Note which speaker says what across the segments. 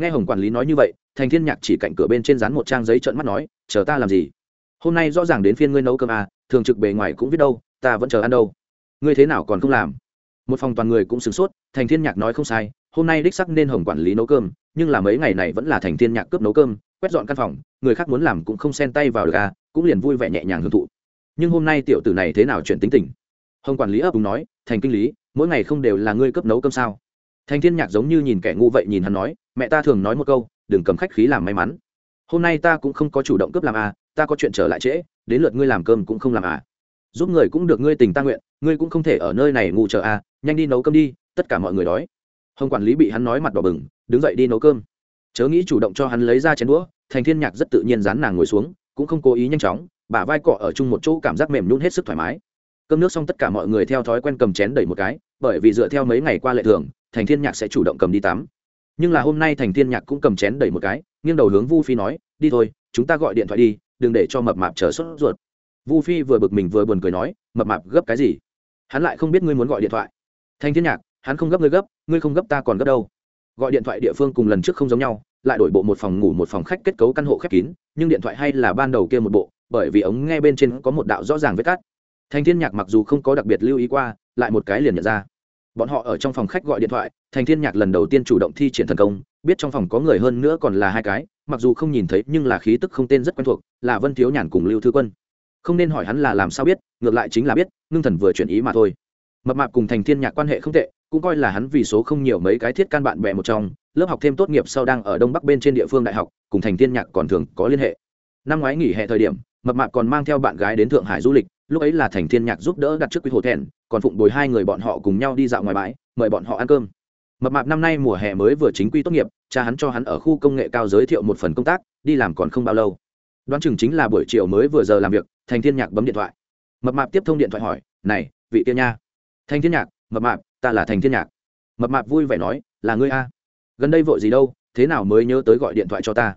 Speaker 1: nghe hồng quản lý nói như vậy, thành thiên nhạc chỉ cạnh cửa bên trên dán một trang giấy trợn mắt nói, chờ ta làm gì? Hôm nay rõ ràng đến phiên ngươi nấu cơm à thường trực bề ngoài cũng biết đâu, ta vẫn chờ ăn đâu. Ngươi thế nào còn không làm? Một phòng toàn người cũng sửng sốt, thành thiên nhạc nói không sai, hôm nay đích sắc nên hồng quản lý nấu cơm, nhưng là mấy ngày này vẫn là thành thiên nhạc cướp nấu cơm, quét dọn căn phòng, người khác muốn làm cũng không xen tay vào được à cũng liền vui vẻ nhẹ nhàng hưởng thụ. Nhưng hôm nay tiểu tử này thế nào chuyển tính tình? Hồng quản lý ấp úng nói, thành kinh lý, mỗi ngày không đều là ngươi cướp nấu cơm sao? Thành thiên nhạc giống như nhìn kẻ ngu vậy nhìn hắn nói mẹ ta thường nói một câu, đừng cầm khách khí làm may mắn. Hôm nay ta cũng không có chủ động cướp làm à ta có chuyện trở lại trễ, đến lượt ngươi làm cơm cũng không làm à. Giúp người cũng được ngươi tình ta nguyện, ngươi cũng không thể ở nơi này ngủ chờ à nhanh đi nấu cơm đi, tất cả mọi người đói. Hồng quản lý bị hắn nói mặt đỏ bừng, đứng dậy đi nấu cơm. Chớ nghĩ chủ động cho hắn lấy ra chén đũa, thành thiên nhạc rất tự nhiên dán nàng ngồi xuống, cũng không cố ý nhanh chóng, bả vai cọ ở chung một chỗ cảm giác mềm nhún hết sức thoải mái. Cơm nước xong tất cả mọi người theo thói quen cầm chén đẩy một cái, bởi vì dựa theo mấy ngày qua lệ thường, thành thiên nhạc sẽ chủ động cầm đi tắm nhưng là hôm nay thành thiên nhạc cũng cầm chén đẩy một cái, nghiêng đầu hướng vu phi nói, đi thôi, chúng ta gọi điện thoại đi, đừng để cho mập mạp chờ sốt ruột. Vu phi vừa bực mình vừa buồn cười nói, mập mạp gấp cái gì? Hắn lại không biết ngươi muốn gọi điện thoại. Thành thiên nhạc, hắn không gấp ngươi gấp, ngươi không gấp ta còn gấp đâu. Gọi điện thoại địa phương cùng lần trước không giống nhau, lại đổi bộ một phòng ngủ một phòng khách kết cấu căn hộ khép kín, nhưng điện thoại hay là ban đầu kia một bộ, bởi vì ống nghe bên trên có một đạo rõ ràng vết cắt. Thành thiên nhạc mặc dù không có đặc biệt lưu ý qua, lại một cái liền nhận ra bọn họ ở trong phòng khách gọi điện thoại, thành thiên nhạc lần đầu tiên chủ động thi triển thần công, biết trong phòng có người hơn nữa còn là hai cái, mặc dù không nhìn thấy nhưng là khí tức không tên rất quen thuộc, là vân thiếu nhàn cùng lưu thư quân. Không nên hỏi hắn là làm sao biết, ngược lại chính là biết, ngưng thần vừa chuyển ý mà thôi. Mập mạp cùng thành thiên nhạc quan hệ không tệ, cũng coi là hắn vì số không nhiều mấy cái thiết can bạn bè một trong, lớp học thêm tốt nghiệp sau đang ở đông bắc bên trên địa phương đại học, cùng thành thiên nhạc còn thường có liên hệ. Năm ngoái nghỉ hè thời điểm, mập mạp còn mang theo bạn gái đến thượng hải du lịch, lúc ấy là thành thiên nhạc giúp đỡ đặt trước quý hồ thẹn còn phụng bồi hai người bọn họ cùng nhau đi dạo ngoài bãi, mời bọn họ ăn cơm. Mập mạp năm nay mùa hè mới vừa chính quy tốt nghiệp, cha hắn cho hắn ở khu công nghệ cao giới thiệu một phần công tác, đi làm còn không bao lâu. Đoán chừng chính là buổi chiều mới vừa giờ làm việc, thành thiên nhạc bấm điện thoại. Mập mạp tiếp thông điện thoại hỏi, này, vị tiên nha. Thành thiên nhạc, mập mạp, ta là thành thiên nhạc. Mập mạp vui vẻ nói, là ngươi a. Gần đây vội gì đâu, thế nào mới nhớ tới gọi điện thoại cho ta?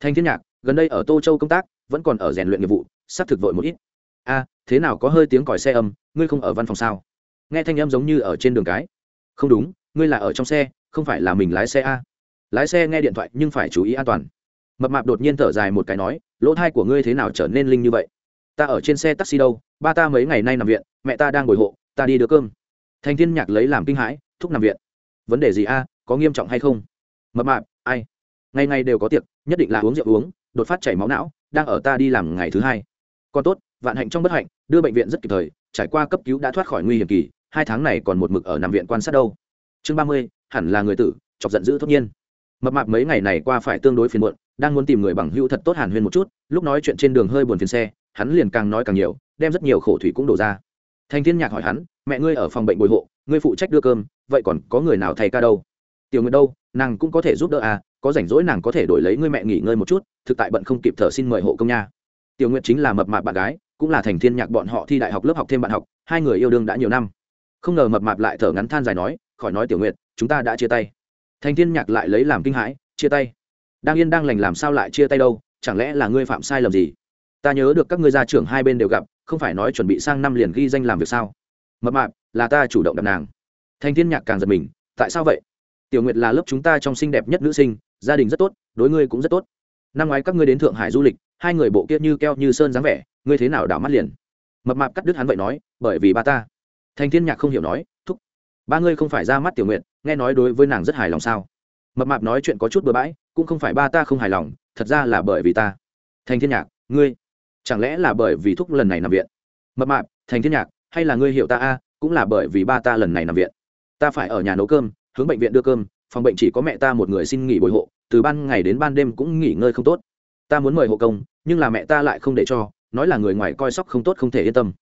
Speaker 1: Thành thiên nhạc, gần đây ở tô châu công tác, vẫn còn ở rèn luyện nghiệp vụ, sắp thực vội một ít. A thế nào có hơi tiếng còi xe âm, ngươi không ở văn phòng sao? Nghe thanh âm giống như ở trên đường cái. Không đúng, ngươi là ở trong xe, không phải là mình lái xe a. Lái xe nghe điện thoại nhưng phải chú ý an toàn. Mập mạp đột nhiên thở dài một cái nói, lỗ thai của ngươi thế nào trở nên linh như vậy? Ta ở trên xe taxi đâu, ba ta mấy ngày nay nằm viện, mẹ ta đang ngồi hộ, ta đi đưa cơm. Thành thiên nhạc lấy làm kinh hãi, thúc nằm viện. Vấn đề gì a, có nghiêm trọng hay không? Mập mạp, ai? Ngày ngày đều có tiệc, nhất định là uống rượu uống, đột phát chảy máu não, đang ở ta đi làm ngày thứ hai. Còn tốt vạn hạnh trong bất hạnh, đưa bệnh viện rất kịp thời, trải qua cấp cứu đã thoát khỏi nguy hiểm kỳ, hai tháng này còn một mực ở nằm viện quan sát đâu. Chương ba mươi, hẳn là người tử, chọc giận dữ tất nhiên. Mập mạp mấy ngày này qua phải tương đối phiền muộn, đang muốn tìm người bằng hữu thật tốt hàn huyên một chút, lúc nói chuyện trên đường hơi buồn phiền xe, hắn liền càng nói càng nhiều, đem rất nhiều khổ thủy cũng đổ ra. Thanh thiên nhạc hỏi hắn, mẹ ngươi ở phòng bệnh bồi hộ, ngươi phụ trách đưa cơm, vậy còn có người nào thay ca đâu? Tiểu nguyệt đâu, nàng cũng có thể giúp đỡ à có rảnh rỗi nàng có thể đổi lấy ngươi mẹ nghỉ ngơi một chút, thực tại bận không kịp thở xin mời hộ công nha. Tiểu nguyệt chính là mập mạp bạn gái cũng là thành thiên nhạc bọn họ thi đại học lớp học thêm bạn học, hai người yêu đương đã nhiều năm. Không ngờ mập mạp lại thở ngắn than dài nói, khỏi nói tiểu nguyệt, chúng ta đã chia tay. Thành thiên nhạc lại lấy làm kinh hãi, chia tay? Đang yên đang lành làm sao lại chia tay đâu? Chẳng lẽ là ngươi phạm sai lầm gì? Ta nhớ được các ngươi gia trưởng hai bên đều gặp, không phải nói chuẩn bị sang năm liền ghi danh làm việc sao? Mập mạp, là ta chủ động đập nàng. Thành thiên nhạc càng giật mình, tại sao vậy? Tiểu nguyệt là lớp chúng ta trong xinh đẹp nhất nữ sinh, gia đình rất tốt, đối ngươi cũng rất tốt. Năm ngoái các ngươi đến thượng hải du lịch, hai người bộ kia như keo như sơn dáng vẻ ngươi thế nào đảo mắt liền? Mập mạp cắt đứt hắn vậy nói, bởi vì ba ta. Thành thiên nhạc không hiểu nói, thúc, ba ngươi không phải ra mắt tiểu nguyện nghe nói đối với nàng rất hài lòng sao? Mập mạp nói chuyện có chút bừa bãi, cũng không phải ba ta không hài lòng, thật ra là bởi vì ta. Thành thiên nhạc, ngươi, chẳng lẽ là bởi vì thúc lần này nằm viện? Mập mạp, thành thiên nhạc, hay là ngươi hiểu ta a, cũng là bởi vì ba ta lần này nằm viện. Ta phải ở nhà nấu cơm, hướng bệnh viện đưa cơm, phòng bệnh chỉ có mẹ ta một người xin nghỉ bồi hộ, từ ban ngày đến ban đêm cũng nghỉ ngơi không tốt. Ta muốn mời hộ công, nhưng là mẹ ta lại không để cho nói là người ngoài coi sóc không tốt không thể yên tâm.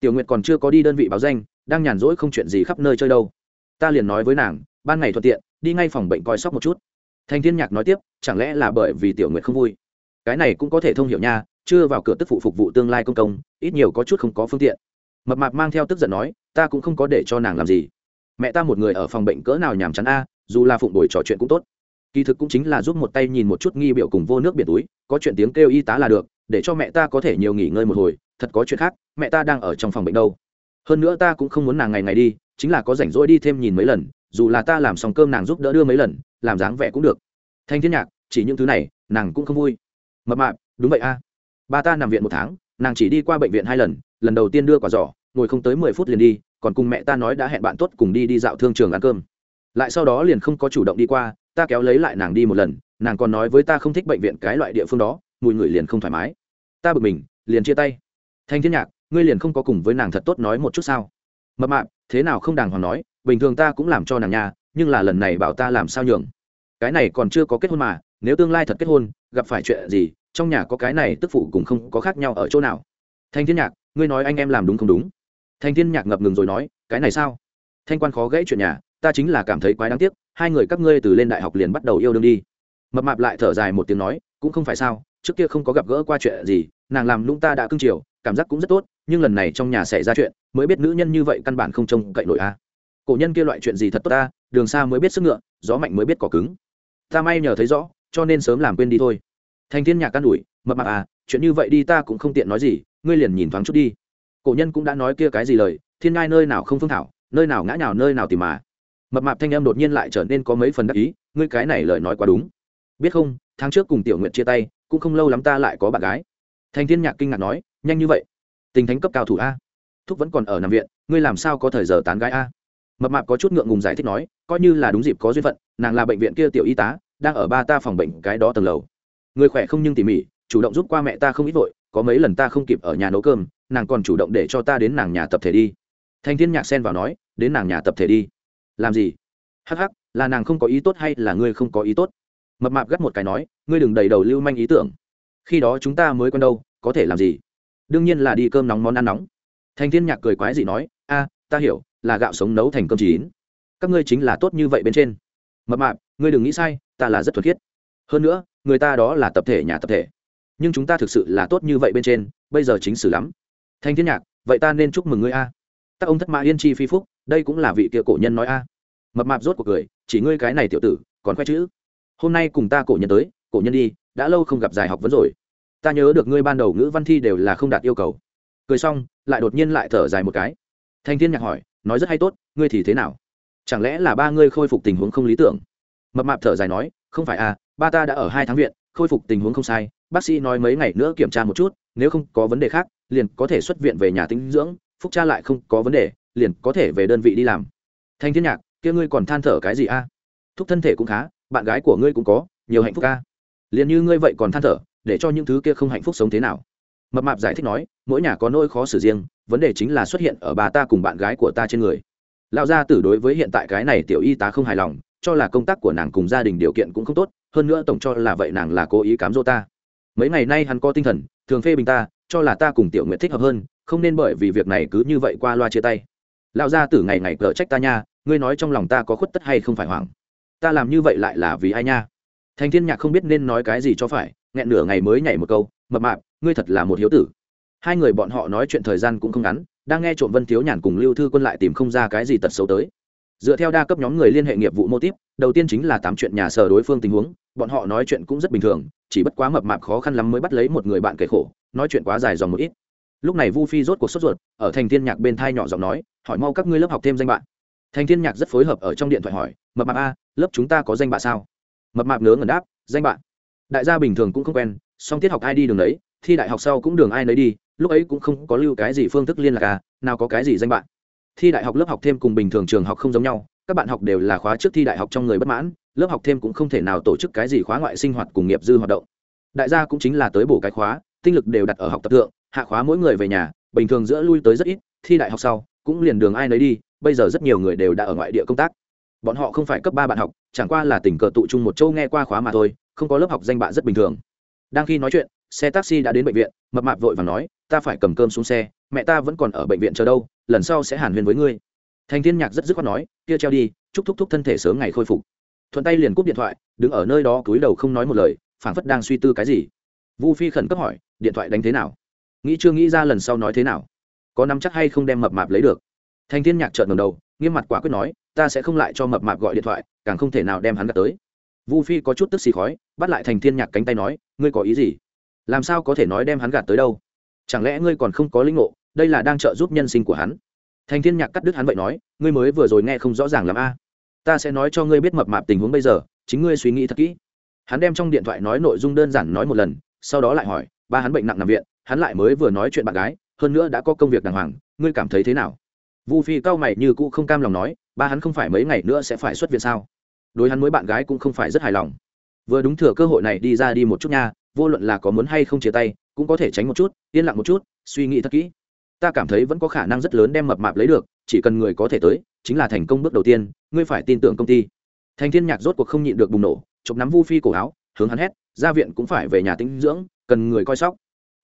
Speaker 1: Tiểu nguyệt còn chưa có đi đơn vị báo danh, đang nhàn rỗi không chuyện gì khắp nơi chơi đâu. Ta liền nói với nàng, ban ngày thuận tiện, đi ngay phòng bệnh coi sóc một chút. Thành thiên nhạc nói tiếp, chẳng lẽ là bởi vì tiểu nguyệt không vui? Cái này cũng có thể thông hiểu nha, chưa vào cửa tức phụ phục vụ tương lai công công, ít nhiều có chút không có phương tiện. Mập mạp mang theo tức giận nói, ta cũng không có để cho nàng làm gì. Mẹ ta một người ở phòng bệnh cỡ nào nhàm chán a, dù là phụng đổi trò chuyện cũng tốt. Kỳ thực cũng chính là giúp một tay nhìn một chút nghi biểu cùng vô nước biển túi, có chuyện tiếng kêu y tá là được để cho mẹ ta có thể nhiều nghỉ ngơi một hồi, thật có chuyện khác, mẹ ta đang ở trong phòng bệnh đâu. Hơn nữa ta cũng không muốn nàng ngày ngày đi, chính là có rảnh rỗi đi thêm nhìn mấy lần, dù là ta làm xong cơm nàng giúp đỡ đưa mấy lần, làm dáng vẻ cũng được. Thanh thiên nhạc, chỉ những thứ này, nàng cũng không vui. Mập mạp, đúng vậy a. Ba ta nằm viện một tháng, nàng chỉ đi qua bệnh viện hai lần lần đầu tiên đưa quả giỏ ngồi không tới mười phút liền đi, còn cùng mẹ ta nói đã hẹn bạn tốt cùng đi đi dạo thương trường ăn cơm. Lại sau đó liền không có chủ động đi qua, ta kéo lấy lại nàng đi một lần, nàng còn nói với ta không thích bệnh viện cái loại địa phương đó mùi người liền không thoải mái. Ta bực mình, liền chia tay. Thanh thiên nhạc, ngươi liền không có cùng với nàng thật tốt nói một chút sao? Mập mạp, thế nào không đàng hoàng nói, bình thường ta cũng làm cho nàng nhà nhưng là lần này bảo ta làm sao nhường? Cái này còn chưa có kết hôn mà, nếu tương lai thật kết hôn, gặp phải chuyện gì, trong nhà có cái này tức phụ cũng không có khác nhau ở chỗ nào? Thanh thiên nhạc, ngươi nói anh em làm đúng không đúng? Thanh thiên nhạc ngập ngừng rồi nói, cái này sao? Thanh quan khó gãy chuyện nhà, ta chính là cảm thấy quái đáng tiếc, hai người các ngươi từ lên đại học liền bắt đầu yêu đương đi. Mập mạp lại thở dài một tiếng nói cũng không phải sao, trước kia không có gặp gỡ qua chuyện gì, nàng làm lũng ta đã cưng chiều, cảm giác cũng rất tốt, nhưng lần này trong nhà xảy ra chuyện, mới biết nữ nhân như vậy căn bản không trông cậy nổi a. Cổ nhân kia loại chuyện gì thật tốt ta, đường xa mới biết sức ngựa, gió mạnh mới biết cỏ cứng. Ta may nhờ thấy rõ, cho nên sớm làm quên đi thôi. Thành thiên nhạc can ủi, mập mạp à chuyện như vậy đi ta cũng không tiện nói gì, ngươi liền nhìn thoáng chút đi. Cổ nhân cũng đã nói kia cái gì lời, thiên ngai nơi nào không phương thảo, nơi nào ngã nào nơi nào tìm mà. Mập mạp thanh em đột nhiên lại trở nên có mấy phần đắc ý, ngươi cái này lời nói quá đúng. Biết không tháng trước cùng tiểu nguyện chia tay, cũng không lâu lắm ta lại có bạn gái. Thành thiên nhạc kinh ngạc nói, nhanh như vậy? Tình thánh cấp cao thủ a. Thúc vẫn còn ở nằm viện, ngươi làm sao có thời giờ tán gái a? Mập mạp có chút ngượng ngùng giải thích nói, coi như là đúng dịp có duyên phận, nàng là bệnh viện kia tiểu y tá, đang ở ba ta phòng bệnh cái đó tầng lầu. Người khỏe không nhưng tỉ mỉ, chủ động giúp qua mẹ ta không ít vội, có mấy lần ta không kịp ở nhà nấu cơm, nàng còn chủ động để cho ta đến nàng nhà tập thể đi. Thanh thiên nhạc xen vào nói, đến nàng nhà tập thể đi. Làm gì? Hắc hắc, là nàng không có ý tốt hay là ngươi không có ý tốt? Mập mạp gắt một cái nói, ngươi đừng đầy đầu lưu manh ý tưởng. Khi đó chúng ta mới quen đâu, có thể làm gì? Đương nhiên là đi cơm nóng món ăn nóng. Thanh thiên nhạc cười quái gì nói, a, ta hiểu, là gạo sống nấu thành cơm chín. Các ngươi chính là tốt như vậy bên trên. Mập mạp, ngươi đừng nghĩ sai, ta là rất thuật khiết. Hơn nữa, người ta đó là tập thể nhà tập thể. Nhưng chúng ta thực sự là tốt như vậy bên trên, bây giờ chính xử lắm. Thanh thiên nhạc, vậy ta nên chúc mừng ngươi a. À. các ông thất mã yên chi phi phúc, đây cũng là vị kia cổ nhân nói a. Mập mạp rốt cuộc cười, chỉ ngươi cái này tiểu tử, còn khoe chữ hôm nay cùng ta cổ nhân tới, cổ nhân đi, đã lâu không gặp giải học vấn rồi. Ta nhớ được ngươi ban đầu ngữ văn thi đều là không đạt yêu cầu. Cười xong, lại đột nhiên lại thở dài một cái. Thanh thiên nhạc hỏi, nói rất hay tốt, ngươi thì thế nào? Chẳng lẽ là ba ngươi khôi phục tình huống không lý tưởng? Mập mạp thở dài nói, không phải à ba ta đã ở hai tháng viện, khôi phục tình huống không sai. Bác sĩ nói mấy ngày nữa kiểm tra một chút, nếu không có vấn đề khác, liền có thể xuất viện về nhà tính dưỡng, phúc cha lại không có vấn đề, liền có thể về đơn vị đi làm. Thanh thiên nhạc, kia ngươi còn than thở cái gì a? Thúc thân thể cũng khá bạn gái của ngươi cũng có, nhiều hạnh phúc ca. Liền như ngươi vậy còn than thở, để cho những thứ kia không hạnh phúc sống thế nào? Mập mạp giải thích nói, mỗi nhà có nỗi khó xử riêng, vấn đề chính là xuất hiện ở bà ta cùng bạn gái của ta trên người. Lão gia tử đối với hiện tại cái này tiểu y tá không hài lòng, cho là công tác của nàng cùng gia đình điều kiện cũng không tốt, hơn nữa tổng cho là vậy nàng là cố ý cám dỗ ta. Mấy ngày nay hắn có tinh thần, thường phê bình ta, cho là ta cùng tiểu nguyện thích hợp hơn, không nên bởi vì việc này cứ như vậy qua loa chia tay. Lão gia tử ngày ngày cờ trách ta nha, ngươi nói trong lòng ta có khuất tất hay không phải hoảng? Ta làm như vậy lại là vì ai nha? Thành thiên nhạc không biết nên nói cái gì cho phải, nghẹn nửa ngày mới nhảy một câu, mập mạp, ngươi thật là một hiếu tử. Hai người bọn họ nói chuyện thời gian cũng không ngắn, đang nghe trộm vân thiếu nhàn cùng lưu thư quân lại tìm không ra cái gì tật xấu tới. Dựa theo đa cấp nhóm người liên hệ nghiệp vụ mô típ, đầu tiên chính là tám chuyện nhà sở đối phương tình huống, bọn họ nói chuyện cũng rất bình thường, chỉ bất quá mập mạp khó khăn lắm mới bắt lấy một người bạn kể khổ, nói chuyện quá dài dòng một ít. Lúc này vu phi rốt cuộc sốt ruột, ở thành thiên nhạc bên thai nhỏ giọng nói, hỏi mau các ngươi lớp học thêm danh bạn. Thành thiên nhạc rất phối hợp ở trong điện thoại hỏi, mập mạp a lớp chúng ta có danh bạn sao? Mập mạp ngớ ngẩn đáp, danh bạn đại gia bình thường cũng không quen, song tiết học ai đi đường đấy thi đại học sau cũng đường ai nấy đi, lúc ấy cũng không có lưu cái gì phương thức liên lạc à nào có cái gì danh bạn thi đại học lớp học thêm cùng bình thường trường học không giống nhau, các bạn học đều là khóa trước thi đại học trong người bất mãn, lớp học thêm cũng không thể nào tổ chức cái gì khóa ngoại sinh hoạt cùng nghiệp dư hoạt động. Đại gia cũng chính là tới bổ cái khóa, tinh lực đều đặt ở học tập thượng, hạ khóa mỗi người về nhà, bình thường giữa lui tới rất ít, thi đại học sau cũng liền đường ai nấy đi, bây giờ rất nhiều người đều đã ở ngoại địa công tác bọn họ không phải cấp ba bạn học, chẳng qua là tình cờ tụ chung một châu nghe qua khóa mà thôi, không có lớp học danh bạn rất bình thường. Đang khi nói chuyện, xe taxi đã đến bệnh viện, mập mạp vội và nói, ta phải cầm cơm xuống xe, mẹ ta vẫn còn ở bệnh viện chờ đâu, lần sau sẽ hàn huyên với ngươi. Thành thiên nhạc rất dứt khoát nói, kia treo đi, chúc thúc thúc thân thể sớm ngày khôi phục. Thuận tay liền cúp điện thoại, đứng ở nơi đó cúi đầu không nói một lời, phảng phất đang suy tư cái gì. Vu phi khẩn cấp hỏi, điện thoại đánh thế nào? Nghĩ chưa nghĩ ra lần sau nói thế nào. Có nắm chắc hay không đem mập mạp lấy được? Thành thiên nhạc trợn ngẩng đầu, nghiêm mặt quả quyết nói, ta sẽ không lại cho mập mạp gọi điện thoại, càng không thể nào đem hắn gặp tới. Vu phi có chút tức xì khói, bắt lại thành thiên nhạc cánh tay nói, ngươi có ý gì? Làm sao có thể nói đem hắn gạt tới đâu? Chẳng lẽ ngươi còn không có linh ngộ, đây là đang trợ giúp nhân sinh của hắn? Thành thiên nhạc cắt đứt hắn vậy nói, ngươi mới vừa rồi nghe không rõ ràng lắm a. Ta sẽ nói cho ngươi biết mập mạp tình huống bây giờ, chính ngươi suy nghĩ thật kỹ. Hắn đem trong điện thoại nói nội dung đơn giản nói một lần, sau đó lại hỏi, ba hắn bệnh nặng nằm viện, hắn lại mới vừa nói chuyện bạn gái, hơn nữa đã có công việc đàng hoàng, ngươi cảm thấy thế nào? Vu phi cao mày như cũ không cam lòng nói, ba hắn không phải mấy ngày nữa sẽ phải xuất viện sao? Đối hắn mới bạn gái cũng không phải rất hài lòng. Vừa đúng thừa cơ hội này đi ra đi một chút nha, vô luận là có muốn hay không chia tay, cũng có thể tránh một chút, yên lặng một chút, suy nghĩ thật kỹ. Ta cảm thấy vẫn có khả năng rất lớn đem mập mạp lấy được, chỉ cần người có thể tới, chính là thành công bước đầu tiên, ngươi phải tin tưởng công ty. Thành thiên nhạc rốt cuộc không nhịn được bùng nổ, chụp nắm vu phi cổ áo, hướng hắn hét, ra viện cũng phải về nhà tĩnh dưỡng, cần người coi sóc.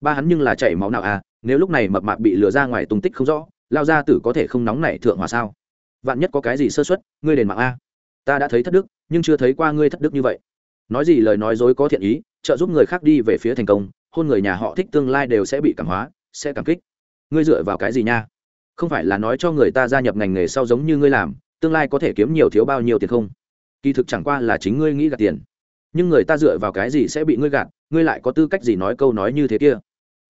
Speaker 1: Ba hắn nhưng là chảy máu nào à nếu lúc này mập mạp bị lừa ra ngoài tung tích không rõ lao ra tử có thể không nóng nảy thượng hòa sao? Vạn nhất có cái gì sơ xuất ngươi đền mạng a. Ta đã thấy thất đức, nhưng chưa thấy qua ngươi thất đức như vậy. Nói gì lời nói dối có thiện ý, trợ giúp người khác đi về phía thành công, hôn người nhà họ thích tương lai đều sẽ bị cảm hóa, sẽ cảm kích. Ngươi dựa vào cái gì nha? Không phải là nói cho người ta gia nhập ngành nghề sau giống như ngươi làm, tương lai có thể kiếm nhiều thiếu bao nhiêu tiền không? Kỳ thực chẳng qua là chính ngươi nghĩ gạt tiền. Nhưng người ta dựa vào cái gì sẽ bị ngươi gạt, ngươi lại có tư cách gì nói câu nói như thế kia?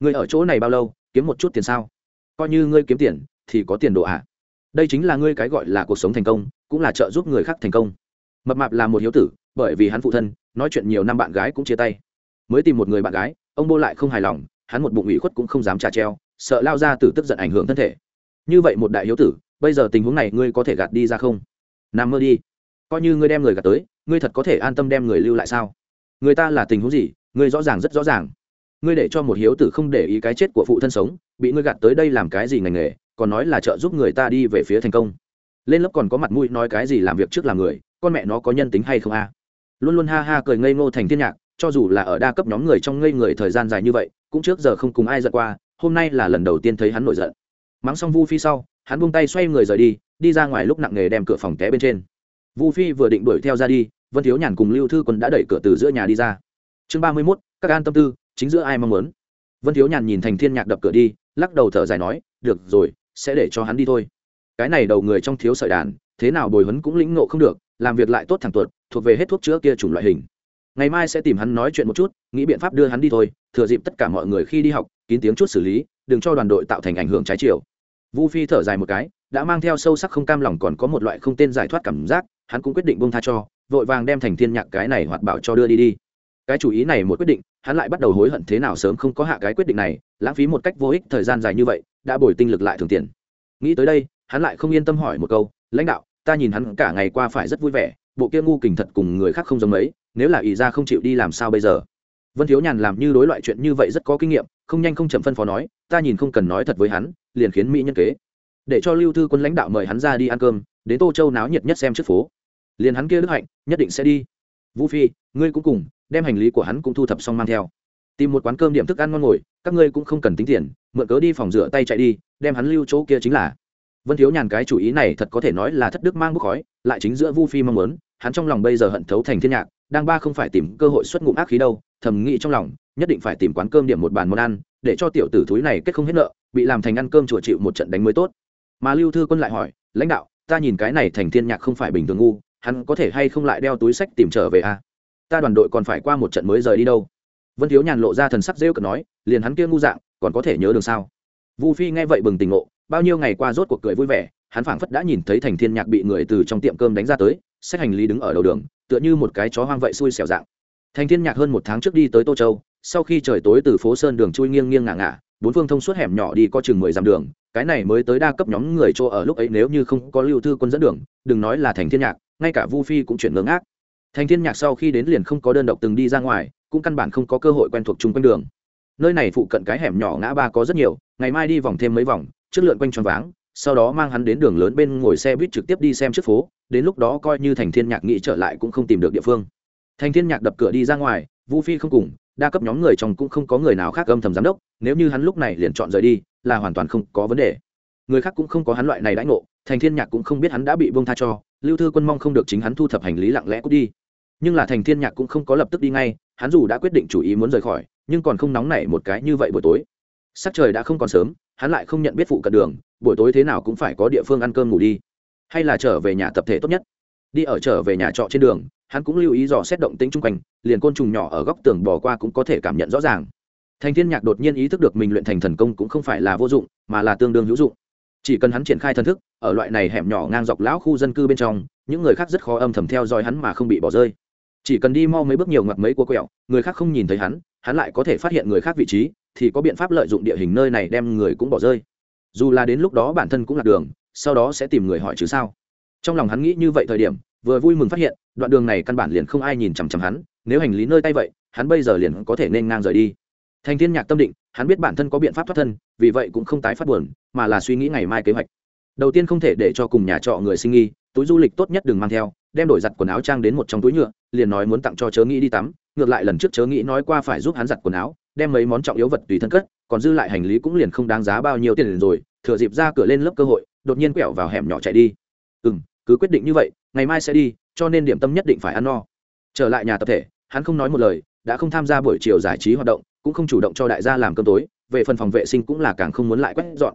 Speaker 1: Ngươi ở chỗ này bao lâu, kiếm một chút tiền sao? Coi như ngươi kiếm tiền, thì có tiền độ ạ à. đây chính là ngươi cái gọi là cuộc sống thành công, cũng là trợ giúp người khác thành công. Mập mạp là một hiếu tử, bởi vì hắn phụ thân, nói chuyện nhiều năm bạn gái cũng chia tay. Mới tìm một người bạn gái, ông bô lại không hài lòng, hắn một bụng ủy khuất cũng không dám trả treo, sợ lao ra từ tức giận ảnh hưởng thân thể. Như vậy một đại hiếu tử, bây giờ tình huống này ngươi có thể gạt đi ra không? Nằm mơ đi. Coi như ngươi đem người gạt tới, ngươi thật có thể an tâm đem người lưu lại sao? Người ta là tình huống gì, ngươi rõ ràng rất rõ ràng ngươi để cho một hiếu tử không để ý cái chết của phụ thân sống, bị ngươi gạt tới đây làm cái gì ngành nghề, còn nói là trợ giúp người ta đi về phía thành công. Lên lớp còn có mặt mũi nói cái gì làm việc trước làm người, con mẹ nó có nhân tính hay không a? Luôn luôn ha ha cười ngây ngô thành thiên nhạc, cho dù là ở đa cấp nhóm người trong ngây người thời gian dài như vậy, cũng trước giờ không cùng ai giận qua, hôm nay là lần đầu tiên thấy hắn nổi giận. Mắng xong vu phi sau, hắn buông tay xoay người rời đi đi ra ngoài lúc nặng nghề đem cửa phòng té bên trên. Vu phi vừa định đuổi theo ra đi, vân thiếu nhàn cùng lưu thư quân đã đẩy cửa từ giữa nhà đi ra. Chương ba mươi mốt, các an tâm tư chính giữa ai mong muốn. Vân thiếu nhàn nhìn thành thiên nhạc đập cửa đi, lắc đầu thở dài nói, được rồi, sẽ để cho hắn đi thôi. Cái này đầu người trong thiếu sợi đàn, thế nào bồi huấn cũng lĩnh ngộ không được, làm việc lại tốt thẳng tuột, thuộc về hết thuốc chữa kia chủng loại hình. Ngày mai sẽ tìm hắn nói chuyện một chút, nghĩ biện pháp đưa hắn đi thôi, thừa dịp tất cả mọi người khi đi học, kín tiếng chút xử lý, đừng cho đoàn đội tạo thành ảnh hưởng trái chiều. Vu phi thở dài một cái, đã mang theo sâu sắc không cam lòng còn có một loại không tên giải thoát cảm giác, hắn cũng quyết định bông tha cho, vội vàng đem thành thiên nhạc cái này hoạt bảo cho đưa đi đi cái chủ ý này một quyết định, hắn lại bắt đầu hối hận thế nào sớm không có hạ cái quyết định này, lãng phí một cách vô ích thời gian dài như vậy, đã bồi tinh lực lại thường tiền. Nghĩ tới đây, hắn lại không yên tâm hỏi một câu, lãnh đạo, ta nhìn hắn cả ngày qua phải rất vui vẻ, bộ kia ngu kình thật cùng người khác không giống mấy, nếu là ý ra không chịu đi làm sao bây giờ? Vân thiếu nhàn làm như đối loại chuyện như vậy rất có kinh nghiệm, không nhanh không chậm phân phó nói, ta nhìn không cần nói thật với hắn, liền khiến mỹ nhân kế. Để cho lưu thư quân lãnh đạo mời hắn ra đi ăn cơm, đến tô châu náo nhiệt nhất xem trước phố. Liền hắn kia đức hạnh, nhất định sẽ đi vũ phi, ngươi cũng cùng, đem hành lý của hắn cũng thu thập xong mang theo. Tìm một quán cơm điểm thức ăn ngon ngồi, các ngươi cũng không cần tính tiền, mượn cớ đi phòng rửa tay chạy đi, đem hắn lưu chỗ kia chính là. Vân thiếu nhàn cái chủ ý này thật có thể nói là thất đức mang bốc khói, lại chính giữa vu phi mong muốn, hắn trong lòng bây giờ hận thấu thành thiên nhạc, đang ba không phải tìm cơ hội xuất ngụm ác khí đâu, thầm nghĩ trong lòng, nhất định phải tìm quán cơm điểm một bàn món ăn, để cho tiểu tử thúi này kết không hết nợ, bị làm thành ăn cơm chùa chịu một trận đánh mới tốt. Mà lưu thư quân lại hỏi, lãnh đạo, ta nhìn cái này thành thiên nhạc không phải bình thường ngu hắn có thể hay không lại đeo túi sách tìm trở về à? ta đoàn đội còn phải qua một trận mới rời đi đâu? Vân thiếu nhàn lộ ra thần sắc rêu cực nói, liền hắn kia ngu dạng, còn có thể nhớ đường sao? Vu phi nghe vậy bừng tỉnh ngộ, bao nhiêu ngày qua rốt cuộc cười vui vẻ, hắn phảng phất đã nhìn thấy thành thiên nhạc bị người từ trong tiệm cơm đánh ra tới, sách hành lý đứng ở đầu đường, tựa như một cái chó hoang vậy xui xẻo dạng. Thành thiên nhạc hơn một tháng trước đi tới tô châu, sau khi trời tối từ phố sơn đường chui nghiêng nghiêng ngả ngả, bốn phương thông suốt hẻm nhỏ đi có chừng mười dặm đường, cái này mới tới đa cấp nhóm người chỗ ở lúc ấy nếu như không có lưu thư quân dẫn đường, đừng nói là thành thiên nhạc ngay cả vu phi cũng chuyển ngưỡng ác. Thành thiên nhạc sau khi đến liền không có đơn độc từng đi ra ngoài, cũng căn bản không có cơ hội quen thuộc chung quanh đường. Nơi này phụ cận cái hẻm nhỏ ngã ba có rất nhiều, ngày mai đi vòng thêm mấy vòng, trước lượn quanh tròn váng, sau đó mang hắn đến đường lớn bên ngồi xe buýt trực tiếp đi xem trước phố, đến lúc đó coi như thành thiên nhạc nghĩ trở lại cũng không tìm được địa phương. Thành thiên nhạc đập cửa đi ra ngoài, vu phi không cùng, đa cấp nhóm người trong cũng không có người nào khác âm thầm giám đốc, nếu như hắn lúc này liền chọn rời đi, là hoàn toàn không có vấn đề người khác cũng không có hắn loại này đãi ngộ, thành thiên nhạc cũng không biết hắn đã bị buông tha cho, lưu thư quân mong không được chính hắn thu thập hành lý lặng lẽ cút đi. Nhưng là thành thiên nhạc cũng không có lập tức đi ngay, hắn dù đã quyết định chủ ý muốn rời khỏi, nhưng còn không nóng nảy một cái như vậy buổi tối. Sắc trời đã không còn sớm, hắn lại không nhận biết phụ cận đường, buổi tối thế nào cũng phải có địa phương ăn cơm ngủ đi. Hay là trở về nhà tập thể tốt nhất. Đi ở trở về nhà trọ trên đường, hắn cũng lưu ý dò xét động tĩnh chung quanh, liền côn trùng nhỏ ở góc tường bỏ qua cũng có thể cảm nhận rõ ràng. Thành thiên nhạc đột nhiên ý thức được mình luyện thành thần công cũng không phải là vô dụng, mà là tương đương hữu dụng chỉ cần hắn triển khai thần thức, ở loại này hẻm nhỏ ngang dọc lão khu dân cư bên trong, những người khác rất khó âm thầm theo dõi hắn mà không bị bỏ rơi. Chỉ cần đi mau mấy bước nhiều ngoặt mấy cua quẹo, người khác không nhìn thấy hắn hắn lại có thể phát hiện người khác vị trí, thì có biện pháp lợi dụng địa hình nơi này đem người cũng bỏ rơi. Dù là đến lúc đó bản thân cũng lạc đường, sau đó sẽ tìm người hỏi chứ sao. Trong lòng hắn nghĩ như vậy thời điểm, vừa vui mừng phát hiện, đoạn đường này căn bản liền không ai nhìn chằm chằm hắn, nếu hành lý nơi tay vậy, hắn bây giờ liền có thể nên ngang rời đi. Thành thiên nhạc tâm định hắn biết bản thân có biện pháp thoát thân, vì vậy cũng không tái phát buồn, mà là suy nghĩ ngày mai kế hoạch. Đầu tiên không thể để cho cùng nhà trọ người sinh nghi, túi du lịch tốt nhất đừng mang theo, đem đổi giặt quần áo trang đến một trong túi nhựa, liền nói muốn tặng cho chớ nghĩ đi tắm, ngược lại lần trước chớ nghĩ nói qua phải giúp hắn giặt quần áo, đem mấy món trọng yếu vật tùy thân cất, còn dư lại hành lý cũng liền không đáng giá bao nhiêu tiền rồi, thừa dịp ra cửa lên lớp cơ hội, đột nhiên quẹo vào hẻm nhỏ chạy đi. Ừ m cứ quyết định như vậy, ngày mai sẽ đi, cho nên điểm tâm nhất định phải ăn no. Trở lại nhà tập thể, hắn không nói một lời, đã không tham gia buổi chiều giải trí hoạt động cũng không chủ động cho đại gia làm cơm tối, về phần phòng vệ sinh cũng là càng không muốn lại quét dọn.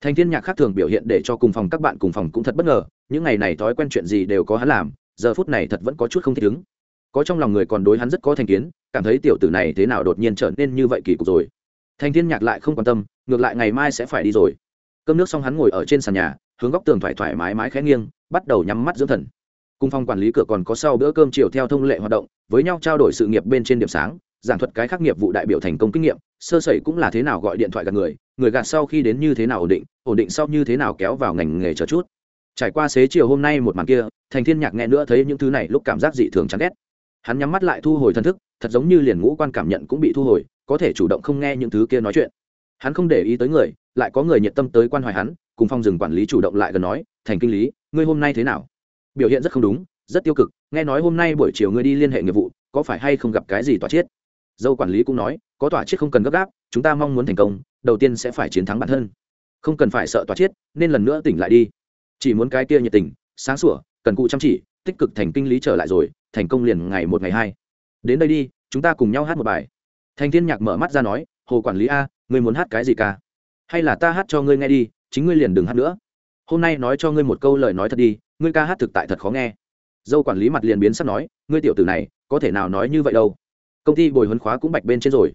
Speaker 1: Thành thiên nhạc khác thường biểu hiện để cho cùng phòng các bạn cùng phòng cũng thật bất ngờ, những ngày này thói quen chuyện gì đều có hắn làm, giờ phút này thật vẫn có chút không thích ứng. Có trong lòng người còn đối hắn rất có thành kiến, cảm thấy tiểu tử này thế nào đột nhiên trở nên như vậy kỳ cục rồi. Thành thiên nhạc lại không quan tâm, ngược lại ngày mai sẽ phải đi rồi. Cơm nước xong hắn ngồi ở trên sàn nhà, hướng góc tường thoải thoải mái mái khẽ nghiêng, bắt đầu nhắm mắt dưỡng thần. Cùng phòng quản lý cửa còn có sau bữa cơm chiều theo thông lệ hoạt động, với nhau trao đổi sự nghiệp bên trên điểm sáng giảng thuật cái khác nghiệp vụ đại biểu thành công kinh nghiệm, sơ sẩy cũng là thế nào gọi điện thoại gặp người người gạt sau khi đến như thế nào ổn định ổn định sau như thế nào kéo vào ngành nghề chờ chút. Trải qua xế chiều hôm nay một màn kia, thành thiên nhạc nghe nữa thấy những thứ này lúc cảm giác dị thường chán ghét. Hắn nhắm mắt lại thu hồi thân thức, thật giống như liền ngũ quan cảm nhận cũng bị thu hồi, có thể chủ động không nghe những thứ kia nói chuyện. Hắn không để ý tới người, lại có người nhiệt tâm tới quan hoài hắn, cùng phong rừng quản lý chủ động lại gần nói, thành kinh lý, ngươi hôm nay thế nào? Biểu hiện rất không đúng, rất tiêu cực, nghe nói hôm nay buổi chiều ngươi đi liên hệ nghiệp vụ, có phải hay không gặp cái gì tỏa chiết? Dâu quản lý cũng nói, có tỏa chiết không cần gấp gáp, chúng ta mong muốn thành công, đầu tiên sẽ phải chiến thắng bản thân. Không cần phải sợ tỏa chiết nên lần nữa tỉnh lại đi. Chỉ muốn cái kia nhiệt tình, sáng sủa, cần cụ chăm chỉ, tích cực thành kinh lý trở lại rồi, thành công liền ngày một ngày hai. Đến đây đi, chúng ta cùng nhau hát một bài. Thành thiên nhạc mở mắt ra nói, hồ quản lý a, ngươi muốn hát cái gì ca? Hay là ta hát cho ngươi nghe đi, chính ngươi liền đừng hát nữa. Hôm nay nói cho ngươi một câu lời nói thật đi, ngươi ca hát thực tại thật khó nghe. Dâu quản lý mặt liền biến sắp nói, ngươi tiểu tử này, có thể nào nói như vậy đâu? Công ty bồi huấn khóa cũng bạch bên trên rồi.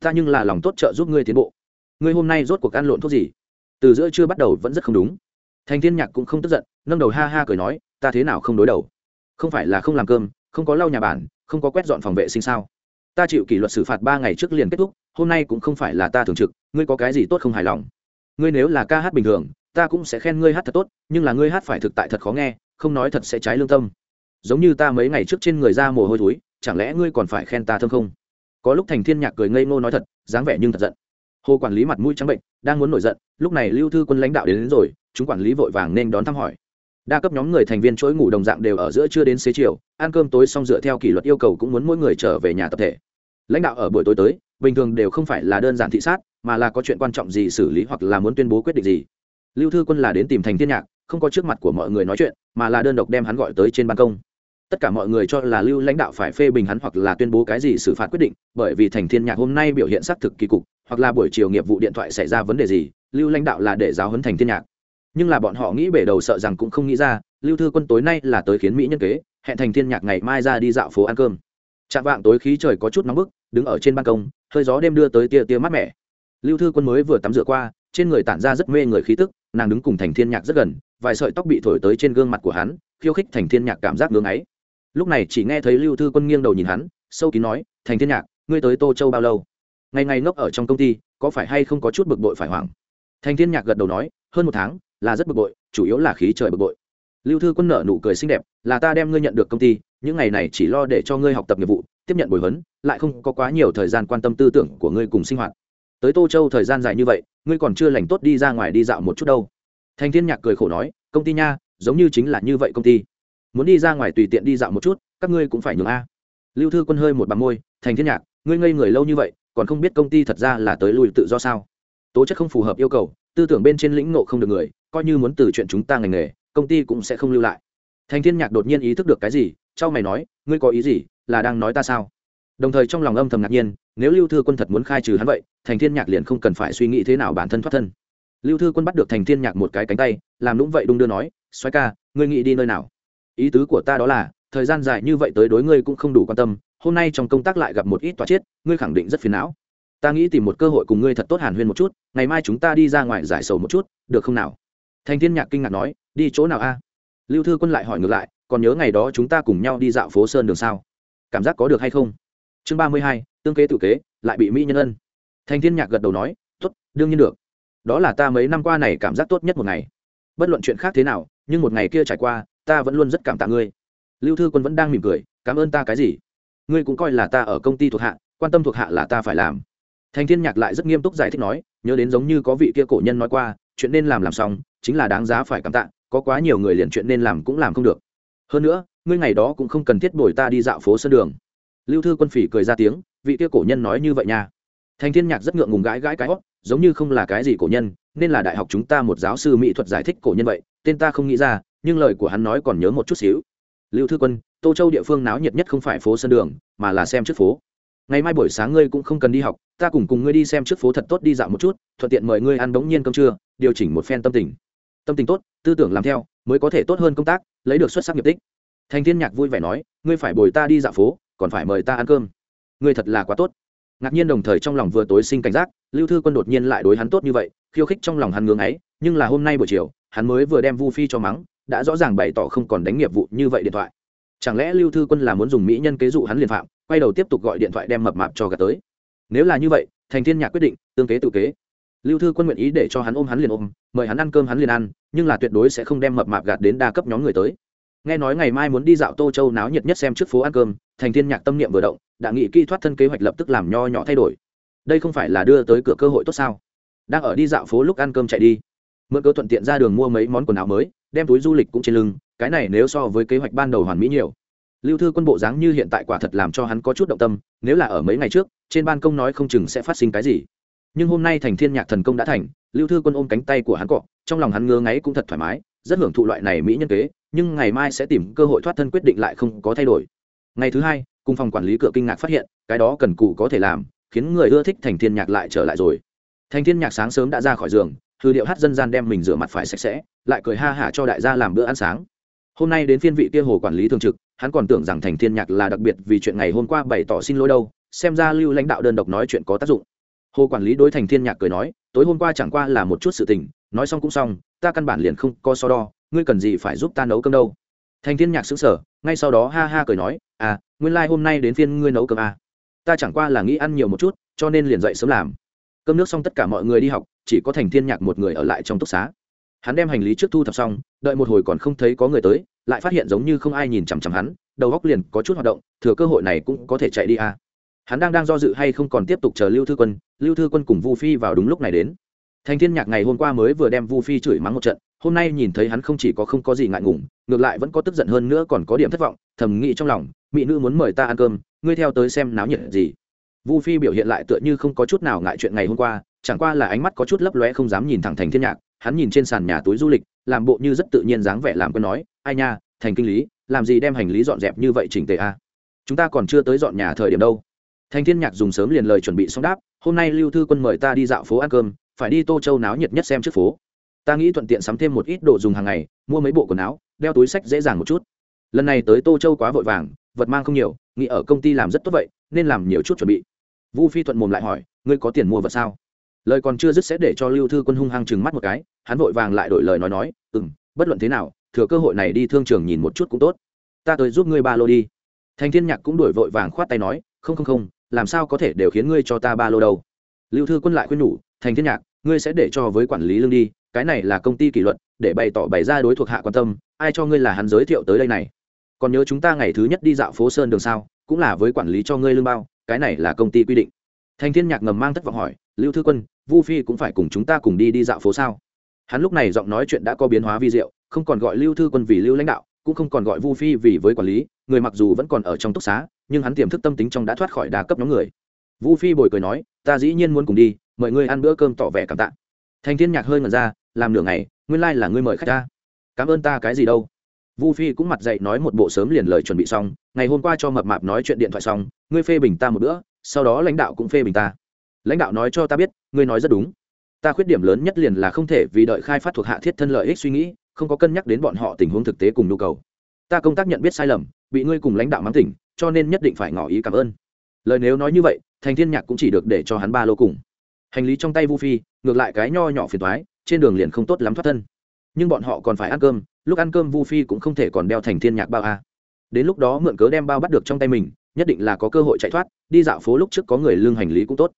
Speaker 1: Ta nhưng là lòng tốt trợ giúp ngươi tiến bộ. Ngươi hôm nay rốt cuộc ăn lộn thuốc gì? Từ giữa chưa bắt đầu vẫn rất không đúng. Thành thiên nhạc cũng không tức giận, nâng đầu ha ha cười nói, ta thế nào không đối đầu? Không phải là không làm cơm, không có lau nhà bản, không có quét dọn phòng vệ sinh sao? Ta chịu kỷ luật xử phạt ba ngày trước liền kết thúc, hôm nay cũng không phải là ta thường trực, ngươi có cái gì tốt không hài lòng? Ngươi nếu là ca hát bình thường, ta cũng sẽ khen ngươi hát thật tốt, nhưng là ngươi hát phải thực tại thật khó nghe, không nói thật sẽ trái lương tâm. Giống như ta mấy ngày trước trên người ra mồ hôi thối chẳng lẽ ngươi còn phải khen ta thơm không? Có lúc thành thiên nhạc cười ngây ngô nói thật dáng vẻ nhưng thật giận. Hồ quản lý mặt mũi trắng bệnh đang muốn nổi giận lúc này lưu thư quân lãnh đạo đến, đến rồi chúng quản lý vội vàng nên đón thăm hỏi. Đa cấp nhóm người thành viên chuỗi ngủ đồng dạng đều ở giữa chưa đến xế chiều ăn cơm tối xong dựa theo kỷ luật yêu cầu cũng muốn mỗi người trở về nhà tập thể. Lãnh đạo ở buổi tối tới bình thường đều không phải là đơn giản thị sát mà là có chuyện quan trọng gì xử lý hoặc là muốn tuyên bố quyết định gì. Lưu thư quân là đến tìm thành thiên nhạc không có trước mặt của mọi người nói chuyện mà là đơn độc đem hắn gọi tới trên ban công tất cả mọi người cho là lưu lãnh đạo phải phê bình hắn hoặc là tuyên bố cái gì xử phạt quyết định, bởi vì thành thiên nhạc hôm nay biểu hiện xác thực kỳ cục, hoặc là buổi chiều nghiệp vụ điện thoại xảy ra vấn đề gì, lưu lãnh đạo là để giáo huấn thành thiên nhạc. Nhưng là bọn họ nghĩ bể đầu sợ rằng cũng không nghĩ ra, lưu thư quân tối nay là tới khiến mỹ nhân kế, hẹn thành thiên nhạc ngày mai ra đi dạo phố ăn cơm. Chạm vạng tối khí trời có chút nóng bức, đứng ở trên ban công, hơi gió đêm đưa tới tia tia mát mẻ. Lưu thư quân mới vừa tắm rửa qua, trên người tản ra rất mê người khí tức, nàng đứng cùng thành thiên nhạc rất gần, vài sợi tóc bị thổi tới trên gương mặt của hắn, khiêu khích thành thiên nhạc cảm giác ngưỡng ấy lúc này chỉ nghe thấy lưu thư quân nghiêng đầu nhìn hắn, sâu kín nói, thành thiên nhạc, ngươi tới tô châu bao lâu? Ngày ngày ngốc ở trong công ty, có phải hay không có chút bực bội phải hoảng? Thành thiên nhạc gật đầu nói, hơn một tháng là rất bực bội, chủ yếu là khí trời bực bội. Lưu thư quân nở nụ cười xinh đẹp, là ta đem ngươi nhận được công ty, những ngày này chỉ lo để cho ngươi học tập nghiệp vụ, tiếp nhận bồi huấn, lại không có quá nhiều thời gian quan tâm tư tưởng của ngươi cùng sinh hoạt. Tới tô châu thời gian dài như vậy, ngươi còn chưa lành tốt đi ra ngoài đi dạo một chút đâu. Thành thiên nhạc cười khổ nói, công ty nha, giống như chính là như vậy công ty muốn đi ra ngoài tùy tiện đi dạo một chút, các ngươi cũng phải nhường a. Lưu thư quân hơi một bà môi, thành thiên nhạc, ngươi ngây người lâu như vậy, còn không biết công ty thật ra là tới lùi tự do sao? Tố chất không phù hợp yêu cầu, tư tưởng bên trên lĩnh ngộ không được người, coi như muốn từ chuyện chúng ta ngành nghề, công ty cũng sẽ không lưu lại. Thành thiên nhạc đột nhiên ý thức được cái gì cho mày nói, ngươi có ý gì, là đang nói ta sao? Đồng thời trong lòng âm thầm ngạc nhiên, nếu lưu thư quân thật muốn khai trừ hắn vậy, thành thiên nhạc liền không cần phải suy nghĩ thế nào bản thân thoát thân. Lưu thư quân bắt được thành thiên nhạc một cái cánh tay, làm đúng vậy đung đưa nói xoay ca, ngươi nghĩ đi nơi nào? Ý tứ của ta đó là thời gian dài như vậy tới đối ngươi cũng không đủ quan tâm hôm nay trong công tác lại gặp một ít toa chết ngươi khẳng định rất phiền não. Ta nghĩ tìm một cơ hội cùng ngươi thật tốt hàn huyên một chút ngày mai chúng ta đi ra ngoài giải sầu một chút được không nào? Thành thiên nhạc kinh ngạc nói đi chỗ nào a? Lưu thư quân lại hỏi ngược lại còn nhớ ngày đó chúng ta cùng nhau đi dạo phố sơn đường sao? Cảm giác có được hay không? Chương ba mươi hai tương kế tự kế lại bị mỹ nhân ân. Thành thiên nhạc gật đầu nói tốt, đương nhiên được. Đó là ta mấy năm qua này cảm giác tốt nhất một ngày. Bất luận chuyện khác thế nào nhưng một ngày kia trải qua ta vẫn luôn rất cảm tạ ngươi. Lưu thư quân vẫn đang mỉm cười, cảm ơn ta cái gì? Ngươi cũng coi là ta ở công ty thuộc hạ, quan tâm thuộc hạ là ta phải làm. Thành thiên nhạc lại rất nghiêm túc giải thích nói, nhớ đến giống như có vị kia cổ nhân nói qua, chuyện nên làm làm xong, chính là đáng giá phải cảm tạ, có quá nhiều người liền chuyện nên làm cũng làm không được. Hơn nữa, ngươi ngày đó cũng không cần thiết bồi ta đi dạo phố sân đường. Lưu thư quân phỉ cười ra tiếng, vị kia cổ nhân nói như vậy nha. Thành thiên nhạc rất ngượng ngùng gãi gãi cái hót giống như không là cái gì cổ nhân, nên là đại học chúng ta một giáo sư mỹ thuật giải thích cổ nhân vậy, tên ta không nghĩ ra nhưng lời của hắn nói còn nhớ một chút xíu. Lưu thư quân, tô châu địa phương náo nhiệt nhất không phải phố sân đường, mà là xem trước phố. Ngày mai buổi sáng ngươi cũng không cần đi học, ta cùng cùng ngươi đi xem trước phố thật tốt đi dạo một chút, thuận tiện mời ngươi ăn bỗng nhiên cơm trưa, điều chỉnh một phen tâm tình. Tâm tình tốt, tư tưởng làm theo, mới có thể tốt hơn công tác, lấy được xuất sắc nghiệp tích. Thành thiên nhạc vui vẻ nói, ngươi phải bồi ta đi dạo phố, còn phải mời ta ăn cơm. Ngươi thật là quá tốt. Ngạc nhiên đồng thời trong lòng vừa tối sinh cảnh giác, lưu thư quân đột nhiên lại đối hắn tốt như vậy, khiêu khích trong lòng hắn ngưỡng ấy nhưng là hôm nay buổi chiều, hắn mới vừa đem vu phi cho mắng đã rõ ràng bày tỏ không còn đánh nghiệp vụ như vậy điện thoại. Chẳng lẽ lưu thư quân là muốn dùng mỹ nhân kế dụ hắn liền phạm, quay đầu tiếp tục gọi điện thoại đem mập mạp cho gạt tới? Nếu là như vậy, thành thiên nhạc quyết định, tương kế tự kế. Lưu thư quân nguyện ý để cho hắn ôm hắn liền ôm, mời hắn ăn cơm hắn liền ăn, nhưng là tuyệt đối sẽ không đem mập mạp gạt đến đa cấp nhóm người tới. Nghe nói ngày mai muốn đi dạo tô châu náo nhiệt nhất xem trước phố ăn cơm, thành thiên nhạc tâm niệm vừa động, đã nghị kỹ thoát thân kế hoạch lập tức làm nho nhỏ thay đổi. Đây không phải là đưa tới cửa cơ hội tốt sao? Đang ở đi dạo phố lúc ăn cơm chạy đi mượn cơ thuận tiện ra đường mua mấy món quần áo mới, đem túi du lịch cũng trên lưng, cái này nếu so với kế hoạch ban đầu hoàn mỹ nhiều. Lưu thư quân bộ dáng như hiện tại quả thật làm cho hắn có chút động tâm, nếu là ở mấy ngày trước, trên ban công nói không chừng sẽ phát sinh cái gì. Nhưng hôm nay thành thiên nhạc thần công đã thành, lưu thư quân ôm cánh tay của hắn cọ, trong lòng hắn ngơ ngáy cũng thật thoải mái, rất hưởng thụ loại này mỹ nhân kế, nhưng ngày mai sẽ tìm cơ hội thoát thân quyết định lại không có thay đổi. Ngày thứ hai, cùng phòng quản lý cửa kinh ngạc phát hiện, cái đó cần cụ có thể làm, khiến người ưa thích thành thiên nhạc lại trở lại rồi. Thành thiên nhạc sáng sớm đã ra khỏi giường thư điệu hát dân gian đem mình rửa mặt phải sạch sẽ lại cười ha hả cho đại gia làm bữa ăn sáng. Hôm nay đến phiên vị kia hồ quản lý thường trực hắn còn tưởng rằng thành thiên nhạc là đặc biệt vì chuyện ngày hôm qua bày tỏ xin lỗi đâu xem ra lưu lãnh đạo đơn độc nói chuyện có tác dụng. Hồ quản lý đối thành thiên nhạc cười nói tối hôm qua chẳng qua là một chút sự tình nói xong cũng xong ta căn bản liền không có so đo ngươi cần gì phải giúp ta nấu cơm đâu. Thành thiên nhạc sững sở, ngay sau đó ha ha cười nói à nguyên lai like hôm nay đến phiên ngươi nấu cơm à. ta chẳng qua là nghĩ ăn nhiều một chút cho nên liền dậy sớm làm cơm nước xong tất cả mọi người đi học, chỉ có thành thiên nhạc một người ở lại trong túc xá. Hắn đem hành lý trước thu thập xong, đợi một hồi còn không thấy có người tới, lại phát hiện giống như không ai nhìn chằm chằm hắn, đầu góc liền có chút hoạt động, thừa cơ hội này cũng có thể chạy đi à. hắn đang đang do dự hay không còn tiếp tục chờ lưu thư quân, lưu thư quân cùng vu phi vào đúng lúc này đến. Thành thiên nhạc ngày hôm qua mới vừa đem vu phi chửi mắng một trận, hôm nay nhìn thấy hắn không chỉ có không có gì ngại ngùng, ngược lại vẫn có tức giận hơn nữa còn có điểm thất vọng, thầm nghĩ trong lòng, mỹ nữ muốn mời ta ăn cơm, ngươi theo tới xem náo nhiệt gì vu phi biểu hiện lại tựa như không có chút nào ngại chuyện ngày hôm qua, chẳng qua là ánh mắt có chút lấp lóe không dám nhìn thẳng thành thiên nhạc, hắn nhìn trên sàn nhà túi du lịch, làm bộ như rất tự nhiên dáng vẻ làm quen nói, ai nha, thành kinh lý, làm gì đem hành lý dọn dẹp như vậy chỉnh tề a? Chúng ta còn chưa tới dọn nhà thời điểm đâu. Thành thiên nhạc dùng sớm liền lời chuẩn bị xong đáp, hôm nay lưu thư quân mời ta đi dạo phố ăn cơm, phải đi tô châu náo nhiệt nhất xem trước phố. Ta nghĩ thuận tiện sắm thêm một ít đồ dùng hàng ngày, mua mấy bộ quần áo, đeo túi sách dễ dàng một chút. Lần này tới tô châu quá vội vàng, vật mang không nhiều, nghĩ ở công ty làm rất tốt vậy, nên làm nhiều chút chuẩn bị vu phi thuận mồm lại hỏi, ngươi có tiền mua vật sao? Lời còn chưa dứt sẽ để cho lưu thư quân hung hăng chừng mắt một cái, hắn vội vàng lại đổi lời nói nói ừ m bất luận thế nào, thừa cơ hội này đi thương trường nhìn một chút cũng tốt. Ta tới giúp ngươi ba lô đi. Thành thiên nhạc cũng đổi vội vàng khoát tay nói, không không không, làm sao có thể đều khiến ngươi cho ta ba lô đâu? Lưu thư quân lại khuyên nhủ, thành thiên nhạc, ngươi sẽ để cho với quản lý lương đi, cái này là công ty kỷ luật, để bày tỏ bày ra đối thuộc hạ quan tâm, ai cho ngươi là hắn giới thiệu tới đây này? Còn nhớ chúng ta ngày thứ nhất đi dạo phố sơn đường sao, cũng là với quản lý cho ngươi lương bao cái này là công ty quy định. Thành thiên nhạc ngầm mang thất vọng hỏi, lưu thư quân, vu phi cũng phải cùng chúng ta cùng đi đi dạo phố sao? Hắn lúc này giọng nói chuyện đã có biến hóa vi diệu, không còn gọi lưu thư quân vì lưu lãnh đạo, cũng không còn gọi vu phi vì với quản lý, người mặc dù vẫn còn ở trong túc xá, nhưng hắn tiềm thức tâm tính trong đã thoát khỏi đa cấp nhóm người. Vu phi bồi cười nói, ta dĩ nhiên muốn cùng đi, mời ngươi ăn bữa cơm tỏ vẻ cảm tạ. Thành thiên nhạc hơi ngẩn ra, làm nửa ngày, nguyên lai là ngươi mời khách ta. Cảm ơn ta cái gì đâu. Vu phi cũng mặt dậy nói một bộ sớm liền lời chuẩn bị xong, ngày hôm qua cho mập mạp nói chuyện điện thoại xong ngươi phê bình ta một bữa, sau đó lãnh đạo cũng phê bình ta. Lãnh đạo nói cho ta biết, ngươi nói rất đúng. Ta khuyết điểm lớn nhất liền là không thể vì đợi khai phát thuộc hạ thiết thân lợi ích suy nghĩ, không có cân nhắc đến bọn họ tình huống thực tế cùng nhu cầu. Ta công tác nhận biết sai lầm, bị ngươi cùng lãnh đạo mắng tỉnh, cho nên nhất định phải ngỏ ý cảm ơn. Lời nếu nói như vậy, thành thiên nhạc cũng chỉ được để cho hắn ba lô cùng. Hành lý trong tay vu phi, ngược lại cái nho nhỏ phiền thoái trên đường liền không tốt lắm thoát thân. Nhưng bọn họ còn phải ăn cơm, lúc ăn cơm vu phi cũng không thể còn đeo thành thiên nhạc bao a. Đến lúc đó mượn cớ đem bao bắt được trong tay mình nhất định là có cơ hội chạy thoát, đi dạo phố lúc trước có người lương hành lý cũng tốt.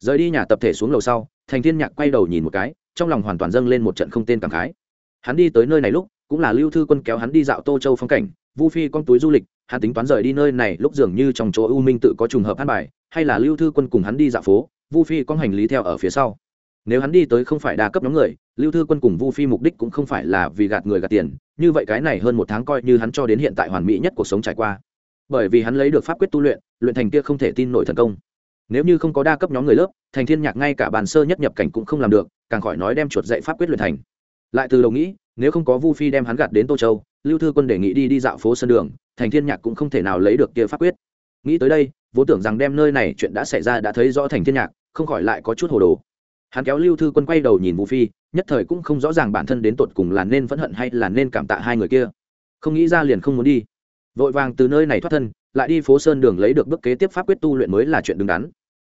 Speaker 1: Rời đi nhà tập thể xuống lầu sau, thành thiên nhạc quay đầu nhìn một cái, trong lòng hoàn toàn dâng lên một trận không tên cảm khái. Hắn đi tới nơi này lúc, cũng là lưu thư quân kéo hắn đi dạo tô châu phong cảnh, vu phi con túi du lịch, hắn tính toán rời đi nơi này lúc dường như trong chỗ u minh tự có trùng hợp hát bài, hay là lưu thư quân cùng hắn đi dạo phố, vu phi con hành lý theo ở phía sau. Nếu hắn đi tới không phải đa cấp nhóm người, lưu thư quân cùng vu phi mục đích cũng không phải là vì gạt người gạt tiền, như vậy cái này hơn một tháng coi như hắn cho đến hiện tại hoàn mỹ nhất cuộc sống trải qua bởi vì hắn lấy được pháp quyết tu luyện luyện thành kia không thể tin nổi thần công. Nếu như không có đa cấp nhóm người lớp, thành thiên nhạc ngay cả bàn sơ nhất nhập cảnh cũng không làm được, càng khỏi nói đem chuột dạy pháp quyết luyện thành. Lại từ đầu nghĩ, nếu không có vu phi đem hắn gạt đến tô châu, lưu thư quân đề nghị đi đi dạo phố sân đường, thành thiên nhạc cũng không thể nào lấy được kia pháp quyết. Nghĩ tới đây, vốn tưởng rằng đem nơi này chuyện đã xảy ra đã thấy rõ thành thiên nhạc, không khỏi lại có chút hồ đồ. Hắn kéo lưu thư quân quay đầu nhìn vu phi, nhất thời cũng không rõ ràng bản thân đến tột cùng là nên phẫn hận hay là nên cảm tạ hai người kia. Không nghĩ ra liền không muốn đi vội vàng từ nơi này thoát thân, lại đi phố sơn đường lấy được bước kế tiếp pháp quyết tu luyện mới là chuyện đứng đắn.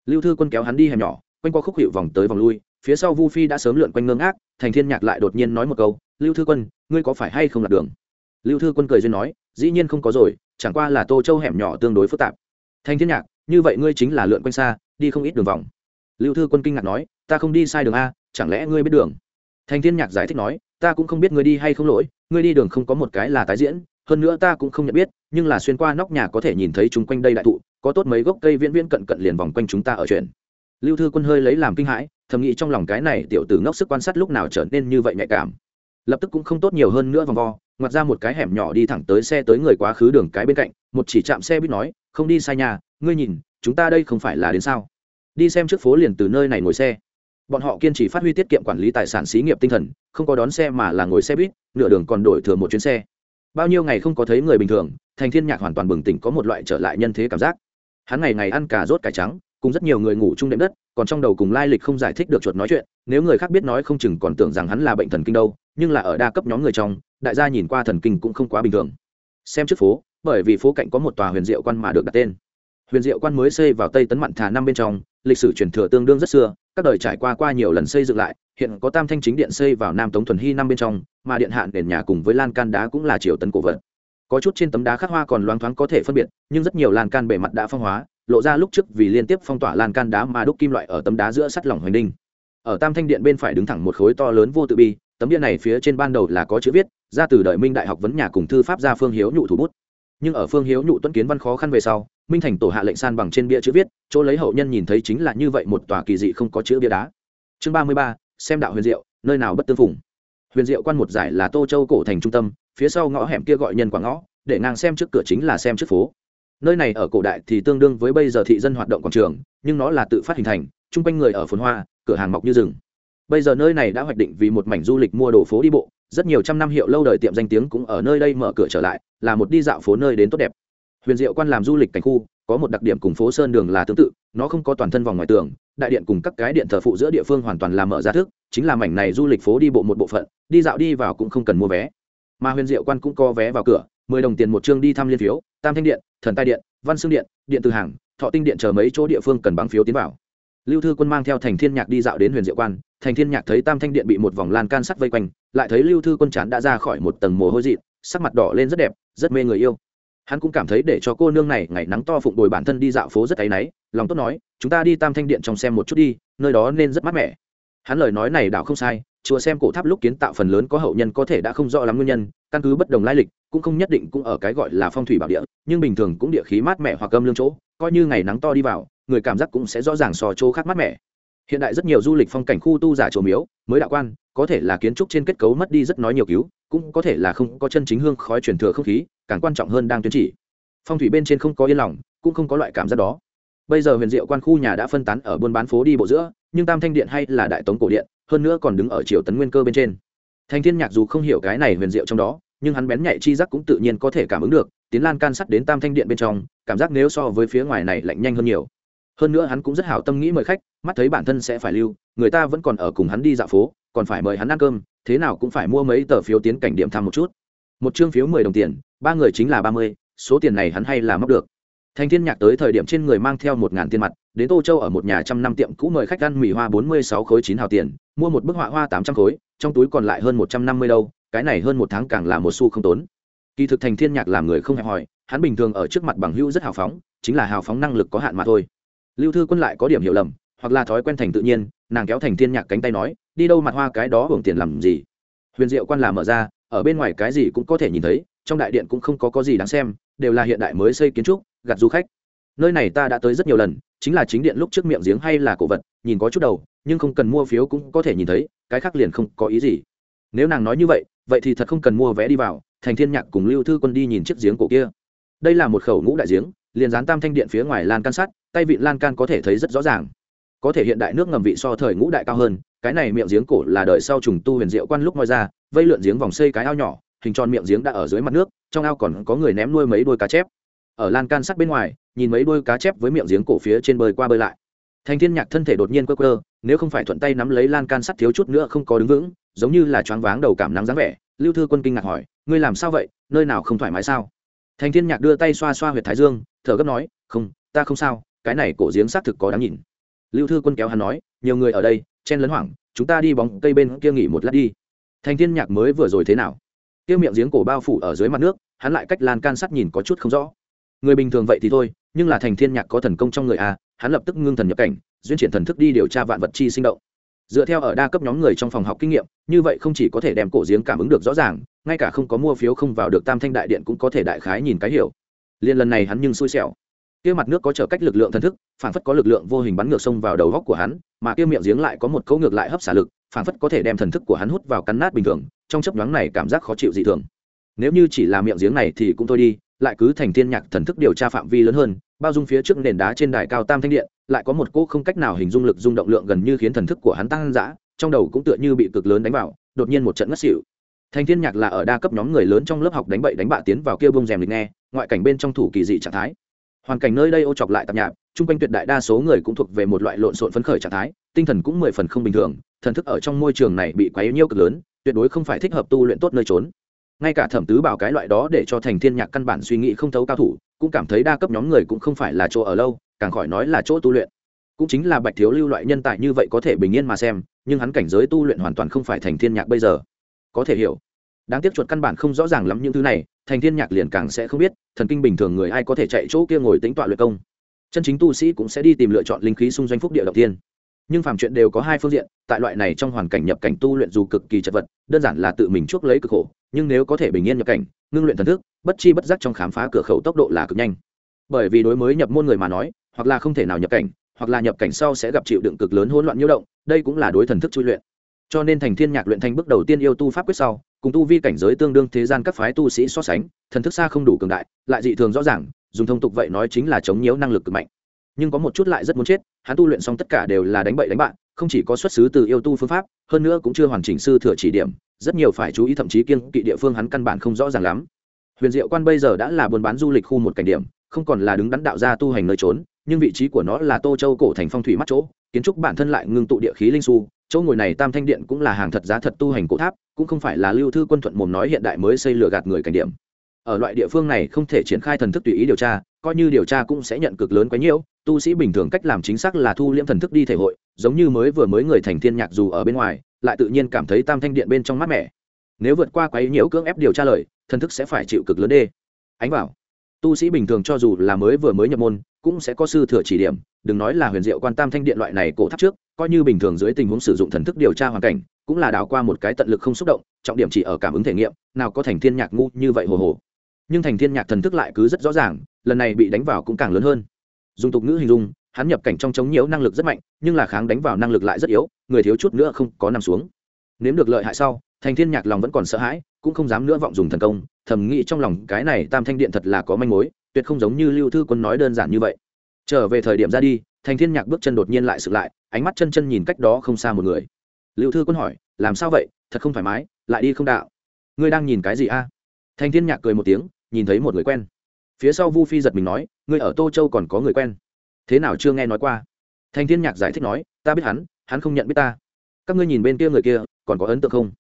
Speaker 1: Lưu thư quân kéo hắn đi hẻm nhỏ, quanh qua khúc hiệu vòng tới vòng lui, phía sau vu phi đã sớm lượn quanh ngưng ác thành thiên nhạc lại đột nhiên nói một câu, lưu thư quân, ngươi có phải hay không lạc đường? Lưu thư quân cười duyên nói, dĩ nhiên không có rồi, chẳng qua là tô châu hẻm nhỏ tương đối phức tạp. Thành thiên nhạc, như vậy ngươi chính là lượn quanh xa, đi không ít đường vòng. Lưu thư quân kinh ngạc nói, ta không đi sai đường a, chẳng lẽ ngươi biết đường? Thành thiên nhạc giải thích nói, ta cũng không biết ngươi đi hay không lỗi, ngươi đi đường không có một cái là tái diễn hơn nữa ta cũng không nhận biết, nhưng là xuyên qua nóc nhà có thể nhìn thấy chúng quanh đây đại thụ, có tốt mấy gốc cây viễn viễn cận cận liền vòng quanh chúng ta ở chuyện. Lưu thư quân hơi lấy làm kinh hãi, thầm nghĩ trong lòng cái này tiểu tử ngốc sức quan sát lúc nào trở nên như vậy nhạy cảm. Lập tức cũng không tốt nhiều hơn nữa vòng vo, ngoặt ra một cái hẻm nhỏ đi thẳng tới xe tới người quá khứ đường cái bên cạnh, một chỉ chạm xe biết nói, không đi sai nhà ngươi nhìn, chúng ta đây không phải là đến sao? Đi xem trước phố liền từ nơi này ngồi xe. Bọn họ kiên trì phát huy tiết kiệm quản lý tài sản xí nghiệp tinh thần, không có đón xe mà là ngồi xe buýt, nửa đường còn đổi thừa một chuyến xe bao nhiêu ngày không có thấy người bình thường, thành thiên nhạc hoàn toàn bừng tỉnh có một loại trở lại nhân thế cảm giác. Hắn ngày ngày ăn cà rốt cải trắng, cùng rất nhiều người ngủ chung đệm đất, còn trong đầu cùng lai lịch không giải thích được chuột nói chuyện, nếu người khác biết nói không chừng còn tưởng rằng hắn là bệnh thần kinh đâu, nhưng là ở đa cấp nhóm người trong, đại gia nhìn qua thần kinh cũng không quá bình thường. Xem trước phố, bởi vì phố cạnh có một tòa huyền diệu quan mà được đặt tên. Huyền diệu quan mới xây vào tây tấn mặn thà năm bên trong, lịch sử truyền thừa tương đương rất xưa, các đời trải qua qua nhiều lần xây dựng lại hiện có tam thanh chính điện xây vào nam tống thuần hy năm bên trong, mà điện hạn nền nhà cùng với lan can đá cũng là triều tấn cổ vật. Có chút trên tấm đá khắc hoa còn loáng thoáng có thể phân biệt, nhưng rất nhiều lan can bề mặt đã phong hóa, lộ ra lúc trước vì liên tiếp phong tỏa lan can đá mà đúc kim loại ở tấm đá giữa sắt lỏng hoành đinh. Ở tam thanh điện bên phải đứng thẳng một khối to lớn vô tự bi, tấm bia này phía trên ban đầu là có chữ viết, ra từ đời minh đại học vấn nhà cùng thư pháp gia phương hiếu nhụ thủ bút. Nhưng ở phương hiếu nhụ tuấn kiến văn khó khăn về sau, minh thành tổ hạ lệnh san bằng trên bia chữ viết, chỗ lấy hậu nhân nhìn thấy chính là như vậy một tòa kỳ dị không có chữ bia đá. Chương ba mươi ba xem đạo huyền diệu, nơi nào bất tương phùng. Huyền diệu quan một giải là tô châu cổ thành trung tâm, phía sau ngõ hẻm kia gọi nhân quả ngõ, để ngang xem trước cửa chính là xem trước phố. Nơi này ở cổ đại thì tương đương với bây giờ thị dân hoạt động quảng trường, nhưng nó là tự phát hình thành, chung quanh người ở phồn hoa, cửa hàng mọc như rừng. Bây giờ nơi này đã hoạch định vì một mảnh du lịch mua đồ phố đi bộ, rất nhiều trăm năm hiệu lâu đời tiệm danh tiếng cũng ở nơi đây mở cửa trở lại, là một đi dạo phố nơi đến tốt đẹp. Huyền diệu quan làm du lịch cảnh khu có một đặc điểm cùng phố sơn đường là tương tự, nó không có toàn thân vòng ngoài tường, đại điện cùng các cái điện thờ phụ giữa địa phương hoàn toàn là mở ra thức, chính là mảnh này du lịch phố đi bộ một bộ phận, đi dạo đi vào cũng không cần mua vé. Mà huyền diệu quan cũng có vé vào cửa, mười đồng tiền một chương đi thăm liên phiếu, tam thanh điện, thần tai điện, văn xương điện điện từ hàng, thọ tinh điện chờ mấy chỗ địa phương cần bằng phiếu tiến vào. Lưu thư quân mang theo thành thiên nhạc đi dạo đến huyền diệu quan, thành thiên nhạc thấy tam thanh điện bị một vòng lan can sắt vây quanh, lại thấy lưu thư quân chán đã ra khỏi một tầng mồ hôi dị sắc mặt đỏ lên rất đẹp, rất mê người yêu hắn cũng cảm thấy để cho cô nương này ngày nắng to phụng đồi bản thân đi dạo phố rất áy náy, lòng tốt nói, chúng ta đi tam thanh điện trong xem một chút đi, nơi đó nên rất mát mẻ. Hắn lời nói này đảo không sai, chùa xem cổ tháp lúc kiến tạo phần lớn có hậu nhân có thể đã không rõ lắm nguyên nhân, căn cứ bất đồng lai lịch, cũng không nhất định cũng ở cái gọi là phong thủy bảo địa, nhưng bình thường cũng địa khí mát mẻ hoặc âm lương chỗ, coi như ngày nắng to đi vào, người cảm giác cũng sẽ rõ ràng so chỗ khác mát mẻ hiện đại rất nhiều du lịch phong cảnh khu tu giả chùa miếu, mới đạo quan, có thể là kiến trúc trên kết cấu mất đi rất nói nhiều cứu, cũng có thể là không có chân chính hương khói truyền thừa không khí, càng quan trọng hơn đang tuyên chỉ. Phong thủy bên trên không có yên lòng, cũng không có loại cảm giác đó. Bây giờ huyền diệu quan khu nhà đã phân tán ở buôn bán phố đi bộ giữa, nhưng tam thanh điện hay là đại tống cổ điện, hơn nữa còn đứng ở triều tấn nguyên cơ bên trên. Thanh thiên nhạc dù không hiểu cái này huyền diệu trong đó, nhưng hắn bén nhạy chi giác cũng tự nhiên có thể cảm ứng được, tiến lan can sắt đến tam thanh điện bên trong, cảm giác nếu so với phía ngoài này lạnh nhanh hơn nhiều. Hơn nữa hắn cũng rất hảo tâm nghĩ mời khách mắt thấy bản thân sẽ phải lưu, người ta vẫn còn ở cùng hắn đi dạo phố, còn phải mời hắn ăn cơm, thế nào cũng phải mua mấy tờ phiếu tiến cảnh điểm thăm một chút. Một chương phiếu mười đồng tiền, ba người chính là ba mươi, số tiền này hắn hay là móc được. Thành thiên nhạc tới thời điểm trên người mang theo một ngàn tiền mặt, đến tô châu ở một nhà trăm năm tiệm cũ mời khách ăn mì hoa bốn mươi sáu khối chín hào tiền, mua một bức họa hoa tám trăm khối, trong túi còn lại hơn một trăm năm mươi đâu, cái này hơn một tháng càng là một xu không tốn. Kỳ thực thành thiên nhạc làm người không hẹp hòi, hắn bình thường ở trước mặt bằng hữu rất hào phóng, chính là hào phóng năng lực có hạn mà thôi. Lưu thư quân lại có điểm hiểu lầm hoặc là thói quen thành tự nhiên, nàng kéo thành thiên nhạc cánh tay nói, đi đâu mặt hoa cái đó hưởng tiền làm gì? Huyền diệu quan là mở ra, ở bên ngoài cái gì cũng có thể nhìn thấy, trong đại điện cũng không có có gì đáng xem, đều là hiện đại mới xây kiến trúc gặt du khách. Nơi này ta đã tới rất nhiều lần, chính là chính điện lúc trước miệng giếng hay là cổ vật, nhìn có chút đầu, nhưng không cần mua phiếu cũng có thể nhìn thấy, cái khác liền không có ý gì. Nếu nàng nói như vậy vậy thì thật không cần mua vé đi vào, thành thiên nhạc cùng lưu thư quân đi nhìn chiếc giếng cổ kia. Đây là một khẩu ngũ đại giếng, liền dán tam thanh điện phía ngoài lan can sắt, tay vị lan can có thể thấy rất rõ ràng có thể hiện đại nước ngầm vị so thời ngũ đại cao hơn, cái này miệng giếng cổ là đời sau trùng tu huyền diệu quan lúc ngoài ra, vây lượn giếng vòng xây cái ao nhỏ, hình tròn miệng giếng đã ở dưới mặt nước, trong ao còn có người ném nuôi mấy đôi cá chép. Ở lan can sắt bên ngoài, nhìn mấy đôi cá chép với miệng giếng cổ phía trên bơi qua bơi lại. Thành thiên nhạc thân thể đột nhiên quơ quơ, nếu không phải thuận tay nắm lấy lan can sắt thiếu chút nữa không có đứng vững, giống như là choáng váng đầu cảm nắng dáng vẻ, lưu thư quân kinh ngạc hỏi, ngươi làm sao vậy? Nơi nào không thoải mái sao? Thành thiên nhạc đưa tay xoa xoa huyệt thái dương, thở gấp nói, không, ta không sao, cái này cổ giếng xác thực có đáng nhìn lưu thư quân kéo hắn nói, nhiều người ở đây, chen lấn hoảng, chúng ta đi bóng cây bên kia nghỉ một lát đi. Thành thiên nhạc mới vừa rồi thế nào? Kia miệng giếng cổ bao phủ ở dưới mặt nước, hắn lại cách lan can sắt nhìn có chút không rõ. Người bình thường vậy thì thôi, nhưng là thành thiên nhạc có thần công trong người a hắn lập tức ngưng thần nhập cảnh, duyên chuyển thần thức đi điều tra vạn vật chi sinh động. Dựa theo ở đa cấp nhóm người trong phòng học kinh nghiệm, như vậy không chỉ có thể đem cổ giếng cảm ứng được rõ ràng, ngay cả không có mua phiếu không vào được tam thanh đại điện cũng có thể đại khái nhìn cái hiểu. Liên lần này hắn nhưng xui xẻo kia mặt nước có trở cách lực lượng thần thức phản phất có lực lượng vô hình bắn ngược sông vào đầu góc của hắn, mà kia miệng giếng lại có một cấu ngược lại hấp xả lực phản phất có thể đem thần thức của hắn hút vào cắn nát bình thường, trong chấp nhoáng này cảm giác khó chịu dị thường. Nếu như chỉ là miệng giếng này thì cũng thôi đi, lại cứ thành thiên nhạc thần thức điều tra phạm vi lớn hơn, bao dung phía trước nền đá trên đài cao tam thanh điện, lại có một cỗ không cách nào hình dung lực dung động lượng gần như khiến thần thức của hắn tăng dã, trong đầu cũng tựa như bị cực lớn đánh vào, đột nhiên một trận ngất xỉu. Thành thiên nhạc là ở đa cấp nhóm người lớn trong lớp học đánh bậy đánh bạ tiến vào kia bông rèm lịch nghe, ngoại cảnh bên trong thủ kỳ dị trạng thái hoàn cảnh nơi đây ô chọc lại tạp nhạp, chung quanh tuyệt đại đa số người cũng thuộc về một loại lộn xộn phấn khởi trạng thái, tinh thần cũng mười phần không bình thường, thần thức ở trong môi trường này bị quấy nhiêu cực lớn, tuyệt đối không phải thích hợp tu luyện tốt nơi trốn. Ngay cả thẩm tứ bảo cái loại đó để cho thành thiên nhạc căn bản suy nghĩ không thấu cao thủ, cũng cảm thấy đa cấp nhóm người cũng không phải là chỗ ở lâu, càng khỏi nói là chỗ tu luyện. Cũng chính là bạch thiếu lưu loại nhân tài như vậy có thể bình yên mà xem, nhưng hắn cảnh giới tu luyện hoàn toàn không phải thành thiên nhạc bây giờ. Có thể hiểu đáng tiếc chuột căn bản không rõ ràng lắm những thứ này, thành thiên nhạc liền càng sẽ không biết, thần kinh bình thường người ai có thể chạy chỗ kia ngồi tính tọa luyện công. Chân chính tu sĩ cũng sẽ đi tìm lựa chọn linh khí xung doanh phúc địa đầu tiên. Nhưng phàm chuyện đều có hai phương diện, tại loại này trong hoàn cảnh nhập cảnh tu luyện dù cực kỳ chật vật, đơn giản là tự mình chuốc lấy cực khổ, nhưng nếu có thể bình yên nhập cảnh, ngưng luyện thần thức, bất chi bất giác trong khám phá cửa khẩu tốc độ là cực nhanh. Bởi vì đối mới nhập môn người mà nói, hoặc là không thể nào nhập cảnh, hoặc là nhập cảnh sau sẽ gặp chịu đựng cực lớn hỗn loạn nhiễu động, đây cũng là đối thần thức chui luyện. Cho nên thành thiên nhạc luyện thành bước đầu tiên yêu tu pháp quyết sau cùng tu vi cảnh giới tương đương thế gian các phái tu sĩ so sánh, thần thức xa không đủ cường đại, lại dị thường rõ ràng, dùng thông tục vậy nói chính là chống nhiễu năng lực cực mạnh. Nhưng có một chút lại rất muốn chết, hắn tu luyện xong tất cả đều là đánh bậy đánh bạn, không chỉ có xuất xứ từ yêu tu phương pháp, hơn nữa cũng chưa hoàn chỉnh sư thừa chỉ điểm, rất nhiều phải chú ý thậm chí kiêng kỵ địa phương hắn căn bản không rõ ràng lắm. Huyền diệu quan bây giờ đã là buôn bán du lịch khu một cảnh điểm, không còn là đứng đắn đạo gia tu hành nơi trốn, nhưng vị trí của nó là tô châu cổ thành phong thủy mắt chỗ, kiến trúc bản thân lại ngưng tụ địa khí linh su, chỗ ngồi này tam thanh điện cũng là hàng thật giá thật tu hành cổ tháp cũng không phải là lưu thư quân thuận mồm nói hiện đại mới xây lừa gạt người cảnh điểm. Ở loại địa phương này không thể triển khai thần thức tùy ý điều tra, coi như điều tra cũng sẽ nhận cực lớn quá nhiễu, tu sĩ bình thường cách làm chính xác là thu liễm thần thức đi thể hội, giống như mới vừa mới người thành thiên nhạc dù ở bên ngoài, lại tự nhiên cảm thấy tam thanh điện bên trong mát mẻ. Nếu vượt qua quấy nhiễu cưỡng ép điều tra lời, thần thức sẽ phải chịu cực lớn đê. Ánh vào tu sĩ bình thường cho dù là mới vừa mới nhập môn, cũng sẽ có sư thừa chỉ điểm, đừng nói là huyền diệu quan tam thanh điện loại này cổ tháp trước, coi như bình thường dưới tình huống sử dụng thần thức điều tra hoàn cảnh, cũng là đào qua một cái tận lực không xúc động, trọng điểm chỉ ở cảm ứng thể nghiệm, nào có thành thiên nhạc ngu như vậy hồ hồ. Nhưng thành thiên nhạc thần thức lại cứ rất rõ ràng, lần này bị đánh vào cũng càng lớn hơn. Dùng tục ngữ hình dung, hắn nhập cảnh trong chống nhiễu năng lực rất mạnh, nhưng là kháng đánh vào năng lực lại rất yếu, người thiếu chút nữa không có nằm xuống. Nếm được lợi hại sau, thành thiên nhạc lòng vẫn còn sợ hãi, cũng không dám nữa vọng dùng thần công thầm nghĩ trong lòng cái này tam thanh điện thật là có manh mối, tuyệt không giống như lưu thư quân nói đơn giản như vậy. Trở về thời điểm ra đi, thành thiên nhạc bước chân đột nhiên lại sực lại, ánh mắt chân chân nhìn cách đó không xa một người. Lưu thư quân hỏi, làm sao vậy? Thật không thoải mái, lại đi không đạo. Ngươi đang nhìn cái gì a? Thành thiên nhạc cười một tiếng, nhìn thấy một người quen. Phía sau vu phi giật mình nói, ngươi ở tô châu còn có người quen. Thế nào chưa nghe nói qua? Thành thiên nhạc giải thích nói, ta biết hắn hắn không nhận biết ta. Các ngươi nhìn bên kia người kia, còn có ấn tượng không?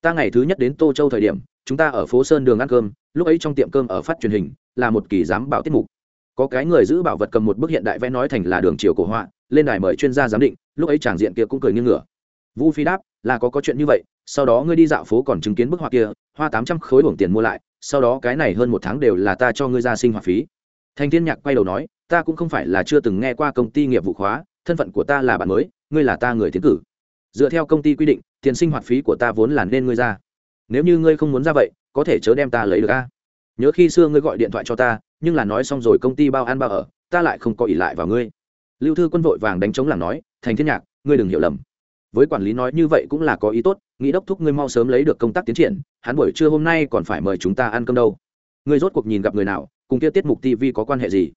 Speaker 1: Ta ngày thứ nhất đến tô châu thời điểm chúng ta ở phố sơn đường ăn cơm, lúc ấy trong tiệm cơm ở phát truyền hình, là một kỳ giám bảo tiết mục. Có cái người giữ bảo vật cầm một bức hiện đại vẽ nói thành là đường chiều cổ họa, lên đài mời chuyên gia giám định, lúc ấy tràng diện kia cũng cười nghiêng ngửa. Vu phi đáp, là có có chuyện như vậy, sau đó ngươi đi dạo phố còn chứng kiến bức họa kia, hoa tám trăm khối uổng tiền mua lại, sau đó cái này hơn một tháng đều là ta cho ngươi ra sinh hoạt phí. Thành thiên nhạc quay đầu nói, ta cũng không phải là chưa từng nghe qua công ty nghiệp vụ khóa, thân phận của ta là bạn mới, ngươi là ta người tiến cử. Dựa theo công ty quy định, tiền sinh hoạt phí của ta vốn là nên ngươi ra nếu như ngươi không muốn ra vậy, có thể chớ đem ta lấy được a. Nhớ khi xưa ngươi gọi điện thoại cho ta, nhưng là nói xong rồi công ty bao ăn bao ở, ta lại không có ỷ lại vào ngươi. Lưu thư quân vội vàng đánh chống làng nói, thành thiên nhạc, ngươi đừng hiểu lầm. Với quản lý nói như vậy cũng là có ý tốt, nghĩ đốc thúc ngươi mau sớm lấy được công tác tiến triển, hắn buổi trưa hôm nay còn phải mời chúng ta ăn cơm đâu. Ngươi rốt cuộc nhìn gặp người nào, cùng kia tiết mục tv có quan hệ gì?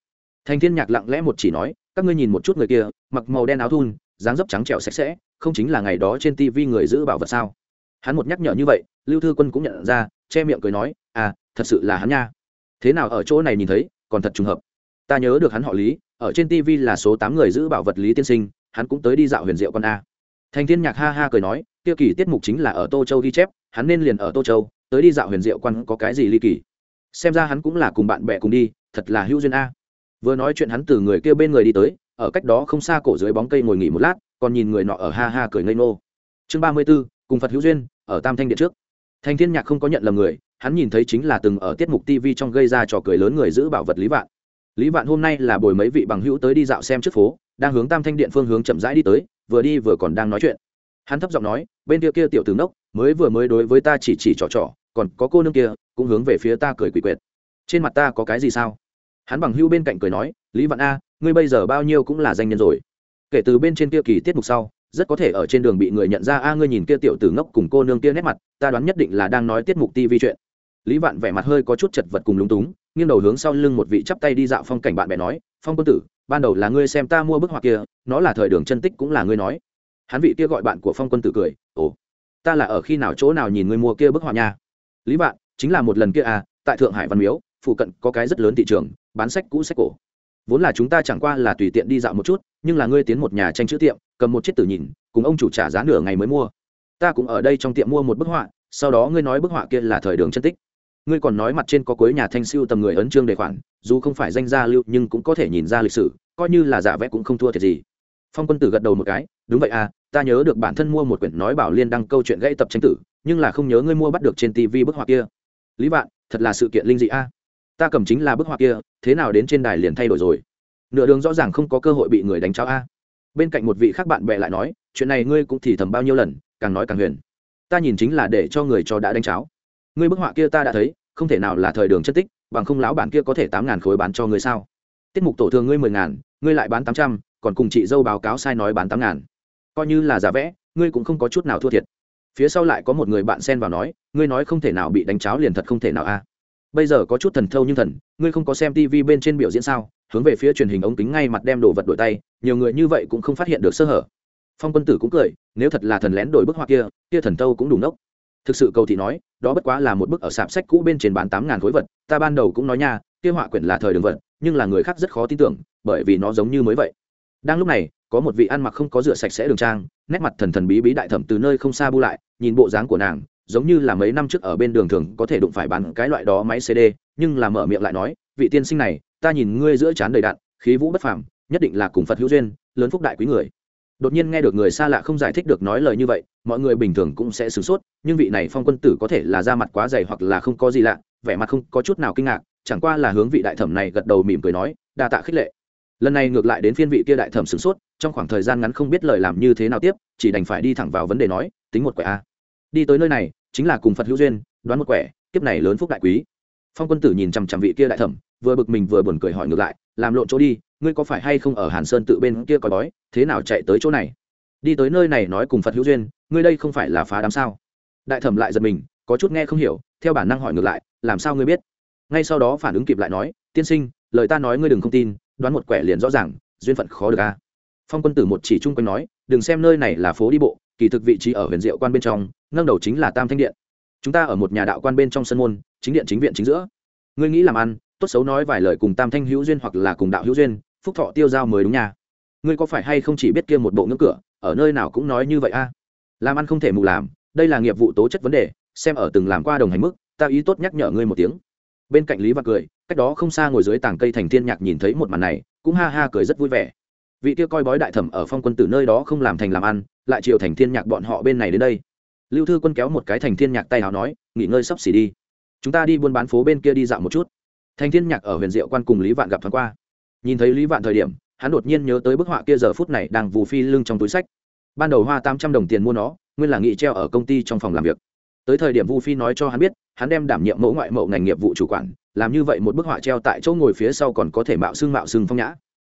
Speaker 1: Thành thiên nhạc lặng lẽ một chỉ nói, các ngươi nhìn một chút người kia, mặc màu đen áo thun, dáng dấp trắng trẻo sạch sẽ, không chính là ngày đó trên tv người giữ bảo vật sao? Hắn một nhắc nhở như vậy lưu thư quân cũng nhận ra, che miệng cười nói à thật sự là hắn nha. Thế nào ở chỗ này nhìn thấy, còn thật trùng hợp. Ta nhớ được hắn họ lý, ở trên tv là số tám người giữ bảo vật lý tiên sinh, hắn cũng tới đi dạo huyền diệu con a. Thành thiên nhạc ha ha cười nói tiêu kỳ tiết mục chính là ở tô châu ghi chép, hắn nên liền ở tô châu, tới đi dạo huyền diệu quan có cái gì ly kỳ. Xem ra hắn cũng là cùng bạn bè cùng đi, thật là hữu duyên a. Vừa nói chuyện hắn từ người kia bên người đi tới, ở cách đó không xa cổ dưới bóng cây ngồi nghỉ một lát, còn nhìn người nọ ở ha ha cười ngây ngô. Chương ba mươi b ố cùng phật hữu duyên, ở tam thanh điện trước thành thiên nhạc không có nhận lầm người, hắn nhìn thấy chính là từng ở tiết mục tv trong gây ra trò cười lớn người giữ bảo vật lý vạn. Lý vạn hôm nay là bồi mấy vị bằng hữu tới đi dạo xem trước phố, đang hướng tam thanh điện phương hướng chậm rãi đi tới, vừa đi vừa còn đang nói chuyện. Hắn thấp giọng nói, bên kia kia tiểu tướng đốc mới vừa mới đối với ta chỉ chỉ trò trò, còn có cô nương kia, cũng hướng về phía ta cười quỷ quyệt. Trên mặt ta có cái gì sao? Hắn bằng hữu bên cạnh cười nói, lý vạn a, ngươi bây giờ bao nhiêu cũng là danh nhân rồi. Kể từ bên trên kia kỳ tiết mục sau rất có thể ở trên đường bị người nhận ra, a, ngươi nhìn kia tiểu tử ngốc cùng cô nương kia nét mặt, ta đoán nhất định là đang nói tiết mục ti vi chuyện. Lý vạn vẻ mặt hơi có chút chật vật cùng lúng túng, nghiêng đầu hướng sau lưng một vị chắp tay đi dạo phong cảnh bạn bè nói, phong quân tử, ban đầu là ngươi xem ta mua bức họa kia, nó là thời đường chân tích cũng là ngươi nói. Hắn vị kia gọi bạn của phong quân tử cười, ồ, ta là ở khi nào chỗ nào nhìn ngươi mua kia bức họa nha? Lý vạn, chính là một lần kia à tại thượng hải văn miếu, phụ cận có cái rất lớn thị trường, bán sách cũ sách cổ. Vốn là chúng ta chẳng qua là tùy tiện đi dạo một chút, nhưng là ngươi tiến một nhà tranh chữ tiệm cầm một chiếc tử nhìn, cùng ông chủ trả giá nửa ngày mới mua. Ta cũng ở đây trong tiệm mua một bức họa, sau đó ngươi nói bức họa kia là thời đường chân tích. Ngươi còn nói mặt trên có cuối nhà thanh siêu tầm người ấn trương đề khoản, dù không phải danh gia lưu nhưng cũng có thể nhìn ra lịch sử, coi như là giả vẽ cũng không thua thiệt gì. Phong quân tử gật đầu một cái, đúng vậy à ta nhớ được bản thân mua một quyển nói bảo liên đăng câu chuyện gãy tập tranh tử, nhưng là không nhớ ngươi mua bắt được trên tv bức họa kia. Lý vạn, thật là sự kiện linh dị a. À. ta cầm chính là bức họa kia, thế nào đến trên đài liền thay đổi rồi. Nửa đường rõ ràng không có cơ hội bị người đánh cháo a bên cạnh một vị khác bạn bè lại nói, chuyện này ngươi cũng thì thầm bao nhiêu lần, càng nói càng huyền. Ta nhìn chính là để cho người cho đã đánh cháo. Ngươi bức họa kia ta đã thấy, không thể nào là thời đường chất tích, bằng không lão bản kia có thể tám ngàn khối bán cho ngươi sao? Tiết mục tổ thường ngươi mười ngàn, ngươi lại bán tám trăm, còn cùng chị dâu báo cáo sai nói bán tám ngàn. Coi như là giả vẽ, ngươi cũng không có chút nào thua thiệt. Phía sau lại có một người bạn xen vào nói, ngươi nói không thể nào bị đánh cháo liền thật không thể nào a. Bây giờ có chút thần thâu nhưng thần, ngươi không có xem tv bên trên biểu diễn sao? Hướng về phía truyền hình ống kính ngay mặt đem đồ vật đổi tay, nhiều người như vậy cũng không phát hiện được sơ hở. Phong quân tử cũng cười, nếu thật là thần lén đổi bức họa kia kia thần tâu cũng đủ nốc thực sự cầu thị nói, đó bất quá là một bức ở sạp sách cũ bên trên bán tám ngàn khối vật, ta ban đầu cũng nói nha, kia họa quyển là thời đường vật, nhưng là người khác rất khó tin tưởng, bởi vì nó giống như mới vậy. Đang lúc này, có một vị ăn mặc không có rửa sạch sẽ đường trang, nét mặt thần thần bí bí đại thẩm từ nơi không xa bu lại, nhìn bộ dáng của nàng, giống như là mấy năm trước ở bên đường thường có thể đụng phải bán cái loại đó máy cd nhưng là mở miệng lại nói, vị tiên sinh này ta nhìn ngươi giữa trán đầy đạn, khí vũ bất phàm, nhất định là cùng phật hữu duyên, lớn phúc đại quý người. Đột nhiên nghe được người xa lạ không giải thích được nói lời như vậy, mọi người bình thường cũng sẽ sửng sốt, nhưng vị này phong quân tử có thể là da mặt quá dày hoặc là không có gì lạ, vẻ mặt không có chút nào kinh ngạc, chẳng qua là hướng vị đại thẩm này gật đầu mỉm cười nói, đa tạ khích lệ. Lần này ngược lại đến phiên vị kia đại thẩm sửng sốt, trong khoảng thời gian ngắn không biết lời làm như thế nào tiếp, chỉ đành phải đi thẳng vào vấn đề nói, tính một quẻ a. Đi tới nơi này, chính là cùng phật hữu duyên, đoán một quẻ, kiếp này lớn phúc đại quý phong quân tử nhìn chằm chằm vị kia đại thẩm, vừa bực mình vừa buồn cười hỏi ngược lại, làm lộn chỗ đi, ngươi có phải hay không ở hàn sơn tự bên kia coi bói, thế nào chạy tới chỗ này? Đi tới nơi này nói cùng phật hữu duyên, ngươi đây không phải là phá đám sao? Đại thẩm lại giật mình, có chút nghe không hiểu, theo bản năng hỏi ngược lại, làm sao ngươi biết? Ngay sau đó phản ứng kịp lại nói, tiên sinh, lời ta nói ngươi đừng không tin, đoán một quẻ liền rõ ràng, duyên phận khó được a. Phong quân tử một chỉ chung quanh nói, đừng xem nơi này là phố đi bộ, kỳ thực vị trí ở huyền diệu quan bên trong, nâng đầu chính là tam thanh điện. Chúng ta ở một nhà đạo quan bên trong sân môn chính điện chính viện chính giữa. Ngươi nghĩ làm ăn, tốt xấu nói vài lời cùng tam thanh hữu duyên hoặc là cùng đạo hữu duyên, phúc thọ tiêu giao mới đúng nhà ngươi có phải hay không chỉ biết kia một bộ ngưỡng cửa, ở nơi nào cũng nói như vậy a? Làm ăn không thể mù làm, đây là nghiệp vụ tố chất vấn đề, xem ở từng làm qua đồng hành mức, ta ý tốt nhắc nhở ngươi một tiếng. Bên cạnh lý và cười, cách đó không xa ngồi dưới tảng cây thành thiên nhạc nhìn thấy một màn này, cũng ha ha cười rất vui vẻ. Vị kia coi bói đại thẩm ở phong quân tử nơi đó không làm thành làm ăn, lại chiều thành thiên nhạc bọn họ bên này đến đây. Lưu thư quân kéo một cái thành thiên nhạc tay hào nói, nghỉ ngơi sắp xỉ đi chúng ta đi buôn bán phố bên kia đi dạo một chút. Thành thiên nhạc ở huyền diệu quan cùng lý vạn gặp thoáng qua. Nhìn thấy lý vạn thời điểm, hắn đột nhiên nhớ tới bức họa kia giờ phút này đang vù phi lưng trong túi sách. Ban đầu hoa tám trăm đồng tiền mua nó, nguyên là nghị treo ở công ty trong phòng làm việc. Tới thời điểm vu phi nói cho hắn biết, hắn đem đảm nhiệm mẫu ngoại mẫu ngành nghiệp vụ chủ quản, làm như vậy một bức họa treo tại chỗ ngồi phía sau còn có thể mạo xương mạo xương phong nhã.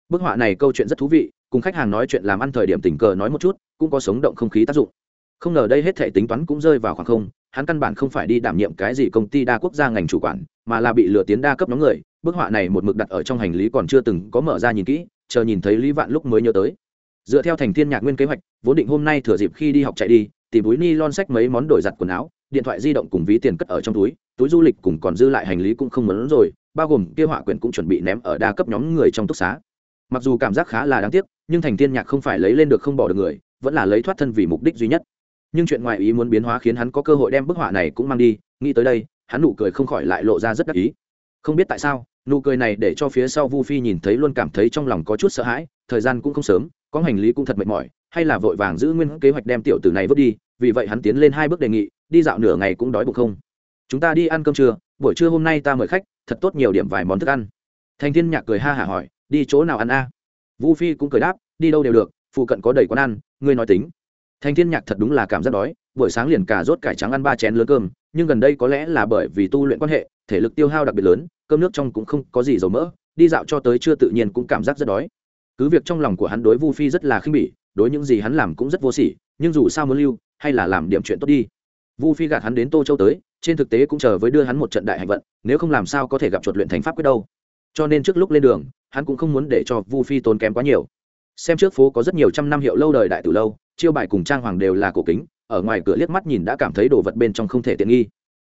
Speaker 1: Bức họa này câu chuyện rất thú vị, cùng khách hàng nói chuyện làm ăn thời điểm tình cờ nói một chút, cũng có sống động không khí tác dụng. Không ngờ đây hết thể tính toán cũng rơi vào khoảng không hắn căn bản không phải đi đảm nhiệm cái gì công ty đa quốc gia ngành chủ quản, mà là bị lừa tiến đa cấp nhóm người, bức họa này một mực đặt ở trong hành lý còn chưa từng có mở ra nhìn kỹ, chờ nhìn thấy lý vạn lúc mới nhớ tới. Dựa theo thành thiên nhạc nguyên kế hoạch, vốn định hôm nay thừa dịp khi đi học chạy đi, tìm túi ni lon sách mấy món đổi giặt quần áo, điện thoại di động cùng ví tiền cất ở trong túi túi du lịch cùng còn dư lại hành lý cũng không muốn rồi, bao gồm kia họa quyển cũng chuẩn bị ném ở đa cấp nhóm người trong túc xá. Mặc dù cảm giác khá là đáng tiếc, nhưng thành thiên nhạc không phải lấy lên được không bỏ được người, vẫn là lấy thoát thân vì mục đích duy nhất nhưng chuyện ngoài ý muốn biến hóa khiến hắn có cơ hội đem bức họa này cũng mang đi, nghĩ tới đây, hắn nụ cười không khỏi lại lộ ra rất đắc ý. Không biết tại sao, nụ cười này để cho phía sau vu phi nhìn thấy luôn cảm thấy trong lòng có chút sợ hãi, thời gian cũng không sớm, có hành lý cũng thật mệt mỏi, hay là vội vàng giữ nguyên kế hoạch đem tiểu tử này vứt đi, vì vậy hắn tiến lên hai bước đề nghị, đi dạo nửa ngày cũng đói bụng không? Chúng ta đi ăn cơm trưa, buổi trưa hôm nay ta mời khách, thật tốt nhiều điểm vài món thức ăn. Thành thiên nhạc cười ha hả hỏi, đi chỗ nào ăn a? Vu phi cũng cười đáp, đi đâu đều được, phụ cận có đầy quán ăn, ngươi nói tính thành thiên nhạc thật đúng là cảm giác đói, buổi sáng liền cà rốt cải trắng ăn ba chén lớn cơm, nhưng gần đây có lẽ là bởi vì tu luyện quan hệ, thể lực tiêu hao đặc biệt lớn, cơm nước trong cũng không có gì dầu mỡ, đi dạo cho tới chưa tự nhiên cũng cảm giác rất đói. Cứ việc trong lòng của hắn đối vu phi rất là khinh bỉ, đối những gì hắn làm cũng rất vô sỉ, nhưng dù sao muốn lưu, hay là làm điểm chuyện tốt đi. Vu phi gạt hắn đến tô châu tới, trên thực tế cũng chờ với đưa hắn một trận đại hành vận, nếu không làm sao có thể gặp chuột luyện thành pháp quyết đâu. Cho nên trước lúc lên đường, hắn cũng không muốn để cho vu phi tốn kém quá nhiều. Xem trước phố có rất nhiều trăm năm hiệu lâu đời đại từ lâu chiêu bài cùng trang hoàng đều là cổ kính, ở ngoài cửa liếc mắt nhìn đã cảm thấy đồ vật bên trong không thể tiện nghi.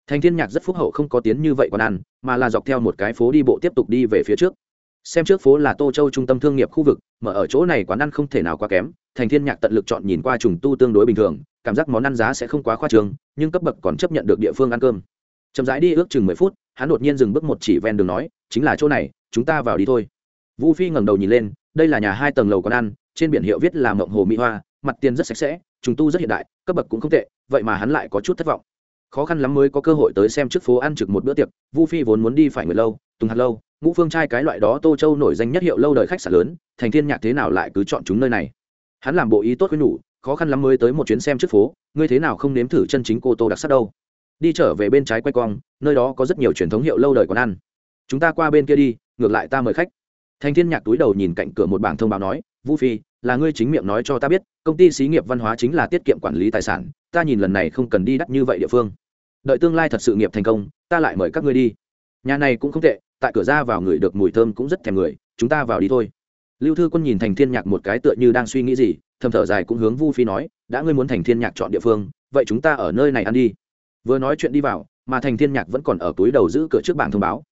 Speaker 1: Thành thiên nhạc rất phúc hậu không có tiến như vậy còn ăn, mà là dọc theo một cái phố đi bộ tiếp tục đi về phía trước. Xem trước phố là tô châu trung tâm thương nghiệp khu vực mở ở chỗ này quán ăn không thể nào quá kém, thành thiên nhạc tận lực chọn nhìn qua trùng tu tương đối bình thường, cảm giác món ăn giá sẽ không quá khoa trương, nhưng cấp bậc còn chấp nhận được địa phương ăn cơm. Chậm rãi đi ước chừng mười phút, hắn đột nhiên dừng bước một chỉ ven đường nói, chính là chỗ này, chúng ta vào đi thôi. Vũ phi ngẩng đầu nhìn lên, đây là nhà hai tầng lầu quán ăn, trên biển hiệu viết là mộng hồ mỹ hoa mặt tiền rất sạch sẽ, trùng tu rất hiện đại, cấp bậc cũng không tệ, vậy mà hắn lại có chút thất vọng. Khó khăn lắm mới có cơ hội tới xem trước phố ăn trực một bữa tiệc, vu phi vốn muốn đi phải người lâu, tùng hạt lâu, ngũ phương trai cái loại đó tô châu nổi danh nhất hiệu lâu đời khách sạn lớn, thành thiên nhạc thế nào lại cứ chọn chúng nơi này. Hắn làm bộ ý tốt với nhủ, khó khăn lắm mới tới một chuyến xem trước phố, ngươi thế nào không nếm thử chân chính cô tô đặc sắc đâu. Đi trở về bên trái quay cong nơi đó có rất nhiều truyền thống hiệu lâu đời quán ăn. Chúng ta qua bên kia đi, ngược lại ta mời khách. Thành thiên nhạc túi đầu nhìn cạnh cửa một bảng thông báo nói vũ phi là ngươi chính miệng nói cho ta biết, công ty xí nghiệp văn hóa chính là tiết kiệm quản lý tài sản, ta nhìn lần này không cần đi đắt như vậy địa phương. Đợi tương lai thật sự nghiệp thành công, ta lại mời các ngươi đi. Nhà này cũng không tệ, tại cửa ra vào người được mùi thơm cũng rất thèm người, chúng ta vào đi thôi. Lưu thư quân nhìn thành thiên nhạc một cái tựa như đang suy nghĩ gì, thầm thở dài cũng hướng vu phi nói, đã ngươi muốn thành thiên nhạc chọn địa phương, vậy chúng ta ở nơi này ăn đi. Vừa nói chuyện đi vào, mà thành thiên nhạc vẫn còn ở túi đầu giữ cửa trước bảng thông báo.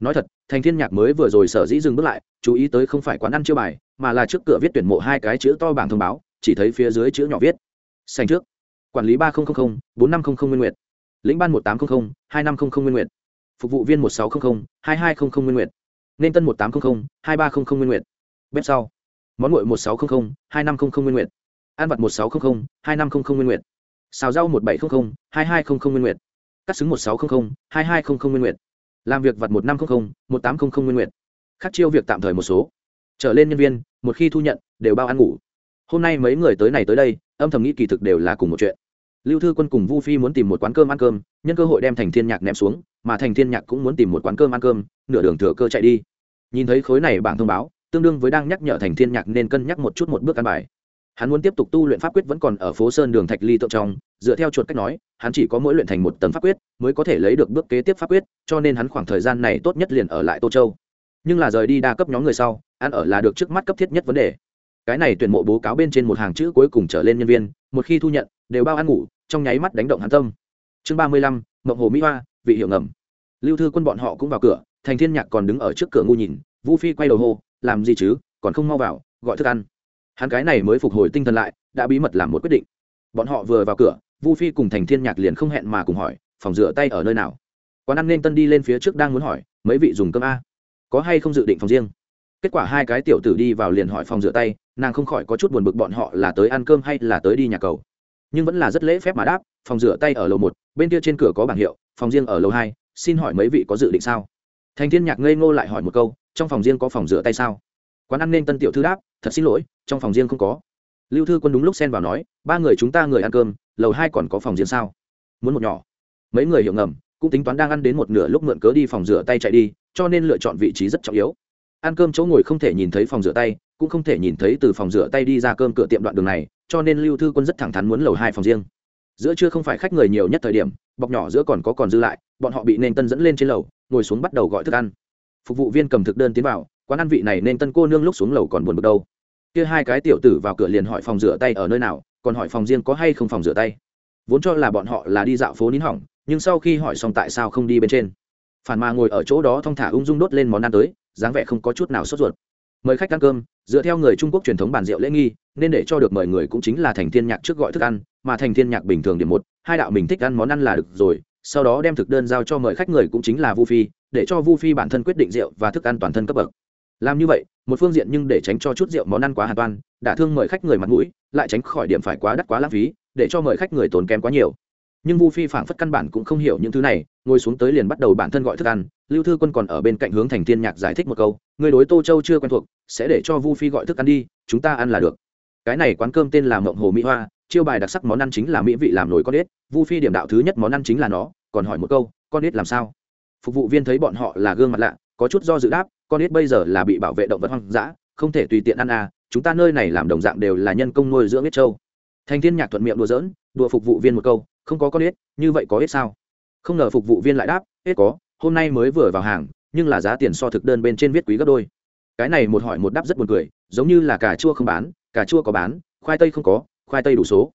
Speaker 1: Nói thật, thành thiên nhạc mới vừa rồi sở dĩ dừng bước lại chú ý tới không phải quán ăn chiêu bài mà là trước cửa viết tuyển mộ hai cái chữ to bảng thông báo chỉ thấy phía dưới chữ nhỏ viết sành trước quản lý ba nghìn bốn năm trăm linh nguyên nguyệt lĩnh ban một tám trăm linh hai năm trăm linh nguyên nguyệt phục vụ viên một sáu trăm linh hai hai trăm linh nguyên nguyệt nên tân một tám trăm linh hai ba trăm linh nguyên nguyệt bếp sau món nguội một sáu trăm linh hai năm trăm linh nguyên nguyệt ăn vặt một sáu trăm linh hai năm trăm linh nguyên nguyệt xào rau một bảy trăm linh hai hai trăm linh nguyên nguyệt cắt xứng một sáu trăm linh hai hai trăm linh nguyên nguyệt làm việc vặt một năm trăm linh một tám trăm linh nguyên nguyệt khắc chiêu việc tạm thời một số. Trở lên nhân viên, một khi thu nhận, đều bao ăn ngủ. Hôm nay mấy người tới này tới đây, âm thầm nghĩ kỳ thực đều là cùng một chuyện. Lưu thư quân cùng vu phi muốn tìm một quán cơm ăn cơm, nhân cơ hội đem thành thiên nhạc ném xuống, mà thành thiên nhạc cũng muốn tìm một quán cơm ăn cơm, nửa đường thừa cơ chạy đi. Nhìn thấy khối này bảng thông báo, tương đương với đang nhắc nhở thành thiên nhạc nên cân nhắc một chút một bước ăn bài. Hắn muốn tiếp tục tu luyện pháp quyết vẫn còn ở phố sơn đường thạch ly tượng trong, dựa theo chuột cách nói, hắn chỉ có mỗi luyện thành một tầng pháp quyết mới có thể lấy được bước kế tiếp pháp quyết, cho nên hắn khoảng thời gian này tốt nhất liền ở lại tô châu nhưng là rời đi đa cấp nhóm người sau, ăn ở là được trước mắt cấp thiết nhất vấn đề. Cái này tuyển mộ bố cáo bên trên một hàng chữ cuối cùng trở lên nhân viên, một khi thu nhận, đều bao ăn ngủ, trong nháy mắt đánh động hắn tâm. Chương ba mươi lăm, mộng hồ mỹ hoa, vị hiệu ngầm. Lưu thư quân bọn họ cũng vào cửa, thành thiên nhạc còn đứng ở trước cửa ngu nhìn vu phi quay đầu hô, làm gì chứ, còn không mau vào, gọi thức ăn. Hắn cái này mới phục hồi tinh thần lại, đã bí mật làm một quyết định. Bọn họ vừa vào cửa vu phi cùng thành thiên nhạc liền không hẹn mà cùng hỏi, phòng rửa tay ở nơi nào? Quán ăn nên tân đi lên phía trước đang muốn hỏi, mấy vị dùng cơm a? Có hay không dự định phòng riêng? Kết quả hai cái tiểu tử đi vào liền hỏi phòng rửa tay, nàng không khỏi có chút buồn bực bọn họ là tới ăn cơm hay là tới đi nhà cầu. Nhưng vẫn là rất lễ phép mà đáp, phòng rửa tay ở lầu một, bên kia trên cửa có bảng hiệu, phòng riêng ở lầu hai, xin hỏi mấy vị có dự định sao? Thành thiên nhạc ngây ngô lại hỏi một câu, trong phòng riêng có phòng rửa tay sao? Quán ăn nên tân tiểu thư đáp, thật xin lỗi, trong phòng riêng không có. Lưu thư quân đúng lúc xen vào nói, ba người chúng ta người ăn cơm, lầu hai còn có phòng riêng sao? Muốn một nhỏ. Mấy người hiểu ngầm, cũng tính toán đang ăn đến một nửa lúc mượn cớ đi phòng rửa tay chạy đi cho nên lựa chọn vị trí rất trọng yếu. Ăn cơm chỗ ngồi không thể nhìn thấy phòng rửa tay, cũng không thể nhìn thấy từ phòng rửa tay đi ra cơm cửa tiệm đoạn đường này, cho nên lưu thư quân rất thẳng thắn muốn lầu hai phòng riêng. Giữa trưa không phải khách người nhiều nhất thời điểm, bọc nhỏ giữa còn có còn dư lại, bọn họ bị nên tân dẫn lên trên lầu, ngồi xuống bắt đầu gọi thức ăn. Phục vụ viên cầm thực đơn tiến vào, quán ăn vị này nên tân cô nương lúc xuống lầu còn buồn bực đâu. Kia hai cái tiểu tử vào cửa liền hỏi phòng rửa tay ở nơi nào, còn hỏi phòng riêng có hay không phòng rửa tay. Vốn cho là bọn họ là đi dạo phố nín hỏng, nhưng sau khi hỏi xong tại sao không đi bên trên? Phản mà ngồi ở chỗ đó thong thả ung dung đốt lên món ăn tới, dáng vẻ không có chút nào sốt ruột. Mời khách ăn cơm, dựa theo người trung quốc truyền thống bàn rượu lễ nghi, nên để cho được mời người cũng chính là thành thiên nhạc trước gọi thức ăn, mà thành thiên nhạc bình thường điểm một, hai đạo mình thích ăn món ăn là được rồi, sau đó đem thực đơn giao cho mời khách người cũng chính là vu phi, để cho vu phi bản thân quyết định rượu và thức ăn toàn thân cấp bậc. Làm như vậy, một phương diện nhưng để tránh cho chút rượu món ăn quá hàn toan đả thương mời khách người mặt mũi, lại tránh khỏi điểm phải quá đắt quá lãng phí, để cho mời khách người tốn kém quá nhiều nhưng vu phi phảng phất căn bản cũng không hiểu những thứ này, ngồi xuống tới liền bắt đầu bản thân gọi thức ăn. Lưu thư quân còn ở bên cạnh hướng thành thiên nhạc giải thích một câu người đối tô châu chưa quen thuộc, sẽ để cho vu phi gọi thức ăn đi, chúng ta ăn là được. Cái này quán cơm tên là mộng hồ mỹ hoa, chiêu bài đặc sắc món ăn chính là mỹ vị làm nổi con ếch. Vu phi điểm đạo thứ nhất món ăn chính là nó, còn hỏi một câu, con ếch làm sao? Phục vụ viên thấy bọn họ là gương mặt lạ, có chút do dự đáp, con ếch bây giờ là bị bảo vệ động vật hoang dã, không thể tùy tiện ăn à chúng ta nơi này làm đồng dạng đều là nhân công nuôi dưỡng ếch châu. thành thiên nhạc thuận miệng đùa giỡn, đùa phục vụ viên một câu không có con ếch, như vậy có ếch sao? Không ngờ phục vụ viên lại đáp, ếch có, hôm nay mới vừa vào hàng, nhưng là giá tiền so thực đơn bên trên viết quý gấp đôi. Cái này một hỏi một đáp rất buồn cười, giống như là cà chua không bán, cà chua có bán, khoai tây không có, khoai tây đủ số.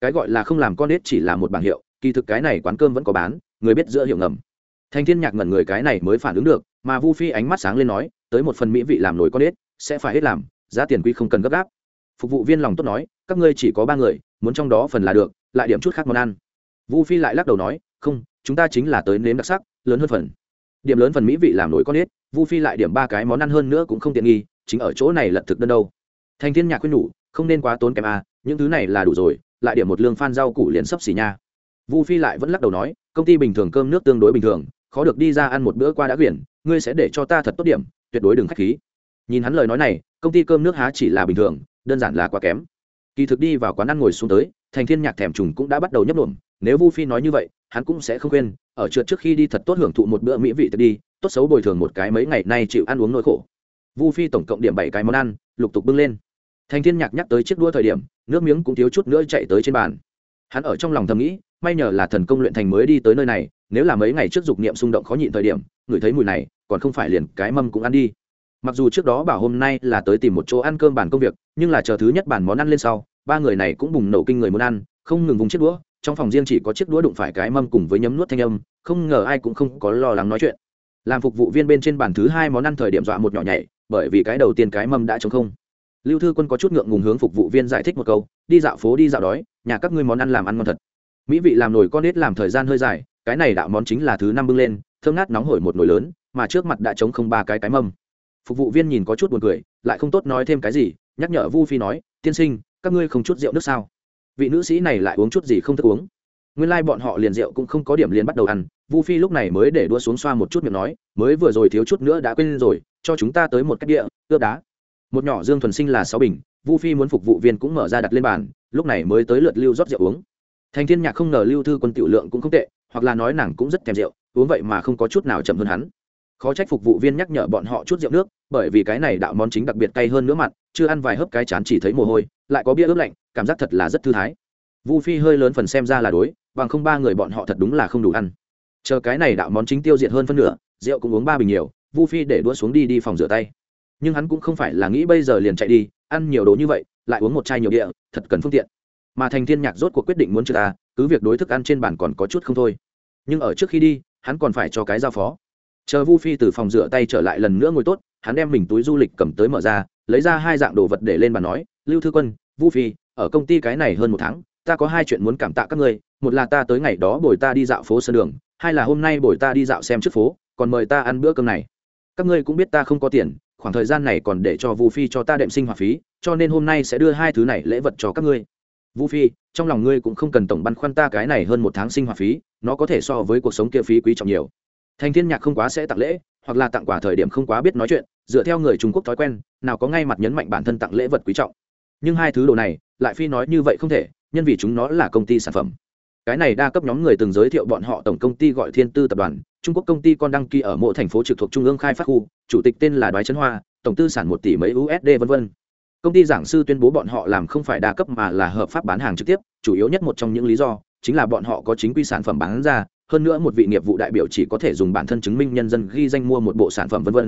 Speaker 1: Cái gọi là không làm con ếch chỉ là một bảng hiệu, kỳ thực cái này quán cơm vẫn có bán, người biết giữa hiệu ngầm. Thanh thiên nhạc ngẩn người cái này mới phản ứng được, mà vu phi ánh mắt sáng lên nói, tới một phần mỹ vị làm nổi con ếch, sẽ phải hết làm, giá tiền quý không cần gấp gáp. Phục vụ viên lòng tốt nói, các ngươi chỉ có ba người, muốn trong đó phần là được, lại điểm chút khác món ăn vu phi lại lắc đầu nói, không, chúng ta chính là tới nếm đặc sắc, lớn hơn phần. Điểm lớn phần mỹ vị làm nổi con ếch vu phi lại điểm ba cái món ăn hơn nữa cũng không tiện nghi, chính ở chỗ này lật thực đơn đâu. Thành thiên nhạc khuyên nhủ, không nên quá tốn kém à những thứ này là đủ rồi, lại điểm một lương phan rau củ liền sấp xỉ nha. Vu phi lại vẫn lắc đầu nói, công ty bình thường cơm nước tương đối bình thường, khó được đi ra ăn một bữa qua đã quyển, ngươi sẽ để cho ta thật tốt điểm, tuyệt đối đừng khách khí. Nhìn hắn lời nói này, công ty cơm nước há chỉ là bình thường, đơn giản là quá kém. Kỳ thực đi vào quán ăn ngồi xuống tới, thành thiên nhạc thèm trùng cũng đã bắt đầu nhấp nhổm nếu vu phi nói như vậy, hắn cũng sẽ không quên, ở trượt trước khi đi thật tốt hưởng thụ một bữa mỹ vị thật đi, tốt xấu bồi thường một cái mấy ngày nay chịu ăn uống nỗi khổ. Vu phi tổng cộng điểm bảy cái món ăn, lục tục bưng lên. Thành thiên nhạc nhắc tới chiếc đua thời điểm, nước miếng cũng thiếu chút nữa chạy tới trên bàn. Hắn ở trong lòng thầm nghĩ, may nhờ là thần công luyện thành mới đi tới nơi này, nếu là mấy ngày trước dục niệm xung động khó nhịn thời điểm ngửi thấy mùi này, còn không phải liền cái mâm cũng ăn đi. Mặc dù trước đó bảo hôm nay là tới tìm một chỗ ăn cơm bàn công việc, nhưng là chờ thứ nhất bàn món ăn lên sau, ba người này cũng bùng nổ kinh người muốn ăn, không ngừng vùng chiếc đũa trong phòng riêng chỉ có chiếc đũa đụng phải cái mâm cùng với nhấm nuốt thanh âm, không ngờ ai cũng không có lo lắng nói chuyện. Làm phục vụ viên bên trên bàn thứ hai món ăn thời điểm dọa một nhỏ nhảy, bởi vì cái đầu tiên cái mâm đã trống không. Lưu thư quân có chút ngượng ngùng hướng phục vụ viên giải thích một câu, đi dạo phố đi dạo đói, nhà các ngươi món ăn làm ăn ngon thật. Mỹ vị làm nổi con nết làm thời gian hơi dài, cái này đạo món chính là thứ năm bưng lên, thơm ngát nóng hổi một nồi lớn, mà trước mặt đã trống không ba cái cái mâm. Phục vụ viên nhìn có chút buồn cười, lại không tốt nói thêm cái gì, nhắc nhở vu phi nói, tiên sinh, các ngươi không chút rượu nước sao? Vị nữ sĩ này lại uống chút gì không thức uống. Nguyên lai、like、bọn họ liền rượu cũng không có điểm liền bắt đầu ăn, vu phi lúc này mới để đua xuống xoa một chút miệng nói, mới vừa rồi thiếu chút nữa đã quên rồi, cho chúng ta tới một cách địa, ướp đá. Một nhỏ dương thuần sinh là sáu bình, vu phi muốn phục vụ viên cũng mở ra đặt lên bàn, lúc này mới tới lượt lưu rót rượu uống. Thành thiên nhạc không ngờ lưu thư quân tiểu lượng cũng không tệ, hoặc là nói nàng cũng rất thèm rượu, uống vậy mà không có chút nào chậm hơn hắn. Khó trách phục vụ viên nhắc nhở bọn họ chút rượu nước, bởi vì cái này đạo món chính đặc biệt cay hơn nữa mặn, chưa ăn vài hớp cái chán chỉ thấy mồ hôi lại có bia ướp lạnh, cảm giác thật là rất thư thái. Vu phi hơi lớn phần xem ra là đối, bằng không ba người bọn họ thật đúng là không đủ ăn. Chờ cái này đạo món chính tiêu diệt hơn phân nửa, rượu cũng uống ba bình nhiều, vu phi để đua xuống đi đi phòng rửa tay. Nhưng hắn cũng không phải là nghĩ bây giờ liền chạy đi, ăn nhiều đồ như vậy, lại uống một chai nhiều địa thật cần phương tiện. Mà thành thiên nhạc rốt cuộc quyết định muốn chưa ta, cứ việc đối thức ăn trên bàn còn có chút không thôi. Nhưng ở trước khi đi, hắn còn phải cho cái giao phó. Chờ vu phi từ phòng rửa tay trở lại lần nữa ngồi tốt, hắn đem mình túi du lịch cầm tới mở ra, lấy ra hai dạng đồ vật để lên bàn nói lưu thư quân, vu phi, ở công ty cái này hơn một tháng, ta có hai chuyện muốn cảm tạ các ngươi, một là ta tới ngày đó bồi ta đi dạo phố sân đường, hai là hôm nay bồi ta đi dạo xem trước phố, còn mời ta ăn bữa cơm này. Các ngươi cũng biết ta không có tiền, khoảng thời gian này còn để cho vu phi cho ta đệm sinh hoạt phí, cho nên hôm nay sẽ đưa hai thứ này lễ vật cho các ngươi. Vu phi, trong lòng ngươi cũng không cần tổng băn khoăn ta cái này hơn một tháng sinh hoạt phí, nó có thể so với cuộc sống kia phí quý trọng nhiều. Thành thiên nhạc không quá sẽ tặng lễ, hoặc là tặng quà thời điểm không quá biết nói chuyện, dựa theo người trung quốc thói quen, nào có ngay mặt nhấn mạnh bản thân tặng lễ vật quý trọng nhưng hai thứ đồ này, lại phi nói như vậy không thể, nhân vì chúng nó là công ty sản phẩm. Cái này đa cấp nhóm người từng giới thiệu bọn họ tổng công ty gọi thiên tư tập đoàn, trung quốc công ty còn đăng ký ở mỗi thành phố trực thuộc trung ương khai phát khu, chủ tịch tên là đoái trấn hoa, tổng tư sản một tỷ mấy usd v v công ty giảng sư tuyên bố bọn họ làm không phải đa cấp mà là hợp pháp bán hàng trực tiếp, chủ yếu nhất một trong những lý do chính là bọn họ có chính quy sản phẩm bán ra, hơn nữa một vị nghiệp vụ đại biểu chỉ có thể dùng bản thân chứng minh nhân dân ghi danh mua một bộ sản phẩm v v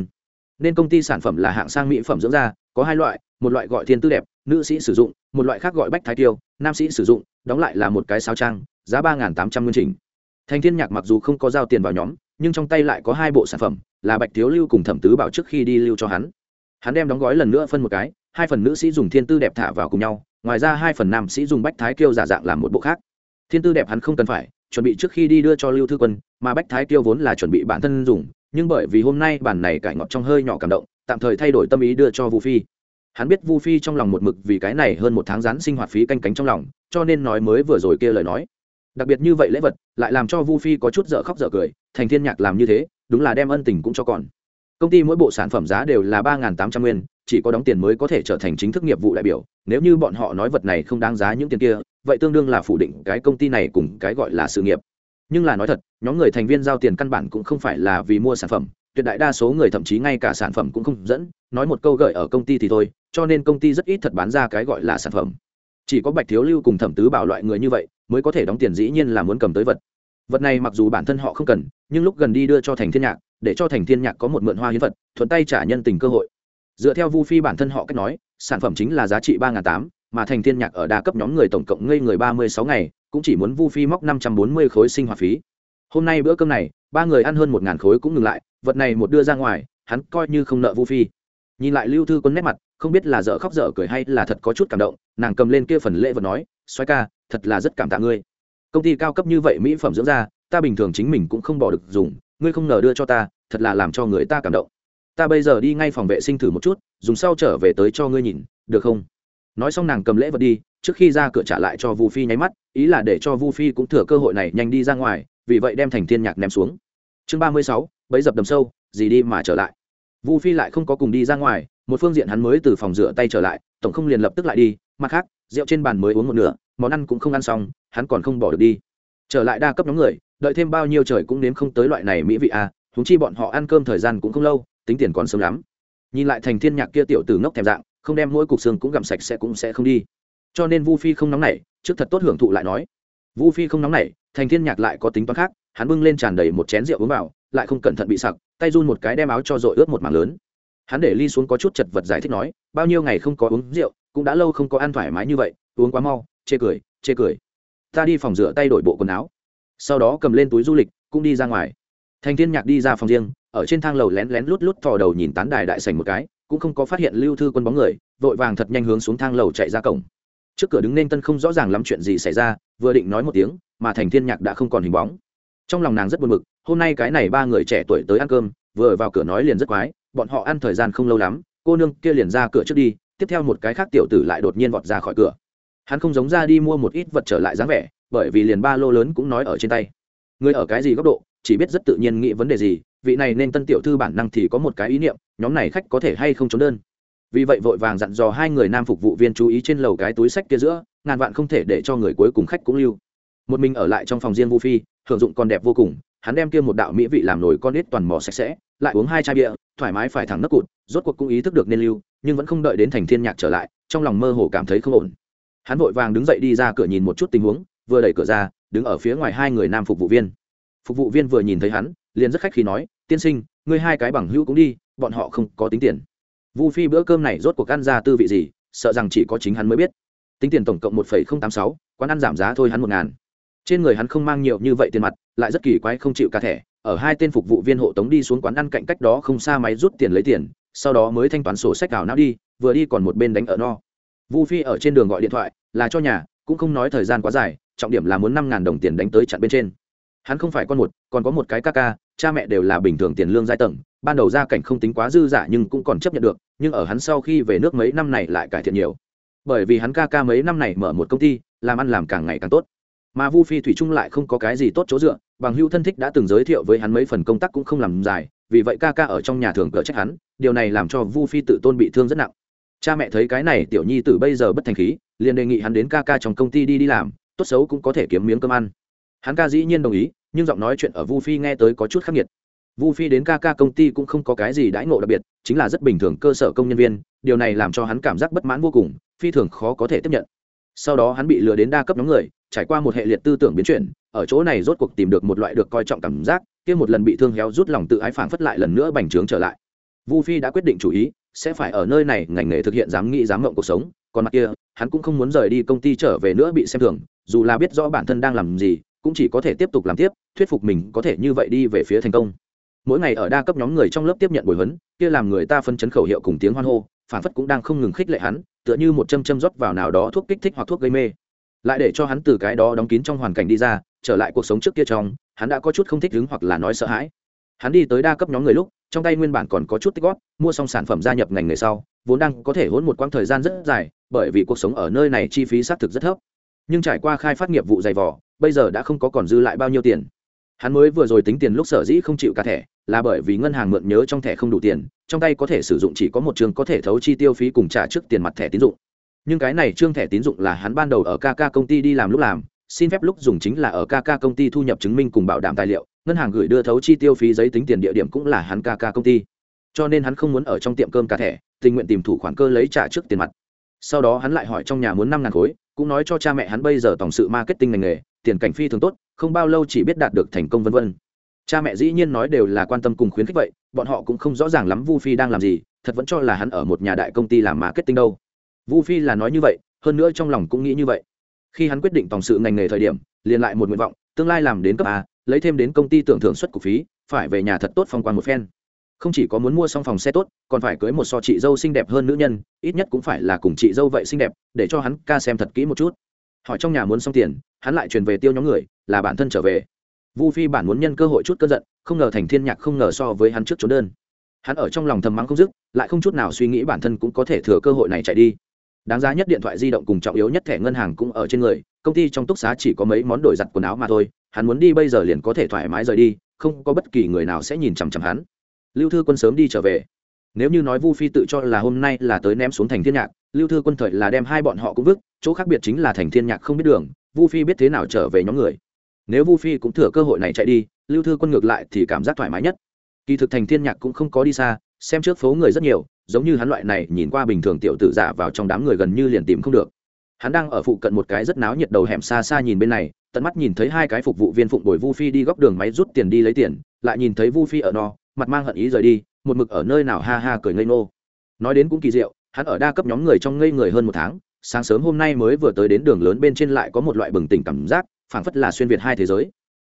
Speaker 1: nên công ty sản phẩm là hạng sang mỹ phẩm dưỡng da, có hai loại, một loại gọi thiên tư đẹp nữ sĩ sử dụng, một loại khác gọi bách thái tiêu, nam sĩ sử dụng, đóng lại là một cái sao trang, giá ba tám trăm nguyên trình thành thiên nhạc mặc dù không có giao tiền vào nhóm, nhưng trong tay lại có hai bộ sản phẩm, là bạch thiếu lưu cùng thẩm tứ bảo trước khi đi lưu cho hắn. Hắn đem đóng gói lần nữa phân một cái, hai phần nữ sĩ dùng thiên tư đẹp thả vào cùng nhau, ngoài ra hai phần nam sĩ dùng bách thái kiêu giả dạng làm một bộ khác. Thiên tư đẹp hắn không cần phải, chuẩn bị trước khi đi đưa cho lưu thư quân, mà bách thái kiêu vốn là chuẩn bị bản thân dùng, nhưng bởi vì hôm nay bản này cải ngọt trong hơi nhỏ cảm động, tạm thời thay đổi tâm ý đưa cho vu phi hắn biết vu phi trong lòng một mực vì cái này hơn một tháng rán sinh hoạt phí canh cánh trong lòng, cho nên nói mới vừa rồi kia lời nói. Đặc biệt như vậy lễ vật, lại làm cho vu phi có chút dở khóc dở cười, thành thiên nhạc làm như thế, đúng là đem ân tình cũng cho còn. Công ty mỗi bộ sản phẩm giá đều là ba tám trăm nguyên, chỉ có đóng tiền mới có thể trở thành chính thức nghiệp vụ đại biểu. Nếu như bọn họ nói vật này không đáng giá những tiền kia, vậy tương đương là phủ định cái công ty này cùng cái gọi là sự nghiệp. Nhưng là nói thật, nhóm người thành viên giao tiền căn bản cũng không phải là vì mua sản phẩm, tuyệt đại đa số người thậm chí ngay cả sản phẩm cũng không dẫn. Nói một câu gợi ở công ty thì thôi cho nên công ty rất ít thật bán ra cái gọi là sản phẩm. Chỉ có bạch thiếu lưu cùng thẩm tứ bảo loại người như vậy mới có thể đóng tiền dĩ nhiên là muốn cầm tới vật. Vật này mặc dù bản thân họ không cần, nhưng lúc gần đi đưa cho thành thiên nhạc, để cho thành thiên nhạc có một mượn hoa hiến vật, thuận tay trả nhân tình cơ hội. Dựa theo vu phi bản thân họ cách nói, sản phẩm chính là giá trị ba tám, mà thành thiên nhạc ở đa cấp nhóm người tổng cộng ngây người ba mươi sáu ngày, cũng chỉ muốn vu phi móc năm trăm bốn mươi khối sinh hoạt phí. Hôm nay bữa cơm này, ba người ăn hơn một ngàn khối cũng ngừng lại, vật này một đưa ra ngoài, hắn coi như không nợ vu phi. Nhìn lại lưu thư quân nét mặt không biết là dở khóc dở cười hay là thật có chút cảm động, nàng cầm lên kia phần lễ vật nói xoay ca, thật là rất cảm tạ ngươi. Công ty cao cấp như vậy mỹ phẩm dưỡng da, ta bình thường chính mình cũng không bỏ được dùng, ngươi không ngờ đưa cho ta, thật là làm cho người ta cảm động. Ta bây giờ đi ngay phòng vệ sinh thử một chút, dùng sau trở về tới cho ngươi nhìn, được không? Nói xong nàng cầm lễ vật đi, trước khi ra cửa trả lại cho vu phi nháy mắt, ý là để cho vu phi cũng thừa cơ hội này nhanh đi ra ngoài, vì vậy đem thành thiên nhạc ném xuống. Chương ba mươi sáu, bấy dập đầm sâu, gì đi mà trở lại. Vu phi lại không có cùng đi ra ngoài một phương diện hắn mới từ phòng rửa tay trở lại, tổng không liền lập tức lại đi, mặt khác, rượu trên bàn mới uống một nửa, món ăn cũng không ăn xong, hắn còn không bỏ được đi. Trở lại đa cấp nhóm người, đợi thêm bao nhiêu trời cũng nếm không tới loại này mỹ vị à húng chi bọn họ ăn cơm thời gian cũng không lâu, tính tiền còn sớm lắm. Nhìn lại thành thiên nhạc kia tiểu từ ngốc thèm dạng, không đem mỗi cục xương cũng gặm sạch sẽ cũng sẽ không đi. Cho nên vu phi không nóng nảy, trước thật tốt hưởng thụ lại nói. Vu phi không nóng nảy, thành thiên nhạc lại có tính toán khác, hắn bưng lên tràn đầy một chén rượu uống vào, lại không cẩn thận bị sặc, tay run một cái đem áo cho dội ướt một mảng lớn hắn để ly xuống có chút chật vật giải thích nói, bao nhiêu ngày không có uống rượu, cũng đã lâu không có ăn thoải mái như vậy, uống quá mau, chê cười chê cười. Ta đi phòng rửa tay đổi bộ quần áo. Sau đó cầm lên túi du lịch, cũng đi ra ngoài. Thành thiên nhạc đi ra phòng riêng, ở trên thang lầu lén lén lút lút thò đầu nhìn tán đài đại sành một cái, cũng không có phát hiện lưu thư quân bóng người, vội vàng thật nhanh hướng xuống thang lầu chạy ra cổng. Trước cửa đứng nên tân không rõ ràng lắm chuyện gì xảy ra, vừa định nói một tiếng, mà thành thiên nhạc đã không còn hình bóng. Trong lòng nàng rất buồn bực, hôm nay cái này ba người trẻ tuổi tới ăn cơm, vừa vào cửa nói liền rất quái bọn họ ăn thời gian không lâu lắm, cô nương kia liền ra cửa trước đi, tiếp theo một cái khác tiểu tử lại đột nhiên vọt ra khỏi cửa. Hắn không giống ra đi mua một ít vật trở lại dáng vẻ, bởi vì liền ba lô lớn cũng nói ở trên tay. Người ở cái gì góc độ, chỉ biết rất tự nhiên nghĩ vấn đề gì, vị này nên tân tiểu thư bản năng thì có một cái ý niệm, nhóm này khách có thể hay không trốn đơn. Vì vậy vội vàng dặn dò hai người nam phục vụ viên chú ý trên lầu cái túi sách kia giữa, ngàn vạn không thể để cho người cuối cùng khách cũng lưu. Một mình ở lại trong phòng riêng vu phi, hưởng dụng còn đẹp vô cùng, hắn đem kia một đạo mỹ vị làm nổi con ít toàn mỏ sạch sẽ, lại uống hai chai bia thoải mái phải thẳng nấc cụt, rốt cuộc cũng ý thức được nên lưu, nhưng vẫn không đợi đến thành thiên nhạc trở lại, trong lòng mơ hồ cảm thấy không ổn. Hắn vội vàng đứng dậy đi ra cửa nhìn một chút tình huống, vừa đẩy cửa ra, đứng ở phía ngoài hai người nam phục vụ viên. Phục vụ viên vừa nhìn thấy hắn, liền rất khách khi nói, tiên sinh, ngươi hai cái bằng hữu cũng đi, bọn họ không có tính tiền. Vu phi bữa cơm này rốt cuộc ăn ra tư vị gì, sợ rằng chỉ có chính hắn mới biết. Tính tiền tổng cộng một phẩy không tám sáu, quán ăn giảm giá thôi hắn một ngàn. Trên người hắn không mang nhiều như vậy tiền mặt, lại rất kỳ quái không chịu cả thẻ ở hai tên phục vụ viên hộ tống đi xuống quán ăn cạnh cách đó không xa máy rút tiền lấy tiền, sau đó mới thanh toán sổ sách ảo não đi, vừa đi còn một bên đánh ở no. Vu phi ở trên đường gọi điện thoại, là cho nhà, cũng không nói thời gian quá dài, trọng điểm là muốn năm ngàn đồng tiền đánh tới chặn bên trên. Hắn không phải con một, còn có một cái ca ca, cha mẹ đều là bình thường tiền lương giai tầng, ban đầu gia cảnh không tính quá dư giả nhưng cũng còn chấp nhận được, nhưng ở hắn sau khi về nước mấy năm này lại cải thiện nhiều. Bởi vì hắn ca ca mấy năm này mở một công ty, làm ăn làm càng ngày càng tốt. Mà vu phi thủy trung lại không có cái gì tốt chỗ dựa bằng hưu thân thích đã từng giới thiệu với hắn mấy phần công tác cũng không làm dài, vì vậy ca ca ở trong nhà thường cỡ trách hắn, điều này làm cho vu phi tự tôn bị thương rất nặng. Cha mẹ thấy cái này tiểu nhi từ bây giờ bất thành khí, liền đề nghị hắn đến ca ca trong công ty đi đi làm, tốt xấu cũng có thể kiếm miếng cơm ăn. Hắn ca dĩ nhiên đồng ý, nhưng giọng nói chuyện ở vu phi nghe tới có chút khắc nghiệt. Vu phi đến ca ca công ty cũng không có cái gì đãi ngộ đặc biệt, chính là rất bình thường cơ sở công nhân viên, điều này làm cho hắn cảm giác bất mãn vô cùng, phi thường khó có thể tiếp nhận sau đó hắn bị lừa đến đa cấp nhóm người, trải qua một hệ liệt tư tưởng biến chuyển, ở chỗ này rốt cuộc tìm được một loại được coi trọng cảm giác, kia một lần bị thương héo rút lòng tự ái phản phất lại lần nữa bành trướng trở lại. Vu phi đã quyết định chủ ý, sẽ phải ở nơi này ngành nghề thực hiện dám nghĩ dám mộng cuộc sống, còn mặt kia, hắn cũng không muốn rời đi công ty trở về nữa bị xem thường, dù là biết rõ bản thân đang làm gì, cũng chỉ có thể tiếp tục làm tiếp, thuyết phục mình có thể như vậy đi về phía thành công. Mỗi ngày ở đa cấp nhóm người trong lớp tiếp nhận buổi huấn, kia làm người ta phân chấn khẩu hiệu cùng tiếng hoan hô phản phất cũng đang không ngừng khích lệ hắn, tựa như một châm châm rót vào nào đó thuốc kích thích hoặc thuốc gây mê. Lại để cho hắn từ cái đó đóng kín trong hoàn cảnh đi ra, trở lại cuộc sống trước kia trong, hắn đã có chút không thích đứng hoặc là nói sợ hãi. Hắn đi tới đa cấp nhóm người lúc, trong tay nguyên bản còn có chút tích góp, mua xong sản phẩm gia nhập ngành nghề sau, vốn đang có thể hỗn một quãng thời gian rất dài, bởi vì cuộc sống ở nơi này chi phí xác thực rất thấp. Nhưng trải qua khai phát nghiệp vụ dày vỏ bây giờ đã không có còn dư lại bao nhiêu tiền hắn mới vừa rồi tính tiền lúc sở dĩ không chịu cả thẻ, là bởi vì ngân hàng mượn nhớ trong thẻ không đủ tiền, trong tay có thể sử dụng chỉ có một trường có thể thấu chi tiêu phí cùng trả trước tiền mặt thẻ tín dụng. Nhưng cái này trương thẻ tín dụng là hắn ban đầu ở kk công ty đi làm lúc làm, xin phép lúc dùng chính là ở kk công ty thu nhập chứng minh cùng bảo đảm tài liệu, ngân hàng gửi đưa thấu chi tiêu phí giấy tính tiền địa điểm cũng là hắn kk công ty. Cho nên hắn không muốn ở trong tiệm cơm cả thẻ, tình nguyện tìm thủ khoản cơ lấy trả trước tiền mặt. Sau đó hắn lại hỏi trong nhà muốn năm ngàn khối, cũng nói cho cha mẹ hắn bây giờ tổng sự marketing ngành nghề tiền cảnh phi thường tốt, không bao lâu chỉ biết đạt được thành công vân vân. Cha mẹ dĩ nhiên nói đều là quan tâm cùng khuyến khích vậy, bọn họ cũng không rõ ràng lắm vu phi đang làm gì, thật vẫn cho là hắn ở một nhà đại công ty làm marketing đâu. Vu phi là nói như vậy, hơn nữa trong lòng cũng nghĩ như vậy. Khi hắn quyết định tòng sự ngành nghề thời điểm, liền lại một nguyện vọng, tương lai làm đến cấp a, lấy thêm đến công ty tưởng thưởng suất cổ phí, phải về nhà thật tốt phong quan một phen. Không chỉ có muốn mua xong phòng xe tốt, còn phải cưới một so chị dâu xinh đẹp hơn nữ nhân, ít nhất cũng phải là cùng chị dâu vậy xinh đẹp, để cho hắn ca xem thật kỹ một chút hỏi trong nhà muốn xong tiền, hắn lại truyền về tiêu nhóm người, là bản thân trở về. Vu phi bản muốn nhân cơ hội chút cơn giận, không ngờ thành thiên nhạc không ngờ so với hắn trước trốn đơn. Hắn ở trong lòng thầm mắng không dứt, lại không chút nào suy nghĩ bản thân cũng có thể thừa cơ hội này chạy đi. Đáng giá nhất điện thoại di động cùng trọng yếu nhất thẻ ngân hàng cũng ở trên người, công ty trong túc xá chỉ có mấy món đổi giặt quần áo mà thôi, hắn muốn đi bây giờ liền có thể thoải mái rời đi, không có bất kỳ người nào sẽ nhìn chằm chằm hắn. Lưu thư quân sớm đi trở về nếu như nói vu phi tự cho là hôm nay là tới ném xuống thành thiên nhạc, lưu thư quân thời là đem hai bọn họ cũng vứt, chỗ khác biệt chính là thành thiên nhạc không biết đường, vu phi biết thế nào trở về nhóm người. Nếu vu phi cũng thừa cơ hội này chạy đi, lưu thư quân ngược lại thì cảm giác thoải mái nhất. Kỳ thực thành thiên nhạc cũng không có đi xa, xem trước phố người rất nhiều, giống như hắn loại này nhìn qua bình thường tiểu tử giả vào trong đám người gần như liền tìm không được. Hắn đang ở phụ cận một cái rất náo nhiệt đầu hẻm xa xa nhìn bên này, tận mắt nhìn thấy hai cái phục vụ viên phụng bồi vu phi đi góc đường máy rút tiền đi lấy tiền, lại nhìn thấy vu phi ở no, mặt mang hận ý rời đi một mực ở nơi nào ha ha cười ngây ngô. Nói đến cũng kỳ diệu, hắn ở đa cấp nhóm người trong ngây người hơn một tháng, sáng sớm hôm nay mới vừa tới đến đường lớn bên trên lại có một loại bừng tỉnh cảm giác, phảng phất là xuyên việt hai thế giới.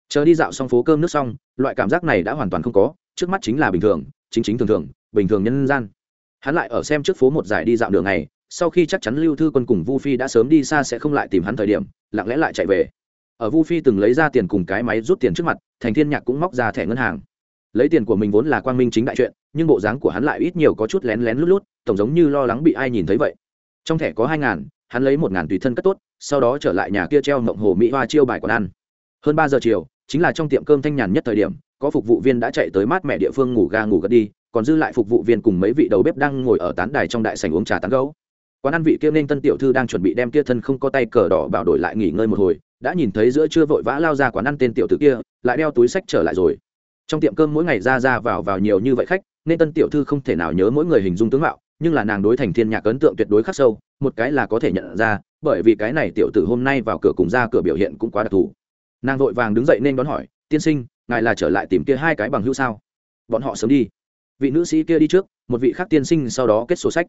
Speaker 1: Chờ đi dạo xong phố cơm nước xong, loại cảm giác này đã hoàn toàn không có, trước mắt chính là bình thường, chính chính thường thường, bình thường nhân gian. Hắn lại ở xem trước phố một giải đi dạo đường này sau khi chắc chắn lưu thư quân cùng vu phi đã sớm đi xa sẽ không lại tìm hắn thời điểm, lặng lẽ lại chạy về. Ở vu phi từng lấy ra tiền cùng cái máy rút tiền trước mặt, thành thiên nhạc cũng móc ra thẻ ngân hàng. Lấy tiền của mình vốn là quang minh chính đại chuyện nhưng bộ dáng của hắn lại ít nhiều có chút lén lén lút lút, tổng giống như lo lắng bị ai nhìn thấy vậy. Trong thẻ có hai ngàn, hắn lấy một ngàn tùy thân cất tốt, sau đó trở lại nhà kia treo mộng hồ mỹ hoa chiêu bài còn ăn. Hơn ba giờ chiều, chính là trong tiệm cơm thanh nhàn nhất thời điểm, có phục vụ viên đã chạy tới mát mẹ địa phương ngủ ga ngủ gật đi, còn dư lại phục vụ viên cùng mấy vị đầu bếp đang ngồi ở tán đài trong đại sảnh uống trà tán gấu quán ăn vị kia nên tân tiểu thư đang chuẩn bị đem kia thân không có tay cờ đỏ bảo đổi lại nghỉ ngơi một hồi, đã nhìn thấy giữa trưa vội vã lao ra quán ăn tên tiểu thư kia, lại đeo túi sách trở lại rồi. Trong tiệm cơm mỗi ngày ra ra vào vào nhiều như vậy khách nên tân tiểu thư không thể nào nhớ mỗi người hình dung tướng mạo, nhưng là nàng đối thành thiên nhạc ấn tượng tuyệt đối khắc sâu, một cái là có thể nhận ra, bởi vì cái này tiểu tử hôm nay vào cửa cùng ra cửa biểu hiện cũng quá đặc thù. Nàng vội vàng đứng dậy nên đón hỏi, tiên sinh, ngài là trở lại tìm kia hai cái bằng hữu sao? Bọn họ sớm đi. Vị nữ sĩ kia đi trước, một vị khác tiên sinh sau đó kết sổ sách.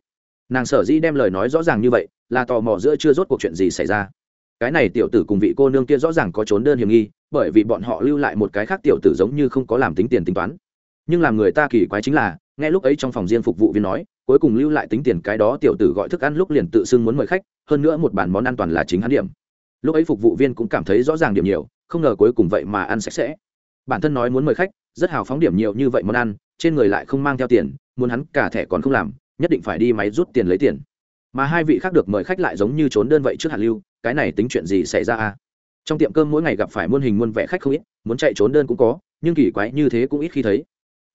Speaker 1: Nàng sở dĩ đem lời nói rõ ràng như vậy, là tò mò giữa chưa rốt cuộc chuyện gì xảy ra. Cái này tiểu tử cùng vị cô nương kia rõ ràng có trốn đơn hiểm nghi, bởi vì bọn họ lưu lại một cái khác tiểu tử giống như không có làm tính tiền tính toán nhưng làm người ta kỳ quái chính là, nghe lúc ấy trong phòng riêng phục vụ viên nói, cuối cùng lưu lại tính tiền cái đó tiểu tử gọi thức ăn lúc liền tự xưng muốn mời khách, hơn nữa một bản món ăn toàn là chính hắn điểm. Lúc ấy phục vụ viên cũng cảm thấy rõ ràng điểm nhiều, không ngờ cuối cùng vậy mà ăn sạch sẽ. Bản thân nói muốn mời khách, rất hào phóng điểm nhiều như vậy món ăn, trên người lại không mang theo tiền, muốn hắn cả thẻ còn không làm, nhất định phải đi máy rút tiền lấy tiền. Mà hai vị khác được mời khách lại giống như trốn đơn vậy trước hạt lưu, cái này tính chuyện gì xảy ra à? Trong tiệm cơm mỗi ngày gặp phải muôn hình muôn vẻ khách không ít, muốn chạy trốn đơn cũng có, nhưng kỳ quái như thế cũng ít khi thấy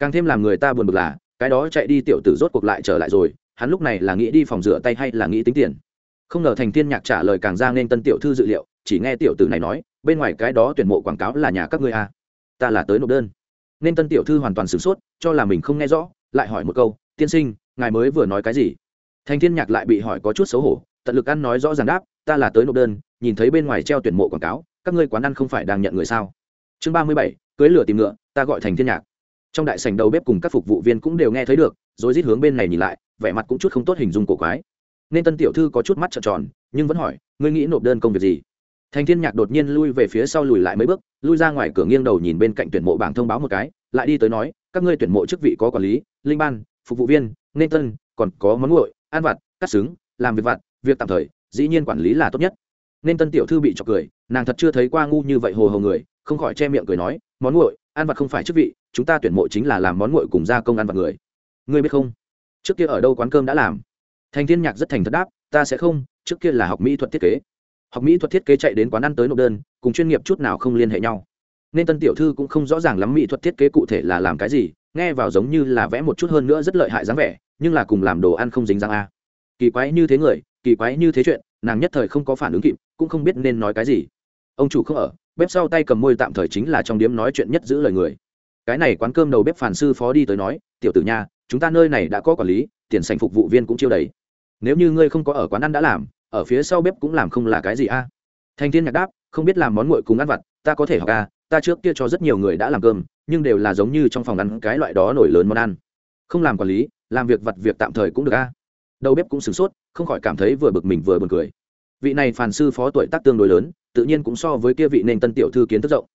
Speaker 1: càng thêm làm người ta buồn bực là, cái đó chạy đi tiểu tử rốt cuộc lại trở lại rồi, hắn lúc này là nghĩ đi phòng rửa tay hay là nghĩ tính tiền? Không ngờ thành thiên nhạc trả lời càng ra nên tân tiểu thư dự liệu, chỉ nghe tiểu tử này nói, bên ngoài cái đó tuyển mộ quảng cáo là nhà các ngươi à. ta là tới nộp đơn. Nên tân tiểu thư hoàn toàn sửng sốt, cho là mình không nghe rõ, lại hỏi một câu, tiên sinh, ngài mới vừa nói cái gì? Thành thiên nhạc lại bị hỏi có chút xấu hổ, tận lực ăn nói rõ ràng đáp, ta là tới nộp đơn, nhìn thấy bên ngoài treo tuyển mộ quảng cáo, các ngươi quán ăn không phải đang nhận người sao? Chương ba mươi bảy, cưới lửa tìm ngựa, ta gọi thành thiên nhạc trong đại sảnh đầu bếp cùng các phục vụ viên cũng đều nghe thấy được, rồi rít hướng bên này nhìn lại, vẻ mặt cũng chút không tốt hình dung cổ quái. Nên tân tiểu thư có chút mắt trợn tròn, nhưng vẫn hỏi, ngươi nghĩ nộp đơn công việc gì? Thành thiên nhạc đột nhiên lui về phía sau lùi lại mấy bước, lui ra ngoài cửa nghiêng đầu nhìn bên cạnh tuyển mộ bảng thông báo một cái, lại đi tới nói, các ngươi tuyển mộ chức vị có quản lý, linh ban, phục vụ viên, nên tân, còn có món nguội, ăn vặt, cắt xứng, làm việc vặt, việc tạm thời, dĩ nhiên quản lý là tốt nhất. Nên tân tiểu thư bị chọc cười, nàng thật chưa thấy qua ngu như vậy hồ hồ người, không khỏi che miệng cười nói, món nguội ăn vặt không phải chức vị, chúng ta tuyển mộ chính là làm món nguội cùng gia công ăn vặt người. Ngươi biết không? Trước kia ở đâu quán cơm đã làm? Thành thiên nhạc rất thành thật đáp, ta sẽ không, trước kia là học mỹ thuật thiết kế. Học mỹ thuật thiết kế chạy đến quán ăn tới nộp đơn, cùng chuyên nghiệp chút nào không liên hệ nhau. Nên tân tiểu thư cũng không rõ ràng lắm mỹ thuật thiết kế cụ thể là làm cái gì, nghe vào giống như là vẽ một chút hơn nữa rất lợi hại dáng vẻ, nhưng là cùng làm đồ ăn không dính dáng a. Kỳ quái như thế người, kỳ quái như thế chuyện, nàng nhất thời không có phản ứng kịp, cũng không biết nên nói cái gì. Ông chủ không ở bếp sau tay cầm môi tạm thời chính là trong điếm nói chuyện nhất giữ lời người. Cái này quán cơm đầu bếp phản sư phó đi tới nói, tiểu tử nha, chúng ta nơi này đã có quản lý, tiền sành phục vụ viên cũng chiêu đầy. Nếu như ngươi không có ở quán ăn đã làm, ở phía sau bếp cũng làm không là cái gì a? Thành thiên nhạc đáp, không biết làm món nguội cùng ăn vặt, ta có thể học a ta trước kia cho rất nhiều người đã làm cơm, nhưng đều là giống như trong phòng ăn cái loại đó nổi lớn món ăn. Không làm quản lý, làm việc vặt việc tạm thời cũng được a. Đầu bếp cũng sửng sốt, không khỏi cảm thấy vừa bực mình vừa buồn cười vị này phàn sư phó tuổi tác tương đối lớn, tự nhiên cũng so với kia vị nên tân tiểu thư kiến thức rộng.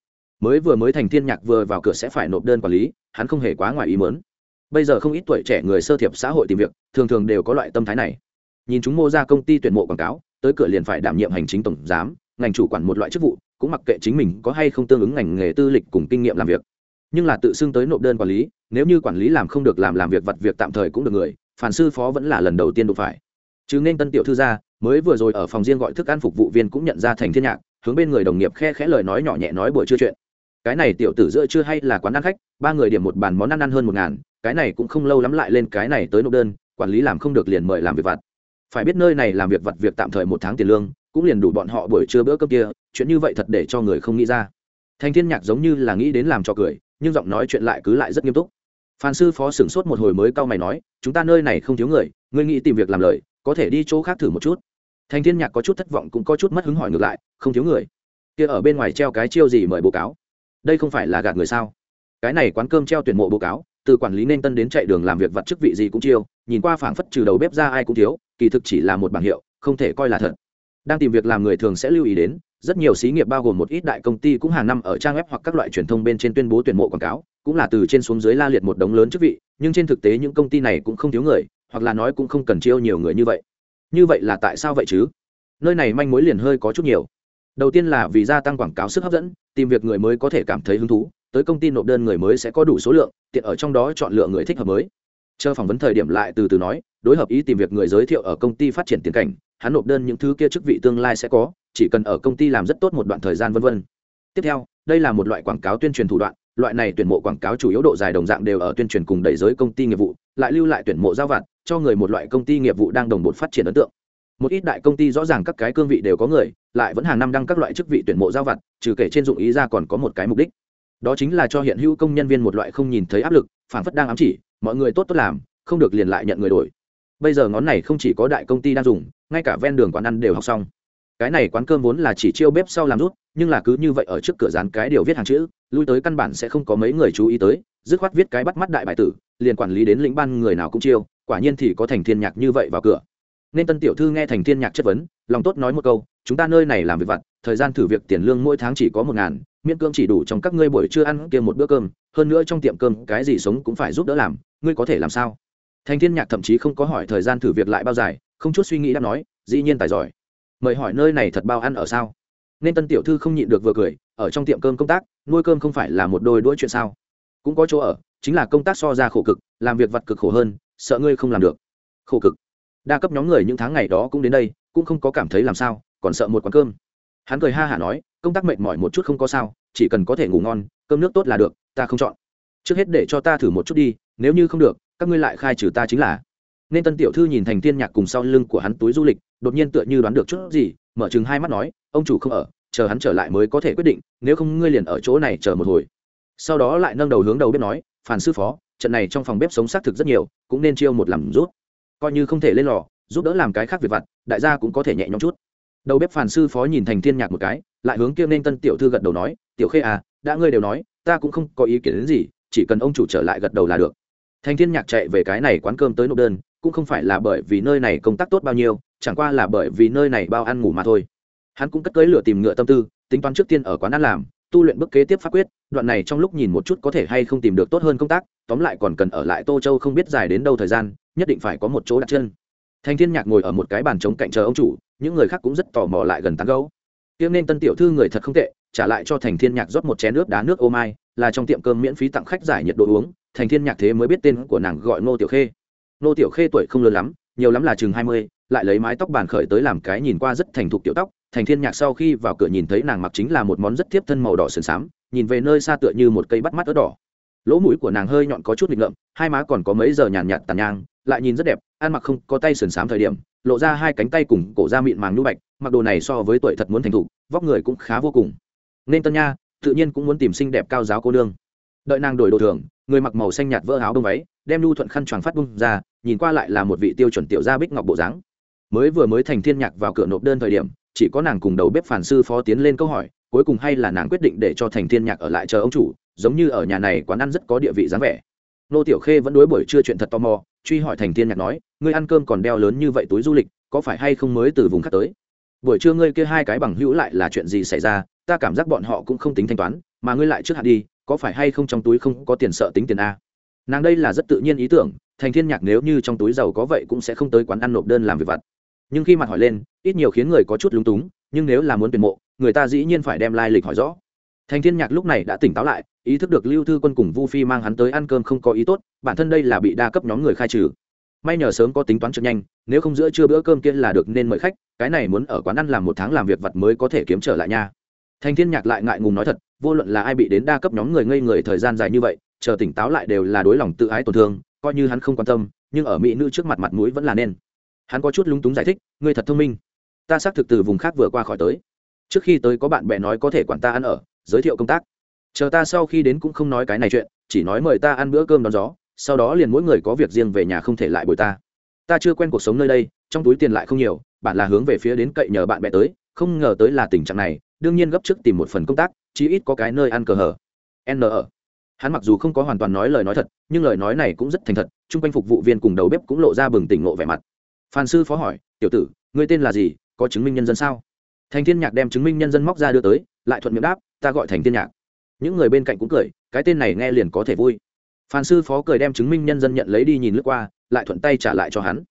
Speaker 1: Mới vừa mới thành thiên nhạc vừa vào cửa sẽ phải nộp đơn quản lý, hắn không hề quá ngoài ý mớn bây giờ không ít tuổi trẻ người sơ thiệp xã hội tìm việc, thường thường đều có loại tâm thái này. Nhìn chúng mô ra công ty tuyển mộ quảng cáo, tới cửa liền phải đảm nhiệm hành chính tổng giám, ngành chủ quản một loại chức vụ, cũng mặc kệ chính mình có hay không tương ứng ngành nghề tư lịch cùng kinh nghiệm làm việc. Nhưng là tự xưng tới nộp đơn quản lý, nếu như quản lý làm không được làm làm việc vặt việc tạm thời cũng được người phản sư phó vẫn là lần đầu tiên đụng phải. Chứ nên tân tiểu thư gia mới vừa rồi ở phòng riêng gọi thức ăn phục vụ viên cũng nhận ra thành thiên nhạc, hướng bên người đồng nghiệp khe khẽ lời nói nhỏ nhẹ nói buổi trưa chuyện. Cái này tiểu tử giữa chưa hay là quán ăn khách, ba người điểm một bàn món ăn ăn hơn một ngàn, cái này cũng không lâu lắm lại lên cái này tới nộp đơn, quản lý làm không được liền mời làm việc vặt. Phải biết nơi này làm việc vặt việc tạm thời một tháng tiền lương, cũng liền đủ bọn họ buổi trưa bữa cơm kia, chuyện như vậy thật để cho người không nghĩ ra. Thành thiên nhạc giống như là nghĩ đến làm cho cười, nhưng giọng nói chuyện lại cứ lại rất nghiêm túc. Phan sư phó sửng sốt một hồi mới cau mày nói, chúng ta nơi này không thiếu người, ngươi nghĩ tìm việc làm lời có thể đi chỗ khác thử một chút. Thành thiên nhạc có chút thất vọng cũng có chút mất hứng hỏi ngược lại, không thiếu người. Kia ở bên ngoài treo cái chiêu gì mời bố cáo? Đây không phải là gạt người sao? Cái này quán cơm treo tuyển mộ bố cáo, từ quản lý nên tân đến chạy đường làm việc vặt chức vị gì cũng chiêu, nhìn qua phảng phất trừ đầu bếp ra ai cũng thiếu, kỳ thực chỉ là một bảng hiệu, không thể coi là thật. Đang tìm việc làm người thường sẽ lưu ý đến, rất nhiều xí nghiệp bao gồm một ít đại công ty cũng hàng năm ở trang web hoặc các loại truyền thông bên trên tuyên bố tuyển mộ quảng cáo, cũng là từ trên xuống dưới la liệt một đống lớn chức vị, nhưng trên thực tế những công ty này cũng không thiếu người hoặc là nói cũng không cần chiêu nhiều người như vậy. Như vậy là tại sao vậy chứ? Nơi này manh mối liền hơi có chút nhiều. Đầu tiên là vì gia tăng quảng cáo sức hấp dẫn, tìm việc người mới có thể cảm thấy hứng thú, tới công ty nộp đơn người mới sẽ có đủ số lượng, tiện ở trong đó chọn lựa người thích hợp mới. Chờ phỏng vấn thời điểm lại từ từ nói, đối hợp ý tìm việc người giới thiệu ở công ty phát triển tiền cảnh, hắn nộp đơn những thứ kia chức vị tương lai sẽ có, chỉ cần ở công ty làm rất tốt một đoạn thời gian vân vân. Tiếp theo, đây là một loại quảng cáo tuyên truyền thủ đoạn, loại này tuyển mộ quảng cáo chủ yếu độ dài đồng dạng đều ở tuyên truyền cùng đẩy giới công ty nghiệp vụ, lại lưu lại tuyển mộ giao vặt cho người một loại công ty nghiệp vụ đang đồng bộ phát triển ấn tượng. Một ít đại công ty rõ ràng các cái cương vị đều có người, lại vẫn hàng năm đăng các loại chức vị tuyển mộ giao vặt, trừ kể trên dụng ý ra còn có một cái mục đích. Đó chính là cho hiện hữu công nhân viên một loại không nhìn thấy áp lực phản phất đang ám chỉ, mọi người tốt tốt làm, không được liền lại nhận người đổi. Bây giờ ngón này không chỉ có đại công ty đang dùng, ngay cả ven đường quán ăn đều học xong. Cái này quán cơm vốn là chỉ chiêu bếp sau làm rút, nhưng là cứ như vậy ở trước cửa dán cái điều viết hàng chữ, lui tới căn bản sẽ không có mấy người chú ý tới, dứt khoát viết cái bắt mắt đại bài tử, liền quản lý đến lĩnh ban người nào cũng chiêu quả nhiên thì có thành thiên nhạc như vậy vào cửa. Nên tân tiểu thư nghe thành thiên nhạc chất vấn, lòng tốt nói một câu, chúng ta nơi này làm việc vặt, thời gian thử việc tiền lương mỗi tháng chỉ có một ngàn, miễn cưỡng chỉ đủ trong các ngươi buổi trưa ăn kia một bữa cơm, hơn nữa trong tiệm cơm cái gì sống cũng phải giúp đỡ làm, ngươi có thể làm sao? Thành thiên nhạc thậm chí không có hỏi thời gian thử việc lại bao dài, không chút suy nghĩ đã nói, dĩ nhiên tài giỏi. Mời hỏi nơi này thật bao ăn ở sao? Nên tân tiểu thư không nhịn được vừa cười, ở trong tiệm cơm công tác, nuôi cơm không phải là một đôi đuôi chuyện sao? Cũng có chỗ ở, chính là công tác so ra khổ cực, làm việc vặt cực khổ hơn sợ ngươi không làm được. Khổ cực. Đa cấp nhóm người những tháng ngày đó cũng đến đây, cũng không có cảm thấy làm sao, còn sợ một quán cơm. Hắn cười ha hả nói, công tác mệt mỏi một chút không có sao, chỉ cần có thể ngủ ngon, cơm nước tốt là được, ta không chọn. Trước hết để cho ta thử một chút đi, nếu như không được, các ngươi lại khai trừ ta chính là. Nên tân tiểu thư nhìn thành tiên nhạc cùng sau lưng của hắn túi du lịch, đột nhiên tựa như đoán được chút gì, mở chừng hai mắt nói, ông chủ không ở, chờ hắn trở lại mới có thể quyết định, nếu không ngươi liền ở chỗ này chờ một hồi. Sau đó lại nâng đầu hướng đầu bếp nói, phản sư phó trận này trong phòng bếp sống xác thực rất nhiều, cũng nên chiêu một làm rút. Coi như không thể lên lò, giúp đỡ làm cái khác việc vặt, đại gia cũng có thể nhẹ nhõm chút. Đầu bếp phản sư phó nhìn thành thiên nhạc một cái, lại hướng kia nên tân tiểu thư gật đầu nói, tiểu khê à đã ngươi đều nói, ta cũng không có ý kiến đến gì, chỉ cần ông chủ trở lại gật đầu là được. Thành thiên nhạc chạy về cái này quán cơm tới nộp đơn, cũng không phải là bởi vì nơi này công tác tốt bao nhiêu, chẳng qua là bởi vì nơi này bao ăn ngủ mà thôi. Hắn cũng cất cưới lửa tìm ngựa tâm tư, tính toán trước tiên ở quán ăn làm tu luyện bước kế tiếp pháp quyết, đoạn này trong lúc nhìn một chút có thể hay không tìm được tốt hơn công tác, tóm lại còn cần ở lại tô châu không biết dài đến đâu thời gian, nhất định phải có một chỗ đặt chân. Thành thiên nhạc ngồi ở một cái bàn trống cạnh chờ ông chủ, những người khác cũng rất tò mò lại gần tán gấu tiếng nên tân tiểu thư người thật không tệ, trả lại cho thành thiên nhạc rót một chén nước đá nước ô mai, là trong tiệm cơm miễn phí tặng khách giải nhiệt độ uống, thành thiên nhạc thế mới biết tên của nàng gọi ngô tiểu khê. Ngô tiểu khê tuổi không lớn lắm, nhiều lắm là chừng hai mươi lại lấy mái tóc bàn khởi tới làm cái nhìn qua rất thành thục tiểu tóc thành thiên nhạc sau khi vào cửa nhìn thấy nàng mặc chính là một món rất tiếp thân màu đỏ sườn xám nhìn về nơi xa tựa như một cây bắt mắt ớt đỏ. Lỗ mũi của nàng hơi nhọn có chút nghịch ngợm hai má còn có mấy giờ nhàn nhạt, tàn nhang lại nhìn rất đẹp ăn mặc không có tay sườn xám thời điểm lộ ra hai cánh tay cùng cổ da mịn màng nhu bạch mặc đồ này so với tuổi thật muốn thành thục vóc người cũng khá vô cùng. Nên tân nha tự nhiên cũng muốn tìm xinh đẹp cao giáo cô nương. Đợi nàng đổi đồ thường người mặc màu xanh nhạt vỡ áo đông váy đem nhu thuận khăn choàng phát bung ra nhìn qua lại là một vị tiêu chuẩn tiểu gia bích ngọc bộ dáng mới vừa mới thành thiên nhạc vào cửa nộp đơn thời điểm, chỉ có nàng cùng đầu bếp phản sư phó tiến lên câu hỏi, cuối cùng hay là nàng quyết định để cho thành thiên nhạc ở lại chờ ông chủ, giống như ở nhà này quán ăn rất có địa vị dáng vẻ. Nô tiểu khê vẫn đối buổi trưa chuyện thật tò mò, truy hỏi thành thiên nhạc nói, ngươi ăn cơm còn đeo lớn như vậy túi du lịch, có phải hay không mới từ vùng khác tới? Buổi trưa ngươi kia hai cái bằng hữu lại là chuyện gì xảy ra, ta cảm giác bọn họ cũng không tính thanh toán, mà ngươi lại trước hạn đi, có phải hay không trong túi không có tiền sợ tính tiền a? Nàng đây là rất tự nhiên ý tưởng, thành thiên nhạc nếu như trong túi giàu có vậy cũng sẽ không tới quán ăn nộp đơn làm việc vặt nhưng khi mặt hỏi lên, ít nhiều khiến người có chút lúng túng, nhưng nếu là muốn tuyển mộ, người ta dĩ nhiên phải đem lai lịch hỏi rõ. Thành thiên nhạc lúc này đã tỉnh táo lại, ý thức được lưu thư quân cùng vu phi mang hắn tới ăn cơm không có ý tốt, bản thân đây là bị đa cấp nhóm người khai trừ. May nhờ sớm có tính toán trực nhanh, nếu không giữa trưa bữa cơm kia là được nên mời khách, cái này muốn ở quán ăn làm một tháng làm việc vặt mới có thể kiếm trở lại nha. Thành thiên nhạc lại ngại ngùng nói thật, vô luận là ai bị đến đa cấp nhóm người ngây người thời gian dài như vậy, chờ tỉnh táo lại đều là đối lòng tự ái tổn thương, coi như hắn không quan tâm, nhưng ở mỹ nữ trước mặt mặt mũi vẫn là nên hắn có chút lúng túng giải thích, ngươi thật thông minh. Ta xác thực từ vùng khác vừa qua khỏi tới. Trước khi tới có bạn bè nói có thể quản ta ăn ở, giới thiệu công tác. Chờ ta sau khi đến cũng không nói cái này chuyện, chỉ nói mời ta ăn bữa cơm đón gió, sau đó liền mỗi người có việc riêng về nhà không thể lại bồi ta. Ta chưa quen cuộc sống nơi đây, trong túi tiền lại không nhiều, bạn là hướng về phía đến cậy nhờ bạn bè tới, không ngờ tới là tình trạng này, đương nhiên gấp trước tìm một phần công tác, chí ít có cái nơi ăn cờ hở n ở. Hắn mặc dù không có hoàn toàn nói lời nói thật, nhưng lời nói này cũng rất thành thật, chung quanh phục vụ viên cùng đầu bếp cũng lộ ra bừng tỉnh lộ vẻ mặt phan sư phó hỏi, tiểu tử, ngươi tên là gì, có chứng minh nhân dân sao? Thành thiên nhạc đem chứng minh nhân dân móc ra đưa tới, lại thuận miệng đáp, ta gọi thành thiên nhạc. Những người bên cạnh cũng cười, cái tên này nghe liền có thể vui. Phan sư phó cười đem chứng minh nhân dân nhận lấy đi nhìn lướt qua, lại thuận tay trả lại cho hắn.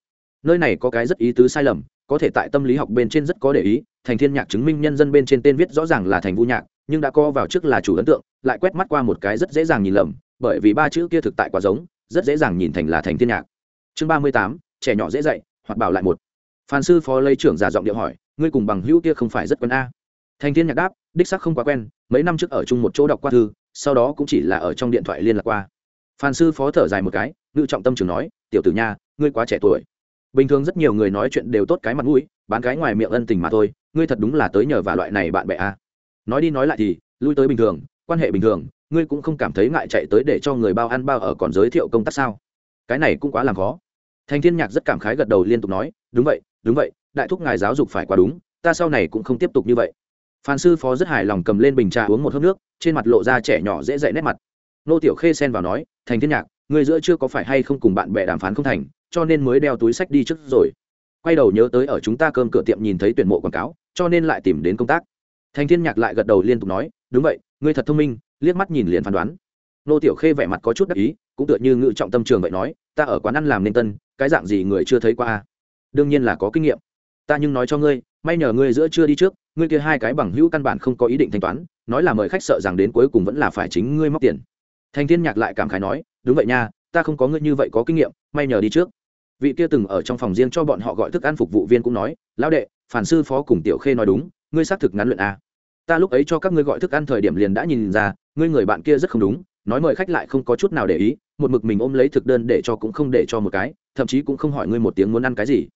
Speaker 1: Nơi này có cái rất ý tứ sai lầm, có thể tại tâm lý học bên trên rất có để ý, thành thiên nhạc chứng minh nhân dân bên trên tên viết rõ ràng là thành vũ nhạc, nhưng đã co vào trước là chủ ấn tượng, lại quét mắt qua một cái rất dễ dàng nhìn lầm, bởi vì ba chữ kia thực tại quá giống, rất dễ dàng nhìn thành là thành thiên nhạc. Chương ba mươi tám, trẻ nhỏ dễ dạy hoặc bảo lại một. Phan sư phó lấy trưởng giả giọng điệu hỏi, ngươi cùng bằng hữu kia không phải rất quen a? Thành thiên nhạc đáp, đích sắc không quá quen, mấy năm trước ở chung một chỗ đọc qua thư, sau đó cũng chỉ là ở trong điện thoại liên lạc qua. Phan sư phó thở dài một cái, ngự trọng tâm trường nói, tiểu tử nha, ngươi quá trẻ tuổi. Bình thường rất nhiều người nói chuyện đều tốt cái mặt mũi, bán cái ngoài miệng ân tình mà thôi, ngươi thật đúng là tới nhờ và loại này bạn bè a. Nói đi nói lại thì, lui tới bình thường, quan hệ bình thường, ngươi cũng không cảm thấy ngại chạy tới để cho người bao ăn bao ở còn giới thiệu công tác sao? Cái này cũng quá làm khó thành thiên nhạc rất cảm khái gật đầu liên tục nói, đúng vậy đúng vậy, đại thúc ngài giáo dục phải quá đúng, ta sau này cũng không tiếp tục như vậy. Phan sư phó rất hài lòng cầm lên bình trà uống một hớp nước, trên mặt lộ ra trẻ nhỏ dễ dậy nét mặt. Nô tiểu khê xen vào nói, thành thiên nhạc người giữa chưa có phải hay không cùng bạn bè đàm phán không thành, cho nên mới đeo túi sách đi trước rồi. Quay đầu nhớ tới ở chúng ta cơm cửa tiệm nhìn thấy tuyển mộ quảng cáo, cho nên lại tìm đến công tác. Thành thiên nhạc lại gật đầu liên tục nói, đúng vậy, ngươi thật thông minh, liếc mắt nhìn liền phán đoán. Nô tiểu khê vẻ mặt có chút đắc ý cũng tựa như ngự trọng tâm trường vậy nói, ta ở quán ăn làm nên tân, cái dạng gì người chưa thấy qua đương nhiên là có kinh nghiệm. Ta nhưng nói cho ngươi, may nhờ ngươi giữa chưa đi trước, ngươi kia hai cái bằng hữu căn bản không có ý định thanh toán, nói là mời khách sợ rằng đến cuối cùng vẫn là phải chính ngươi móc tiền. Thanh thiên nhạc lại cảm khái nói, đúng vậy nha, ta không có ngươi như vậy có kinh nghiệm, may nhờ đi trước. Vị kia từng ở trong phòng riêng cho bọn họ gọi thức ăn phục vụ viên cũng nói, lão đệ, phản sư phó cùng tiểu khê nói đúng, ngươi xác thực ngắn luyện a. Ta lúc ấy cho các ngươi gọi thức ăn thời điểm liền đã nhìn ra, ngươi người bạn kia rất không đúng nói mời khách lại không có chút nào để ý, một mực mình ôm lấy thực đơn để cho cũng không để cho một cái, thậm chí cũng không hỏi ngươi một tiếng muốn ăn cái gì.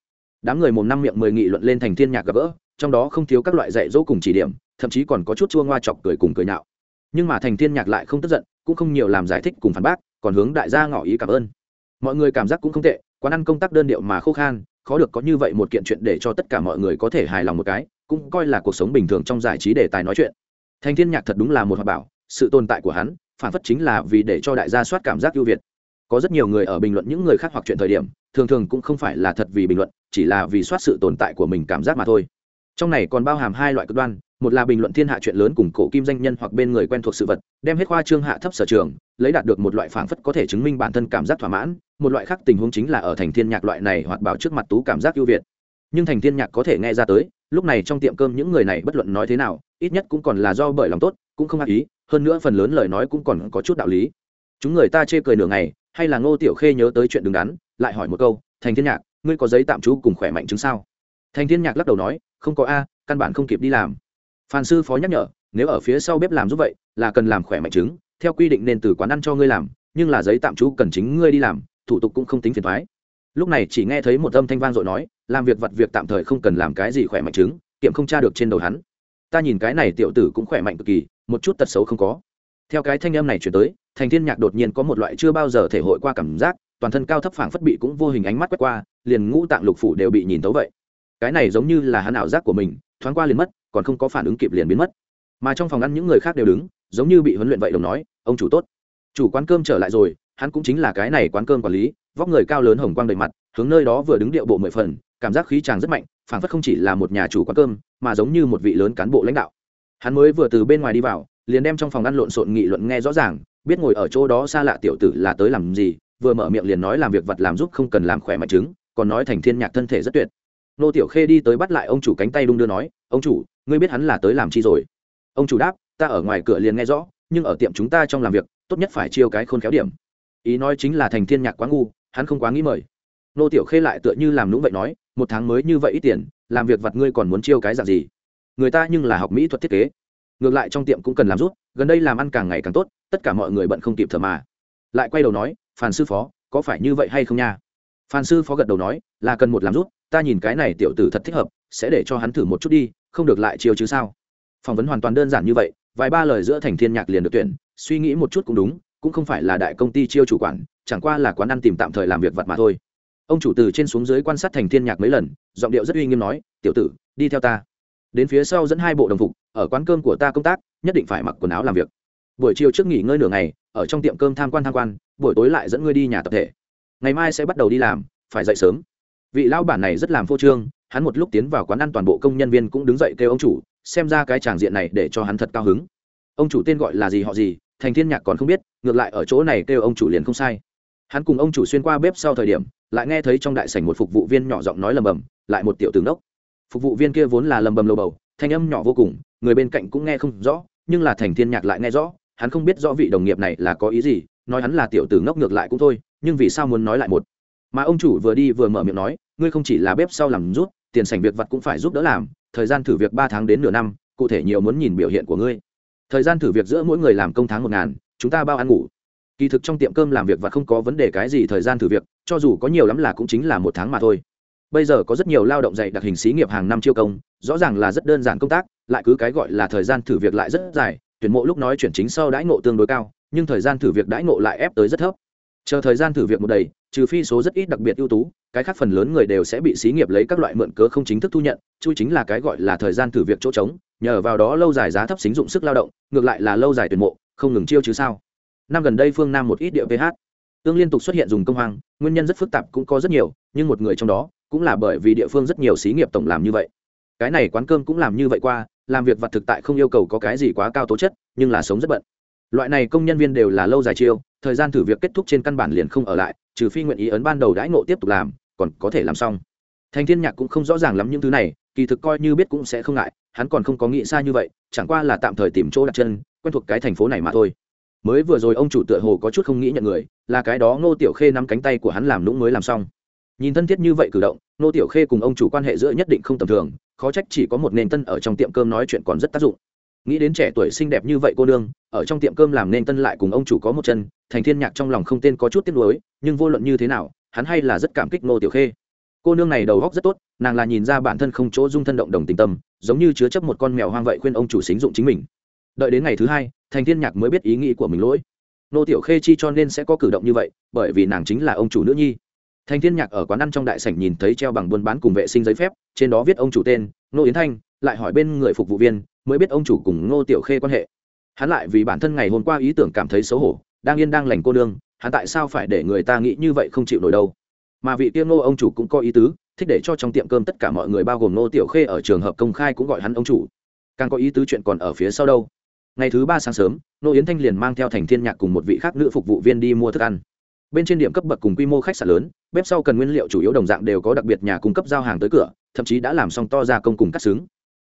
Speaker 1: Đám người mồm năm miệng mười nghị luận lên thành thiên nhạc gặp gỡ, trong đó không thiếu các loại dạy dỗ cùng chỉ điểm, thậm chí còn có chút chua ngoa chọc cười cùng cười nhạo. Nhưng mà thành thiên nhạc lại không tức giận, cũng không nhiều làm giải thích cùng phản bác, còn hướng đại gia ngỏ ý cảm ơn. Mọi người cảm giác cũng không tệ, quán ăn công tác đơn điệu mà khô khan, khó được có như vậy một kiện chuyện để cho tất cả mọi người có thể hài lòng một cái, cũng coi là cuộc sống bình thường trong giải trí đề tài nói chuyện. Thành thiên nhạc thật đúng là một hoạt bảo, sự tồn tại của hắn phản phất chính là vì để cho đại gia soát cảm giác ưu việt. Có rất nhiều người ở bình luận những người khác hoặc chuyện thời điểm, thường thường cũng không phải là thật vì bình luận, chỉ là vì soát sự tồn tại của mình cảm giác mà thôi. Trong này còn bao hàm hai loại cực đoan, một là bình luận thiên hạ chuyện lớn cùng cổ kim danh nhân hoặc bên người quen thuộc sự vật, đem hết khoa trương hạ thấp sở trường, lấy đạt được một loại phảng phất có thể chứng minh bản thân cảm giác thỏa mãn, một loại khác tình huống chính là ở thành thiên nhạc loại này hoạt bảo trước mặt tú cảm giác ưu việt. Nhưng thành thiên nhạc có thể nghe ra tới, lúc này trong tiệm cơm những người này bất luận nói thế nào, ít nhất cũng còn là do bởi lòng tốt, cũng không ác ý hơn nữa phần lớn lời nói cũng còn có chút đạo lý. Chúng người ta chê cười nửa ngày, hay là ngô tiểu khê nhớ tới chuyện đứng đắn, lại hỏi một câu, thành thiên nhạc, ngươi có giấy tạm trú cùng khỏe mạnh chứng sao? Thành thiên nhạc lắc đầu nói, không có a, căn bản không kịp đi làm. Phan sư phó nhắc nhở, nếu ở phía sau bếp làm giúp vậy, là cần làm khỏe mạnh chứng, theo quy định nên từ quán ăn cho ngươi làm, nhưng là giấy tạm trú cần chính ngươi đi làm, thủ tục cũng không tính phiền thoái lúc này chỉ nghe thấy một âm thanh vang dội nói, làm việc vặt việc tạm thời không cần làm cái gì khỏe mạnh chứng kiểm không tra được trên đầu hắn. Ta nhìn cái này tiểu tử cũng khỏe mạnh cực kỳ một chút tật xấu không có. Theo cái thanh âm này chuyển tới, thành thiên nhạc đột nhiên có một loại chưa bao giờ thể hội qua cảm giác, toàn thân cao thấp phảng phất bị cũng vô hình ánh mắt quét qua, liền ngũ tạng lục phủ đều bị nhìn tấu vậy. Cái này giống như là hắn ảo giác của mình, thoáng qua liền mất, còn không có phản ứng kịp liền biến mất. Mà trong phòng ăn những người khác đều đứng, giống như bị huấn luyện vậy đồng nói, ông chủ tốt. Chủ quán cơm trở lại rồi, hắn cũng chính là cái này quán cơm quản lý, vóc người cao lớn hồng quang đầy mặt, hướng nơi đó vừa đứng điệu bộ mười phần, cảm giác khí tràng rất mạnh, phảng phất không chỉ là một nhà chủ quán cơm, mà giống như một vị lớn cán bộ lãnh đạo hắn mới vừa từ bên ngoài đi vào, liền đem trong phòng ăn lộn xộn nghị luận nghe rõ ràng, biết ngồi ở chỗ đó xa lạ tiểu tử là tới làm gì, vừa mở miệng liền nói làm việc vật làm giúp không cần làm khỏe mạnh chứng, còn nói thành thiên nhạc thân thể rất tuyệt. Nô tiểu khê đi tới bắt lại ông chủ cánh tay đung đưa nói, ông chủ, ngươi biết hắn là tới làm chi rồi? Ông chủ đáp, ta ở ngoài cửa liền nghe rõ, nhưng ở tiệm chúng ta trong làm việc, tốt nhất phải chiêu cái khôn khéo điểm. Ý nói chính là thành thiên nhạc quá ngu, hắn không quá nghĩ mời. Nô tiểu khê lại tựa như làm lũng vậy nói, một tháng mới như vậy ít tiền, làm việc vặt ngươi còn muốn chiêu cái dạng gì? Người ta nhưng là học mỹ thuật thiết kế. Ngược lại trong tiệm cũng cần làm rút, gần đây làm ăn càng ngày càng tốt, tất cả mọi người bận không kịp thở mà. Lại quay đầu nói phản sư phó, có phải như vậy hay không nha? Phan sư phó gật đầu nói, là cần một làm rút, ta nhìn cái này tiểu tử thật thích hợp, sẽ để cho hắn thử một chút đi, không được lại chiều chứ sao? Phỏng vấn hoàn toàn đơn giản như vậy, vài ba lời giữa thành thiên nhạc liền được tuyển, suy nghĩ một chút cũng đúng, cũng không phải là đại công ty chiêu chủ quản, chẳng qua là quán ăn tìm tạm thời làm việc vặt mà thôi. Ông chủ từ trên xuống dưới quan sát thành thiên nhạc mấy lần, giọng điệu rất uy nghiêm nói, tiểu tử, đi theo ta đến phía sau dẫn hai bộ đồng phục, ở quán cơm của ta công tác, nhất định phải mặc quần áo làm việc. Buổi chiều trước nghỉ ngơi nửa ngày, ở trong tiệm cơm tham quan tham quan, buổi tối lại dẫn ngươi đi nhà tập thể. Ngày mai sẽ bắt đầu đi làm, phải dậy sớm. Vị lão bản này rất làm phô trương, hắn một lúc tiến vào quán ăn toàn bộ công nhân viên cũng đứng dậy kêu ông chủ, xem ra cái tràng diện này để cho hắn thật cao hứng. Ông chủ tên gọi là gì họ gì, thành thiên nhạc còn không biết, ngược lại ở chỗ này kêu ông chủ liền không sai. Hắn cùng ông chủ xuyên qua bếp sau thời điểm, lại nghe thấy trong đại sảnh một phục vụ viên nhỏ giọng nói lầm bầm, lại một tiểu tướng đốc phục vụ viên kia vốn là lầm bầm lầu bầu, thanh âm nhỏ vô cùng, người bên cạnh cũng nghe không rõ, nhưng là thành thiên nhạc lại nghe rõ, hắn không biết rõ vị đồng nghiệp này là có ý gì, nói hắn là tiểu tử ngốc ngược lại cũng thôi, nhưng vì sao muốn nói lại một. Mà ông chủ vừa đi vừa mở miệng nói, ngươi không chỉ là bếp sau làm rút, tiền sảnh việc vặt cũng phải giúp đỡ làm, thời gian thử việc ba tháng đến nửa năm, cụ thể nhiều muốn nhìn biểu hiện của ngươi. Thời gian thử việc giữa mỗi người làm công tháng một ngàn, chúng ta bao ăn ngủ. Kỳ thực trong tiệm cơm làm việc và không có vấn đề cái gì thời gian thử việc, cho dù có nhiều lắm là cũng chính là một tháng mà thôi bây giờ có rất nhiều lao động dạy đặc hình xí nghiệp hàng năm chiêu công, rõ ràng là rất đơn giản công tác, lại cứ cái gọi là thời gian thử việc lại rất dài, tuyển mộ lúc nói chuyển chính sau đãi ngộ tương đối cao, nhưng thời gian thử việc đãi ngộ lại ép tới rất thấp. Chờ thời gian thử việc một đầy, trừ phi số rất ít đặc biệt ưu tú, cái khác phần lớn người đều sẽ bị xí nghiệp lấy các loại mượn cớ không chính thức thu nhận, chui chính là cái gọi là thời gian thử việc chỗ trống, nhờ vào đó lâu dài giá thấp xính dụng sức lao động, ngược lại là lâu dài tuyển mộ, không ngừng chiêu chứ sao. Năm gần đây phương nam một ít địa ph tương liên tục xuất hiện dùng công hoang, nguyên nhân rất phức tạp cũng có rất nhiều, nhưng một người trong đó cũng là bởi vì địa phương rất nhiều xí nghiệp tổng làm như vậy. Cái này quán cơm cũng làm như vậy qua, làm việc vặt thực tại không yêu cầu có cái gì quá cao tố chất, nhưng là sống rất bận. Loại này công nhân viên đều là lâu dài chiêu, thời gian thử việc kết thúc trên căn bản liền không ở lại, trừ phi nguyện ý ấn ban đầu đãi ngộ tiếp tục làm, còn có thể làm xong. Thành thiên nhạc cũng không rõ ràng lắm những thứ này, kỳ thực coi như biết cũng sẽ không ngại, hắn còn không có nghĩ xa như vậy, chẳng qua là tạm thời tìm chỗ đặt chân, quen thuộc cái thành phố này mà thôi. Mới vừa rồi ông chủ tựa hồ có chút không nghĩ nhận người, là cái đó ngô tiểu khê nắm cánh tay của hắn làm lũng mới làm xong nhìn thân thiết như vậy cử động, nô tiểu khê cùng ông chủ quan hệ giữa nhất định không tầm thường, khó trách chỉ có một nền tân ở trong tiệm cơm nói chuyện còn rất tác dụng. Nghĩ đến trẻ tuổi xinh đẹp như vậy cô nương, ở trong tiệm cơm làm nên tân lại cùng ông chủ có một chân, thành thiên nhạc trong lòng không tên có chút tiếc nuối, nhưng vô luận như thế nào, hắn hay là rất cảm kích nô tiểu khê. Cô nương này đầu góc rất tốt, nàng là nhìn ra bản thân không chỗ dung thân động đồng tình tâm, giống như chứa chấp một con mèo hoang vậy khuyên ông chủ xính dụng chính mình. Đợi đến ngày thứ hai, thành thiên nhạc mới biết ý nghĩ của mình lỗi. Nô tiểu khê chi cho nên sẽ có cử động như vậy, bởi vì nàng chính là ông chủ nữ nhi thành thiên nhạc ở quán ăn trong đại sảnh nhìn thấy treo bằng buôn bán cùng vệ sinh giấy phép, trên đó viết ông chủ tên nô yến thanh, lại hỏi bên người phục vụ viên, mới biết ông chủ cùng Ngô tiểu khê quan hệ. Hắn lại vì bản thân ngày hôm qua ý tưởng cảm thấy xấu hổ, đang yên đang lành cô đương hắn tại sao phải để người ta nghĩ như vậy không chịu nổi đâu. Mà vị tiêm nô ông chủ cũng có ý tứ, thích để cho trong tiệm cơm tất cả mọi người bao gồm nô tiểu khê ở trường hợp công khai cũng gọi hắn ông chủ. Càng có ý tứ chuyện còn ở phía sau đâu. Ngày thứ ba sáng sớm nô yến thanh liền mang theo thành thiên nhạc cùng một vị khác nữ phục vụ viên đi mua thức ăn bên trên điểm cấp bậc cùng quy mô khách sạn lớn, bếp sau cần nguyên liệu chủ yếu đồng dạng đều có đặc biệt nhà cung cấp giao hàng tới cửa, thậm chí đã làm xong to ra công cùng cắt xứng.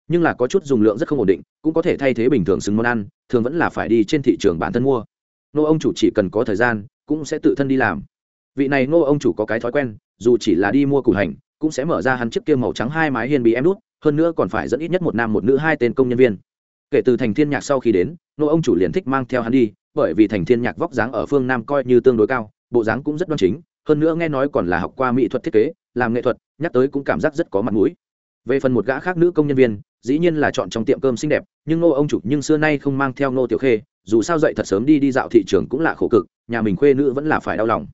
Speaker 1: Nhưng là có chút dùng lượng rất không ổn định, cũng có thể thay thế bình thường xứng món ăn, thường vẫn là phải đi trên thị trường bản thân mua. Nô ông chủ chỉ cần có thời gian, cũng sẽ tự thân đi làm. Vị này nô ông chủ có cái thói quen, dù chỉ là đi mua củ hành, cũng sẽ mở ra hắn chiếc kia màu trắng hai mái hiên bị em đút hơn nữa còn phải dẫn ít nhất một nam một nữ hai tên công nhân viên. Kể từ thành thiên nhạc sau khi đến, nô ông chủ liền thích mang theo hắn đi, bởi vì thành thiên nhạc vóc dáng ở phương nam coi như tương đối cao bộ dáng cũng rất đoan chính, hơn nữa nghe nói còn là học qua mỹ thuật thiết kế, làm nghệ thuật, nhắc tới cũng cảm giác rất có mặt mũi. Về phần một gã khác nữ công nhân viên, dĩ nhiên là chọn trong tiệm cơm xinh đẹp, nhưng nô ông chủ nhưng xưa nay không mang theo nô tiểu khê, dù sao dậy thật sớm đi đi dạo thị trường cũng là khổ cực, nhà mình khuê nữ vẫn là phải đau lòng.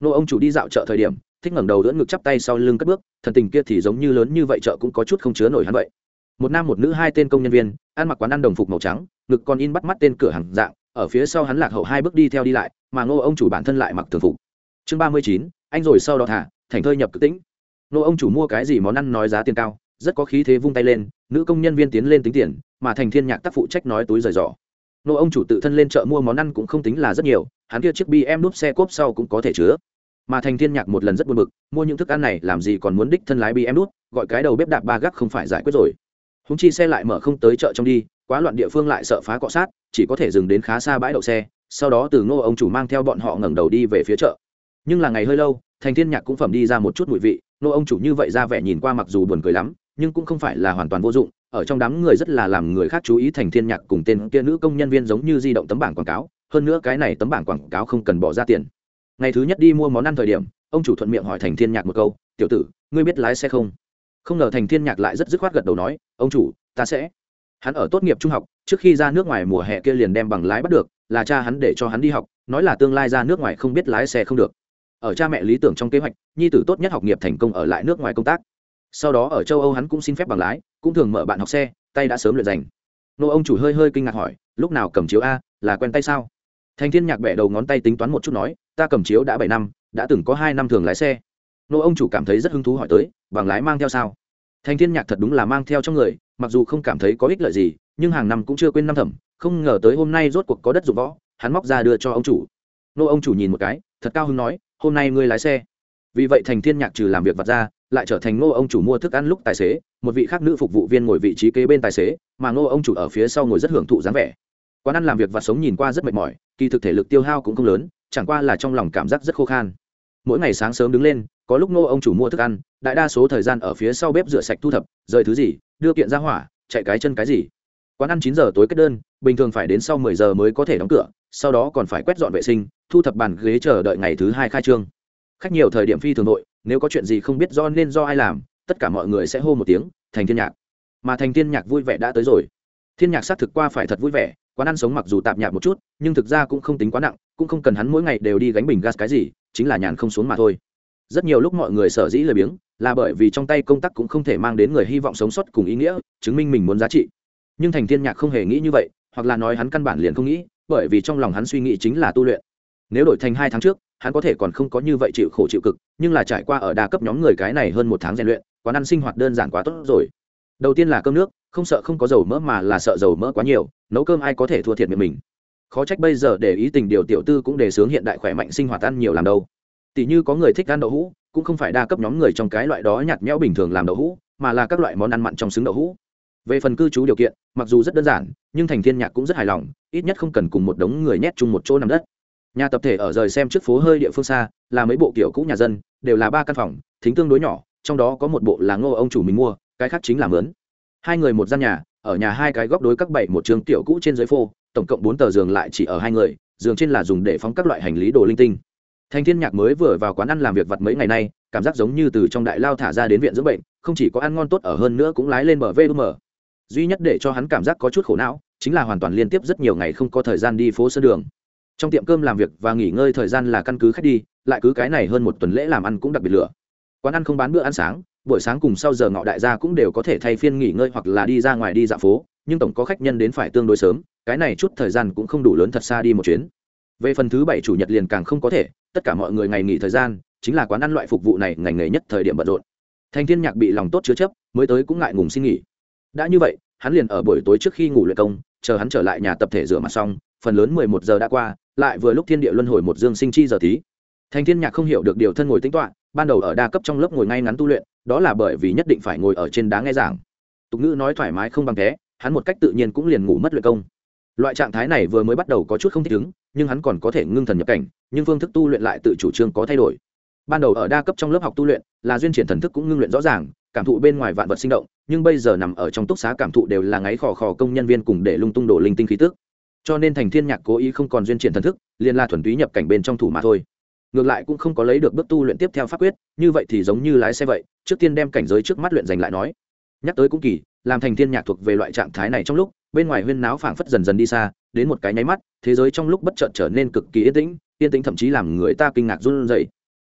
Speaker 1: Nô ông chủ đi dạo chợ thời điểm, thích ngẩng đầu đỡ ngực chắp tay sau lưng cất bước, thần tình kia thì giống như lớn như vậy chợ cũng có chút không chứa nổi hắn vậy. Một nam một nữ hai tên công nhân viên, ăn mặc quán ăn đồng phục màu trắng, ngực còn in bắt mắt tên cửa hàng dạng ở phía sau hắn lạc hậu hai bước đi theo đi lại, mà ngô ông chủ bản thân lại mặc thường phục. Chương ba mươi chín, anh rồi sau đó thả, thành thơi nhập cực tĩnh. Nô ông chủ mua cái gì món ăn nói giá tiền cao, rất có khí thế vung tay lên, nữ công nhân viên tiến lên tính tiền, mà thành thiên nhạc tác phụ trách nói túi rời giỏ. Nô ông chủ tự thân lên chợ mua món ăn cũng không tính là rất nhiều, hắn kia chiếc bi em núp xe cốp sau cũng có thể chứa. Mà thành thiên nhạc một lần rất buồn bực, mua những thức ăn này làm gì còn muốn đích thân lái bi em nút gọi cái đầu bếp đạp ba gác không phải giải quyết rồi húng chi xe lại mở không tới chợ trong đi, quá loạn địa phương lại sợ phá cọ sát, chỉ có thể dừng đến khá xa bãi đậu xe, sau đó từ ngô ông chủ mang theo bọn họ ngẩng đầu đi về phía chợ. Nhưng là ngày hơi lâu, thành thiên nhạc cũng phẩm đi ra một chút mùi vị nô ông chủ như vậy ra vẻ nhìn qua mặc dù buồn cười lắm, nhưng cũng không phải là hoàn toàn vô dụng, ở trong đám người rất là làm người khác chú ý thành thiên nhạc cùng tên kia nữ công nhân viên giống như di động tấm bảng quảng cáo, hơn nữa cái này tấm bảng quảng cáo không cần bỏ ra tiền. Ngày thứ nhất đi mua món ăn thời điểm, ông chủ thuận miệng hỏi thành thiên nhạc một câu, tiểu tử, ngươi biết lái xe không? Không ngờ thành thiên nhạc lại rất dứt khoát gật đầu nói, ông chủ, ta sẽ. Hắn ở tốt nghiệp trung học, trước khi ra nước ngoài mùa hè kia liền đem bằng lái bắt được, là cha hắn để cho hắn đi học, nói là tương lai ra nước ngoài không biết lái xe không được. Ở cha mẹ lý tưởng trong kế hoạch, nhi tử tốt nhất học nghiệp thành công ở lại nước ngoài công tác. Sau đó ở châu âu hắn cũng xin phép bằng lái, cũng thường mở bạn học xe, tay đã sớm luyện dành nô ông chủ hơi hơi kinh ngạc hỏi, lúc nào cầm chiếu a, là quen tay sao? Thành thiên nhạc bẻ đầu ngón tay tính toán một chút nói, ta cầm chiếu đã bảy năm, đã từng có hai năm thường lái xe nô ông chủ cảm thấy rất hứng thú hỏi tới, bằng lái mang theo sao? Thành thiên nhạc thật đúng là mang theo trong người, mặc dù không cảm thấy có ích lợi gì, nhưng hàng năm cũng chưa quên năm thẩm không ngờ tới hôm nay rốt cuộc có đất dụng võ, hắn móc ra đưa cho ông chủ. Nô ông chủ nhìn một cái, thật cao hứng nói, hôm nay ngươi lái xe. Vì vậy thành thiên nhạc trừ làm việc vặt ra, lại trở thành nô ông chủ mua thức ăn lúc tài xế, một vị khác nữ phục vụ viên ngồi vị trí kế bên tài xế, mà nô ông chủ ở phía sau ngồi rất hưởng thụ dáng vẻ. Quán ăn làm việc và sống nhìn qua rất mệt mỏi, kỳ thực thể lực tiêu hao cũng không lớn, chẳng qua là trong lòng cảm giác rất khô khan mỗi ngày sáng sớm đứng lên, có lúc nô ông chủ mua thức ăn, đại đa số thời gian ở phía sau bếp rửa sạch thu thập, rời thứ gì, đưa kiện ra hỏa, chạy cái chân cái gì. Quán ăn chín giờ tối kết đơn, bình thường phải đến sau mười giờ mới có thể đóng cửa, sau đó còn phải quét dọn vệ sinh, thu thập bàn ghế chờ đợi ngày thứ hai khai trương. Khách nhiều thời điểm phi thường nội, nếu có chuyện gì không biết do nên do ai làm, tất cả mọi người sẽ hô một tiếng, thành thiên nhạc. Mà thành thiên nhạc vui vẻ đã tới rồi. Thiên nhạc xác thực qua phải thật vui vẻ, quán ăn sống mặc dù tạp nhạt một chút, nhưng thực ra cũng không tính quá nặng cũng không cần hắn mỗi ngày đều đi gánh bình gas cái gì, chính là nhàn không xuống mà thôi. Rất nhiều lúc mọi người sở dĩ lười biếng, là bởi vì trong tay công tác cũng không thể mang đến người hy vọng sống sót cùng ý nghĩa, chứng minh mình muốn giá trị. Nhưng thành thiên nhạc không hề nghĩ như vậy, hoặc là nói hắn căn bản liền không nghĩ, bởi vì trong lòng hắn suy nghĩ chính là tu luyện. Nếu đổi thành hai tháng trước, hắn có thể còn không có như vậy chịu khổ chịu cực, nhưng là trải qua ở đa cấp nhóm người cái này hơn một tháng rèn luyện, quán ăn sinh hoạt đơn giản quá tốt rồi. Đầu tiên là cơm nước, không sợ không có dầu mỡ mà là sợ dầu mỡ quá nhiều, nấu cơm ai có thể thua thiệt miệng mình khó trách bây giờ để ý tình điều tiểu tư cũng đề xướng hiện đại khỏe mạnh sinh hoạt ăn nhiều làm đâu. Tỷ như có người thích ăn đậu hũ, cũng không phải đa cấp nhóm người trong cái loại đó nhạt nhẽo bình thường làm đậu hũ, mà là các loại món ăn mặn trong xứng đậu hũ. Về phần cư trú điều kiện, mặc dù rất đơn giản, nhưng thành thiên nhạc cũng rất hài lòng, ít nhất không cần cùng một đống người nhét chung một chỗ nằm đất. Nhà tập thể ở rời xem trước phố hơi địa phương xa, là mấy bộ kiểu cũ nhà dân, đều là ba căn phòng, thính tương đối nhỏ, trong đó có một bộ là ngô ông chủ mình mua, cái khác chính là mướn. Hai người một gian nhà, ở nhà hai cái góc đối các bảy một trường tiểu cũ trên dưới phô tổng cộng bốn tờ giường lại chỉ ở hai người, giường trên là dùng để phóng các loại hành lý đồ linh tinh. Thanh thiên nhạc mới vừa vào quán ăn làm việc vặt mấy ngày nay, cảm giác giống như từ trong đại lao thả ra đến viện dưỡng bệnh, không chỉ có ăn ngon tốt ở hơn nữa cũng lái lên bờ vm mở duy nhất để cho hắn cảm giác có chút khổ não, chính là hoàn toàn liên tiếp rất nhiều ngày không có thời gian đi phố sơn đường. Trong tiệm cơm làm việc và nghỉ ngơi thời gian là căn cứ khách đi, lại cứ cái này hơn một tuần lễ làm ăn cũng đặc biệt lửa. Quán ăn không bán bữa ăn sáng, buổi sáng cùng sau giờ ngọ đại gia cũng đều có thể thay phiên nghỉ ngơi hoặc là đi ra ngoài đi dạo phố, nhưng tổng có khách nhân đến phải tương đối sớm cái này chút thời gian cũng không đủ lớn thật xa đi một chuyến. Về phần thứ bảy chủ nhật liền càng không có thể, tất cả mọi người ngày nghỉ thời gian chính là quán ăn loại phục vụ này ngành nghề nhất thời điểm bận rộn. Thành thiên nhạc bị lòng tốt chứa chấp, mới tới cũng ngại ngùng xin nghỉ. Đã như vậy, hắn liền ở buổi tối trước khi ngủ luyện công, chờ hắn trở lại nhà tập thể rửa mặt xong, phần lớn mười một giờ đã qua, lại vừa lúc thiên địa luân hồi một dương sinh chi giờ tí. Thành thiên nhạc không hiểu được điều thân ngồi tính toán ban đầu ở đa cấp trong lớp ngồi ngay ngắn tu luyện, đó là bởi vì nhất định phải ngồi ở trên đá nghe giảng. Tục ngữ nói thoải mái không bằng thế, hắn một cách tự nhiên cũng liền ngủ mất luyện công loại trạng thái này vừa mới bắt đầu có chút không thích ứng, nhưng hắn còn có thể ngưng thần nhập cảnh, nhưng phương thức tu luyện lại tự chủ trương có thay đổi. Ban đầu ở đa cấp trong lớp học tu luyện, là duyên triển thần thức cũng ngưng luyện rõ ràng, cảm thụ bên ngoài vạn vật sinh động, nhưng bây giờ nằm ở trong túc xá cảm thụ đều là ngáy khò khò công nhân viên cùng để lung tung đổ linh tinh khí tức. Cho nên thành thiên nhạc cố ý không còn duyên triển thần thức, liền la thuần túy nhập cảnh bên trong thủ mà thôi. Ngược lại cũng không có lấy được bước tu luyện tiếp theo pháp quyết, như vậy thì giống như lái xe vậy, trước tiên đem cảnh giới trước mắt luyện giành lại nói. Nhắc tới cũng kỳ, làm thành thiên nhạc thuộc về loại trạng thái này trong lúc bên ngoài huyên náo phảng phất dần dần đi xa, đến một cái nháy mắt, thế giới trong lúc bất chợt trở nên cực kỳ yên tĩnh yên tĩnh thậm chí làm người ta kinh ngạc run rẩy.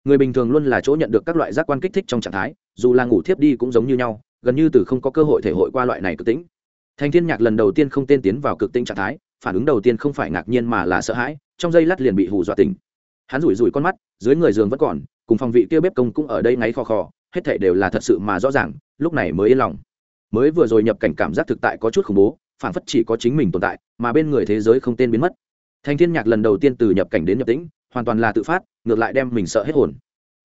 Speaker 1: Người bình thường luôn là chỗ nhận được các loại giác quan kích thích trong trạng thái, dù là ngủ thiếp đi cũng giống như nhau, gần như từ không có cơ hội thể hội qua loại này cực tĩnh. Thành thiên nhạc lần đầu tiên không tên tiến vào cực tĩnh trạng thái, phản ứng đầu tiên không phải ngạc nhiên mà là sợ hãi, trong giây lát liền bị hù dọa tỉnh. Hắn rủi rủi con mắt, dưới người giường vẫn còn, cùng phòng vị kia bếp công cũng ở đây ngáy khò khò, hết thảy đều là thật sự mà rõ ràng, lúc này mới yên lòng. Mới vừa rồi nhập cảnh cảm giác thực tại có chút khủng bố phản phất chỉ có chính mình tồn tại, mà bên người thế giới không tên biến mất. Thanh thiên nhạc lần đầu tiên từ nhập cảnh đến nhập tĩnh, hoàn toàn là tự phát, ngược lại đem mình sợ hết hồn.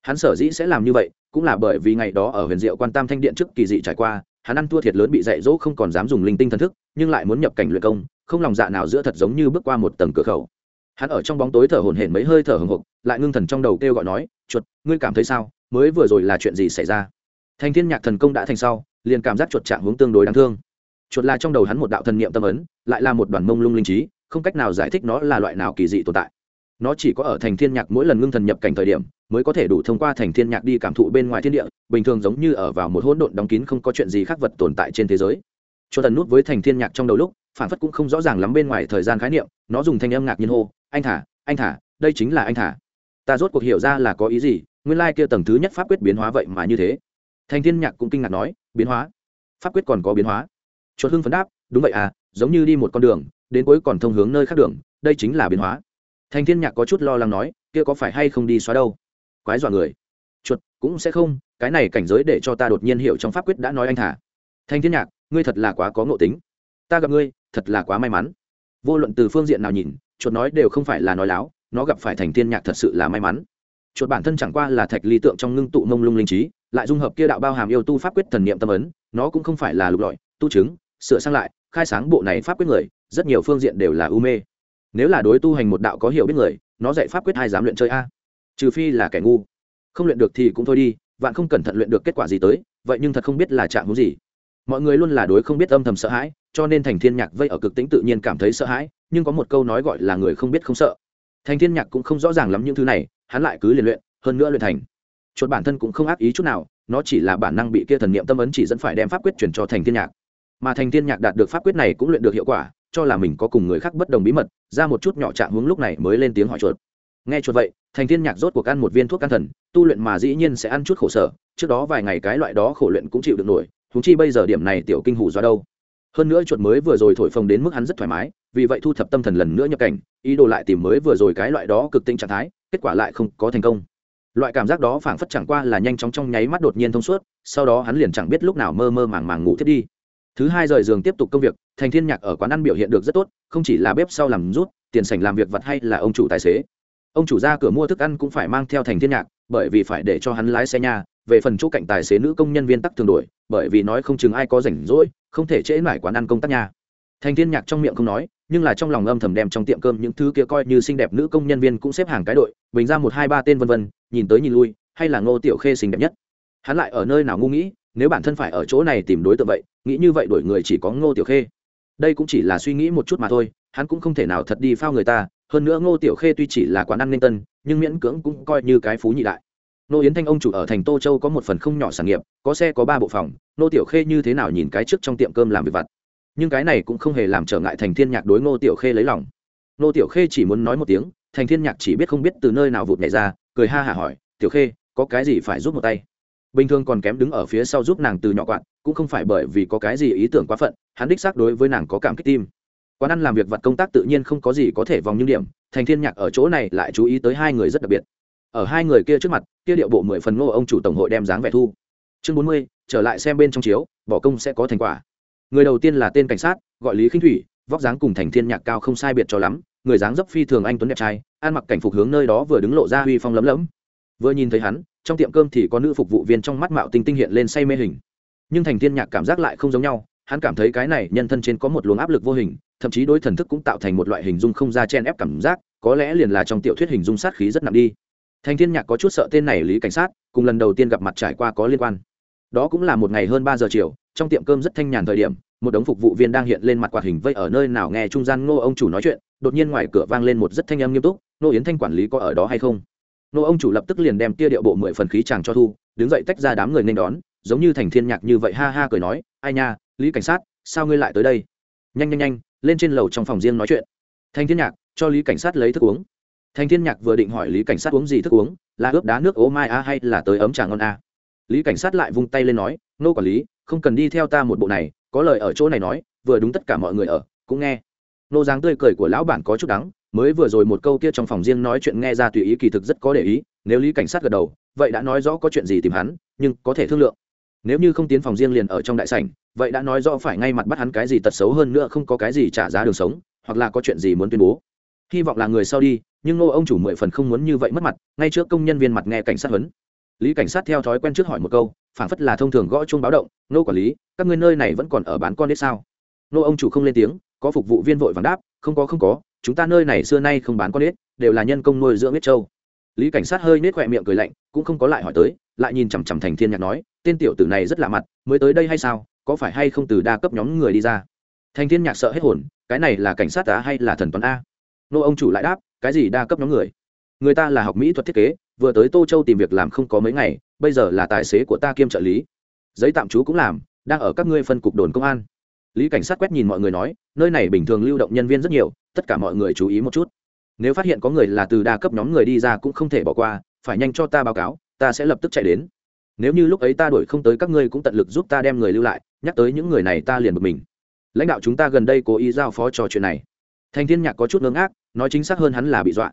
Speaker 1: Hắn sở dĩ sẽ làm như vậy, cũng là bởi vì ngày đó ở huyền diệu quan tam thanh điện trước kỳ dị trải qua, hắn ăn thua thiệt lớn bị dạy dỗ không còn dám dùng linh tinh thần thức, nhưng lại muốn nhập cảnh luyện công, không lòng dạ nào giữa thật giống như bước qua một tầng cửa khẩu. Hắn ở trong bóng tối thở hổn hển mấy hơi thở hừng hực, lại ngưng thần trong đầu kêu gọi nói, chuột, ngươi cảm thấy sao? Mới vừa rồi là chuyện gì xảy ra? Thành thiên nhạc thần công đã thành sau, liền cảm giác chuột trạng hướng tương đối đáng thương chuột là trong đầu hắn một đạo thần niệm tâm ấn, lại là một đoàn mông lung linh trí, không cách nào giải thích nó là loại nào kỳ dị tồn tại. Nó chỉ có ở thành thiên nhạc mỗi lần ngưng thần nhập cảnh thời điểm, mới có thể đủ thông qua thành thiên nhạc đi cảm thụ bên ngoài thiên địa, bình thường giống như ở vào một hỗn độn đóng kín không có chuyện gì khác vật tồn tại trên thế giới. Cho tần nút với thành thiên nhạc trong đầu lúc, phản phất cũng không rõ ràng lắm bên ngoài thời gian khái niệm, nó dùng thanh âm ngạc nhiên hô, anh thả anh thả, đây chính là anh thả. Ta rốt cuộc hiểu ra là có ý gì, nguyên lai kia tầng thứ nhất pháp quyết biến hóa vậy mà như thế. Thành thiên nhạc cũng kinh ngạc nói, biến hóa? Pháp quyết còn có biến hóa? Chuột hưng phấn đáp, đúng vậy à giống như đi một con đường, đến cuối còn thông hướng nơi khác đường, đây chính là biến hóa. Thành thiên nhạc có chút lo lắng nói, kia có phải hay không đi xóa đâu? Quái dọa người. Chuột, cũng sẽ không, cái này cảnh giới để cho ta đột nhiên hiểu trong pháp quyết đã nói anh thả thành thiên nhạc, ngươi thật là quá có ngộ tính. Ta gặp ngươi, thật là quá may mắn. Vô luận từ phương diện nào nhìn, chuột nói đều không phải là nói láo, nó gặp phải thành thiên nhạc thật sự là may mắn. Chuột bản thân chẳng qua là thạch ly tượng trong ngưng tụ mông lung linh trí, lại dung hợp kia đạo bao hàm yêu tu pháp quyết thần niệm tâm ấn, nó cũng không phải là lục lọi, tu chứng sửa sang lại, khai sáng bộ này pháp quyết người, rất nhiều phương diện đều là u mê. Nếu là đối tu hành một đạo có hiểu biết người, nó dạy pháp quyết ai dám luyện chơi a? Trừ phi là kẻ ngu. Không luyện được thì cũng thôi đi, vạn không cẩn thận luyện được kết quả gì tới, vậy nhưng thật không biết là trạng hữu gì. Mọi người luôn là đối không biết âm thầm sợ hãi, cho nên thành thiên nhạc vây ở cực tính tự nhiên cảm thấy sợ hãi, nhưng có một câu nói gọi là người không biết không sợ. Thành thiên nhạc cũng không rõ ràng lắm những thứ này, hắn lại cứ liền luyện, hơn nữa luyện thành. Chuột bản thân cũng không ác ý chút nào, nó chỉ là bản năng bị kia thần niệm tâm ấn chỉ dẫn phải đem pháp quyết chuyển cho thành thiên nhạc mà thành thiên nhạc đạt được pháp quyết này cũng luyện được hiệu quả, cho là mình có cùng người khác bất đồng bí mật, ra một chút nhỏ trạng hướng lúc này mới lên tiếng hỏi chuột. Nghe chuột vậy, thành thiên nhạc rốt cuộc ăn một viên thuốc can thần, tu luyện mà dĩ nhiên sẽ ăn chút khổ sở, trước đó vài ngày cái loại đó khổ luyện cũng chịu được nổi thúng chi bây giờ điểm này tiểu kinh hủ do đâu. Hơn nữa chuột mới vừa rồi thổi phồng đến mức hắn rất thoải mái, vì vậy thu thập tâm thần lần nữa nhập cảnh, ý đồ lại tìm mới vừa rồi cái loại đó cực tinh trạng thái, kết quả lại không có thành công. Loại cảm giác đó phảng phất chẳng qua là nhanh chóng trong nháy mắt đột nhiên thông suốt, sau đó hắn liền chẳng biết lúc nào mơ mơ màng màng ngủ thiết đi thứ hai rời giường tiếp tục công việc, thành thiên nhạc ở quán ăn biểu hiện được rất tốt, không chỉ là bếp sau làm rút, tiền sảnh làm việc vật hay là ông chủ tài xế. Ông chủ ra cửa mua thức ăn cũng phải mang theo thành thiên nhạc, bởi vì phải để cho hắn lái xe nhà về phần chỗ cạnh tài xế nữ công nhân viên tắc thường đổi, bởi vì nói không chừng ai có rảnh rỗi, không thể trễ mãi quán ăn công tác nhà thành thiên nhạc trong miệng không nói, nhưng là trong lòng âm thầm đem trong tiệm cơm những thứ kia coi như xinh đẹp nữ công nhân viên cũng xếp hàng cái đội, bình ra một hai ba tên vân vân, nhìn tới nhìn lui, hay là ngô tiểu khê xinh đẹp nhất. Hắn lại ở nơi nào ngu nghĩ nếu bản thân phải ở chỗ này tìm đối tượng vậy, nghĩ như vậy đổi người chỉ có ngô tiểu khê. Đây cũng chỉ là suy nghĩ một chút mà thôi, hắn cũng không thể nào thật đi phao người ta, hơn nữa ngô tiểu khê tuy chỉ là quán ăn ninh tân, nhưng miễn cưỡng cũng coi như cái phú nhị đại. Nô yến thanh ông chủ ở thành tô châu có một phần không nhỏ sản nghiệp, có xe có ba bộ phòng nô tiểu khê như thế nào nhìn cái trước trong tiệm cơm làm việc vặt. Nhưng cái này cũng không hề làm trở ngại thành thiên nhạc đối ngô tiểu khê lấy lòng. Nô tiểu khê chỉ muốn nói một tiếng, thành thiên nhạc chỉ biết không biết từ nơi nào vụt nhảy ra, cười ha hả hỏi, tiểu khê, có cái gì phải giúp một tay? Bình thường còn kém đứng ở phía sau giúp nàng từ nhỏ quặn cũng không phải bởi vì có cái gì ý tưởng quá phận, hắn đích xác đối với nàng có cảm kích tim. Quán ăn làm việc vặt công tác tự nhiên không có gì có thể vòng những điểm, thành thiên nhạc ở chỗ này lại chú ý tới hai người rất đặc biệt. Ở hai người kia trước mặt, kia điệu bộ mười phần ngô ông chủ tổng hội đem dáng vẻ thu. Chương bốn mươi, trở lại xem bên trong chiếu, bỏ công sẽ có thành quả. Người đầu tiên là tên cảnh sát, gọi lý khinh thủy, vóc dáng cùng thành thiên nhạc cao không sai biệt cho lắm, người dáng dấp phi thường anh tuấn đẹp trai, ăn mặc cảnh phục hướng nơi đó vừa đứng lộ ra uy phong lấm lấm vừa nhìn thấy hắn trong tiệm cơm thì có nữ phục vụ viên trong mắt mạo tinh tinh hiện lên say mê hình. Nhưng thành thiên nhạc cảm giác lại không giống nhau, hắn cảm thấy cái này nhân thân trên có một luồng áp lực vô hình, thậm chí đối thần thức cũng tạo thành một loại hình dung không ra chen ép cảm giác, có lẽ liền là trong tiểu thuyết hình dung sát khí rất nặng đi. Thành thiên nhạc có chút sợ tên này lý cảnh sát, cùng lần đầu tiên gặp mặt trải qua có liên quan. Đó cũng là một ngày hơn ba giờ chiều, trong tiệm cơm rất thanh nhàn thời điểm, một đống phục vụ viên đang hiện lên mặt quạt hình vây ở nơi nào nghe trung gian ngô ông chủ nói chuyện, đột nhiên ngoài cửa vang lên một rất thanh âm nghiêm túc nô yến thanh quản lý có ở đó hay không? Nô ông chủ lập tức liền đem tia điệu bộ mười phần khí chàng cho thu, đứng dậy tách ra đám người nên đón, giống như thành thiên nhạc như vậy ha ha cười nói, ai nha, lý cảnh sát, sao ngươi lại tới đây? Nhanh nhanh nhanh, lên trên lầu trong phòng riêng nói chuyện. Thành thiên nhạc, cho lý cảnh sát lấy thức uống. Thành thiên nhạc vừa định hỏi lý cảnh sát uống gì thức uống, là ướp đá nước ố mai a hay là tới ấm trà ngon a? Lý cảnh sát lại vung tay lên nói, nô quản lý, không cần đi theo ta một bộ này, có lời ở chỗ này nói, vừa đúng tất cả mọi người ở, cũng nghe. Nô dáng tươi cười của lão bản có chút đắng mới vừa rồi một câu kia trong phòng riêng nói chuyện nghe ra tùy ý kỳ thực rất có để ý, nếu lý cảnh sát gật đầu, vậy đã nói rõ có chuyện gì tìm hắn, nhưng có thể thương lượng. Nếu như không tiến phòng riêng liền ở trong đại sảnh, vậy đã nói rõ phải ngay mặt bắt hắn cái gì tật xấu hơn nữa không có cái gì trả giá đường sống, hoặc là có chuyện gì muốn tuyên bố. Hy vọng là người sau đi, nhưng nô ông chủ mười phần không muốn như vậy mất mặt, ngay trước công nhân viên mặt nghe cảnh sát huấn. Lý cảnh sát theo thói quen trước hỏi một câu phản phất là thông thường gõ chuông báo động nô quản lý, các ngươi nơi này vẫn còn ở bán con đấy sao? Nô ông chủ không lên tiếng, có phục vụ viên vội vàng đáp, không có không có chúng ta nơi này xưa nay không bán con đết đều là nhân công nuôi dưỡng biết trâu. Lý cảnh sát hơi nết khỏe miệng cười lạnh, cũng không có lại hỏi tới, lại nhìn chằm chằm thành thiên nhạc nói, tên tiểu tử này rất lạ mặt, mới tới đây hay sao, có phải hay không từ đa cấp nhóm người đi ra? Thành thiên nhạc sợ hết hồn, cái này là cảnh sát á hay là thần toán a nô ông chủ lại đáp, cái gì đa cấp nhóm người? Người ta là học mỹ thuật thiết kế, vừa tới tô châu tìm việc làm không có mấy ngày, bây giờ là tài xế của ta kiêm trợ lý. Giấy tạm trú cũng làm, đang ở các ngươi phân cục đồn công an lý cảnh sát quét nhìn mọi người nói, nơi này bình thường lưu động nhân viên rất nhiều, tất cả mọi người chú ý một chút. Nếu phát hiện có người là từ đa cấp nhóm người đi ra cũng không thể bỏ qua, phải nhanh cho ta báo cáo, ta sẽ lập tức chạy đến. Nếu như lúc ấy ta đuổi không tới các ngươi cũng tận lực giúp ta đem người lưu lại, nhắc tới những người này ta liền bực mình. Lãnh đạo chúng ta gần đây cố ý giao phó trò chuyện này. Thành thiên nhạc có chút ngưng ác, nói chính xác hơn hắn là bị dọa.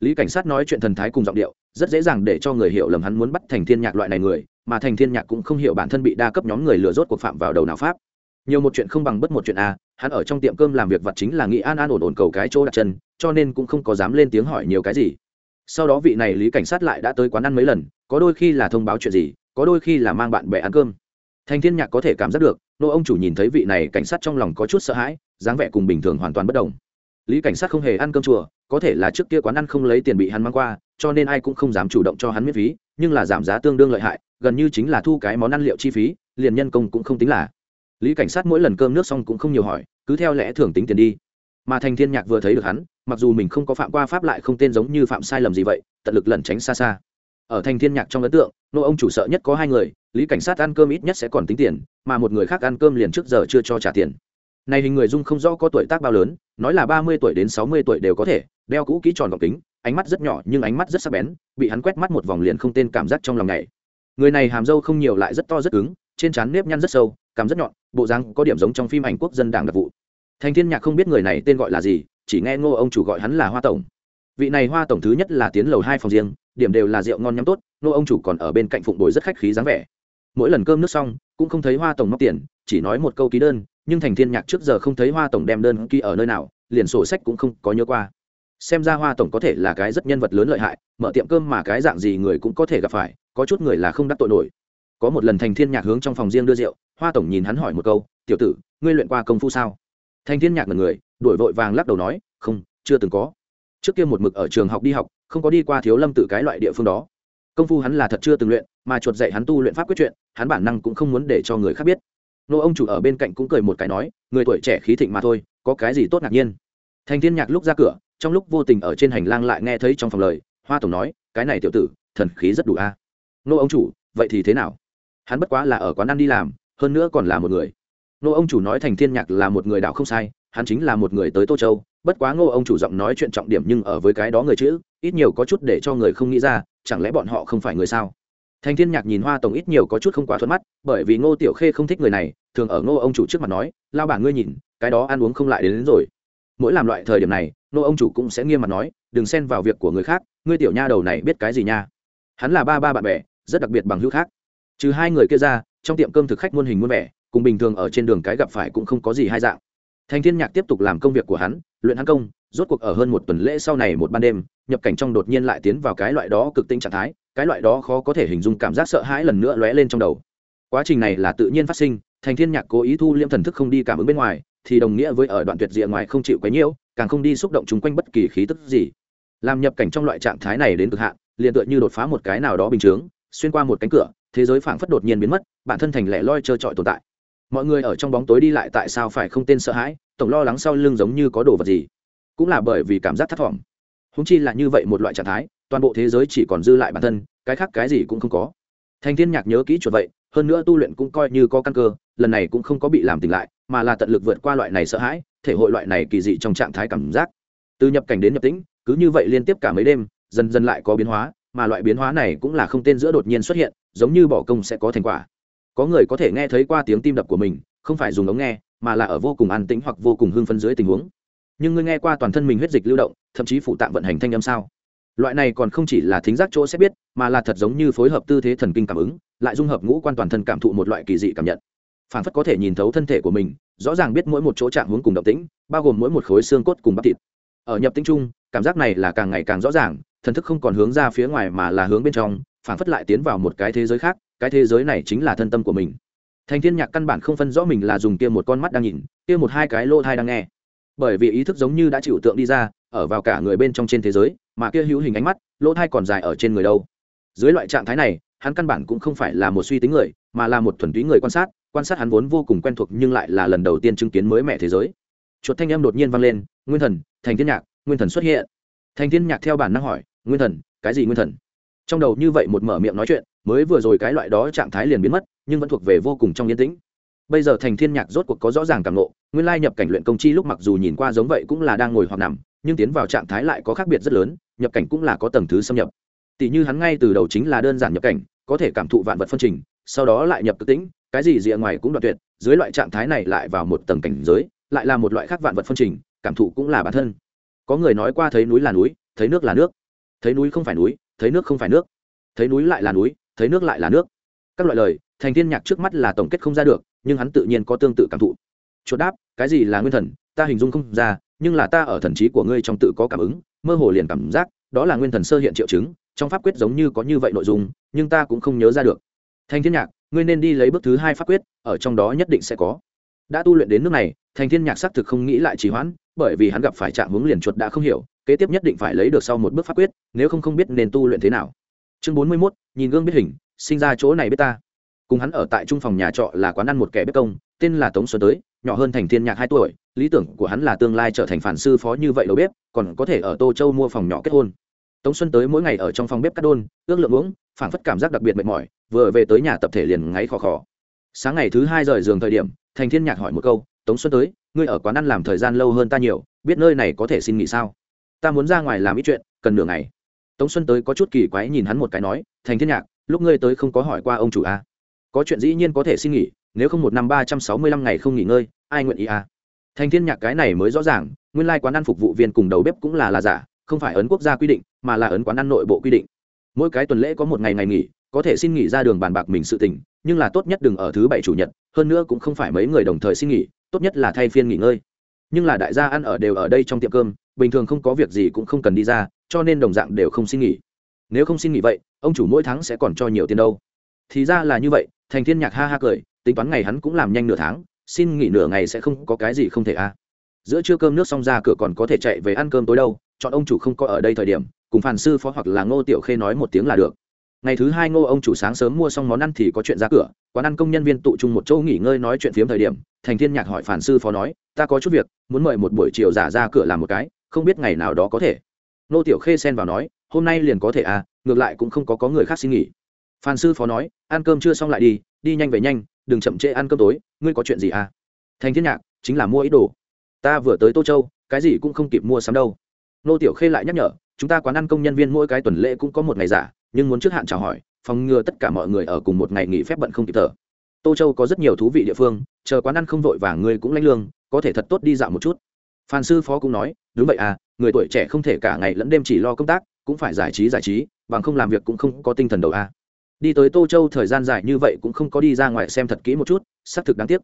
Speaker 1: Lý cảnh sát nói chuyện thần thái cùng giọng điệu, rất dễ dàng để cho người hiểu lầm hắn muốn bắt thành thiên nhạc loại này người, mà thành thiên nhạc cũng không hiểu bản thân bị đa cấp nhóm người lừa rốt cuộc phạm vào đầu nào pháp nhiều một chuyện không bằng bất một chuyện a hắn ở trong tiệm cơm làm việc vặt chính là nghĩ an an ổn ổn cầu cái chỗ đặt chân, cho nên cũng không có dám lên tiếng hỏi nhiều cái gì. Sau đó vị này lý cảnh sát lại đã tới quán ăn mấy lần, có đôi khi là thông báo chuyện gì, có đôi khi là mang bạn bè ăn cơm. Thành thiên nhạc có thể cảm giác được, nô ông chủ nhìn thấy vị này cảnh sát trong lòng có chút sợ hãi, dáng vẻ cùng bình thường hoàn toàn bất đồng. Lý cảnh sát không hề ăn cơm chùa, có thể là trước kia quán ăn không lấy tiền bị hắn mang qua, cho nên ai cũng không dám chủ động cho hắn miễn phí, nhưng là giảm giá tương đương lợi hại, gần như chính là thu cái món ăn liệu chi phí, liền nhân công cũng không tính là lý cảnh sát mỗi lần cơm nước xong cũng không nhiều hỏi, cứ theo lẽ thường tính tiền đi. Mà thành thiên nhạc vừa thấy được hắn, mặc dù mình không có phạm qua pháp lại không tên giống như phạm sai lầm gì vậy, tận lực lẩn tránh xa xa. Ở thành thiên nhạc trong ấn tượng, nô ông chủ sợ nhất có hai người, lý cảnh sát ăn cơm ít nhất sẽ còn tính tiền, mà một người khác ăn cơm liền trước giờ chưa cho trả tiền. Này hình người dung không rõ có tuổi tác bao lớn, nói là ba mươi tuổi đến sáu mươi tuổi đều có thể, đeo cũ kỹ tròn gọng kính, ánh mắt rất nhỏ nhưng ánh mắt rất sắc bén, bị hắn quét mắt một vòng liền không tên cảm giác trong lòng này người này hàm râu không nhiều lại rất to rất cứng, trên trán nếp nhăn rất sâu cằm rất nhọn, bộ dáng có điểm giống trong phim ảnh quốc dân đảng đặc vụ. Thành thiên nhạc không biết người này tên gọi là gì, chỉ nghe ngô ông chủ gọi hắn là hoa tổng. Vị này hoa tổng thứ nhất là tiến lầu hai phòng riêng, điểm đều là rượu ngon nhắm tốt, ngô ông chủ còn ở bên cạnh phụng bồi rất khách khí dáng vẻ. Mỗi lần cơm nước xong, cũng không thấy hoa tổng móc tiền, chỉ nói một câu ký đơn, nhưng thành thiên nhạc trước giờ không thấy hoa tổng đem đơn ký ở nơi nào, liền sổ sách cũng không có nhớ qua. Xem ra hoa tổng có thể là cái rất nhân vật lớn lợi hại, mở tiệm cơm mà cái dạng gì người cũng có thể gặp phải, có chút người là không đắc tội nổi có một lần thành thiên nhạc hướng trong phòng riêng đưa rượu, hoa tổng nhìn hắn hỏi một câu, tiểu tử, ngươi luyện qua công phu sao? Thành thiên nhạc là người đuổi vội vàng lắc đầu nói, không, chưa từng có. Trước kia một mực ở trường học đi học, không có đi qua thiếu lâm tự cái loại địa phương đó. Công phu hắn là thật chưa từng luyện, mà chuột dạy hắn tu luyện pháp quyết chuyện, hắn bản năng cũng không muốn để cho người khác biết. Nô ông chủ ở bên cạnh cũng cười một cái nói, người tuổi trẻ khí thịnh mà thôi, có cái gì tốt ngạc nhiên? Thành thiên nhạc lúc ra cửa, trong lúc vô tình ở trên hành lang lại nghe thấy trong phòng lời, hoa tổng nói, cái này tiểu tử, thần khí rất đủ a. Nô ông chủ, vậy thì thế nào? Hắn bất quá là ở quán ăn đi làm hơn nữa còn là một người. Nô ông chủ nói thành thiên nhạc là một người đạo không sai hắn chính là một người tới tô châu bất quá ngô ông chủ giọng nói chuyện trọng điểm nhưng ở với cái đó người chữ ít nhiều có chút để cho người không nghĩ ra chẳng lẽ bọn họ không phải người sao? Thành thiên nhạc nhìn hoa tổng ít nhiều có chút không quá thuận mắt bởi vì ngô tiểu khê không thích người này thường ở ngô ông chủ trước mặt nói lao bảng ngươi nhìn cái đó ăn uống không lại đến, đến rồi. Mỗi làm loại thời điểm này ngô ông chủ cũng sẽ nghiêm mặt nói đừng xen vào việc của người khác ngươi tiểu nha đầu này biết cái gì nha? Hắn là ba ba bạn bè rất đặc biệt bằng hữu khác trừ hai người kia ra, trong tiệm cơm thực khách muôn hình muôn vẻ, cùng bình thường ở trên đường cái gặp phải cũng không có gì hai dạng. Thành thiên nhạc tiếp tục làm công việc của hắn, luyện hắn công, rốt cuộc ở hơn một tuần lễ sau này một ban đêm, nhập cảnh trong đột nhiên lại tiến vào cái loại đó cực tinh trạng thái, cái loại đó khó có thể hình dung cảm giác sợ hãi lần nữa lóe lên trong đầu. Quá trình này là tự nhiên phát sinh, thành thiên nhạc cố ý thu liễm thần thức không đi cảm ứng bên ngoài, thì đồng nghĩa với ở đoạn tuyệt diện ngoài không chịu quấy nhiễu, càng không đi xúc động chung quanh bất kỳ khí tức gì. Làm nhập cảnh trong loại trạng thái này đến cực hạn, liền tựa như đột phá một cái nào đó bình chướng, xuyên qua một cánh cửa thế giới phảng phất đột nhiên biến mất, bản thân thành lẻ loi trơ trọi tồn tại. Mọi người ở trong bóng tối đi lại tại sao phải không tên sợ hãi, tổng lo lắng sau lưng giống như có đồ vật gì. Cũng là bởi vì cảm giác thất vọng húng chi là như vậy một loại trạng thái, toàn bộ thế giới chỉ còn dư lại bản thân, cái khác cái gì cũng không có. Thành thiên nhạc nhớ kỹ chuột vậy, hơn nữa tu luyện cũng coi như có căn cơ, lần này cũng không có bị làm tỉnh lại, mà là tận lực vượt qua loại này sợ hãi, thể hội loại này kỳ dị trong trạng thái cảm giác. Từ nhập cảnh đến nhập tĩnh, cứ như vậy liên tiếp cả mấy đêm, dần dần lại có biến hóa mà loại biến hóa này cũng là không tên giữa đột nhiên xuất hiện, giống như bỏ công sẽ có thành quả. Có người có thể nghe thấy qua tiếng tim đập của mình, không phải dùng ống nghe, mà là ở vô cùng an tĩnh hoặc vô cùng hưng phấn dưới tình huống. Nhưng ngươi nghe qua toàn thân mình huyết dịch lưu động, thậm chí phụ tạng vận hành thanh âm sao? Loại này còn không chỉ là thính giác chỗ sẽ biết, mà là thật giống như phối hợp tư thế thần kinh cảm ứng, lại dung hợp ngũ quan toàn thân cảm thụ một loại kỳ dị cảm nhận. Phản phất có thể nhìn thấu thân thể của mình, rõ ràng biết mỗi một chỗ trạng hướng cùng động tĩnh, bao gồm mỗi một khối xương cốt cùng bắp thịt. Ở nhập tĩnh chung cảm giác này là càng ngày càng rõ ràng thần thức không còn hướng ra phía ngoài mà là hướng bên trong phản phất lại tiến vào một cái thế giới khác, cái thế giới này chính là thân tâm của mình. Thành thiên nhạc căn bản không phân rõ mình là dùng kia một con mắt đang nhìn, kia một hai cái lỗ thai đang nghe. Bởi vì ý thức giống như đã chịu tượng đi ra, ở vào cả người bên trong trên thế giới, mà kia hữu hình ánh mắt, lỗ thai còn dài ở trên người đâu. Dưới loại trạng thái này, hắn căn bản cũng không phải là một suy tính người, mà là một thuần túy người quan sát quan sát hắn vốn vô cùng quen thuộc nhưng lại là lần đầu tiên chứng kiến mới mẹ thế giới. Chuột thanh âm đột nhiên vang lên, nguyên thần, thành thiên nhạc, nguyên thần xuất hiện. Thành thiên nhạc theo bản năng hỏi nguyên thần, cái gì nguyên thần? Trong đầu như vậy một mở miệng nói chuyện, mới vừa rồi cái loại đó trạng thái liền biến mất, nhưng vẫn thuộc về vô cùng trong yên tĩnh. Bây giờ thành thiên nhạc rốt cuộc có rõ ràng cảm ngộ, nguyên lai nhập cảnh luyện công chi lúc mặc dù nhìn qua giống vậy cũng là đang ngồi hoặc nằm, nhưng tiến vào trạng thái lại có khác biệt rất lớn, nhập cảnh cũng là có tầng thứ xâm nhập. Tỷ như hắn ngay từ đầu chính là đơn giản nhập cảnh, có thể cảm thụ vạn vật phân trình, sau đó lại nhập cực tĩnh, cái gì rìa ngoài cũng đoạn tuyệt, dưới loại trạng thái này lại vào một tầng cảnh giới, lại là một loại khác vạn vật phân trình, cảm thụ cũng là bản thân. Có người nói qua thấy núi là núi, thấy nước là nước thấy núi không phải núi, thấy nước không phải nước. Thấy núi lại là núi, thấy nước lại là nước. Các loại lời, thành thiên nhạc trước mắt là tổng kết không ra được, nhưng hắn tự nhiên có tương tự cảm thụ. Chuột đáp, cái gì là nguyên thần, ta hình dung không ra, nhưng là ta ở thần trí của ngươi trong tự có cảm ứng, mơ hồ liền cảm giác, đó là nguyên thần sơ hiện triệu chứng, trong pháp quyết giống như có như vậy nội dung, nhưng ta cũng không nhớ ra được. Thành thiên nhạc, ngươi nên đi lấy bước thứ hai pháp quyết, ở trong đó nhất định sẽ có. Đã tu luyện đến nước này thành thiên nhạc xác thực không nghĩ lại trì hoãn bởi vì hắn gặp phải trạng hướng liền chuột đã không hiểu kế tiếp nhất định phải lấy được sau một bước pháp quyết nếu không không biết nên tu luyện thế nào. Chương bốn mươi 41, nhìn gương biết hình sinh ra chỗ này biết ta. Cùng hắn ở tại trung phòng nhà trọ là quán ăn một kẻ bếp công tên là tống xuân tới nhỏ hơn thành thiên nhạc hai tuổi lý tưởng của hắn là tương lai trở thành phản sư phó như vậy đầu bếp còn có thể ở tô châu mua phòng nhỏ kết hôn. Tống xuân tới mỗi ngày ở trong phòng bếp cắt đôn ước lượng uống phảng phất cảm giác đặc biệt mệt mỏi vừa về tới nhà tập thể liền ngáy khò khò. Sáng ngày thứ hai rời giường thời điểm thành thiên nhạc hỏi một câu tống xuân tới, ngươi ở quán ăn làm thời gian lâu hơn ta nhiều, biết nơi này có thể xin nghỉ sao ta muốn ra ngoài làm ít chuyện, cần nửa ngày tống xuân tới có chút kỳ quái nhìn hắn một cái nói, thành thiên nhạc, lúc ngươi tới không có hỏi qua ông chủ a à? có chuyện dĩ nhiên có thể xin nghỉ, nếu không một năm ba trăm sáu mươi lăm ngày không nghỉ ngơi, ai nguyện ý a à? thành thiên nhạc cái này mới rõ ràng, nguyên lai quán ăn phục vụ viên cùng đầu bếp cũng là là giả, không phải ấn quốc gia quy định, mà là ấn quán ăn nội bộ quy định mỗi cái tuần lễ có một ngày ngày nghỉ, có thể xin nghỉ ra đường bàn bạc mình sự tình, nhưng là tốt nhất đừng ở thứ bảy chủ nhật, hơn nữa cũng không phải mấy người đồng thời xin nghỉ tốt nhất là thay phiên nghỉ ngơi. Nhưng là đại gia ăn ở đều ở đây trong tiệm cơm, bình thường không có việc gì cũng không cần đi ra, cho nên đồng dạng đều không xin nghỉ. Nếu không xin nghỉ vậy, ông chủ mỗi tháng sẽ còn cho nhiều tiền đâu. Thì ra là như vậy, thành thiên nhạc ha ha cười, tính toán ngày hắn cũng làm nhanh nửa tháng, xin nghỉ nửa ngày sẽ không có cái gì không thể a. À. giữa trưa cơm nước xong ra cửa còn có thể chạy về ăn cơm tối đâu, chọn ông chủ không có ở đây thời điểm, cùng phản sư phó hoặc là ngô tiểu khê nói một tiếng là được ngày thứ hai ngô ông chủ sáng sớm mua xong món ăn thì có chuyện ra cửa, quán ăn công nhân viên tụ chung một chỗ nghỉ ngơi nói chuyện phiếm thời điểm, thành thiên nhạc hỏi phản sư phó nói, ta có chút việc, muốn mời một buổi chiều giả ra cửa làm một cái, không biết ngày nào đó có thể. Nô tiểu khê xen vào nói, hôm nay liền có thể à ngược lại cũng không có có người khác xin nghỉ. Phan sư phó nói, ăn cơm chưa xong lại đi đi nhanh về nhanh, đừng chậm trễ ăn cơm tối, ngươi có chuyện gì à? Thành thiên nhạc, chính là mua ít đồ. Ta vừa tới tô châu, cái gì cũng không kịp mua sắm đâu. Nô tiểu khê lại nhắc nhở chúng ta quán ăn công nhân viên mỗi cái tuần lễ cũng có một ngày giả, nhưng muốn trước hạn chào hỏi, phòng ngừa tất cả mọi người ở cùng một ngày nghỉ phép bận không kịp thở. Tô châu có rất nhiều thú vị địa phương, chờ quán ăn không vội và ngươi cũng lãnh lương, có thể thật tốt đi dạo một chút. Phan sư phó cũng nói, đúng vậy à người tuổi trẻ không thể cả ngày lẫn đêm chỉ lo công tác, cũng phải giải trí giải trí, bằng không làm việc cũng không có tinh thần đầu a. À. đi tới tô châu thời gian dài như vậy cũng không có đi ra ngoài xem thật kỹ một chút, xác thực đáng tiếc.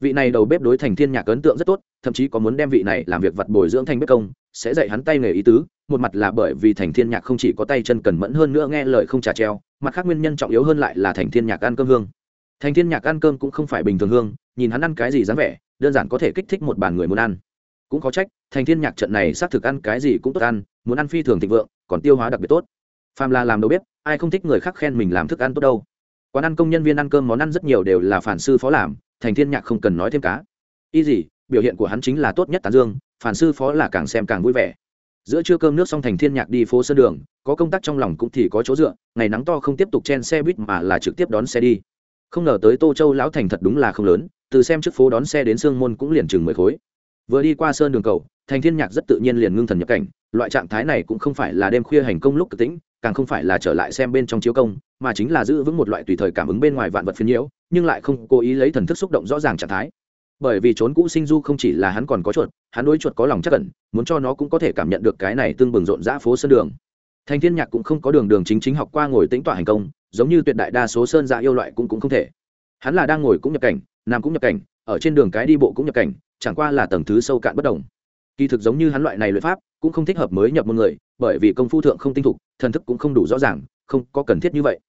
Speaker 1: Vị này đầu bếp đối thành thiên nhạc ấn tượng rất tốt, thậm chí có muốn đem vị này làm việc vật bồi dưỡng thành bếp công sẽ dạy hắn tay nghề ý tứ, một mặt là bởi vì thành thiên nhạc không chỉ có tay chân cần mẫn hơn nữa nghe lời không trả treo, mặt khác nguyên nhân trọng yếu hơn lại là thành thiên nhạc ăn cơm hương. Thành thiên nhạc ăn cơm cũng không phải bình thường hương, nhìn hắn ăn cái gì dáng vẻ, đơn giản có thể kích thích một bàn người muốn ăn. Cũng có trách, thành thiên nhạc trận này xác thực ăn cái gì cũng tốt ăn, muốn ăn phi thường thịnh vượng, còn tiêu hóa đặc biệt tốt. Phàm là làm đâu biết ai không thích người khác khen mình làm thức ăn tốt đâu. Quán ăn công nhân viên ăn cơm món ăn rất nhiều đều là phản sư phó làm, thành thiên nhạc không cần nói thêm cá. Y gì, biểu hiện của hắn chính là tốt nhất tán dương phản sư phó là càng xem càng vui vẻ. Giữa trưa cơm nước xong thành thiên nhạc đi phố sơn đường, có công tác trong lòng cũng thì có chỗ dựa, ngày nắng to không tiếp tục chen xe buýt mà là trực tiếp đón xe đi. Không ngờ tới tô châu lão thành thật đúng là không lớn, từ xem trước phố đón xe đến sương môn cũng liền chừng mười khối. Vừa đi qua sơn đường cầu, thành thiên nhạc rất tự nhiên liền ngưng thần nhập cảnh, loại trạng thái này cũng không phải là đêm khuya hành công lúc cực tĩnh, càng không phải là trở lại xem bên trong chiếu công, mà chính là giữ vững một loại tùy thời cảm ứng bên ngoài vạn vật phiến nhiễu, nhưng lại không cố ý lấy thần thức xúc động rõ ràng trạng thái bởi vì trốn cũ sinh du không chỉ là hắn còn có chuột, hắn đối chuột có lòng chắc cẩn muốn cho nó cũng có thể cảm nhận được cái này tương bừng rộn rã phố sân đường. Thành thiên nhạc cũng không có đường đường chính chính học qua ngồi tĩnh tỏa hành công, giống như tuyệt đại đa số sơn dạ yêu loại cũng cũng không thể. Hắn là đang ngồi cũng nhập cảnh, nằm cũng nhập cảnh, ở trên đường cái đi bộ cũng nhập cảnh, chẳng qua là tầng thứ sâu cạn bất đồng. Kỳ thực giống như hắn loại này luyện pháp, cũng không thích hợp mới nhập môn người, bởi vì công phu thượng không tinh thục, thần thức cũng không đủ rõ ràng, không có cần thiết như vậy.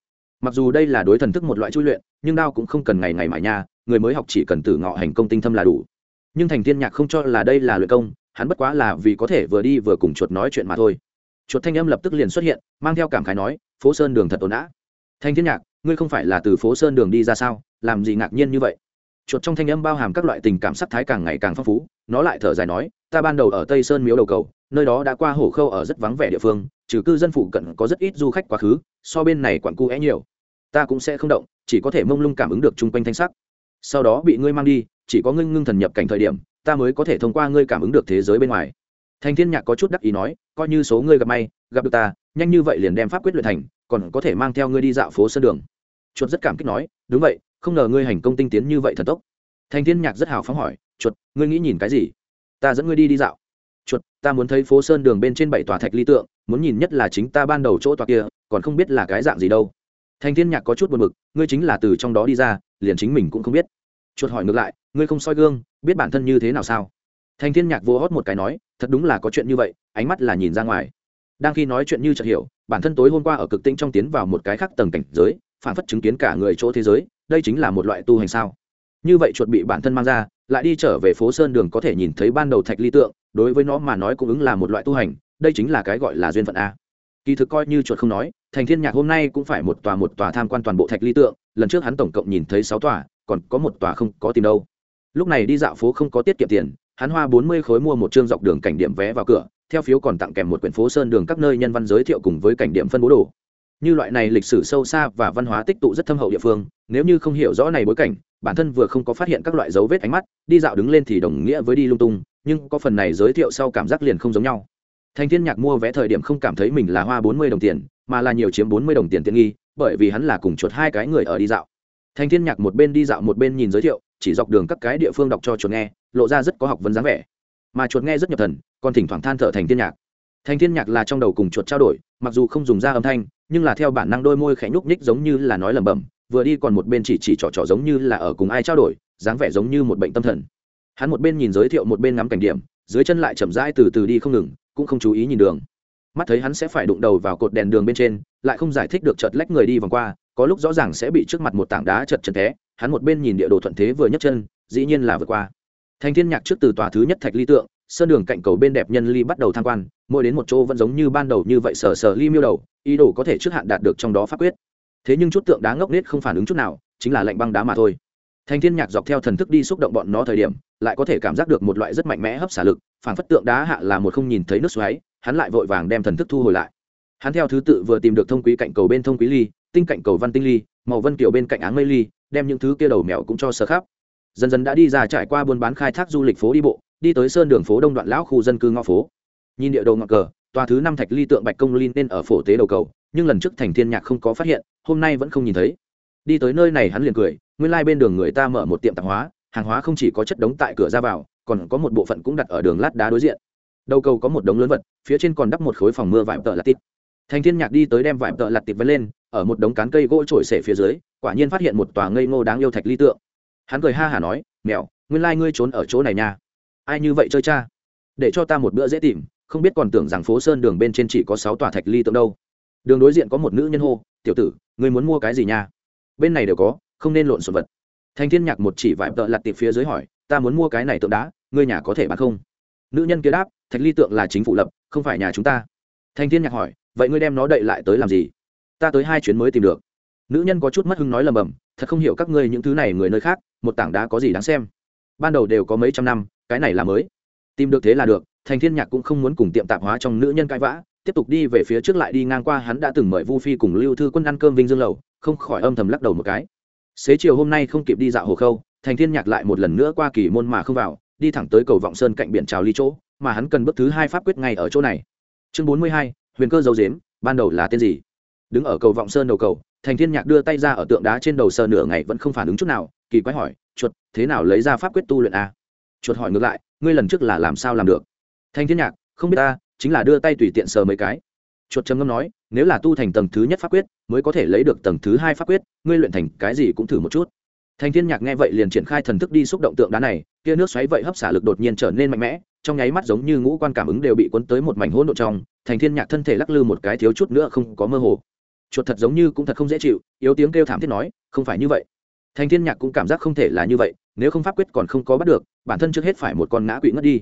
Speaker 1: Mặc dù đây là đối thần thức một loại chui luyện, nhưng đao cũng không cần ngày ngày mải nha người mới học chỉ cần tử ngọ hành công tinh thâm là đủ. Nhưng thành thiên nhạc không cho là đây là luyện công, hắn bất quá là vì có thể vừa đi vừa cùng chuột nói chuyện mà thôi. Chuột thanh âm lập tức liền xuất hiện, mang theo cảm khái nói, phố sơn đường thật ồn ã thanh thiên nhạc, ngươi không phải là từ phố sơn đường đi ra sao? Làm gì ngạc nhiên như vậy? Chuột trong thanh âm bao hàm các loại tình cảm sắc thái càng ngày càng phong phú, nó lại thở dài nói, ta ban đầu ở tây sơn miếu đầu cầu, nơi đó đã qua hổ khâu ở rất vắng vẻ địa phương, trừ cư dân phụ cận có rất ít du khách quá khứ, so bên này quặn cu é nhiều. Ta cũng sẽ không động, chỉ có thể mông lung cảm ứng được chung quanh thanh sắc sau đó bị ngươi mang đi, chỉ có ngươi ngưng thần nhập cảnh thời điểm, ta mới có thể thông qua ngươi cảm ứng được thế giới bên ngoài. Thành thiên nhạc có chút đắc ý nói, coi như số ngươi gặp may, gặp được ta, nhanh như vậy liền đem pháp quyết luyện thành, còn có thể mang theo ngươi đi dạo phố sân đường. Chuột rất cảm kích nói, đúng vậy, không ngờ ngươi hành công tinh tiến như vậy thần tốc. Thành thiên nhạc rất hào phóng hỏi, chuột, ngươi nghĩ nhìn cái gì? Ta dẫn ngươi đi đi dạo. Chuột, ta muốn thấy phố sơn đường bên trên bảy tòa thạch ly tượng, muốn nhìn nhất là chính ta ban đầu chỗ tòa kia, còn không biết là cái dạng gì đâu. Thành thiên nhạc có chút buồn bực, ngươi chính là từ trong đó đi ra liền chính mình cũng không biết. Chuột hỏi ngược lại, ngươi không soi gương, biết bản thân như thế nào sao? Thành thiên nhạc vô hót một cái nói, thật đúng là có chuyện như vậy, ánh mắt là nhìn ra ngoài. Đang khi nói chuyện như chợt hiểu, bản thân tối hôm qua ở cực tinh trong tiến vào một cái khác tầng cảnh giới, phản phất chứng kiến cả người chỗ thế giới, đây chính là một loại tu hành sao? Như vậy chuột bị bản thân mang ra, lại đi trở về phố sơn đường có thể nhìn thấy ban đầu thạch ly tượng, đối với nó mà nói cũng ứng là một loại tu hành, đây chính là cái gọi là duyên phận a kỳ thực coi như chuột không nói, thành thiên nhạc hôm nay cũng phải một tòa một tòa tham quan toàn bộ thạch ly tượng, lần trước hắn tổng cộng nhìn thấy sáu tòa, còn có một tòa không có tìm đâu. Lúc này đi dạo phố không có tiết kiệm tiền, hắn hoa bốn mươi khối mua một chương dọc đường cảnh điểm vé vào cửa, theo phiếu còn tặng kèm một quyển phố sơn đường các nơi nhân văn giới thiệu cùng với cảnh điểm phân bố đồ. Như loại này lịch sử sâu xa và văn hóa tích tụ rất thâm hậu địa phương, nếu như không hiểu rõ này bối cảnh, bản thân vừa không có phát hiện các loại dấu vết ánh mắt, đi dạo đứng lên thì đồng nghĩa với đi lung tung, nhưng có phần này giới thiệu sau cảm giác liền không giống nhau thành thiên nhạc mua vé thời điểm không cảm thấy mình là hoa bốn mươi đồng tiền, mà là nhiều chiếm bốn mươi đồng tiền tiện nghi, bởi vì hắn là cùng chuột hai cái người ở đi dạo. Thành thiên nhạc một bên đi dạo một bên nhìn giới thiệu, chỉ dọc đường các cái địa phương đọc cho chuột nghe, lộ ra rất có học vấn dáng vẻ. Mà chuột nghe rất nhập thần, còn thỉnh thoảng than thở thành thiên nhạc. Thành thiên nhạc là trong đầu cùng chuột trao đổi, mặc dù không dùng ra âm thanh, nhưng là theo bản năng đôi môi khẽ nhúc nhích giống như là nói lẩm bẩm, vừa đi còn một bên chỉ chỉ trỏ trỏ giống như là ở cùng ai trao đổi, dáng vẻ giống như một bệnh tâm thần. Hắn một bên nhìn giới thiệu một bên ngắm cảnh điểm, dưới chân lại chậm rãi từ từ đi không ngừng cũng không chú ý nhìn đường. Mắt thấy hắn sẽ phải đụng đầu vào cột đèn đường bên trên, lại không giải thích được chợt lách người đi vòng qua, có lúc rõ ràng sẽ bị trước mặt một tảng đá chật chật té, hắn một bên nhìn địa đồ thuận thế vừa nhấc chân, dĩ nhiên là vượt qua. Thành thiên nhạc trước từ tòa thứ nhất thạch ly tượng sơn đường cạnh cầu bên đẹp nhân ly bắt đầu tham quan, mỗi đến một chỗ vẫn giống như ban đầu như vậy sờ sờ ly miêu đầu, ý đồ có thể trước hạn đạt được trong đó pháp quyết. Thế nhưng chút tượng đá ngốc nết không phản ứng chút nào, chính là lạnh băng đá mà thôi. Thành thiên nhạc dọc theo thần thức đi xúc động bọn nó thời điểm lại có thể cảm giác được một loại rất mạnh mẽ hấp xả lực phản phất tượng đá hạ là một không nhìn thấy nước xoáy, hắn lại vội vàng đem thần thức thu hồi lại. Hắn theo thứ tự vừa tìm được thông quý cạnh cầu bên thông quý ly, tinh cạnh cầu văn tinh ly, màu vân kiểu bên cạnh áng mây ly, đem những thứ kia đầu mèo cũng cho sơ khắp. Dần dần đã đi ra trải qua buôn bán khai thác du lịch phố đi bộ, đi tới sơn đường phố đông đoạn lão khu dân cư ngõ phố. Nhìn địa đồ ngọc cờ, tòa thứ năm thạch ly tượng bạch công linh nên ở phổ tế đầu cầu, nhưng lần trước thành thiên nhạc không có phát hiện, hôm nay vẫn không nhìn thấy. Đi tới nơi này hắn liền cười, nguyên lai bên đường người ta mở một tiệm tạp hóa hàng hóa không chỉ có chất đống tại cửa ra vào, còn có một bộ phận cũng đặt ở đường lát đá đối diện. Đầu cầu có một đống lớn vật, phía trên còn đắp một khối phòng mưa vải tợ lặt tít thành thiên nhạc đi tới đem vải tợ lặt tít vén lên, ở một đống cán cây gỗ trổi xể phía dưới, quả nhiên phát hiện một tòa ngây ngô đáng yêu thạch ly tượng. Hắn cười ha hả nói, mèo, nguyên lai ngươi trốn ở chỗ này nha. Ai như vậy chơi cha? Để cho ta một bữa dễ tìm, không biết còn tưởng rằng phố sơn đường bên trên chỉ có sáu tòa thạch ly tượng đâu. Đường đối diện có một nữ nhân hô, tiểu tử, ngươi muốn mua cái gì nha? Bên này đều có, không nên lộn xộn vật thành thiên nhạc một chỉ vải tợ lặt tiệp phía dưới hỏi, ta muốn mua cái này tượng đá, ngươi nhà có thể bán không? Nữ nhân kia đáp, thạch ly tượng là chính phủ lập, không phải nhà chúng ta. Thành thiên nhạc hỏi, vậy ngươi đem nó đậy lại tới làm gì? Ta tới hai chuyến mới tìm được. Nữ nhân có chút mất hứng nói lầm bầm, thật không hiểu các ngươi những thứ này người nơi khác, một tảng đá có gì đáng xem? Ban đầu đều có mấy trăm năm, cái này là mới. Tìm được thế là được. Thành thiên nhạc cũng không muốn cùng tiệm tạp hóa trong nữ nhân cãi vã, tiếp tục đi về phía trước lại đi ngang qua hắn đã từng mời vu phi cùng lưu thư quân ăn cơm vinh dương lầu, không khỏi âm thầm lắc đầu một cái xế chiều hôm nay không kịp đi dạo hồ khâu, thành thiên nhạc lại một lần nữa qua kỳ môn mà không vào, đi thẳng tới cầu vọng sơn cạnh biển trào ly chỗ, mà hắn cần bước thứ hai pháp quyết ngay ở chỗ này. Chương bốn mươi hai, huyền cơ dấu dếm ban đầu là tên gì? Đứng ở cầu vọng sơn đầu cầu, thành thiên nhạc đưa tay ra ở tượng đá trên đầu sờ nửa ngày vẫn không phản ứng chút nào, kỳ quái hỏi, chuột, thế nào lấy ra pháp quyết tu luyện a? Chuột hỏi ngược lại, ngươi lần trước là làm sao làm được? Thành thiên nhạc, không biết ta, chính là đưa tay tùy tiện sờ mấy cái chuột trầm ngâm nói, nếu là tu thành tầng thứ nhất pháp quyết, mới có thể lấy được tầng thứ hai pháp quyết, ngươi luyện thành cái gì cũng thử một chút. Thành thiên nhạc nghe vậy liền triển khai thần thức đi xúc động tượng đá này, kia nước xoáy vậy hấp xả lực đột nhiên trở nên mạnh mẽ, trong nháy mắt giống như ngũ quan cảm ứng đều bị cuốn tới một mảnh hỗn độn trong, thành thiên nhạc thân thể lắc lư một cái thiếu chút nữa không có mơ hồ. Chuột thật giống như cũng thật không dễ chịu, yếu tiếng kêu thảm thiết nói, không phải như vậy. Thành thiên nhạc cũng cảm giác không thể là như vậy, nếu không pháp quyết còn không có bắt được, bản thân trước hết phải một con ngã quỵ ngất đi.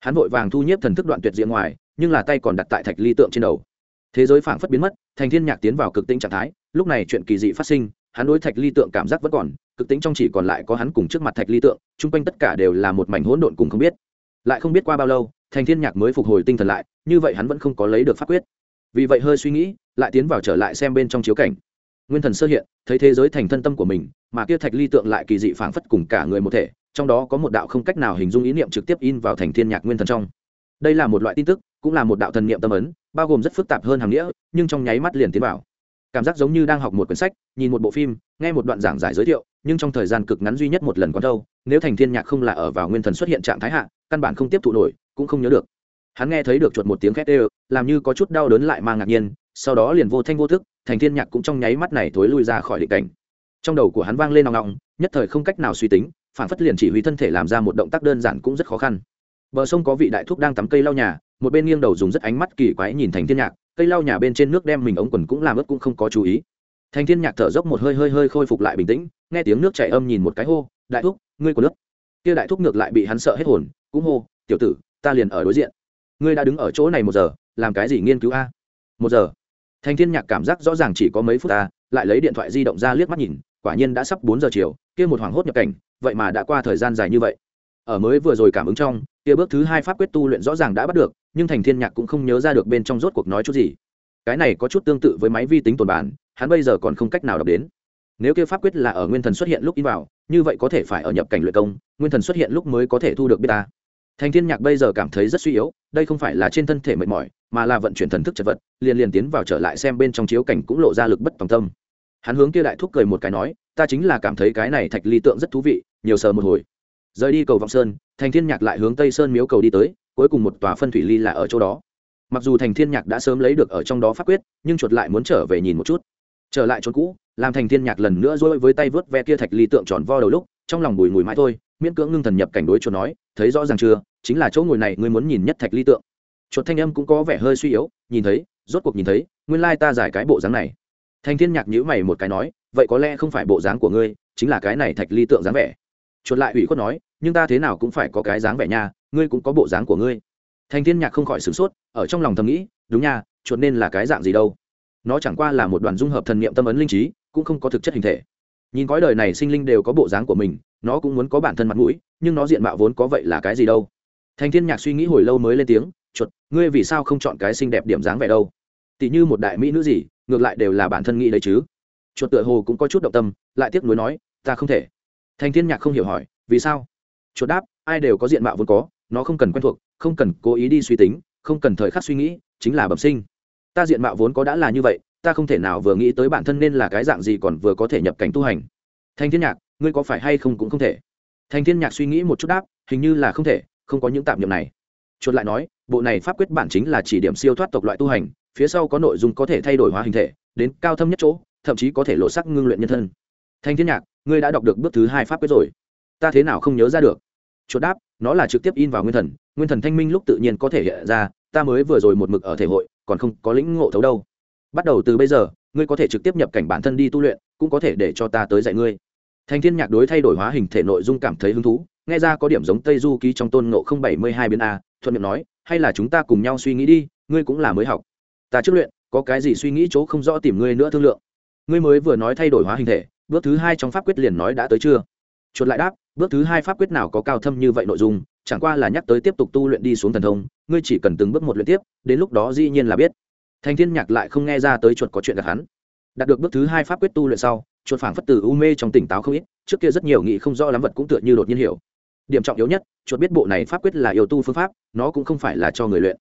Speaker 1: Hắn vội vàng thu nhiếp thần thức đoạn tuyệt diện ngoài, nhưng là tay còn đặt tại thạch ly tượng trên đầu thế giới phảng phất biến mất, thành thiên nhạc tiến vào cực tĩnh trạng thái, lúc này chuyện kỳ dị phát sinh, hắn đối thạch ly tượng cảm giác vẫn còn, cực tính trong chỉ còn lại có hắn cùng trước mặt thạch ly tượng, chung quanh tất cả đều là một mảnh hỗn độn cùng không biết. Lại không biết qua bao lâu, thành thiên nhạc mới phục hồi tinh thần lại, như vậy hắn vẫn không có lấy được pháp quyết. Vì vậy hơi suy nghĩ, lại tiến vào trở lại xem bên trong chiếu cảnh. Nguyên thần sơ hiện, thấy thế giới thành thân tâm của mình, mà kia thạch ly tượng lại kỳ dị phảng phất cùng cả người một thể, trong đó có một đạo không cách nào hình dung ý niệm trực tiếp in vào thành thiên nhạc nguyên thần trong. Đây là một loại tin tức, cũng là một đạo thần niệm tâm ấn bao gồm rất phức tạp hơn hàng nghĩa, nhưng trong nháy mắt liền tiến vào. Cảm giác giống như đang học một quyển sách, nhìn một bộ phim, nghe một đoạn giảng giải giới thiệu, nhưng trong thời gian cực ngắn duy nhất một lần có đâu, nếu thành thiên nhạc không là ở vào nguyên thần xuất hiện trạng thái hạ, căn bản không tiếp thụ nổi, cũng không nhớ được. Hắn nghe thấy được chuột một tiếng khét ê làm như có chút đau đớn lại mang ngạc nhiên, sau đó liền vô thanh vô thức, thành thiên nhạc cũng trong nháy mắt này thối lui ra khỏi định cảnh. Trong đầu của hắn vang lên nòng nòng nhất thời không cách nào suy tính, phản phất liền chỉ huy thân thể làm ra một động tác đơn giản cũng rất khó khăn. Bờ sông có vị đại thúc đang tắm cây lau nhà một bên nghiêng đầu dùng rất ánh mắt kỳ quái nhìn thành thiên nhạc, cây lau nhà bên trên nước đem mình ống quần cũng làm ướt cũng không có chú ý. Thành thiên nhạc thở dốc một hơi hơi hơi khôi phục lại bình tĩnh, nghe tiếng nước chảy âm nhìn một cái hô, đại thúc, ngươi của nước kia đại thúc ngược lại bị hắn sợ hết hồn, cũng hô, tiểu tử, ta liền ở đối diện. Ngươi đã đứng ở chỗ này một giờ, làm cái gì nghiên cứu a? Một giờ. Thành thiên nhạc cảm giác rõ ràng chỉ có mấy phút ta, lại lấy điện thoại di động ra liếc mắt nhìn, quả nhiên đã sắp bốn giờ chiều, kia một hoàng hốt nhập cảnh, vậy mà đã qua thời gian dài như vậy ở mới vừa rồi cảm ứng trong, kia bước thứ hai pháp quyết tu luyện rõ ràng đã bắt được, nhưng thành thiên nhạc cũng không nhớ ra được bên trong rốt cuộc nói chút gì. Cái này có chút tương tự với máy vi tính tồn bản, hắn bây giờ còn không cách nào đọc đến. Nếu kia pháp quyết là ở nguyên thần xuất hiện lúc in vào, như vậy có thể phải ở nhập cảnh luyện công, nguyên thần xuất hiện lúc mới có thể thu được biết ta thành thiên nhạc bây giờ cảm thấy rất suy yếu, đây không phải là trên thân thể mệt mỏi, mà là vận chuyển thần thức chật vật, liền liền tiến vào trở lại xem bên trong chiếu cảnh cũng lộ ra lực bất tòng tâm. Hắn hướng kia đại thúc cười một cái nói, ta chính là cảm thấy cái này thạch ly tượng rất thú vị, nhiều sờ một hồi rời đi cầu vọng sơn, thành thiên nhạc lại hướng tây sơn miếu cầu đi tới, cuối cùng một tòa phân thủy ly là ở chỗ đó. Mặc dù thành thiên nhạc đã sớm lấy được ở trong đó pháp quyết, nhưng chuột lại muốn trở về nhìn một chút. Trở lại chỗ cũ, làm thành thiên nhạc lần nữa rối với tay vớt ve kia thạch ly tượng tròn vo đầu lúc, trong lòng bùi mùi mãi thôi, miễn cưỡng ngưng thần nhập cảnh đối chuột nói, thấy rõ ràng chưa? Chính là chỗ ngồi này ngươi muốn nhìn nhất thạch ly tượng. Chuột thanh âm cũng có vẻ hơi suy yếu, nhìn thấy, rốt cuộc nhìn thấy, nguyên lai ta giải cái bộ dáng này. Thành thiên nhạc nhíu mày một cái nói, vậy có lẽ không phải bộ dáng của ngươi, chính là cái này thạch ly tượng dáng vẻ chuột lại ủy khuất nói, nhưng ta thế nào cũng phải có cái dáng vẻ nha, ngươi cũng có bộ dáng của ngươi. Thành thiên nhạc không khỏi sửng sốt, ở trong lòng thầm nghĩ, đúng nha, chuột nên là cái dạng gì đâu? Nó chẳng qua là một đoàn dung hợp thần niệm tâm ấn linh trí, cũng không có thực chất hình thể. Nhìn cõi đời này sinh linh đều có bộ dáng của mình, nó cũng muốn có bản thân mặt mũi, nhưng nó diện mạo vốn có vậy là cái gì đâu? Thành thiên nhạc suy nghĩ hồi lâu mới lên tiếng, chuột, ngươi vì sao không chọn cái xinh đẹp điểm dáng vẻ đâu? Tỷ như một đại mỹ nữ gì, ngược lại đều là bản thân nghĩ đấy chứ. Chuột tựa hồ cũng có chút động tâm, lại tiếc nuối nói, ta không thể thành thiên nhạc không hiểu hỏi, vì sao? Chuột đáp, ai đều có diện mạo vốn có, nó không cần quen thuộc, không cần cố ý đi suy tính, không cần thời khắc suy nghĩ, chính là bẩm sinh. Ta diện mạo vốn có đã là như vậy, ta không thể nào vừa nghĩ tới bản thân nên là cái dạng gì còn vừa có thể nhập cảnh tu hành. Thanh thiên nhạc, ngươi có phải hay không cũng không thể? Thanh thiên nhạc suy nghĩ một chút đáp, hình như là không thể, không có những tạm niệm này. Chuột lại nói, bộ này pháp quyết bản chính là chỉ điểm siêu thoát tộc loại tu hành, phía sau có nội dung có thể thay đổi hóa hình thể, đến cao thâm nhất chỗ, thậm chí có thể lộ sắc ngưng luyện nhân thân. Thanh thiên nhạc ngươi đã đọc được bước thứ hai pháp quyết rồi. Ta thế nào không nhớ ra được? Chuột đáp, nó là trực tiếp in vào nguyên thần. Nguyên thần thanh minh lúc tự nhiên có thể hiện ra, ta mới vừa rồi một mực ở thể hội, còn không có lĩnh ngộ thấu đâu. Bắt đầu từ bây giờ, ngươi có thể trực tiếp nhập cảnh bản thân đi tu luyện, cũng có thể để cho ta tới dạy ngươi. Thành thiên nhạc đối thay đổi hóa hình thể nội dung cảm thấy hứng thú, nghe ra có điểm giống tây du ký trong tôn ngộ không bảy mươi hai biến a, thuận miệng nói, hay là chúng ta cùng nhau suy nghĩ đi, ngươi cũng là mới học. Ta trước luyện, có cái gì suy nghĩ chỗ không rõ tìm ngươi nữa thương lượng. Ngươi mới vừa nói thay đổi hóa hình thể bước thứ hai trong pháp quyết liền nói đã tới chưa? Chuột lại đáp, bước thứ hai pháp quyết nào có cao thâm như vậy nội dung, chẳng qua là nhắc tới tiếp tục tu luyện đi xuống thần thông, ngươi chỉ cần từng bước một luyện tiếp, đến lúc đó dĩ nhiên là biết. Thành thiên nhạc lại không nghe ra tới chuột có chuyện gặp hắn. Đạt được bước thứ hai pháp quyết tu luyện sau, chuột phảng phất từ u mê trong tỉnh táo không ít, trước kia rất nhiều nghị không rõ lắm vật cũng tựa như đột nhiên hiểu. Điểm trọng yếu nhất, chuột biết bộ này pháp quyết là yêu tu phương pháp, nó cũng không phải là cho người luyện.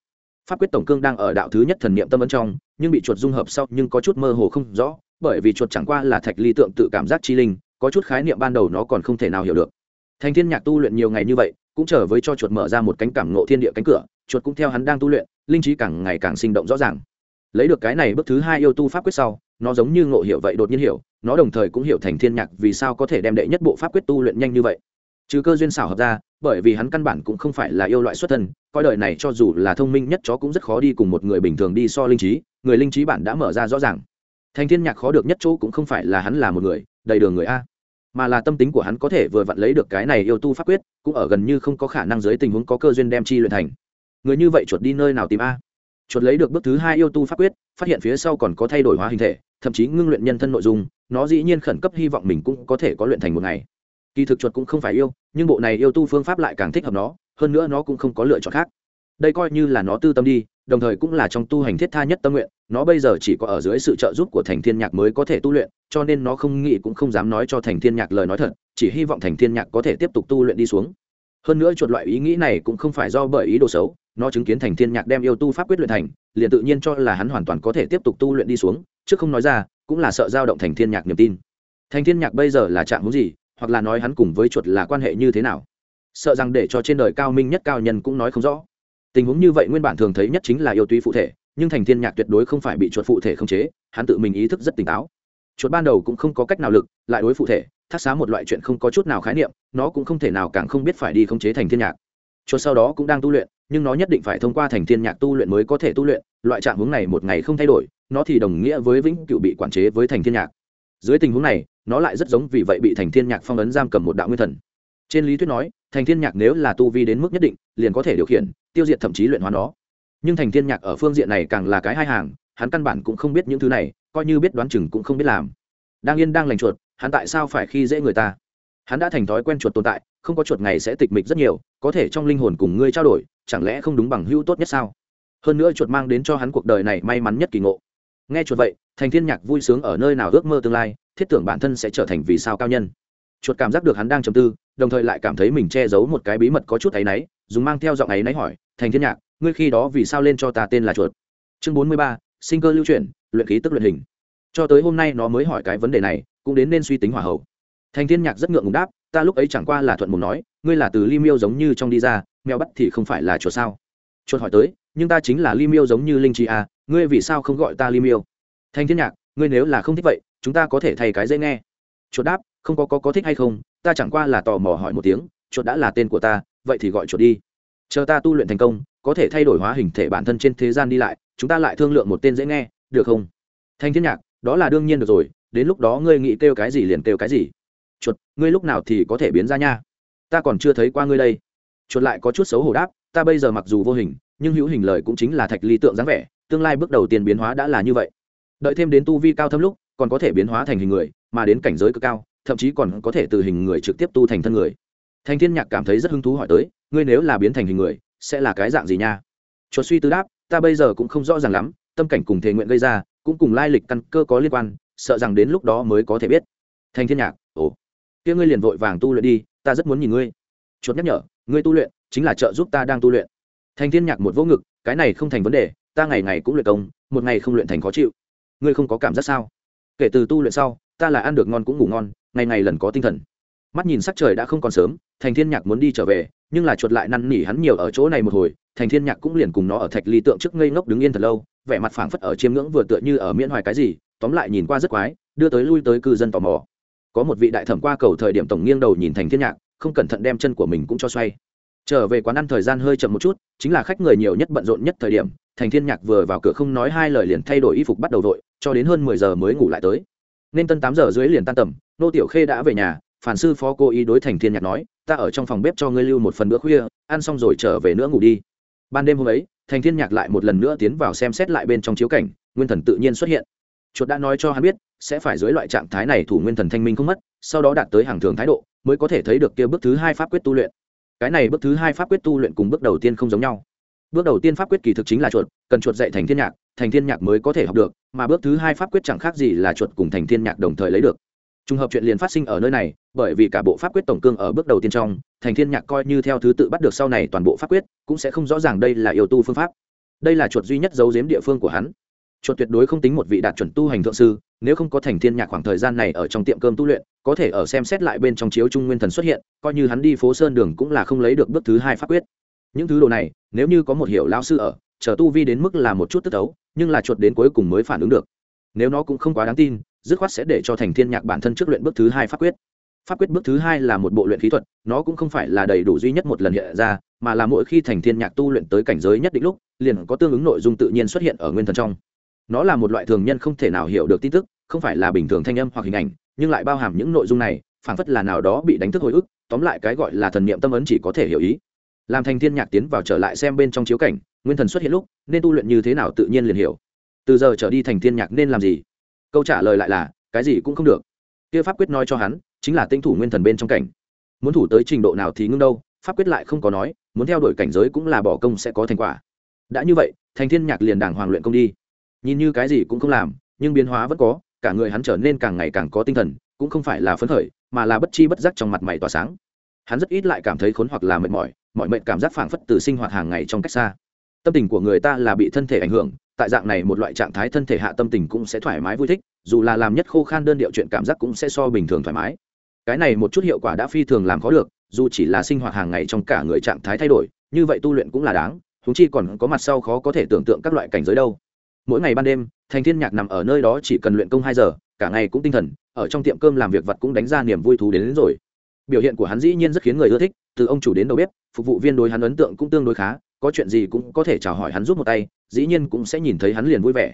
Speaker 1: Pháp quyết tổng cương đang ở đạo thứ nhất thần niệm tâm ấn trong nhưng bị chuột dung hợp sau nhưng có chút mơ hồ không rõ, bởi vì chuột chẳng qua là thạch ly tượng tự cảm giác chi linh, có chút khái niệm ban đầu nó còn không thể nào hiểu được. Thành thiên nhạc tu luyện nhiều ngày như vậy, cũng trở với cho chuột mở ra một cánh cảm ngộ thiên địa cánh cửa, chuột cũng theo hắn đang tu luyện, linh trí càng ngày càng sinh động rõ ràng. Lấy được cái này bước thứ hai yêu tu pháp quyết sau, nó giống như ngộ hiểu vậy đột nhiên hiểu, nó đồng thời cũng hiểu thành thiên nhạc vì sao có thể đem đệ nhất bộ pháp quyết tu luyện nhanh như vậy. Trừ cơ duyên xảo hợp ra, bởi vì hắn căn bản cũng không phải là yêu loại xuất thân, coi đời này cho dù là thông minh nhất chó cũng rất khó đi cùng một người bình thường đi so linh trí người linh trí bản đã mở ra rõ ràng. Thành thiên nhạc khó được nhất chỗ cũng không phải là hắn là một người, đầy đường người a. Mà là tâm tính của hắn có thể vừa vặn lấy được cái này yêu tu pháp quyết, cũng ở gần như không có khả năng dưới tình huống có cơ duyên đem chi luyện thành. Người như vậy chuột đi nơi nào tìm a? Chuột lấy được bước thứ hai yêu tu pháp quyết, phát hiện phía sau còn có thay đổi hóa hình thể, thậm chí ngưng luyện nhân thân nội dung, nó dĩ nhiên khẩn cấp hy vọng mình cũng có thể có luyện thành một ngày. Kỳ thực chuột cũng không phải yêu, nhưng bộ này yêu tu phương pháp lại càng thích hợp nó, hơn nữa nó cũng không có lựa chọn khác. Đây coi như là nó tư tâm đi đồng thời cũng là trong tu hành thiết tha nhất tâm nguyện, nó bây giờ chỉ có ở dưới sự trợ giúp của thành thiên nhạc mới có thể tu luyện, cho nên nó không nghĩ cũng không dám nói cho thành thiên nhạc lời nói thật, chỉ hy vọng thành thiên nhạc có thể tiếp tục tu luyện đi xuống. Hơn nữa chuột loại ý nghĩ này cũng không phải do bởi ý đồ xấu, nó chứng kiến thành thiên nhạc đem yêu tu pháp quyết luyện thành, liền tự nhiên cho là hắn hoàn toàn có thể tiếp tục tu luyện đi xuống, chứ không nói ra, cũng là sợ dao động thành thiên nhạc niềm tin. Thành thiên nhạc bây giờ là trạng muốn gì, hoặc là nói hắn cùng với chuột là quan hệ như thế nào? Sợ rằng để cho trên đời cao minh nhất cao nhân cũng nói không rõ tình huống như vậy nguyên bản thường thấy nhất chính là yêu túy phụ thể, nhưng thành thiên nhạc tuyệt đối không phải bị chuột phụ thể khống chế, hắn tự mình ý thức rất tỉnh táo. Chuột ban đầu cũng không có cách nào lực, lại đối phụ thể thác xá một loại chuyện không có chút nào khái niệm, nó cũng không thể nào càng không biết phải đi khống chế thành thiên nhạc. Chuột sau đó cũng đang tu luyện, nhưng nó nhất định phải thông qua thành thiên nhạc tu luyện mới có thể tu luyện, loại trạng hướng này một ngày không thay đổi, nó thì đồng nghĩa với vĩnh cựu bị quản chế với thành thiên nhạc. Dưới tình huống này, nó lại rất giống vì vậy bị thành thiên nhạc phong ấn giam cầm một đạo nguyên thần. Trên lý thuyết nói, thành thiên nhạc nếu là tu vi đến mức nhất định, liền có thể điều khiển tiêu diệt thậm chí luyện hóa nó. Nhưng thành thiên nhạc ở phương diện này càng là cái hai hàng, hắn căn bản cũng không biết những thứ này, coi như biết đoán chừng cũng không biết làm. Đang yên đang lành chuột, hắn tại sao phải khi dễ người ta? Hắn đã thành thói quen chuột tồn tại, không có chuột ngày sẽ tịch mịch rất nhiều, có thể trong linh hồn cùng ngươi trao đổi, chẳng lẽ không đúng bằng hữu tốt nhất sao? Hơn nữa chuột mang đến cho hắn cuộc đời này may mắn nhất kỳ ngộ. Nghe chuột vậy, thành thiên nhạc vui sướng ở nơi nào ước mơ tương lai, thiết tưởng bản thân sẽ trở thành vì sao cao nhân. Chuột cảm giác được hắn đang trầm tư, đồng thời lại cảm thấy mình che giấu một cái bí mật có chút áy náy dùng mang theo giọng ấy náy hỏi thành thiên nhạc ngươi khi đó vì sao lên cho ta tên là chuột? Chương bốn mươi ba sinh cơ lưu chuyển luyện khí tức luyện hình. Cho tới hôm nay nó mới hỏi cái vấn đề này cũng đến nên suy tính hỏa hậu. Thành thiên nhạc rất ngượng ngùng đáp ta lúc ấy chẳng qua là thuận mồm nói ngươi là từ ly miêu giống như trong đi ra mèo bắt thì không phải là chuột sao? Chuột hỏi tới nhưng ta chính là ly miêu giống như linh chi à ngươi vì sao không gọi ta ly miêu? Thành thiên nhạc ngươi nếu là không thích vậy chúng ta có thể thay cái dễ nghe. Chuột đáp không có, có có thích hay không ta chẳng qua là tò mò hỏi một tiếng chuột đã là tên của ta vậy thì gọi chuột đi. Chờ ta tu luyện thành công, có thể thay đổi hóa hình thể bản thân trên thế gian đi lại, chúng ta lại thương lượng một tên dễ nghe, được không? Thanh thiên nhạc, đó là đương nhiên được rồi, đến lúc đó ngươi nghĩ kêu cái gì liền kêu cái gì. Chuột, ngươi lúc nào thì có thể biến ra nha? Ta còn chưa thấy qua ngươi đây. Chuột lại có chút xấu hổ đáp, ta bây giờ mặc dù vô hình, nhưng hữu hình lời cũng chính là thạch ly tượng dáng vẻ, tương lai bước đầu tiên biến hóa đã là như vậy. Đợi thêm đến tu vi cao thâm lúc, còn có thể biến hóa thành hình người, mà đến cảnh giới cực cao, thậm chí còn có thể từ hình người trực tiếp tu thành thân người thành thiên nhạc cảm thấy rất hứng thú hỏi tới, ngươi nếu là biến thành hình người, sẽ là cái dạng gì nha? Chuột suy tư đáp, ta bây giờ cũng không rõ ràng lắm, tâm cảnh cùng thể nguyện gây ra, cũng cùng lai lịch căn cơ có liên quan, sợ rằng đến lúc đó mới có thể biết. Thành thiên nhạc, ồ. Kia ngươi liền vội vàng tu luyện đi, ta rất muốn nhìn ngươi. Chuột nhắc nhở, ngươi tu luyện, chính là trợ giúp ta đang tu luyện. Thành thiên nhạc một vỗ ngực, cái này không thành vấn đề, ta ngày ngày cũng luyện công, một ngày không luyện thành khó chịu. Ngươi không có cảm giác sao? Kể từ tu luyện sau, ta là ăn được ngon cũng ngủ ngon, ngày ngày lần có tinh thần mắt nhìn sắc trời đã không còn sớm, thành thiên nhạc muốn đi trở về, nhưng là chuột lại năn nỉ hắn nhiều ở chỗ này một hồi, thành thiên nhạc cũng liền cùng nó ở thạch ly tượng trước ngây ngốc đứng yên thật lâu, vẻ mặt phảng phất ở chiêm ngưỡng vừa tựa như ở miễn hoài cái gì, tóm lại nhìn qua rất quái, đưa tới lui tới cư dân tò mò. Có một vị đại thẩm qua cầu thời điểm tổng nghiêng đầu nhìn thành thiên nhạc, không cẩn thận đem chân của mình cũng cho xoay. Trở về quán ăn thời gian hơi chậm một chút, chính là khách người nhiều nhất bận rộn nhất thời điểm, thành thiên nhạc vừa vào cửa không nói hai lời liền thay đổi y phục bắt đầu vội, cho đến hơn mười giờ mới ngủ lại tới. Nên tân tám giờ dưới liền tan tầm, nô tiểu khê đã về nhà phản sư phó cô ý đối thành thiên nhạc nói, ta ở trong phòng bếp cho ngươi lưu một phần bữa khuya, ăn xong rồi trở về nữa ngủ đi. Ban đêm hôm ấy, thành thiên nhạc lại một lần nữa tiến vào xem xét lại bên trong chiếu cảnh, nguyên thần tự nhiên xuất hiện. Chuột đã nói cho hắn biết, sẽ phải dưới loại trạng thái này thủ nguyên thần thanh minh không mất, sau đó đạt tới hàng thường thái độ, mới có thể thấy được kia bước thứ hai pháp quyết tu luyện. Cái này bước thứ hai pháp quyết tu luyện cùng bước đầu tiên không giống nhau. Bước đầu tiên pháp quyết kỳ thực chính là chuột, cần chuột dạy thành thiên nhạc, thành thiên nhạc mới có thể học được, mà bước thứ hai pháp quyết chẳng khác gì là chuột cùng thành thiên nhạc đồng thời lấy được trùng hợp chuyện liền phát sinh ở nơi này, bởi vì cả bộ pháp quyết tổng cương ở bước đầu tiên trong, thành thiên nhạc coi như theo thứ tự bắt được sau này toàn bộ pháp quyết, cũng sẽ không rõ ràng đây là yêu tu phương pháp. Đây là chuột duy nhất giấu giếm địa phương của hắn. Chuột tuyệt đối không tính một vị đạt chuẩn tu hành thượng sư, nếu không có thành thiên nhạc khoảng thời gian này ở trong tiệm cơm tu luyện, có thể ở xem xét lại bên trong chiếu trung nguyên thần xuất hiện, coi như hắn đi phố sơn đường cũng là không lấy được bước thứ hai pháp quyết. Những thứ đồ này, nếu như có một hiểu lao sư ở, chờ tu vi đến mức là một chút tức tấu, nhưng là chuột đến cuối cùng mới phản ứng được. Nếu nó cũng không quá đáng tin dứt khoát sẽ để cho thành thiên nhạc bản thân trước luyện bước thứ hai pháp quyết. Pháp quyết bước thứ hai là một bộ luyện khí thuật, nó cũng không phải là đầy đủ duy nhất một lần hiện ra, mà là mỗi khi thành thiên nhạc tu luyện tới cảnh giới nhất định lúc, liền có tương ứng nội dung tự nhiên xuất hiện ở nguyên thần trong. Nó là một loại thường nhân không thể nào hiểu được tin tức, không phải là bình thường thanh âm hoặc hình ảnh, nhưng lại bao hàm những nội dung này, phảng phất là nào đó bị đánh thức hồi ức, tóm lại cái gọi là thần niệm tâm ấn chỉ có thể hiểu ý. Làm thành thiên nhạc tiến vào trở lại xem bên trong chiếu cảnh, nguyên thần xuất hiện lúc, nên tu luyện như thế nào tự nhiên liền hiểu. Từ giờ trở đi thành thiên nhạc nên làm gì? Câu trả lời lại là, cái gì cũng không được. Kia pháp quyết nói cho hắn, chính là tinh thủ nguyên thần bên trong cảnh. Muốn thủ tới trình độ nào thì ngưng đâu, pháp quyết lại không có nói, muốn theo đuổi cảnh giới cũng là bỏ công sẽ có thành quả. Đã như vậy, thành thiên nhạc liền đàng hoàng luyện công đi. Nhìn như cái gì cũng không làm, nhưng biến hóa vẫn có, cả người hắn trở nên càng ngày càng có tinh thần, cũng không phải là phấn khởi, mà là bất chi bất giác trong mặt mày tỏa sáng. Hắn rất ít lại cảm thấy khốn hoặc là mệt mỏi, mọi mệnh cảm giác phảng phất từ sinh hoạt hàng ngày trong cách xa. Tâm tình của người ta là bị thân thể ảnh hưởng tại dạng này một loại trạng thái thân thể hạ tâm tình cũng sẽ thoải mái vui thích dù là làm nhất khô khan đơn điệu chuyện cảm giác cũng sẽ so bình thường thoải mái. Cái này một chút hiệu quả đã phi thường làm khó được dù chỉ là sinh hoạt hàng ngày trong cả người trạng thái thay đổi như vậy tu luyện cũng là đáng húng chi còn có mặt sau khó có thể tưởng tượng các loại cảnh giới đâu. Mỗi ngày ban đêm thành thiên nhạc nằm ở nơi đó chỉ cần luyện công hai giờ cả ngày cũng tinh thần ở trong tiệm cơm làm việc vật cũng đánh ra niềm vui thú đến, đến rồi. Biểu hiện của hắn dĩ nhiên rất khiến người ưa thích từ ông chủ đến đầu bếp phục vụ viên đối hắn ấn tượng cũng tương đối khá có chuyện gì cũng có thể chào hỏi hắn giúp một tay, dĩ nhiên cũng sẽ nhìn thấy hắn liền vui vẻ.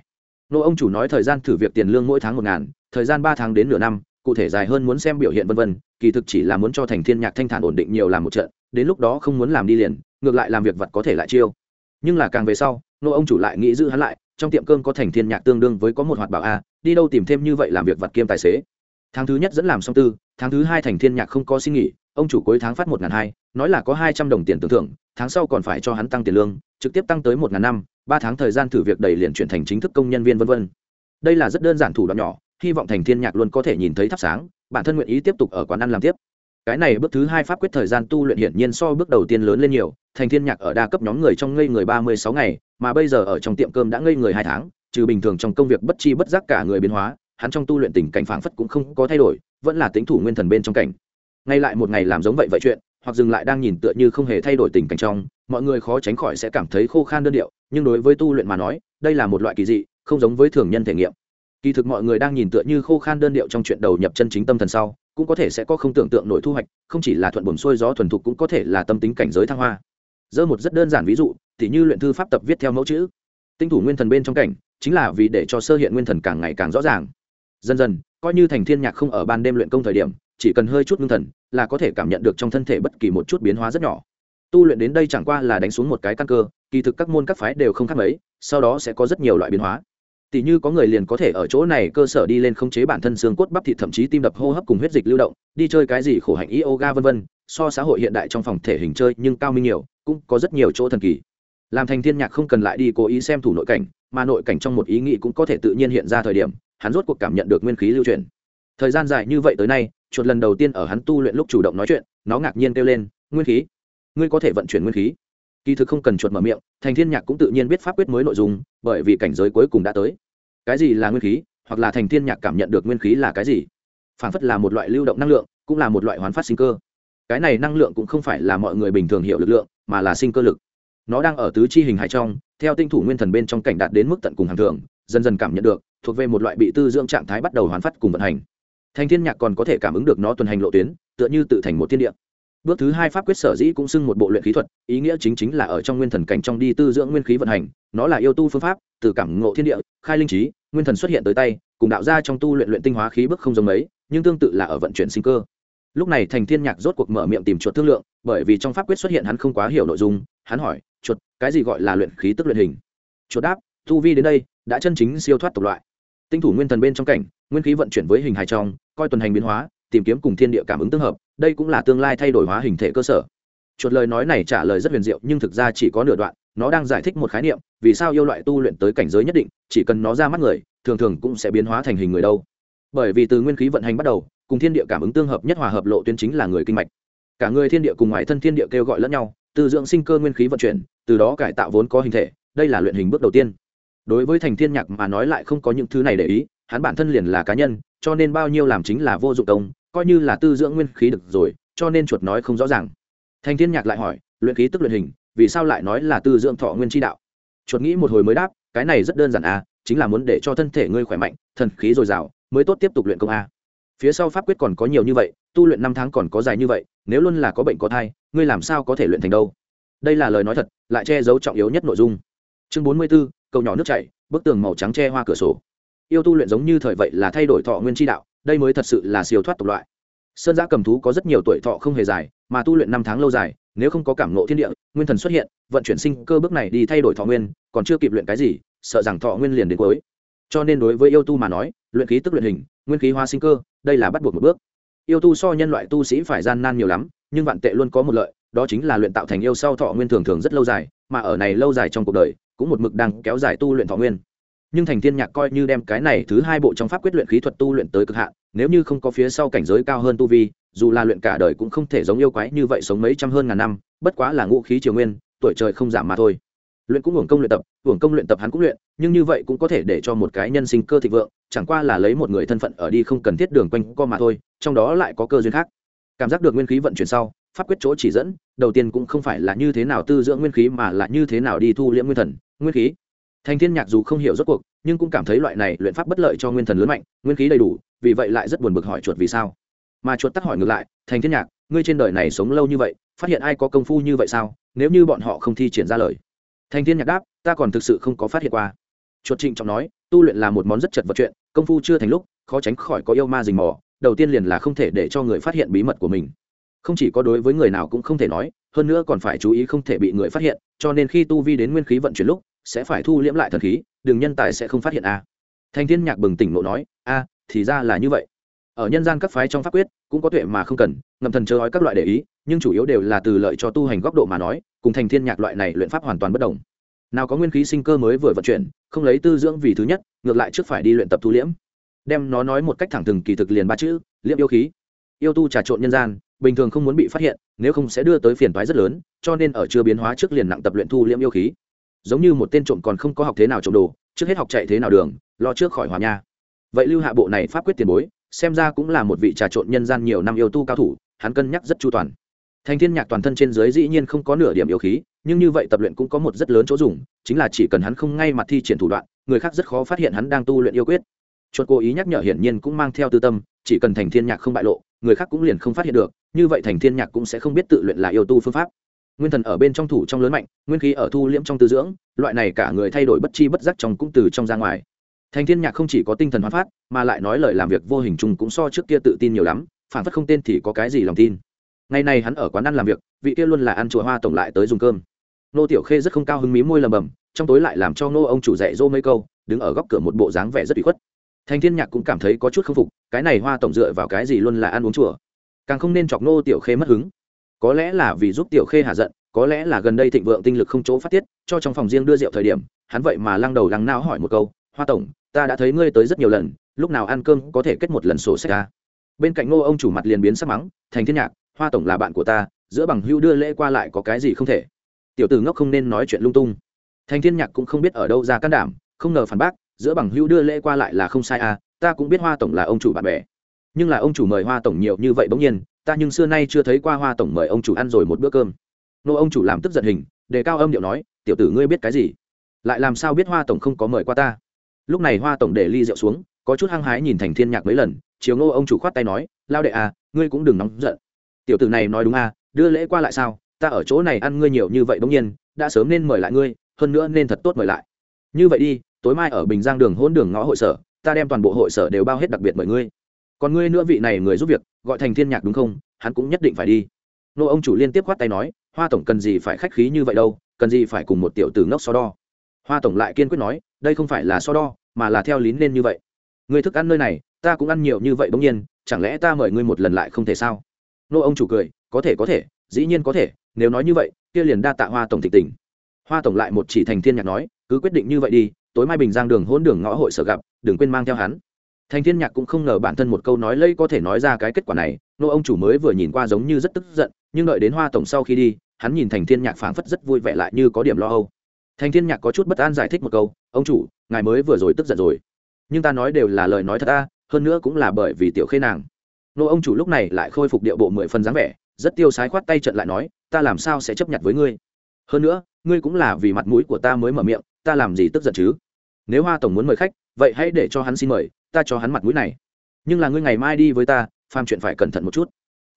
Speaker 1: Nô ông chủ nói thời gian thử việc tiền lương mỗi tháng một ngàn, thời gian ba tháng đến nửa năm, cụ thể dài hơn muốn xem biểu hiện vân vân, kỳ thực chỉ là muốn cho thành thiên nhạc thanh thản ổn định nhiều làm một trận, đến lúc đó không muốn làm đi liền, ngược lại làm việc vật có thể lại chiêu. Nhưng là càng về sau, nô ông chủ lại nghĩ giữ hắn lại, trong tiệm cơm có thành thiên nhạc tương đương với có một hoạt bảo a, đi đâu tìm thêm như vậy làm việc vật kiêm tài xế. Tháng thứ nhất dẫn làm xong tư, tháng thứ hai thành thiên nhạc không có xin nghỉ, ông chủ cuối tháng phát một ngàn hai nói là có hai trăm đồng tiền tưởng thưởng, tháng sau còn phải cho hắn tăng tiền lương, trực tiếp tăng tới một ngàn năm, ba tháng thời gian thử việc đầy liền chuyển thành chính thức công nhân viên vân vân. Đây là rất đơn giản thủ đoạn nhỏ, hy vọng thành thiên nhạc luôn có thể nhìn thấy thắp sáng, bản thân nguyện ý tiếp tục ở quán ăn làm tiếp. Cái này bước thứ hai pháp quyết thời gian tu luyện hiển nhiên so bước đầu tiên lớn lên nhiều, thành thiên nhạc ở đa cấp nhóm người trong ngây người ba mươi sáu ngày, mà bây giờ ở trong tiệm cơm đã ngây người hai tháng, trừ bình thường trong công việc bất chi bất giác cả người biến hóa, hắn trong tu luyện tình cảnh phảng phất cũng không có thay đổi, vẫn là tính thủ nguyên thần bên trong cảnh. Ngay lại một ngày làm giống vậy vậy chuyện hoặc dừng lại đang nhìn tựa như không hề thay đổi tình cảnh trong, mọi người khó tránh khỏi sẽ cảm thấy khô khan đơn điệu, nhưng đối với tu luyện mà nói, đây là một loại kỳ dị, không giống với thường nhân thể nghiệm. Kỳ thực mọi người đang nhìn tựa như khô khan đơn điệu trong chuyện đầu nhập chân chính tâm thần sau, cũng có thể sẽ có không tưởng tượng nổi thu hoạch, không chỉ là thuận buồn xuôi gió thuần thục cũng có thể là tâm tính cảnh giới thăng hoa. Dơ một rất đơn giản ví dụ thì như luyện thư pháp tập viết theo mẫu chữ. Tinh thủ nguyên thần bên trong cảnh, chính là vì để cho sơ hiện nguyên thần càng ngày càng rõ ràng. Dần dần, coi như thành thiên nhạc không ở ban đêm luyện công thời điểm chỉ cần hơi chút ngưng thần, là có thể cảm nhận được trong thân thể bất kỳ một chút biến hóa rất nhỏ. Tu luyện đến đây chẳng qua là đánh xuống một cái căn cơ, kỳ thực các môn các phái đều không khác mấy, sau đó sẽ có rất nhiều loại biến hóa. Tỷ như có người liền có thể ở chỗ này cơ sở đi lên khống chế bản thân xương cốt bắp thịt thậm chí tim đập hô hấp cùng huyết dịch lưu động, đi chơi cái gì khổ hạnh yoga vân vân, so xã hội hiện đại trong phòng thể hình chơi nhưng cao minh nhiều, cũng có rất nhiều chỗ thần kỳ. Làm thành thiên nhạc không cần lại đi cố ý xem thủ nội cảnh, mà nội cảnh trong một ý nghĩ cũng có thể tự nhiên hiện ra thời điểm, hắn rốt cuộc cảm nhận được nguyên khí lưu truyền thời gian dài như vậy tới nay chuột lần đầu tiên ở hắn tu luyện lúc chủ động nói chuyện, nó ngạc nhiên kêu lên, nguyên khí, ngươi có thể vận chuyển nguyên khí. Kỳ thực không cần chuột mở miệng, thành thiên nhạc cũng tự nhiên biết pháp quyết mới nội dung, bởi vì cảnh giới cuối cùng đã tới. Cái gì là nguyên khí, hoặc là thành thiên nhạc cảm nhận được nguyên khí là cái gì? Phản phất là một loại lưu động năng lượng, cũng là một loại hoán phát sinh cơ. Cái này năng lượng cũng không phải là mọi người bình thường hiểu lực lượng, mà là sinh cơ lực. Nó đang ở tứ chi hình hải trong, theo tinh thủ nguyên thần bên trong cảnh đạt đến mức tận cùng hàng thường dần dần cảm nhận được, thuộc về một loại bị tư dưỡng trạng thái bắt đầu hoán phát cùng vận hành thành thiên nhạc còn có thể cảm ứng được nó tuần hành lộ tuyến, tựa như tự thành một thiên địa. Bước thứ hai pháp quyết sở dĩ cũng xưng một bộ luyện khí thuật, ý nghĩa chính chính là ở trong nguyên thần cảnh trong đi tư dưỡng nguyên khí vận hành, nó là yêu tu phương pháp, từ cảm ngộ thiên địa, khai linh trí, nguyên thần xuất hiện tới tay, cùng đạo ra trong tu luyện luyện tinh hóa khí bước không giống mấy, nhưng tương tự là ở vận chuyển sinh cơ. Lúc này thành thiên nhạc rốt cuộc mở miệng tìm chuột thương lượng, bởi vì trong pháp quyết xuất hiện hắn không quá hiểu nội dung, hắn hỏi, chuột, cái gì gọi là luyện khí tức luyện hình? Chuột đáp, tu vi đến đây, đã chân chính siêu thoát tộc loại tinh thủ nguyên thần bên trong cảnh, nguyên khí vận chuyển với hình hài trong, coi tuần hành biến hóa, tìm kiếm cùng thiên địa cảm ứng tương hợp, đây cũng là tương lai thay đổi hóa hình thể cơ sở. Chuột lời nói này trả lời rất huyền diệu, nhưng thực ra chỉ có nửa đoạn, nó đang giải thích một khái niệm, vì sao yêu loại tu luyện tới cảnh giới nhất định, chỉ cần nó ra mắt người, thường thường cũng sẽ biến hóa thành hình người đâu. Bởi vì từ nguyên khí vận hành bắt đầu, cùng thiên địa cảm ứng tương hợp nhất hòa hợp lộ tuyến chính là người kinh mạch. Cả người thiên địa cùng ngoài thân thiên địa kêu gọi lẫn nhau, từ dưỡng sinh cơ nguyên khí vận chuyển, từ đó cải tạo vốn có hình thể, đây là luyện hình bước đầu tiên đối với thành thiên nhạc mà nói lại không có những thứ này để ý hắn bản thân liền là cá nhân cho nên bao nhiêu làm chính là vô dụng công coi như là tư dưỡng nguyên khí được rồi cho nên chuột nói không rõ ràng. Thành thiên nhạc lại hỏi luyện khí tức luyện hình vì sao lại nói là tư dưỡng thọ nguyên chi đạo? Chuột nghĩ một hồi mới đáp cái này rất đơn giản à chính là muốn để cho thân thể ngươi khỏe mạnh thần khí dồi dào mới tốt tiếp tục luyện công a. Phía sau pháp quyết còn có nhiều như vậy tu luyện năm tháng còn có dài như vậy nếu luôn là có bệnh có thai ngươi làm sao có thể luyện thành đâu? Đây là lời nói thật lại che giấu trọng yếu nhất nội dung. Chương bốn mươi 44, cầu nhỏ nước chảy, bức tường màu trắng che hoa cửa sổ. Yêu tu luyện giống như thời vậy là thay đổi thọ nguyên chi đạo, đây mới thật sự là siêu thoát tộc loại. Sơn giã cầm thú có rất nhiều tuổi thọ không hề dài, mà tu luyện năm tháng lâu dài, nếu không có cảm ngộ thiên địa, nguyên thần xuất hiện, vận chuyển sinh cơ bước này đi thay đổi thọ nguyên, còn chưa kịp luyện cái gì, sợ rằng thọ nguyên liền đến cuối. Cho nên đối với yêu tu mà nói, luyện khí tức luyện hình, nguyên khí hóa sinh cơ, đây là bắt buộc một bước. Yêu tu so nhân loại tu sĩ phải gian nan nhiều lắm, nhưng vạn tệ luôn có một lợi, đó chính là luyện tạo thành yêu sau thọ nguyên thường thường rất lâu dài, mà ở này lâu dài trong cuộc đời cũng một mực đang kéo dài tu luyện thọ nguyên. Nhưng thành thiên nhạc coi như đem cái này thứ hai bộ trong pháp quyết luyện khí thuật tu luyện tới cực hạn, nếu như không có phía sau cảnh giới cao hơn tu vi, dù là luyện cả đời cũng không thể giống yêu quái như vậy sống mấy trăm hơn ngàn năm, bất quá là ngũ khí triều nguyên, tuổi trời không giảm mà thôi. Luyện cũng hưởng công luyện tập hưởng công luyện tập hắn cũng luyện, nhưng như vậy cũng có thể để cho một cái nhân sinh cơ thịnh vượng, chẳng qua là lấy một người thân phận ở đi không cần thiết đường quanh co mà thôi, trong đó lại có cơ duyên khác. Cảm giác được nguyên khí vận chuyển sau, pháp quyết chỗ chỉ dẫn, đầu tiên cũng không phải là như thế nào tư dưỡng nguyên khí mà là như thế nào đi thu liễm nguyên thần nguyên khí. Thành thiên nhạc dù không hiểu rốt cuộc, nhưng cũng cảm thấy loại này luyện pháp bất lợi cho nguyên thần lớn mạnh, nguyên khí đầy đủ, vì vậy lại rất buồn bực hỏi chuột vì sao. Mà chuột tắt hỏi ngược lại, thành thiên nhạc, ngươi trên đời này sống lâu như vậy, phát hiện ai có công phu như vậy sao? Nếu như bọn họ không thi triển ra lời. Thành thiên nhạc đáp, ta còn thực sự không có phát hiện qua. Chuột trịnh trọng nói, tu luyện là một món rất chật vật chuyện, công phu chưa thành lúc, khó tránh khỏi có yêu ma rình mò, đầu tiên liền là không thể để cho người phát hiện bí mật của mình. Không chỉ có đối với người nào cũng không thể nói hơn nữa còn phải chú ý không thể bị người phát hiện, cho nên khi tu vi đến nguyên khí vận chuyển lúc, sẽ phải thu liễm lại thần khí đường nhân tài sẽ không phát hiện a. Thành thiên nhạc bừng tỉnh nộ nói, a, thì ra là như vậy. Ở nhân gian các phái trong pháp quyết, cũng có tuệ mà không cần ngầm thần chờ nói các loại để ý, nhưng chủ yếu đều là từ lợi cho tu hành góc độ mà nói, cùng thành thiên nhạc loại này luyện pháp hoàn toàn bất đồng. Nào có nguyên khí sinh cơ mới vừa vận chuyển, không lấy tư dưỡng vì thứ nhất, ngược lại trước phải đi luyện tập thu liễm. Đem nó nói một cách thẳng thừng kỳ thực liền ba chữ, liễm yêu khí. Yêu tu trà trộn nhân gian bình thường không muốn bị phát hiện, nếu không sẽ đưa tới phiền toái rất lớn, cho nên ở chưa biến hóa trước liền nặng tập luyện thu liễm yêu khí. Giống như một tên trộm còn không có học thế nào trộm đồ, trước hết học chạy thế nào đường, lo trước khỏi hòa nha. Vậy lưu hạ bộ này pháp quyết tiền bối, xem ra cũng là một vị trà trộn nhân gian nhiều năm yêu tu cao thủ, hắn cân nhắc rất chu toàn. Thành thiên nhạc toàn thân trên dưới dĩ nhiên không có nửa điểm yêu khí, nhưng như vậy tập luyện cũng có một rất lớn chỗ dùng, chính là chỉ cần hắn không ngay mặt thi triển thủ đoạn, người khác rất khó phát hiện hắn đang tu luyện yêu quyết. Chuột cố ý nhắc nhở hiển nhiên cũng mang theo tư tâm, chỉ cần thành thiên nhạc không bại lộ người khác cũng liền không phát hiện được, như vậy thành thiên nhạc cũng sẽ không biết tự luyện là yêu tu phương pháp. Nguyên thần ở bên trong thủ trong lớn mạnh, nguyên khí ở thu liễm trong tư dưỡng, loại này cả người thay đổi bất chi bất giác trong cũng từ trong ra ngoài. Thành thiên nhạc không chỉ có tinh thần hóa phát, mà lại nói lời làm việc vô hình chung cũng so trước kia tự tin nhiều lắm phản phất không tên thì có cái gì lòng tin. Ngày này hắn ở quán ăn làm việc, vị kia luôn là ăn chùa hoa tổng lại tới dùng cơm. Nô tiểu khê rất không cao hứng mí môi lầm bầm, trong tối lại làm cho nô ông chủ dạy dỗ mấy câu, đứng ở góc cửa một bộ dáng vẻ rất bị khuất thành thiên nhạc cũng cảm thấy có chút k phục, cái này hoa tổng dựa vào cái gì luôn là ăn uống chùa? Càng không nên chọc nô tiểu khê mất hứng. Có lẽ là vì giúp tiểu khê hạ giận, có lẽ là gần đây thịnh vượng tinh lực không chỗ phát tiết, cho trong phòng riêng đưa rượu thời điểm, hắn vậy mà lăng đầu lăng não hỏi một câu, hoa tổng, ta đã thấy ngươi tới rất nhiều lần, lúc nào ăn cơm có thể kết một lần sổ sách ra bên cạnh ngô ông chủ mặt liền biến sắc mắng, thành thiên nhạc, hoa tổng là bạn của ta, giữa bằng hưu đưa lễ qua lại có cái gì không thể? Tiểu tử ngốc không nên nói chuyện lung tung. Thành thiên nhạc cũng không biết ở đâu ra can đảm, không ngờ phản bác giữa bằng hữu đưa lễ qua lại là không sai à ta cũng biết hoa tổng là ông chủ bạn bè. Nhưng là ông chủ mời hoa tổng nhiều như vậy bỗng nhiên, ta nhưng xưa nay chưa thấy qua hoa tổng mời ông chủ ăn rồi một bữa cơm. Nô ông chủ làm tức giận hình, đề cao âm điệu nói, tiểu tử ngươi biết cái gì? Lại làm sao biết hoa tổng không có mời qua ta? Lúc này hoa tổng để ly rượu xuống, có chút hăng hái nhìn thành thiên nhạc mấy lần chiều ngô ông chủ khoát tay nói, lao đệ à ngươi cũng đừng nóng giận. Tiểu tử này nói đúng à đưa lễ qua lại sao? Ta ở chỗ này ăn ngươi nhiều như vậy bỗng nhiên, đã sớm nên mời lại ngươi, hơn nữa nên thật tốt mời lại. Như vậy đi tối mai ở bình giang đường hôn đường ngõ hội sở, ta đem toàn bộ hội sở đều bao hết đặc biệt mời ngươi. Còn ngươi nữa vị này người giúp việc, gọi thành thiên nhạc đúng không? Hắn cũng nhất định phải đi. Nô ông chủ liên tiếp khoát tay nói, hoa tổng cần gì phải khách khí như vậy đâu, cần gì phải cùng một tiểu tử ngốc so đo. Hoa tổng lại kiên quyết nói, đây không phải là so đo, mà là theo lín nên như vậy. Người thức ăn nơi này, ta cũng ăn nhiều như vậy bỗng nhiên, chẳng lẽ ta mời ngươi một lần lại không thể sao? Nô ông chủ cười, có thể có thể, dĩ nhiên có thể, nếu nói như vậy, kia liền đa tạ hoa tổng thịnh tình. Hoa tổng lại một chỉ thành thiên nhạc nói, cứ quyết định như vậy đi tối mai bình giang đường hôn đường ngõ hội sở gặp, đừng quên mang theo hắn. Thành thiên nhạc cũng không ngờ bản thân một câu nói lây có thể nói ra cái kết quả này, nô ông chủ mới vừa nhìn qua giống như rất tức giận, nhưng đợi đến hoa tổng sau khi đi, hắn nhìn thành thiên nhạc phảng phất rất vui vẻ lại như có điểm lo âu. Thành thiên nhạc có chút bất an giải thích một câu, ông chủ, ngài mới vừa rồi tức giận rồi. Nhưng ta nói đều là lời nói thật ta, hơn nữa cũng là bởi vì tiểu khê nàng. Nô ông chủ lúc này lại khôi phục điệu bộ mười phần dáng vẻ, rất tiêu sái khoát tay trận lại nói, ta làm sao sẽ chấp nhận với ngươi? Hơn nữa, ngươi cũng là vì mặt mũi của ta mới mở miệng, ta làm gì tức giận chứ? Nếu hoa tổng muốn mời khách, vậy hãy để cho hắn xin mời, ta cho hắn mặt mũi này. Nhưng là ngươi ngày mai đi với ta, phàm chuyện phải cẩn thận một chút.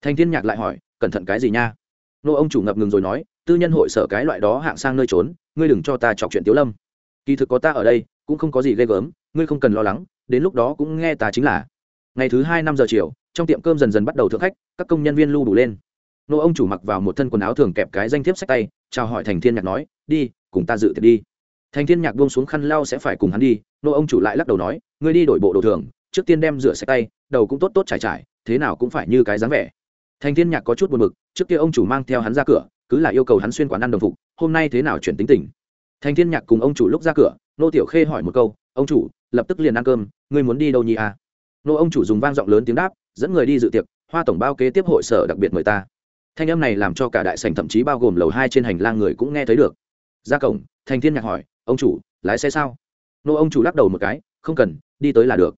Speaker 1: Thành thiên nhạc lại hỏi, cẩn thận cái gì nha? Nô ông chủ ngập ngừng rồi nói, tư nhân hội sở cái loại đó hạng sang nơi trốn, ngươi đừng cho ta chọc chuyện tiếu lâm. Kỳ thực có ta ở đây, cũng không có gì ghê gớm, ngươi không cần lo lắng, đến lúc đó cũng nghe ta chính là. Ngày thứ hai năm giờ chiều, trong tiệm cơm dần dần bắt đầu thượng khách, các công nhân viên lưu đủ lên. Nô ông chủ mặc vào một thân quần áo thường kẹp cái danh thiếp sách tay, chào hỏi thành thiên nhạc nói, đi, cùng ta dự tiệc đi thành thiên nhạc buông xuống khăn lau sẽ phải cùng hắn đi, nô ông chủ lại lắc đầu nói, ngươi đi đổi bộ đồ thường, trước tiên đem rửa sạch tay, đầu cũng tốt tốt trải trải, thế nào cũng phải như cái dáng vẻ. Thành thiên nhạc có chút buồn bực, trước kia ông chủ mang theo hắn ra cửa, cứ là yêu cầu hắn xuyên quán ăn đồng phục, hôm nay thế nào chuyển tính tình? Thành thiên nhạc cùng ông chủ lúc ra cửa, nô tiểu khê hỏi một câu, ông chủ, lập tức liền ăn cơm, ngươi muốn đi đâu nhỉ à nô ông chủ dùng vang giọng lớn tiếng đáp, dẫn người đi dự tiệc, hoa tổng bao kế tiếp hội sở đặc biệt mời ta. Thanh âm này làm cho cả đại sảnh thậm chí bao gồm lầu hai trên hành lang người cũng nghe thấy được. Ra cổng, thành thiên nhạc hỏi ông chủ, lái xe sao? Nô ông chủ lắc đầu một cái, không cần, đi tới là được.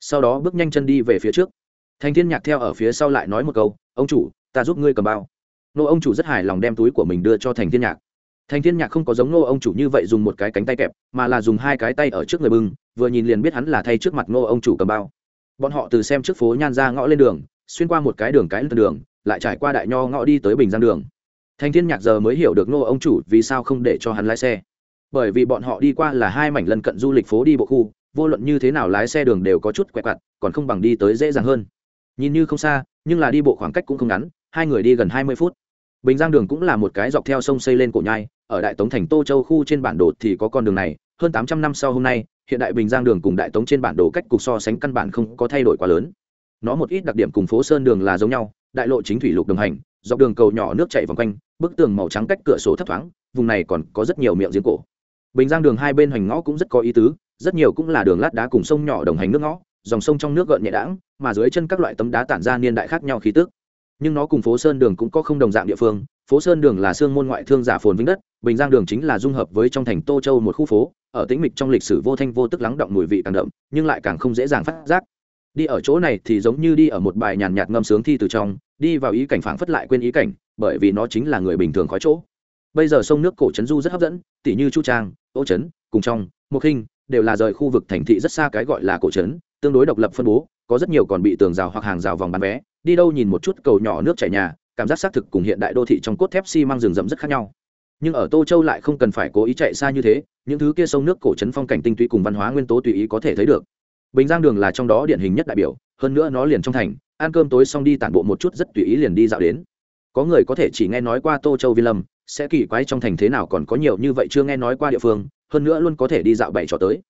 Speaker 1: Sau đó bước nhanh chân đi về phía trước. Thành thiên nhạc theo ở phía sau lại nói một câu, ông chủ, ta giúp ngươi cầm bao. Nô ông chủ rất hài lòng đem túi của mình đưa cho thành thiên nhạc. Thành thiên nhạc không có giống nô ông chủ như vậy dùng một cái cánh tay kẹp, mà là dùng hai cái tay ở trước người bưng, vừa nhìn liền biết hắn là thay trước mặt nô ông chủ cầm bao. Bọn họ từ xem trước phố nhan ra ngõ lên đường, xuyên qua một cái đường cái lên đường, lại trải qua đại nho ngõ đi tới bình giang đường. Thành thiên nhạc giờ mới hiểu được nô ông chủ vì sao không để cho hắn lái xe bởi vì bọn họ đi qua là hai mảnh lân cận du lịch phố đi bộ khu, vô luận như thế nào lái xe đường đều có chút quẹt quặt, còn không bằng đi tới dễ dàng hơn. Nhìn như không xa, nhưng là đi bộ khoảng cách cũng không ngắn, hai người đi gần hai mươi phút. Bình giang đường cũng là một cái dọc theo sông xây lên cổ nhai, ở đại tống thành tô châu khu trên bản đồ thì có con đường này, hơn tám trăm năm sau hôm nay, hiện đại bình giang đường cùng đại tống trên bản đồ cách cục so sánh căn bản không có thay đổi quá lớn. Nó một ít đặc điểm cùng phố sơn đường là giống nhau, đại lộ chính thủy lục đồng hành, dọc đường cầu nhỏ nước chảy vòng quanh, bức tường màu trắng cách cửa sổ thấp thoáng, vùng này còn có rất nhiều miệng giếng cổ bình giang đường hai bên hoành ngõ cũng rất có ý tứ, rất nhiều cũng là đường lát đá cùng sông nhỏ đồng hành nước ngõ, dòng sông trong nước gợn nhẹ đãng, mà dưới chân các loại tấm đá tản ra niên đại khác nhau khí tức. Nhưng nó cùng phố sơn đường cũng có không đồng dạng địa phương, phố sơn đường là xương môn ngoại thương giả phồn vĩnh đất, bình giang đường chính là dung hợp với trong thành tô châu một khu phố, ở tĩnh mịch trong lịch sử vô thanh vô tức lắng động mùi vị càng đậm, nhưng lại càng không dễ dàng phát giác. Đi ở chỗ này thì giống như đi ở một bài nhàn nhạt ngâm sướng thi từ trong, đi vào ý cảnh phảng phất lại quên ý cảnh, bởi vì nó chính là người bình thường khói chỗ bây giờ sông nước cổ trấn du rất hấp dẫn, tỉ như chu trang ô trấn, cùng trong, Mộc khinh đều là rời khu vực thành thị rất xa cái gọi là cổ trấn, tương đối độc lập phân bố, có rất nhiều còn bị tường rào hoặc hàng rào vòng bán vé. Đi đâu nhìn một chút cầu nhỏ nước chảy nhà, cảm giác xác thực cùng hiện đại đô thị trong cốt thép xi、si、mang rừng rậm rất khác nhau. Nhưng ở tô châu lại không cần phải cố ý chạy xa như thế, những thứ kia sông nước cổ trấn phong cảnh tinh túy cùng văn hóa nguyên tố tùy ý có thể thấy được. Bình giang đường là trong đó điển hình nhất đại biểu, hơn nữa nó liền trong thành, ăn cơm tối xong đi tản bộ một chút rất tùy ý liền đi dạo đến. Có người có thể chỉ nghe nói qua tô châu vi lâm sẽ kỳ quái trong thành thế nào còn có nhiều như vậy chưa nghe nói qua địa phương, hơn nữa luôn có thể đi dạo bảy trò tới.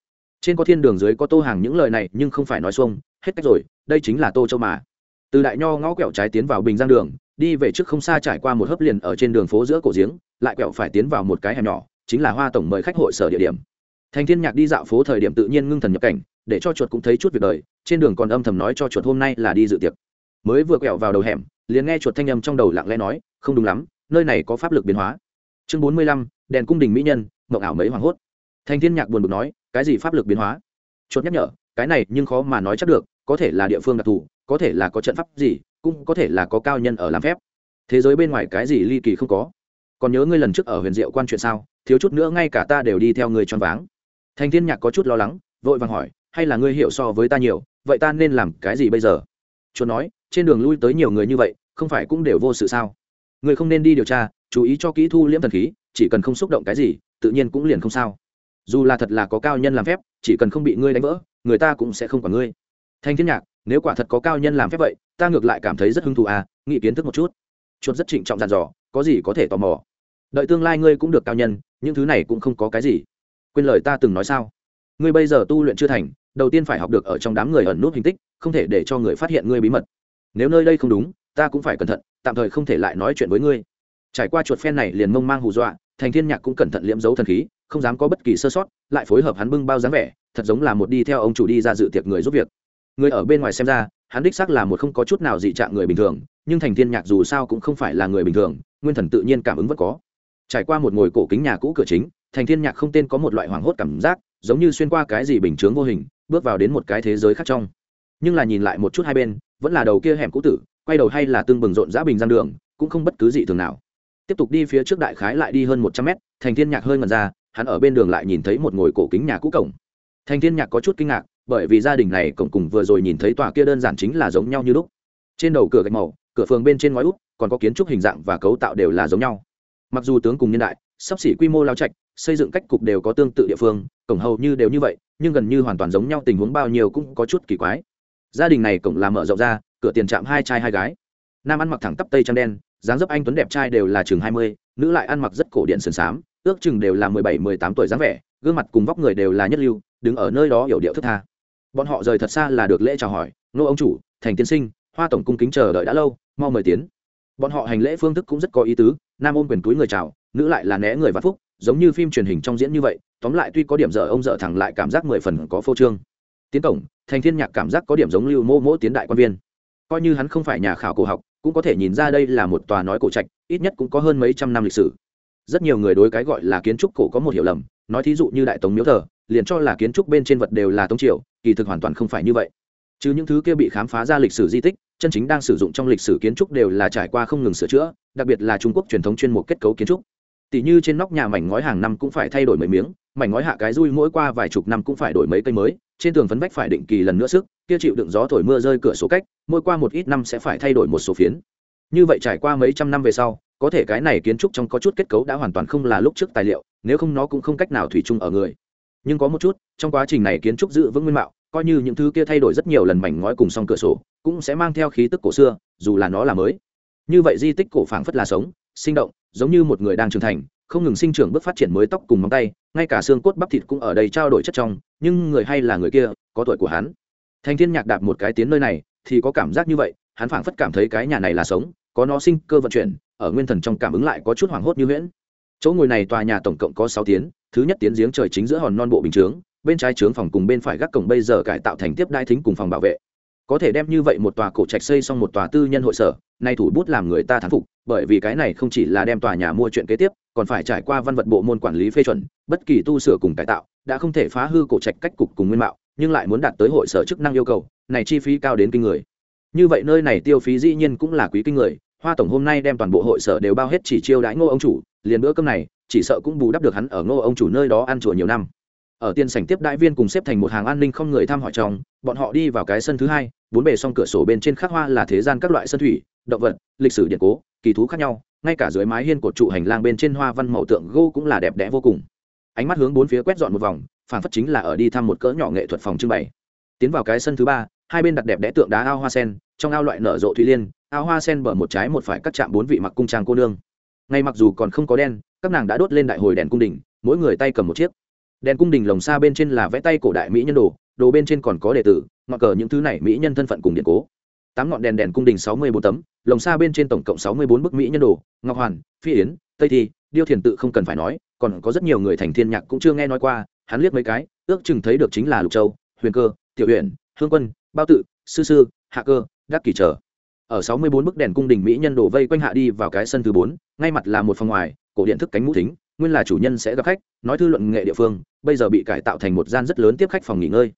Speaker 1: Trên có thiên đường dưới có tô hàng những lời này, nhưng không phải nói xuông, hết cách rồi, đây chính là tô châu mà. Từ đại nho ngõ quẹo trái tiến vào bình giang đường, đi về trước không xa trải qua một hớp liền ở trên đường phố giữa cổ giếng, lại quẹo phải tiến vào một cái hẻm nhỏ, chính là hoa tổng mời khách hội sở địa điểm. Thành thiên nhạc đi dạo phố thời điểm tự nhiên ngưng thần nhập cảnh, để cho chuột cũng thấy chút việc đời, trên đường còn âm thầm nói cho chuột hôm nay là đi dự tiệc. Mới vừa quẹo vào đầu hẻm, liền nghe chuột thanh âm trong đầu lặng lẽ nói, không đúng lắm nơi này có pháp lực biến hóa. Chương bốn mươi lăm, đèn cung đình mỹ nhân, mộng ảo mấy hoàng hốt. Thành thiên nhạc buồn bực nói, cái gì pháp lực biến hóa? Chuột nhắc nhở, cái này nhưng khó mà nói chắc được, có thể là địa phương đặc thù, có thể là có trận pháp gì, cũng có thể là có cao nhân ở làm phép. Thế giới bên ngoài cái gì ly kỳ không có? Còn nhớ ngươi lần trước ở huyền diệu quan chuyện sao, thiếu chút nữa ngay cả ta đều đi theo người choáng váng. Thành thiên nhạc có chút lo lắng, vội vàng hỏi, hay là ngươi hiểu so với ta nhiều, vậy ta nên làm cái gì bây giờ? Chuột nói, trên đường lui tới nhiều người như vậy, không phải cũng đều vô sự sao? Ngươi không nên đi điều tra, chú ý cho kỹ thu liễm thần khí, chỉ cần không xúc động cái gì, tự nhiên cũng liền không sao. Dù là thật là có cao nhân làm phép, chỉ cần không bị ngươi đánh vỡ, người ta cũng sẽ không quản ngươi. Thanh thiên nhạc, nếu quả thật có cao nhân làm phép vậy, ta ngược lại cảm thấy rất hứng thú à nghĩ kiến thức một chút. Chuột rất trịnh trọng dàn dò, có gì có thể tò mò. Đợi tương lai ngươi cũng được cao nhân, những thứ này cũng không có cái gì. Quên lời ta từng nói sao? Ngươi bây giờ tu luyện chưa thành, đầu tiên phải học được ở trong đám người ẩn nút hình tích, không thể để cho người phát hiện ngươi bí mật. Nếu nơi đây không đúng ta cũng phải cẩn thận, tạm thời không thể lại nói chuyện với ngươi. Trải qua chuột phen này liền mông mang hù dọa, thành thiên nhạc cũng cẩn thận liễm dấu thần khí, không dám có bất kỳ sơ sót, lại phối hợp hắn bưng bao dáng vẻ, thật giống là một đi theo ông chủ đi ra dự tiệc người giúp việc. Người ở bên ngoài xem ra, hắn đích xác là một không có chút nào dị trạng người bình thường, nhưng thành thiên nhạc dù sao cũng không phải là người bình thường, nguyên thần tự nhiên cảm ứng vẫn có. Trải qua một ngồi cổ kính nhà cũ cửa chính, thành thiên nhạc không tên có một loại hoảng hốt cảm giác, giống như xuyên qua cái gì bình chướng vô hình, bước vào đến một cái thế giới khác trong. Nhưng là nhìn lại một chút hai bên, vẫn là đầu kia hẻm cũ tử quay đầu hay là tương bừng rộn rã bình giang đường, cũng không bất cứ gì thường nào. Tiếp tục đi phía trước đại khái lại đi hơn một trăm mét, thành thiên nhạc hơi ngần ra, hắn ở bên đường lại nhìn thấy một ngồi cổ kính nhà cũ cổng. Thành thiên nhạc có chút kinh ngạc, bởi vì gia đình này cổng cùng vừa rồi nhìn thấy tòa kia đơn giản chính là giống nhau như lúc. Trên đầu cửa gạch màu, cửa phường bên trên ngói út còn có kiến trúc hình dạng và cấu tạo đều là giống nhau. Mặc dù tướng cùng niên đại, sắp xỉ quy mô lao trạch, xây dựng cách cục đều có tương tự địa phương, cổng hầu như đều như vậy, nhưng gần như hoàn toàn giống nhau tình huống bao nhiêu cũng có chút kỳ quái. Gia đình này cổng làm mở rộng ra cửa tiền trạm hai trai hai gái. Nam ăn mặc thẳng tắp tây trang đen, dáng dấp anh tuấn đẹp trai đều là chừng hai mươi, nữ lại ăn mặc rất cổ điện sườn xám, ước chừng đều là mười bảy, mười tám tuổi dáng vẻ, gương mặt cùng vóc người đều là nhất lưu, đứng ở nơi đó hiểu điệu thức tha. Bọn họ rời thật xa là được lễ chào hỏi, nô ông chủ, thành tiên sinh, hoa tổng cung kính chờ đợi đã lâu, mau mời tiến. Bọn họ hành lễ phương thức cũng rất có ý tứ, nam ôm quyền túi người chào, nữ lại là né người vạn phúc, giống như phim truyền hình trong diễn như vậy, tóm lại tuy có điểm dở, ông dở thẳng lại cảm giác mười phần có phô trương. Tiến cổng thành thiên nhạc cảm giác có điểm giống lưu mô mỗ tiến đại quan viên coi như hắn không phải nhà khảo cổ học, cũng có thể nhìn ra đây là một tòa nói cổ trạch, ít nhất cũng có hơn mấy trăm năm lịch sử. Rất nhiều người đối cái gọi là kiến trúc cổ có một hiểu lầm, nói thí dụ như đại tống miếu thờ, liền cho là kiến trúc bên trên vật đều là tống triều, kỳ thực hoàn toàn không phải như vậy. Chứ những thứ kia bị khám phá ra lịch sử di tích, chân chính đang sử dụng trong lịch sử kiến trúc đều là trải qua không ngừng sửa chữa, đặc biệt là trung quốc truyền thống chuyên mục kết cấu kiến trúc. Tỷ như trên nóc nhà mảnh ngói hàng năm cũng phải thay đổi mấy miếng, mảnh ngói hạ cái rui mỗi qua vài chục năm cũng phải đổi mấy cây mới trên tường phấn vách phải định kỳ lần nữa sức, kia chịu đựng gió thổi mưa rơi cửa sổ cách, mỗi qua một ít năm sẽ phải thay đổi một số phiến. Như vậy trải qua mấy trăm năm về sau, có thể cái này kiến trúc trong có chút kết cấu đã hoàn toàn không là lúc trước tài liệu, nếu không nó cũng không cách nào thủy chung ở người. Nhưng có một chút, trong quá trình này kiến trúc giữ vững nguyên mạo, coi như những thứ kia thay đổi rất nhiều lần mảnh ngói cùng song cửa sổ, cũng sẽ mang theo khí tức cổ xưa, dù là nó là mới. Như vậy di tích cổ phảng phất là sống, sinh động, giống như một người đang trưởng thành, không ngừng sinh trưởng bước phát triển mới tóc cùng móng tay, ngay cả xương cốt bắp thịt cũng ở đây trao đổi chất trong nhưng người hay là người kia, có tuổi của hắn. Thành thiên nhạc đạp một cái tiến nơi này, thì có cảm giác như vậy, hắn phảng phất cảm thấy cái nhà này là sống, có nó sinh cơ vận chuyển, ở nguyên thần trong cảm ứng lại có chút hoảng hốt như huyễn. Chỗ ngồi này tòa nhà tổng cộng có sáu tiến, thứ nhất tiến giếng trời chính giữa hòn non bộ bình chướng, bên trái trướng phòng cùng bên phải gác cổng bây giờ cải tạo thành tiếp đai thính cùng phòng bảo vệ có thể đem như vậy một tòa cổ trạch xây xong một tòa tư nhân hội sở, nay thủ bút làm người ta thán phục, bởi vì cái này không chỉ là đem tòa nhà mua chuyện kế tiếp, còn phải trải qua văn vật bộ môn quản lý phê chuẩn, bất kỳ tu sửa cùng cải tạo, đã không thể phá hư cổ trạch cách cục cùng nguyên mạo, nhưng lại muốn đạt tới hội sở chức năng yêu cầu, này chi phí cao đến kinh người. Như vậy nơi này tiêu phí dĩ nhiên cũng là quý kinh người, hoa tổng hôm nay đem toàn bộ hội sở đều bao hết chỉ chiêu đãi ngô ông chủ, liền bữa cơm này, chỉ sợ cũng bù đắp được hắn ở ngô ông chủ nơi đó ăn chùa nhiều năm ở tiên sảnh tiếp đại viên cùng xếp thành một hàng an ninh không người thăm hỏi trong, bọn họ đi vào cái sân thứ hai, bốn bề song cửa sổ bên trên khắc hoa là thế gian các loại sân thủy, động vật, lịch sử điện cố, kỳ thú khác nhau, ngay cả dưới mái hiên cột trụ hành lang bên trên hoa văn màu tượng gỗ cũng là đẹp đẽ vô cùng. Ánh mắt hướng bốn phía quét dọn một vòng phản phất chính là ở đi thăm một cỡ nhỏ nghệ thuật phòng trưng bày. Tiến vào cái sân thứ ba, hai bên đặt đẹp đẽ tượng đá ao hoa sen, trong ao loại nở rộ thụy liên, ao hoa sen bờ một trái một phải cắt chạm bốn vị mặc cung trang cô nương. Ngay mặc dù còn không có đen, các nàng đã đốt lên đại hồi đèn cung đình, mỗi người tay cầm một chiếc đèn cung đình lồng xa bên trên là vẽ tay cổ đại mỹ nhân đồ đồ bên trên còn có đệ tử, ngọn cờ những thứ này mỹ nhân thân phận cùng điện cố. Tám ngọn đèn đèn cung đình sáu mươi bốn tấm, lồng xa bên trên tổng cộng sáu mươi bốn bức mỹ nhân đồ, ngọc hoàn, phi yến, tây thi, điêu thiền tự không cần phải nói, còn có rất nhiều người thành thiên nhạc cũng chưa nghe nói qua, hắn liếc mấy cái, ước chừng thấy được chính là lục châu, huyền cơ, tiểu huyện hương quân, bao tự, sư sư, hạ cơ, đắc kỳ trở. Ở sáu mươi bốn bức đèn cung đình mỹ nhân đổ vây quanh hạ đi vào cái sân thứ bốn, ngay mặt là một phòng ngoài, cổ điện thức cánh mũ thính nguyên là chủ nhân sẽ gặp khách, nói thư luận nghệ địa phương, bây giờ bị cải tạo thành một gian rất lớn tiếp khách phòng nghỉ ngơi.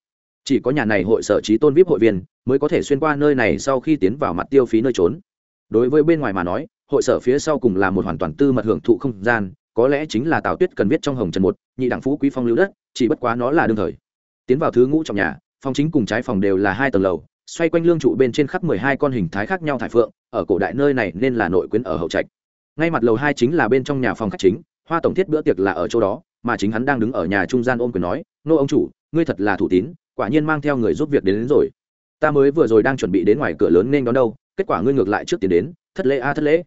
Speaker 1: Chỉ có nhà này hội sở trí tôn vip hội viên mới có thể xuyên qua nơi này sau khi tiến vào mặt tiêu phí nơi trốn. Đối với bên ngoài mà nói, hội sở phía sau cùng là một hoàn toàn tư mật hưởng thụ không gian, có lẽ chính là tào tuyết cần viết trong hồng trần một, nhị đảng phú quý phong lưu đất, chỉ bất quá nó là đương thời. Tiến vào thứ ngũ trong nhà, phòng chính cùng trái phòng đều là hai tầng lầu, xoay quanh lương trụ bên trên khắp mười hai con hình thái khác nhau thải phượng, ở cổ đại nơi này nên là nội quyến ở hậu trạch. Ngay mặt lầu hai chính là bên trong nhà phòng khách chính hoa tổng thiết bữa tiệc là ở chỗ đó mà chính hắn đang đứng ở nhà trung gian ôm quyền nói nô ông chủ ngươi thật là thủ tín quả nhiên mang theo người giúp việc đến, đến rồi. Ta mới vừa rồi đang chuẩn bị đến ngoài cửa lớn nên đón đâu kết quả ngươi ngược lại trước tiền đến thất lễ a thất lễ.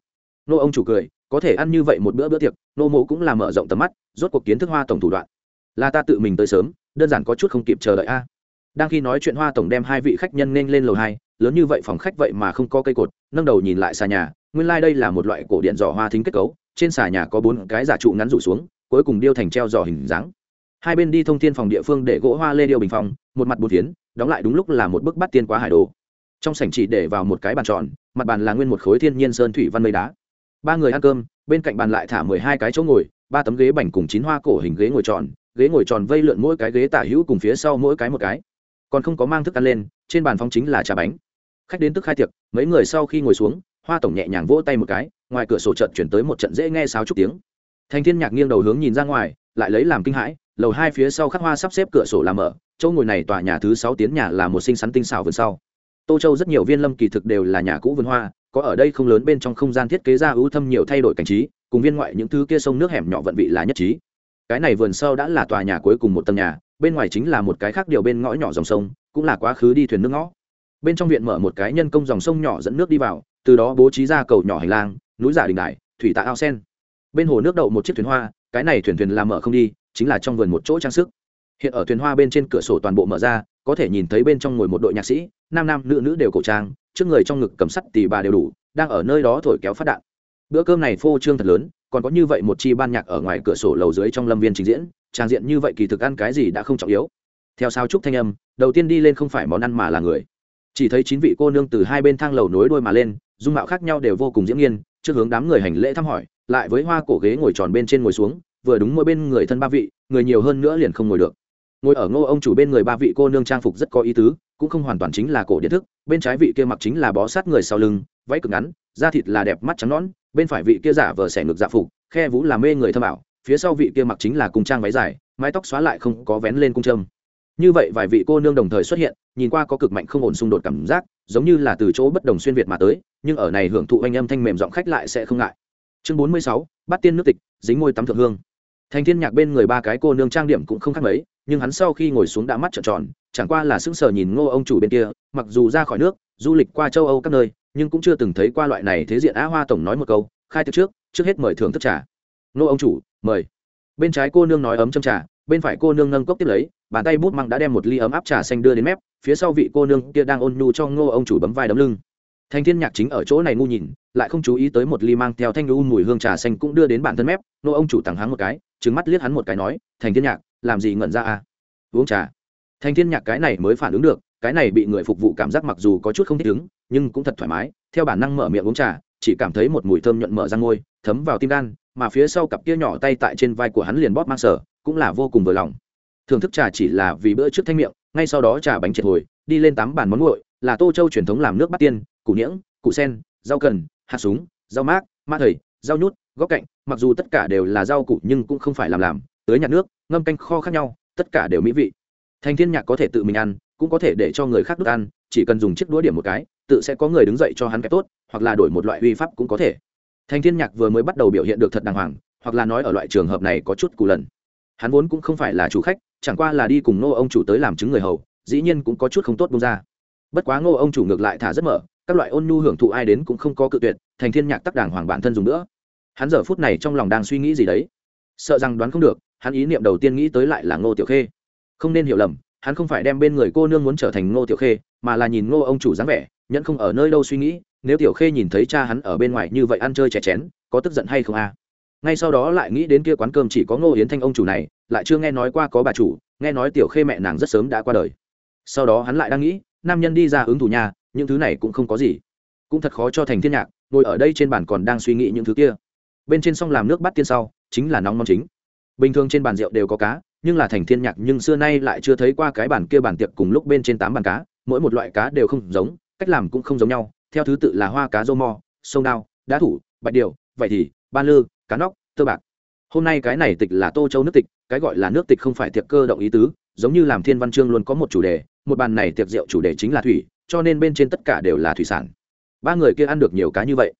Speaker 1: Nô ông chủ cười có thể ăn như vậy một bữa bữa tiệc nô mộ cũng là mở rộng tầm mắt rốt cuộc kiến thức hoa tổng thủ đoạn. Là ta tự mình tới sớm đơn giản có chút không kịp chờ đợi a. Đang khi nói chuyện hoa tổng đem hai vị khách nhân nên lên lầu hai lớn như vậy phòng khách vậy mà không có cây cột nâng đầu nhìn lại xa nhà nguyên lai đây là một loại cổ điện giỏ hoa thính kết cấu trên xà nhà có bốn cái giả trụ ngắn rủ xuống, cuối cùng điêu thành treo giò hình dáng. Hai bên đi thông thiên phòng địa phương để gỗ hoa lê điêu bình phòng một mặt bột phiến, đóng lại đúng lúc là một bức bắt tiên quá hải đồ. Trong sảnh chỉ để vào một cái bàn tròn, mặt bàn là nguyên một khối thiên nhiên sơn thủy văn mây đá. Ba người ăn cơm, bên cạnh bàn lại thả mười hai cái chỗ ngồi, ba tấm ghế bành cùng chín hoa cổ hình ghế ngồi tròn, ghế ngồi tròn vây lượn mỗi cái ghế tả hữu cùng phía sau mỗi cái một cái. Còn không có mang thức ăn lên, trên bàn phong chính là trà bánh. Khách đến tức khai tiệc, mấy người sau khi ngồi xuống, hoa tổng nhẹ nhàng vỗ tay một cái ngoài cửa sổ trận chuyển tới một trận dễ nghe sáo trúc tiếng. Thành thiên nhạc nghiêng đầu hướng nhìn ra ngoài, lại lấy làm kinh hãi, lầu hai phía sau khắc hoa sắp xếp cửa sổ làm mở, chỗ ngồi này tòa nhà thứ sáu tiến nhà là một sinh sắn tinh xảo vườn sau. Tô châu rất nhiều viên lâm kỳ thực đều là nhà cũ vườn hoa, có ở đây không lớn bên trong không gian thiết kế ra ưu thâm nhiều thay đổi cảnh trí, cùng viên ngoại những thứ kia sông nước hẻm nhỏ vận vị là nhất trí. Cái này vườn sau đã là tòa nhà cuối cùng một tầng nhà, bên ngoài chính là một cái khác điều bên ngõ nhỏ dòng sông, cũng là quá khứ đi thuyền nước ngõ. Bên trong viện mở một cái nhân công dòng sông nhỏ dẫn nước đi vào, từ đó bố trí ra cầu nhỏ hành lang núi giả đình đại thủy tạ ao sen. Bên hồ nước đậu một chiếc thuyền hoa, cái này thuyền thuyền làm mở không đi, chính là trong vườn một chỗ trang sức. Hiện ở thuyền hoa bên trên cửa sổ toàn bộ mở ra, có thể nhìn thấy bên trong ngồi một đội nhạc sĩ, nam nam nữ nữ đều cổ trang, trước người trong ngực cầm sắt tì bà đều đủ, đang ở nơi đó thổi kéo phát đạn. Bữa cơm này phô trương thật lớn, còn có như vậy một chi ban nhạc ở ngoài cửa sổ lầu dưới trong lâm viên trình diễn, trang diện như vậy kỳ thực ăn cái gì đã không trọng yếu. Theo sao trúc thanh âm, đầu tiên đi lên không phải món ăn mà là người. Chỉ thấy chín vị cô nương từ hai bên thang lầu nối đuôi mà lên, dung mạo khác nhau đều vô cùng diễm nghiên trước hướng đám người hành lễ thăm hỏi, lại với hoa cổ ghế ngồi tròn bên trên ngồi xuống, vừa đúng mỗi bên người thân ba vị, người nhiều hơn nữa liền không ngồi được. Ngồi ở ngô ông chủ bên người ba vị cô nương trang phục rất có ý tứ, cũng không hoàn toàn chính là cổ điện thức, bên trái vị kia mặc chính là bó sát người sau lưng, váy cực ngắn, da thịt là đẹp mắt trắng nõn, bên phải vị kia giả vờ xẻ ngực dạ phục, khe vũ là mê người thâm ảo, phía sau vị kia mặc chính là cung trang váy dài, mái tóc xóa lại không có vén lên cung trâm. Như vậy vài vị cô nương đồng thời xuất hiện, nhìn qua có cực mạnh không ổn xung đột cảm giác giống như là từ chỗ bất đồng xuyên việt mà tới, nhưng ở này hưởng thụ anh âm thanh mềm giọng khách lại sẽ không ngại. Chương bốn mươi sáu, bắt tiên nước tịch, dính môi tắm thượng hương. Thành thiên nhạc bên người ba cái cô nương trang điểm cũng không khác mấy, nhưng hắn sau khi ngồi xuống đã mắt trợn tròn, chẳng qua là sững sờ nhìn ngô ông chủ bên kia, mặc dù ra khỏi nước, du lịch qua châu âu các nơi, nhưng cũng chưa từng thấy qua loại này thế diện á hoa tổng nói một câu, khai tiệc trước trước hết mời thưởng thức trà. Ngô ông chủ, mời. Bên trái cô nương nói ấm châm trà, bên phải cô nương nâng cốc tiếp lấy bàn tay bút măng đã đem một ly ấm áp trà xanh đưa đến mép, phía sau vị cô nương kia đang ôn nhu cho ngô ông chủ bấm vai đấm lưng. Thanh thiên nhạc chính ở chỗ này ngu nhìn, lại không chú ý tới một ly mang theo thanh lưu mùi hương trà xanh cũng đưa đến bản thân mép, ngô ông chủ tặng hắn một cái, trừng mắt liếc hắn một cái nói, thành thiên nhạc, làm gì ngẩn ra à? Uống trà. Thanh thiên nhạc cái này mới phản ứng được, cái này bị người phục vụ cảm giác mặc dù có chút không thích ứng, nhưng cũng thật thoải mái, theo bản năng mở miệng uống trà, chỉ cảm thấy một mùi thơm nhuận mở ra ngôi, thấm vào tim gan, mà phía sau cặp kia nhỏ tay tại trên vai của hắn liền bóp mang sở, cũng là vô cùng vừa lòng thưởng thức trà chỉ là vì bữa trước thanh miệng, ngay sau đó trà bánh triệt hồi, đi lên tám bàn món nguội, là tô châu truyền thống làm nước bát tiên, củ nhiễng củ sen, rau cần, hạt súng, rau mát ma thầy, rau nhút, góc cạnh, mặc dù tất cả đều là rau củ nhưng cũng không phải làm làm tới nhạt nước, ngâm canh kho khác nhau, tất cả đều mỹ vị. Thành thiên nhạc có thể tự mình ăn, cũng có thể để cho người khác đút ăn, chỉ cần dùng chiếc đũa điểm một cái, tự sẽ có người đứng dậy cho hắn cái tốt, hoặc là đổi một loại uy pháp cũng có thể. Thành thiên nhạc vừa mới bắt đầu biểu hiện được thật đàng hoàng, hoặc là nói ở loại trường hợp này có chút cù lần. Hắn vốn cũng không phải là chủ khách chẳng qua là đi cùng ngô ông chủ tới làm chứng người hầu, dĩ nhiên cũng có chút không tốt bung ra. Bất quá ngô ông chủ ngược lại thả rất mở, các loại ôn nhu hưởng thụ ai đến cũng không có cự tuyệt, thành thiên nhạc tắc đảng hoàng bản thân dùng nữa. Hắn giờ phút này trong lòng đang suy nghĩ gì đấy? Sợ rằng đoán không được, hắn ý niệm đầu tiên nghĩ tới lại là ngô tiểu khê. Không nên hiểu lầm, hắn không phải đem bên người cô nương muốn trở thành ngô tiểu khê, mà là nhìn ngô ông chủ dáng vẻ, nhẫn không ở nơi đâu suy nghĩ, nếu tiểu khê nhìn thấy cha hắn ở bên ngoài như vậy ăn chơi chè chén, có tức giận hay không a? Ngay sau đó lại nghĩ đến kia quán cơm chỉ có ngô yến thanh ông chủ này lại chưa nghe nói qua có bà chủ, nghe nói tiểu khê mẹ nàng rất sớm đã qua đời. Sau đó hắn lại đang nghĩ, nam nhân đi ra ứng thủ nhà, những thứ này cũng không có gì. Cũng thật khó cho thành thiên nhạc ngồi ở đây trên bàn còn đang suy nghĩ những thứ kia. Bên trên sông làm nước bắt tiên sau, chính là nóng món chính. Bình thường trên bàn rượu đều có cá, nhưng là thành thiên nhạc nhưng xưa nay lại chưa thấy qua cái bàn kia bàn tiệc cùng lúc bên trên tám bàn cá, mỗi một loại cá đều không giống, cách làm cũng không giống nhau. Theo thứ tự là hoa cá rô mo, sông đao, đá thủ, bạch điều vậy thì, ban lư, cá nóc, tơ bạc hôm nay cái này tịch là tô châu nước tịch, cái gọi là nước tịch không phải tiệc cơ động ý tứ, giống như làm thiên văn chương luôn có một chủ đề, một bàn này tiệc rượu chủ đề chính là thủy, cho nên bên trên tất cả đều là thủy sản. Ba người kia ăn được nhiều cá như vậy.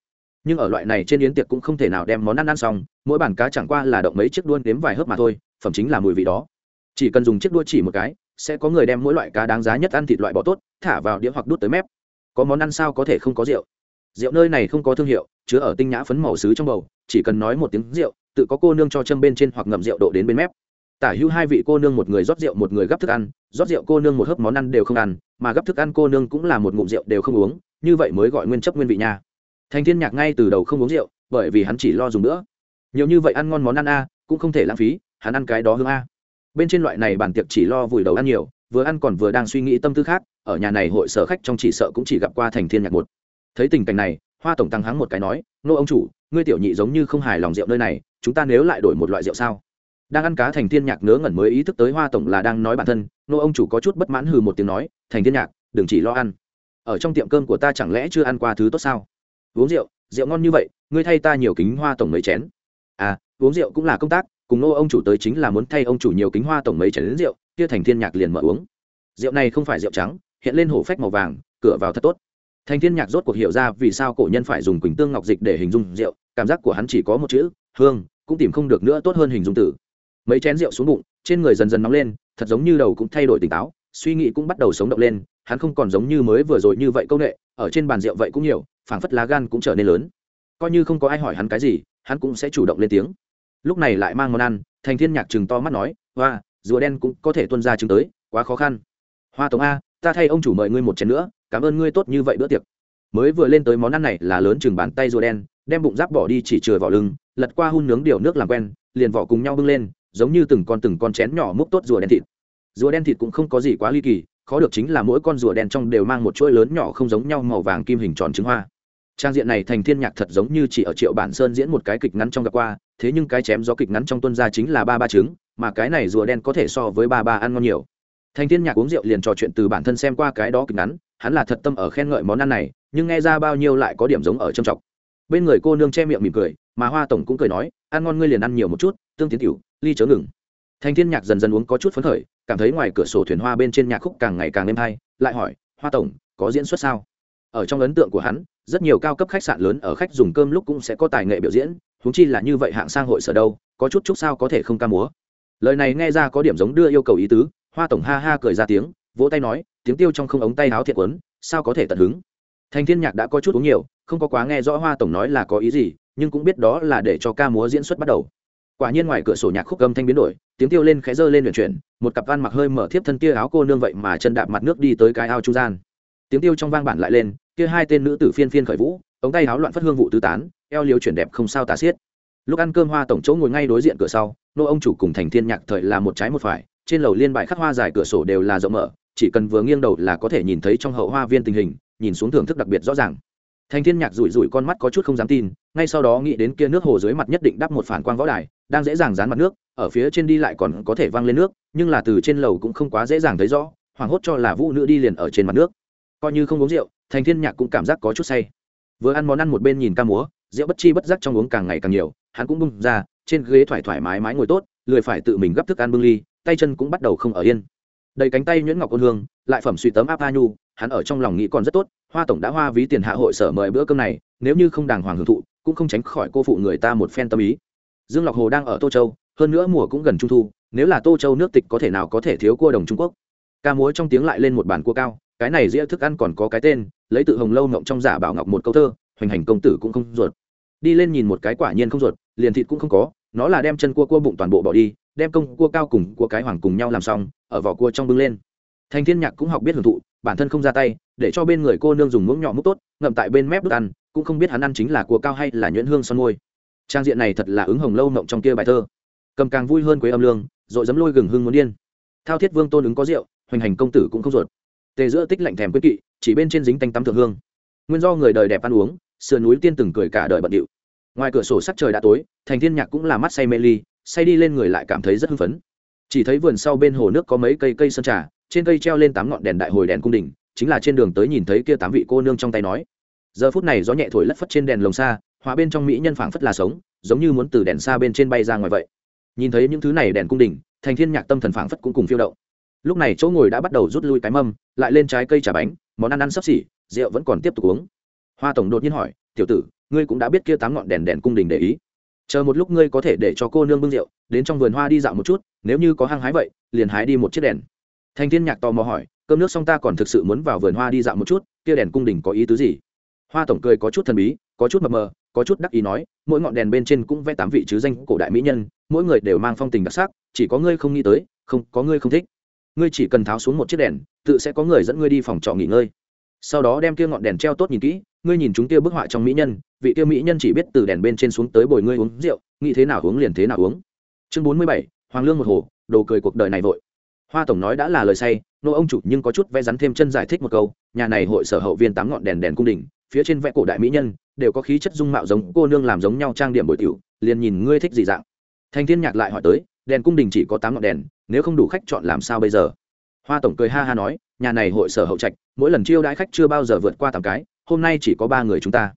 Speaker 1: Nhưng ở loại này trên yến tiệc cũng không thể nào đem món ăn ăn xong, mỗi bàn cá chẳng qua là động mấy chiếc đuôn đếm vài hớp mà thôi, phẩm chính là mùi vị đó. Chỉ cần dùng chiếc đua chỉ một cái, sẽ có người đem mỗi loại cá đáng giá nhất ăn thịt loại bỏ tốt, thả vào đĩa hoặc đút tới mép. Có món ăn sao có thể không có rượu? Rượu nơi này không có thương hiệu, chứa ở tinh nhã phấn màu xứ trong bầu, chỉ cần nói một tiếng rượu, tự có cô nương cho châm bên trên hoặc ngậm rượu độ đến bên mép. Tả hữu hai vị cô nương một người rót rượu, một người gấp thức ăn, rót rượu cô nương một hớp món ăn đều không ăn, mà gấp thức ăn cô nương cũng là một ngụm rượu đều không uống, như vậy mới gọi nguyên chấp nguyên vị nha. Thành thiên nhạc ngay từ đầu không uống rượu, bởi vì hắn chỉ lo dùng nữa. Nhiều như vậy ăn ngon món ăn a, cũng không thể lãng phí, hắn ăn cái đó hương a. Bên trên loại này bản tiệc chỉ lo vùi đầu ăn nhiều, vừa ăn còn vừa đang suy nghĩ tâm tư khác, ở nhà này hội sở khách trong chỉ sợ cũng chỉ gặp qua thành thiên nhạc một thấy tình cảnh này, hoa tổng tăng hắng một cái nói, nô ông chủ, ngươi tiểu nhị giống như không hài lòng rượu nơi này, chúng ta nếu lại đổi một loại rượu sao? Đang ăn cá thành thiên nhạc nớ ngẩn mới ý thức tới hoa tổng là đang nói bản thân, nô ông chủ có chút bất mãn hừ một tiếng nói, thành thiên nhạc, đừng chỉ lo ăn. Ở trong tiệm cơm của ta chẳng lẽ chưa ăn qua thứ tốt sao? Uống rượu rượu ngon như vậy, ngươi thay ta nhiều kính hoa tổng mấy chén. À uống rượu cũng là công tác, cùng nô ông chủ tới chính là muốn thay ông chủ nhiều kính hoa tổng mấy chén đến rượu, kia thành thiên nhạc liền mở uống. Rượu này không phải rượu trắng, hiện lên hổ phách màu vàng, cửa vào thật tốt thành thiên nhạc rốt cuộc hiểu ra vì sao cổ nhân phải dùng quỳnh tương ngọc dịch để hình dung rượu, cảm giác của hắn chỉ có một chữ, hương, cũng tìm không được nữa tốt hơn hình dung tử mấy chén rượu xuống bụng, trên người dần dần nóng lên, thật giống như đầu cũng thay đổi tỉnh táo, suy nghĩ cũng bắt đầu sống động lên, hắn không còn giống như mới vừa rồi như vậy công nghệ ở trên bàn rượu vậy cũng nhiều, phảng phất lá gan cũng trở nên lớn. Coi như không có ai hỏi hắn cái gì, hắn cũng sẽ chủ động lên tiếng. Lúc này lại mang món ăn thành thiên nhạc chừng to mắt nói, hoa, rùa đen cũng có thể tuân ra chứng tới, quá khó khăn. Hoa tống a, ta thay ông chủ mời ngươi một chén nữa cảm ơn ngươi tốt như vậy bữa tiệc. Mới vừa lên tới món ăn này là lớn chừng bàn tay rùa đen, đem bụng giáp bỏ đi chỉ chừa vỏ lưng, lật qua hun nướng điều nước làm quen, liền vỏ cùng nhau bưng lên, giống như từng con từng con chén nhỏ múc tốt rùa đen thịt. Rùa đen thịt cũng không có gì quá ly kỳ, khó được chính là mỗi con rùa đen trong đều mang một chuỗi lớn nhỏ không giống nhau màu vàng kim hình tròn trứng hoa. Trang diện này thành thiên nhạc thật giống như chỉ ở triệu bản sơn diễn một cái kịch ngắn trong gặp qua, thế nhưng cái chém gió kịch ngắn trong tuân ra chính là ba ba trứng, mà cái này rùa đen có thể so với ba ba ăn ngon nhiều. Thành thiên nhạc uống rượu liền trò chuyện từ bản thân xem qua cái đó kịch ngắn hắn là thật tâm ở khen ngợi món ăn này, nhưng nghe ra bao nhiêu lại có điểm giống ở trầm trọng bên người cô nương che miệng mỉm cười, mà hoa tổng cũng cười nói, ăn ngon ngươi liền ăn nhiều một chút, tương tiến tiểu, ly chớ ngừng. Thành thiên nhạc dần dần uống có chút phấn khởi, cảm thấy ngoài cửa sổ thuyền hoa bên trên nhạc khúc càng ngày càng êm hay, lại hỏi, hoa tổng, có diễn xuất sao? Ở trong ấn tượng của hắn, rất nhiều cao cấp khách sạn lớn ở khách dùng cơm lúc cũng sẽ có tài nghệ biểu diễn húng chi là như vậy hạng sang hội sở đâu, có chút chút sao có thể không ca múa. Lời này nghe ra có điểm giống đưa yêu cầu ý tứ, hoa tổng ha ha cười ra tiếng vỗ tay nói, tiếng tiêu trong không ống tay háo thiệt quấn sao có thể tận hứng? Thành thiên nhạc đã có chút uống nhiều, không có quá nghe rõ hoa tổng nói là có ý gì, nhưng cũng biết đó là để cho ca múa diễn xuất bắt đầu. Quả nhiên ngoài cửa sổ nhạc khúc âm thanh biến đổi, tiếng tiêu lên khẽ dơ lên luyện chuyển, một cặp van mặc hơi mở thiếp thân kia áo cô nương vậy mà chân đạp mặt nước đi tới cái ao trung gian. Tiếng tiêu trong vang bản lại lên, kia hai tên nữ tử phiên phiên khởi vũ, ống tay áo loạn phất hương vụ tứ tán, eo liều chuyển đẹp không sao tả xiết. Lúc ăn cơm hoa tổng chỗ ngồi ngay đối diện cửa sau, nô ông chủ cùng thành thiên nhạc thời là một trái một phải, trên lầu liên bài khắc hoa dài cửa sổ đều là rộng mở chỉ cần vừa nghiêng đầu là có thể nhìn thấy trong hậu hoa viên tình hình, nhìn xuống thưởng thức đặc biệt rõ ràng. Thành thiên nhạc rủi rủi con mắt có chút không dám tin, ngay sau đó nghĩ đến kia nước hồ dưới mặt nhất định đắp một phản quang võ đài, đang dễ dàng dán mặt nước, ở phía trên đi lại còn có thể văng lên nước, nhưng là từ trên lầu cũng không quá dễ dàng thấy rõ, hoảng hốt cho là vũ nữ đi liền ở trên mặt nước. Coi như không uống rượu, thành thiên nhạc cũng cảm giác có chút say. Vừa ăn món ăn một bên nhìn ca múa, rượu bất chi bất giác trong uống càng ngày càng nhiều, hắn cũng bung ra, trên ghế thoải thoải mái mái ngồi tốt, lười phải tự mình gấp thức ăn bưng ly, tay chân cũng bắt đầu không ở yên đầy cánh tay nhuyễn ngọc ôn hương, lại phẩm suy tấm áp a nhu, hắn ở trong lòng nghĩ còn rất tốt, hoa tổng đã hoa ví tiền hạ hội sở mời bữa cơm này, nếu như không đàng hoàng hưởng thụ, cũng không tránh khỏi cô phụ người ta một phen tâm ý. Dương ngọc hồ đang ở tô châu, hơn nữa mùa cũng gần trung thu, nếu là tô châu nước tịch có thể nào có thể thiếu cua đồng trung quốc? Ca múa trong tiếng lại lên một bàn cua cao, cái này dĩa thức ăn còn có cái tên, lấy tự hồng lâu ngộng trong giả bảo ngọc một câu thơ, hoành hành công tử cũng không ruột. Đi lên nhìn một cái quả nhiên không ruột, liền thịt cũng không có, nó là đem chân cua cua bụng toàn bộ bỏ đi đem công cua cao cùng cua cái hoàng cùng nhau làm xong, ở vỏ cua trong bưng lên. Thành thiên nhạc cũng học biết hưởng thụ, bản thân không ra tay, để cho bên người cô nương dùng muỗng nhỏ múc tốt, ngậm tại bên mép đút ăn, cũng không biết hắn ăn chính là cua cao hay là nhuyễn hương son môi. Trang diện này thật là ứng hồng lâu mộng trong kia bài thơ. Cầm càng vui hơn quế âm lương rồi dấm lôi gừng hương muốn điên. Thao thiết vương tôn ứng có rượu, hoành hành công tử cũng không ruột. Tề giữa tích lạnh thèm quyết kỵ, chỉ bên trên dính tanh tắm thượng hương. Nguyên do người đời đẹp ăn uống, sườn núi tiên từng cười cả đời bận điệu. Ngoài cửa sổ sắc trời đã tối, thành thiên nhạc cũng là mắt say mê ly say đi lên người lại cảm thấy rất hưng phấn. Chỉ thấy vườn sau bên hồ nước có mấy cây cây sơn trà, trên cây treo lên tám ngọn đèn đại hồi đèn cung đình, chính là trên đường tới nhìn thấy kia tám vị cô nương trong tay nói. Giờ phút này gió nhẹ thổi lất phất trên đèn lồng xa, hóa bên trong mỹ nhân phảng phất là sống, giống như muốn từ đèn xa bên trên bay ra ngoài vậy. Nhìn thấy những thứ này đèn cung đình, thành thiên nhạc tâm thần phảng phất cũng cùng phiêu động. Lúc này chỗ ngồi đã bắt đầu rút lui cái mâm, lại lên trái cây trà bánh, món ăn ăn sắp xỉ, rượu vẫn còn tiếp tục uống. Hoa tổng đột nhiên hỏi, tiểu tử, ngươi cũng đã biết kia tám ngọn đèn đèn cung đình để ý? Chờ một lúc ngươi có thể để cho cô nương bưng rượu, đến trong vườn hoa đi dạo một chút, nếu như có hăng hái vậy, liền hái đi một chiếc đèn. Thành thiên nhạc tò mò hỏi, cơm nước xong ta còn thực sự muốn vào vườn hoa đi dạo một chút, kia đèn cung đình có ý tứ gì? Hoa tổng cười có chút thần bí, có chút mập mờ, có chút đắc ý nói, mỗi ngọn đèn bên trên cũng vẽ tám vị chứ danh cổ đại mỹ nhân, mỗi người đều mang phong tình đặc sắc, chỉ có ngươi không nghĩ tới, không, có ngươi không thích. Ngươi chỉ cần tháo xuống một chiếc đèn, tự sẽ có người dẫn ngươi đi phòng trọ nghỉ ngơi sau đó đem kia ngọn đèn treo tốt nhìn kỹ, ngươi nhìn chúng kia bức họa trong mỹ nhân, vị kia mỹ nhân chỉ biết từ đèn bên trên xuống tới bồi ngươi uống rượu, nghĩ thế nào uống liền thế nào uống. Chương bốn mươi bảy, hoàng lương một hồ, đồ cười cuộc đời này vội. Hoa tổng nói đã là lời say, nô ông chủ nhưng có chút vẽ rắn thêm chân giải thích một câu, nhà này hội sở hậu viên tám ngọn đèn đèn cung đình, phía trên vẽ cổ đại mỹ nhân, đều có khí chất dung mạo giống cô nương làm giống nhau trang điểm bội tiểu, liền nhìn ngươi thích gì dạng. Thanh thiên nhạc lại hỏi tới, đèn cung đình chỉ có tám ngọn đèn, nếu không đủ khách chọn làm sao bây giờ? Hoa tổng cười ha ha nói nhà này hội sở hậu trạch, mỗi lần chiêu đãi khách chưa bao giờ vượt qua tám cái, hôm nay chỉ có ba người chúng ta.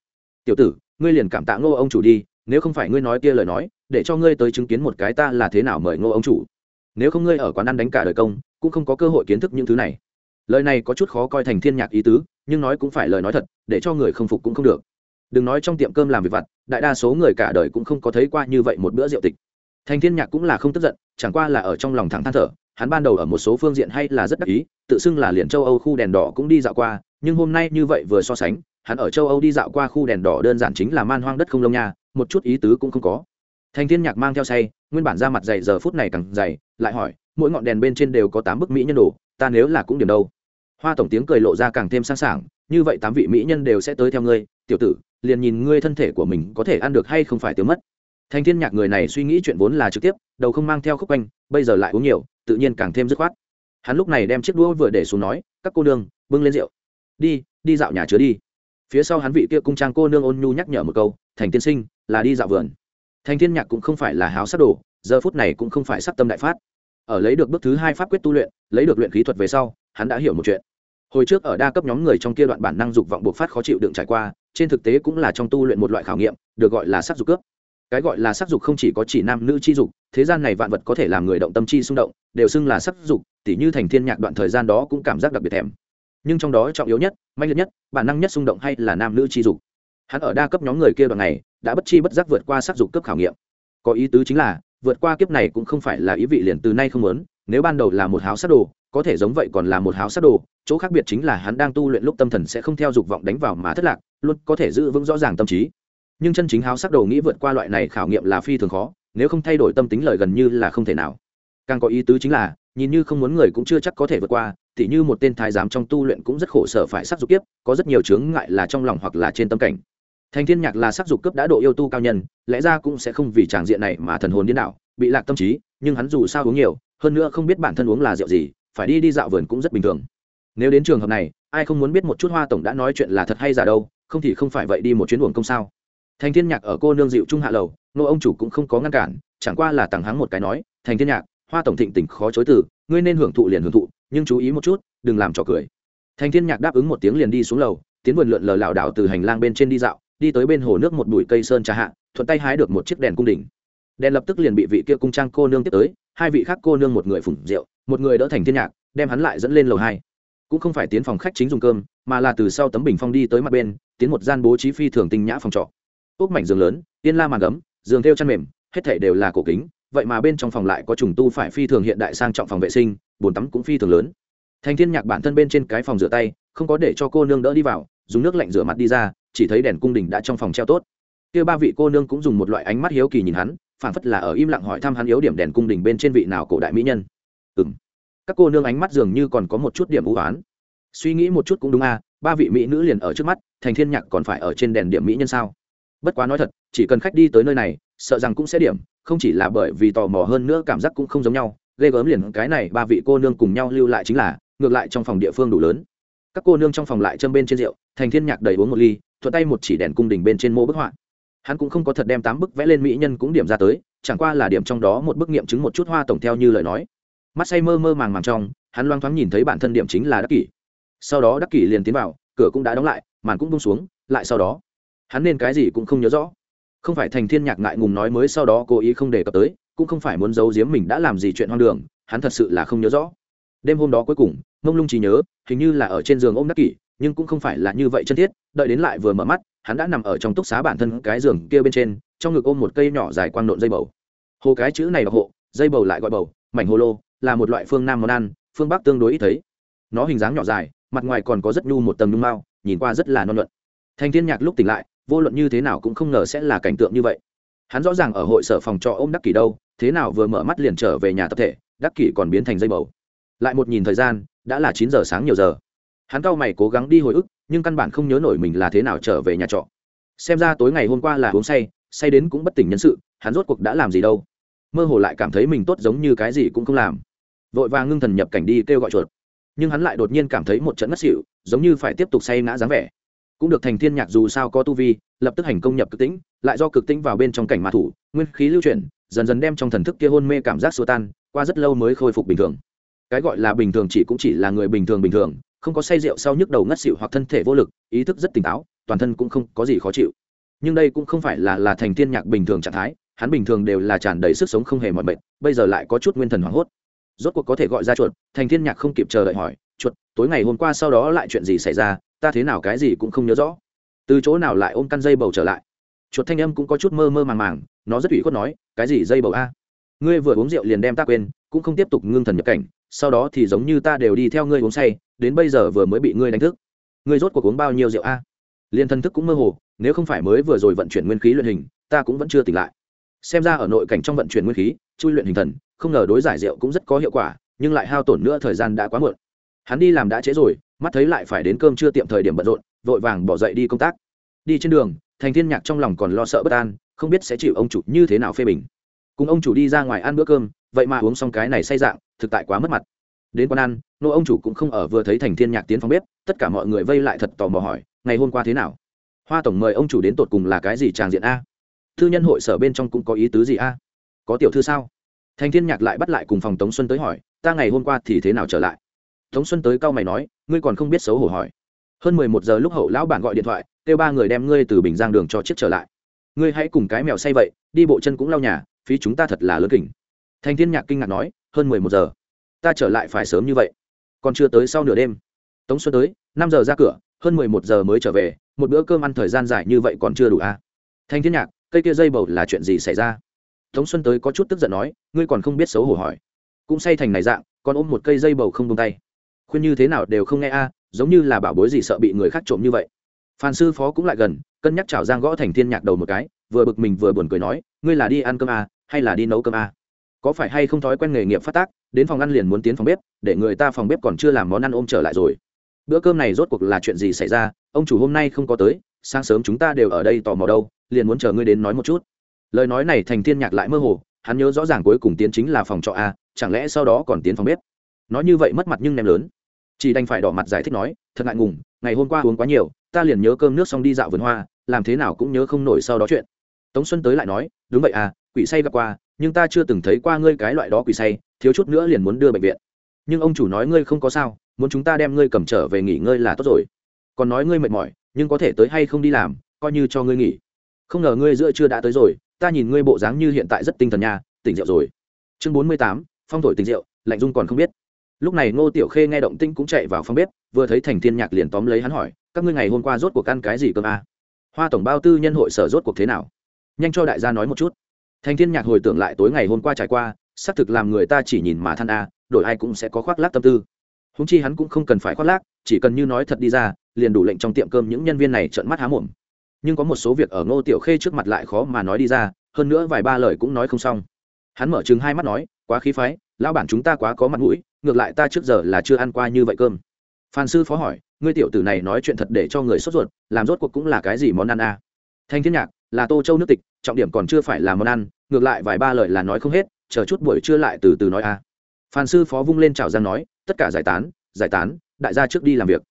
Speaker 1: Tiểu tử, ngươi liền cảm tạ ngô ông chủ đi, nếu không phải ngươi nói kia lời nói, để cho ngươi tới chứng kiến một cái ta là thế nào mời ngô ông chủ. Nếu không ngươi ở quán ăn đánh cả đời công, cũng không có cơ hội kiến thức những thứ này. Lời này có chút khó coi thành thiên nhạc ý tứ, nhưng nói cũng phải lời nói thật, để cho người không phục cũng không được. Đừng nói trong tiệm cơm làm việc vặt, đại đa số người cả đời cũng không có thấy qua như vậy một bữa rượu tịch. Thành thiên nhạc cũng là không tức giận, chẳng qua là ở trong lòng thẳng than thở hắn ban đầu ở một số phương diện hay là rất đắc ý, tự xưng là liền châu âu khu đèn đỏ cũng đi dạo qua, nhưng hôm nay như vậy vừa so sánh, hắn ở châu âu đi dạo qua khu đèn đỏ đơn giản chính là man hoang đất không lông nha, một chút ý tứ cũng không có. Thành thiên nhạc mang theo say, nguyên bản ra mặt dày giờ phút này càng dày, lại hỏi, mỗi ngọn đèn bên trên đều có tám bức mỹ nhân đồ, ta nếu là cũng điểm đâu? Hoa tổng tiếng cười lộ ra càng thêm sang sảng, như vậy tám vị mỹ nhân đều sẽ tới theo ngươi, tiểu tử, liền nhìn ngươi thân thể của mình có thể ăn được hay không phải tiêu mất. Thành thiên nhạc người này suy nghĩ chuyện vốn là trực tiếp, đầu không mang theo khúc quanh, bây giờ lại uống nhiều tự nhiên càng thêm dứt khoát. Hắn lúc này đem chiếc đũa vừa để xuống nói, các cô nương, bưng lên rượu. Đi đi dạo nhà chứa đi. Phía sau hắn vị kia cung trang cô nương ôn nhu nhắc nhở một câu, thành tiên sinh, là đi dạo vườn. Thành thiên nhạc cũng không phải là háo sắc đồ, giờ phút này cũng không phải sắc tâm đại phát. Ở lấy được bước thứ hai pháp quyết tu luyện, lấy được luyện khí thuật về sau, hắn đã hiểu một chuyện. Hồi trước ở đa cấp nhóm người trong kia đoạn bản năng dục vọng buộc phát khó chịu đựng trải qua, trên thực tế cũng là trong tu luyện một loại khảo nghiệm, được gọi là sắc dục cướp cái gọi là sắc dục không chỉ có chỉ nam nữ chi dục, thế gian này vạn vật có thể làm người động tâm chi xung động, đều xưng là sắc dục, tỉ như thành thiên nhạc đoạn thời gian đó cũng cảm giác đặc biệt thèm. Nhưng trong đó trọng yếu nhất manh liệt nhất, bản năng nhất xung động hay là nam nữ chi dục. Hắn ở đa cấp nhóm người kia đoạn này, đã bất chi bất giác vượt qua sắc dục cấp khảo nghiệm. Có ý tứ chính là, vượt qua kiếp này cũng không phải là ý vị liền từ nay không muốn, nếu ban đầu là một háo sắc đồ, có thể giống vậy còn là một háo sắc đồ, chỗ khác biệt chính là hắn đang tu luyện lúc tâm thần sẽ không theo dục vọng đánh vào mà thất lạc, luôn có thể giữ vững rõ ràng tâm trí nhưng chân chính háo sắc đồ nghĩ vượt qua loại này khảo nghiệm là phi thường khó, nếu không thay đổi tâm tính lời gần như là không thể nào. Càng có ý tứ chính là, nhìn như không muốn người cũng chưa chắc có thể vượt qua thì như một tên thái giám trong tu luyện cũng rất khổ sở phải sắc dục kiếp, có rất nhiều chướng ngại là trong lòng hoặc là trên tâm cảnh. Thành thiên nhạc là sắc dục cấp đã độ yêu tu cao nhân, lẽ ra cũng sẽ không vì tràng diện này mà thần hồn điên đảo, bị lạc tâm trí, nhưng hắn dù sao uống nhiều, hơn nữa không biết bản thân uống là rượu gì, phải đi đi dạo vườn cũng rất bình thường. Nếu đến trường hợp này, ai không muốn biết một chút hoa tổng đã nói chuyện là thật hay giả đâu, không thì không phải vậy đi một chuyến uổng công sao? Thành thiên nhạc ở cô nương dịu trung hạ lầu, nô ông chủ cũng không có ngăn cản, chẳng qua là tặng hắn một cái nói, thành thiên nhạc, hoa tổng thịnh tỉnh khó chối từ, ngươi nên hưởng thụ liền hưởng thụ, nhưng chú ý một chút, đừng làm trò cười. Thành thiên nhạc đáp ứng một tiếng liền đi xuống lầu, tiến vườn lượn lờ lảo đảo từ hành lang bên trên đi dạo, đi tới bên hồ nước một bụi cây sơn trà hạ, thuận tay hái được một chiếc đèn cung đỉnh đèn lập tức liền bị vị kia cung trang cô nương tiếp tới, hai vị khác cô nương một người phủng rượu, một người đỡ thành thiên nhạc, đem hắn lại dẫn lên lầu hai. Cũng không phải tiến phòng khách chính dùng cơm, mà là từ sau tấm bình phong đi tới mặt bên, tiến một gian bố trí phi thường tinh nhã phòng trọ ốp mảnh giường lớn yên la màn gấm giường theo chăn mềm hết thể đều là cổ kính vậy mà bên trong phòng lại có trùng tu phải phi thường hiện đại sang trọng phòng vệ sinh bồn tắm cũng phi thường lớn. Thành thiên nhạc bản thân bên trên cái phòng rửa tay không có để cho cô nương đỡ đi vào dùng nước lạnh rửa mặt đi ra chỉ thấy đèn cung đình đã trong phòng treo tốt. Kia ba vị cô nương cũng dùng một loại ánh mắt hiếu kỳ nhìn hắn phản phất là ở im lặng hỏi thăm hắn yếu điểm đèn cung đình bên trên vị nào cổ đại mỹ nhân. Ừm, các cô nương ánh mắt dường như còn có một chút điểm ưu oán. Suy nghĩ một chút cũng đúng à ba vị mỹ nữ liền ở trước mắt thành thiên nhạc còn phải ở trên đèn điểm mỹ nhân sao? Bất quá nói thật, chỉ cần khách đi tới nơi này, sợ rằng cũng sẽ điểm, không chỉ là bởi vì tò mò hơn nữa cảm giác cũng không giống nhau. Ghê gớm liền cái này ba vị cô nương cùng nhau lưu lại chính là, ngược lại trong phòng địa phương đủ lớn. Các cô nương trong phòng lại châm bên trên rượu, thành thiên nhạc đầy uống một ly, thuận tay một chỉ đèn cung đình bên trên mô bức họa. Hắn cũng không có thật đem tám bức vẽ lên mỹ nhân cũng điểm ra tới, chẳng qua là điểm trong đó một bức nghiệm chứng một chút hoa tổng theo như lời nói. Mắt say mơ mơ màng màng trong, hắn loang thoáng nhìn thấy bản thân điểm chính là đắc kỷ. Sau đó đắc kỷ liền tiến vào, cửa cũng đã đóng lại, màn cũng bung xuống, lại sau đó hắn nên cái gì cũng không nhớ rõ. Không phải thành thiên nhạc ngại ngùng nói mới sau đó cố ý không đề cập tới, cũng không phải muốn giấu giếm mình đã làm gì chuyện hoang đường, hắn thật sự là không nhớ rõ. Đêm hôm đó cuối cùng, mông lung chỉ nhớ, hình như là ở trên giường ôm đắc kỷ, nhưng cũng không phải là như vậy chân thiết, đợi đến lại vừa mở mắt, hắn đã nằm ở trong túc xá bản thân cái giường kia bên trên, trong ngực ôm một cây nhỏ dài quang nộn dây bầu. Hồ cái chữ này là hộ, dây bầu lại gọi bầu, mảnh hồ lô, là một loại phương nam món ăn, phương bắc tương đối ít thấy. Nó hình dáng nhỏ dài, mặt ngoài còn có rất nhu một tầm nhung mao, nhìn qua rất là non luận thành thiên nhạc lúc tỉnh lại vô luận như thế nào cũng không ngờ sẽ là cảnh tượng như vậy. Hắn rõ ràng ở hội sở phòng trọ ôm đắc kỷ đâu, thế nào vừa mở mắt liền trở về nhà tập thể, đắc kỷ còn biến thành dây bầu. Lại một nhìn thời gian, đã là chín giờ sáng nhiều giờ. Hắn cau mày cố gắng đi hồi ức, nhưng căn bản không nhớ nổi mình là thế nào trở về nhà trọ. Xem ra tối ngày hôm qua là uống say say đến cũng bất tỉnh nhân sự, hắn rốt cuộc đã làm gì đâu. Mơ hồ lại cảm thấy mình tốt giống như cái gì cũng không làm. Vội vàng ngưng thần nhập cảnh đi kêu gọi chuột. Nhưng hắn lại đột nhiên cảm thấy một trận ngất xỉu, giống như phải tiếp tục say ngã dáng vẻ cũng được thành thiên nhạc dù sao có tu vi, lập tức hành công nhập cực tĩnh, lại do cực tĩnh vào bên trong cảnh mà thủ, nguyên khí lưu chuyển, dần dần đem trong thần thức kia hôn mê cảm giác xua tan, qua rất lâu mới khôi phục bình thường. Cái gọi là bình thường chỉ cũng chỉ là người bình thường bình thường, không có say rượu sau nhức đầu ngất xỉu hoặc thân thể vô lực, ý thức rất tỉnh táo, toàn thân cũng không có gì khó chịu. Nhưng đây cũng không phải là là thành thiên nhạc bình thường trạng thái, hắn bình thường đều là tràn đầy sức sống không hề mọi bệnh bây giờ lại có chút nguyên thần hoảng hốt. Rốt cuộc có thể gọi ra chuột, thành thiên nhạc không kịp chờ đợi hỏi chuột, tối ngày hôm qua sau đó lại chuyện gì xảy ra, ta thế nào cái gì cũng không nhớ rõ. Từ chỗ nào lại ôm căn dây bầu trở lại? Chuột thanh âm cũng có chút mơ mơ màng màng, nó rất ủy khuất nói, cái gì dây bầu a? Ngươi vừa uống rượu liền đem ta quên, cũng không tiếp tục ngưng thần nhập cảnh, sau đó thì giống như ta đều đi theo ngươi uống say, đến bây giờ vừa mới bị ngươi đánh thức. Ngươi rốt cuộc uống bao nhiêu rượu a? Liền thân thức cũng mơ hồ, nếu không phải mới vừa rồi vận chuyển nguyên khí luyện hình, ta cũng vẫn chưa tỉnh lại. Xem ra ở nội cảnh trong vận chuyển nguyên khí, chui luyện hình thần, không ngờ đối giải rượu cũng rất có hiệu quả, nhưng lại hao tổn nữa thời gian đã quá muộn hắn đi làm đã trễ rồi, mắt thấy lại phải đến cơm chưa tiệm thời điểm bận rộn, vội vàng bỏ dậy đi công tác. Đi trên đường, thành thiên nhạc trong lòng còn lo sợ bất an, không biết sẽ chịu ông chủ như thế nào phê bình. Cùng ông chủ đi ra ngoài ăn bữa cơm, vậy mà uống xong cái này say dạng thực tại quá mất mặt. Đến quán ăn, nô ông chủ cũng không ở vừa thấy thành thiên nhạc tiến phòng bếp, tất cả mọi người vây lại thật tò mò hỏi, ngày hôm qua thế nào? Hoa tổng mời ông chủ đến tột cùng là cái gì tràng diện a? Thư nhân hội sở bên trong cũng có ý tứ gì a? Có tiểu thư sao? Thành thiên nhạc lại bắt lại cùng phòng tống xuân tới hỏi, ta ngày hôm qua thì thế nào trở lại? Tống xuân tới cau mày nói, ngươi còn không biết xấu hổ hỏi. Hơn mười một giờ lúc hậu lão bản gọi điện thoại, kêu ba người đem ngươi từ bình giang đường cho chiếc trở lại. Ngươi hãy cùng cái mèo say vậy, đi bộ chân cũng lau nhà, phí chúng ta thật là lớn kỉnh thành thiên nhạc kinh ngạc nói, hơn mười một giờ, ta trở lại phải sớm như vậy. Còn chưa tới sau nửa đêm. Tống xuân tới, năm giờ ra cửa, hơn mười một giờ mới trở về, một bữa cơm ăn thời gian dài như vậy còn chưa đủ à? Thanh thiên nhạc, cây kia dây bầu là chuyện gì xảy ra? Tống xuân tới có chút tức giận nói, ngươi còn không biết xấu hổ hỏi. Cũng say thành này dạng, còn ôm một cây dây bầu không tung tay khuyên như thế nào đều không nghe a, giống như là bảo bối gì sợ bị người khác trộm như vậy. Phan sư phó cũng lại gần, cân nhắc chảo giang gõ thành thiên nhạc đầu một cái, vừa bực mình vừa buồn cười nói, ngươi là đi ăn cơm a hay là đi nấu cơm a có phải hay không thói quen nghề nghiệp phát tác, đến phòng ăn liền muốn tiến phòng bếp, để người ta phòng bếp còn chưa làm món ăn ôm trở lại rồi. Bữa cơm này rốt cuộc là chuyện gì xảy ra, ông chủ hôm nay không có tới, sáng sớm chúng ta đều ở đây tò mò đâu, liền muốn chờ ngươi đến nói một chút. Lời nói này thành thiên nhạc lại mơ hồ, hắn nhớ rõ ràng cuối cùng tiến chính là phòng trọ a chẳng lẽ sau đó còn tiến phòng bếp? Nói như vậy mất mặt nhưng nem lớn chỉ đành phải đỏ mặt giải thích nói, thật ngại ngùng, ngày hôm qua uống quá nhiều, ta liền nhớ cơm nước xong đi dạo vườn hoa, làm thế nào cũng nhớ không nổi sau đó chuyện. Tống xuân tới lại nói, đúng vậy à quỷ say gặp qua, nhưng ta chưa từng thấy qua ngươi cái loại đó quỷ say, thiếu chút nữa liền muốn đưa bệnh viện. Nhưng ông chủ nói ngươi không có sao, muốn chúng ta đem ngươi cầm trở về nghỉ ngơi là tốt rồi. Còn nói ngươi mệt mỏi, nhưng có thể tới hay không đi làm, coi như cho ngươi nghỉ. Không ngờ ngươi giữa chưa đã tới rồi, ta nhìn ngươi bộ dáng như hiện tại rất tinh thần nha, tỉnh rượu rồi. Chương bốn mươi tám, phong thổi tình rượu, lạnh dung còn không biết lúc này ngô tiểu khê nghe động tinh cũng chạy vào phòng bếp, vừa thấy thành thiên nhạc liền tóm lấy hắn hỏi, các ngươi ngày hôm qua rốt cuộc ăn cái gì cơm à? hoa tổng bao tư nhân hội sở rốt cuộc thế nào? Nhanh cho đại gia nói một chút. Thành thiên nhạc hồi tưởng lại tối ngày hôm qua trải qua, xác thực làm người ta chỉ nhìn mà than a, đổi ai cũng sẽ có khoác lác tâm tư. Húng chi hắn cũng không cần phải khoác lác, chỉ cần như nói thật đi ra, liền đủ lệnh trong tiệm cơm những nhân viên này trợn mắt há mồm. Nhưng có một số việc ở ngô tiểu khê trước mặt lại khó mà nói đi ra, hơn nữa vài ba lời cũng nói không xong. Hắn mở chừng hai mắt nói, quá khí phái, lão bản chúng ta quá có mặt mũi ngược lại ta trước giờ là chưa ăn qua như vậy cơm phan sư phó hỏi, ngươi tiểu tử này nói chuyện thật để cho người sốt ruột, làm rốt cuộc cũng là cái gì món ăn à? thanh thiên nhạc, là tô châu nước tịch, trọng điểm còn chưa phải là món ăn, ngược lại vài ba lời là nói không hết, chờ chút buổi trưa lại từ từ nói à. phan sư phó vung lên chào giang nói, tất cả giải tán giải tán, đại gia trước đi làm việc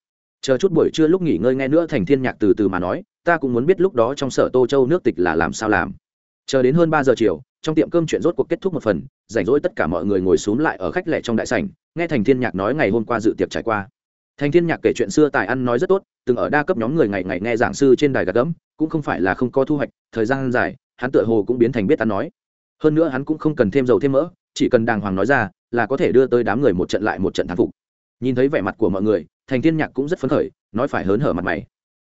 Speaker 1: chờ chút buổi trưa lúc nghỉ ngơi nghe nữa thành thiên nhạc từ từ mà nói, ta cũng muốn biết lúc đó trong sở tô châu nước tịch là làm sao làm chờ đến hơn ba giờ chiều, trong tiệm cơm chuyện rốt cuộc kết thúc một phần, rảnh rỗi tất cả mọi người ngồi xuống lại ở khách lẻ trong đại sảnh nghe thành thiên nhạc nói ngày hôm qua dự tiệc trải qua. Thành thiên nhạc kể chuyện xưa tài ăn nói rất tốt, từng ở đa cấp nhóm người ngày ngày nghe giảng sư trên đài gạt gẫm, cũng không phải là không có thu hoạch, thời gian dài, hắn tựa hồ cũng biến thành biết ăn nói. Hơn nữa hắn cũng không cần thêm dầu thêm mỡ, chỉ cần đàng hoàng nói ra, là có thể đưa tới đám người một trận lại một trận thắng phục. Nhìn thấy vẻ mặt của mọi người, thành thiên nhạc cũng rất phấn khởi, nói phải hớn hở mặt mày.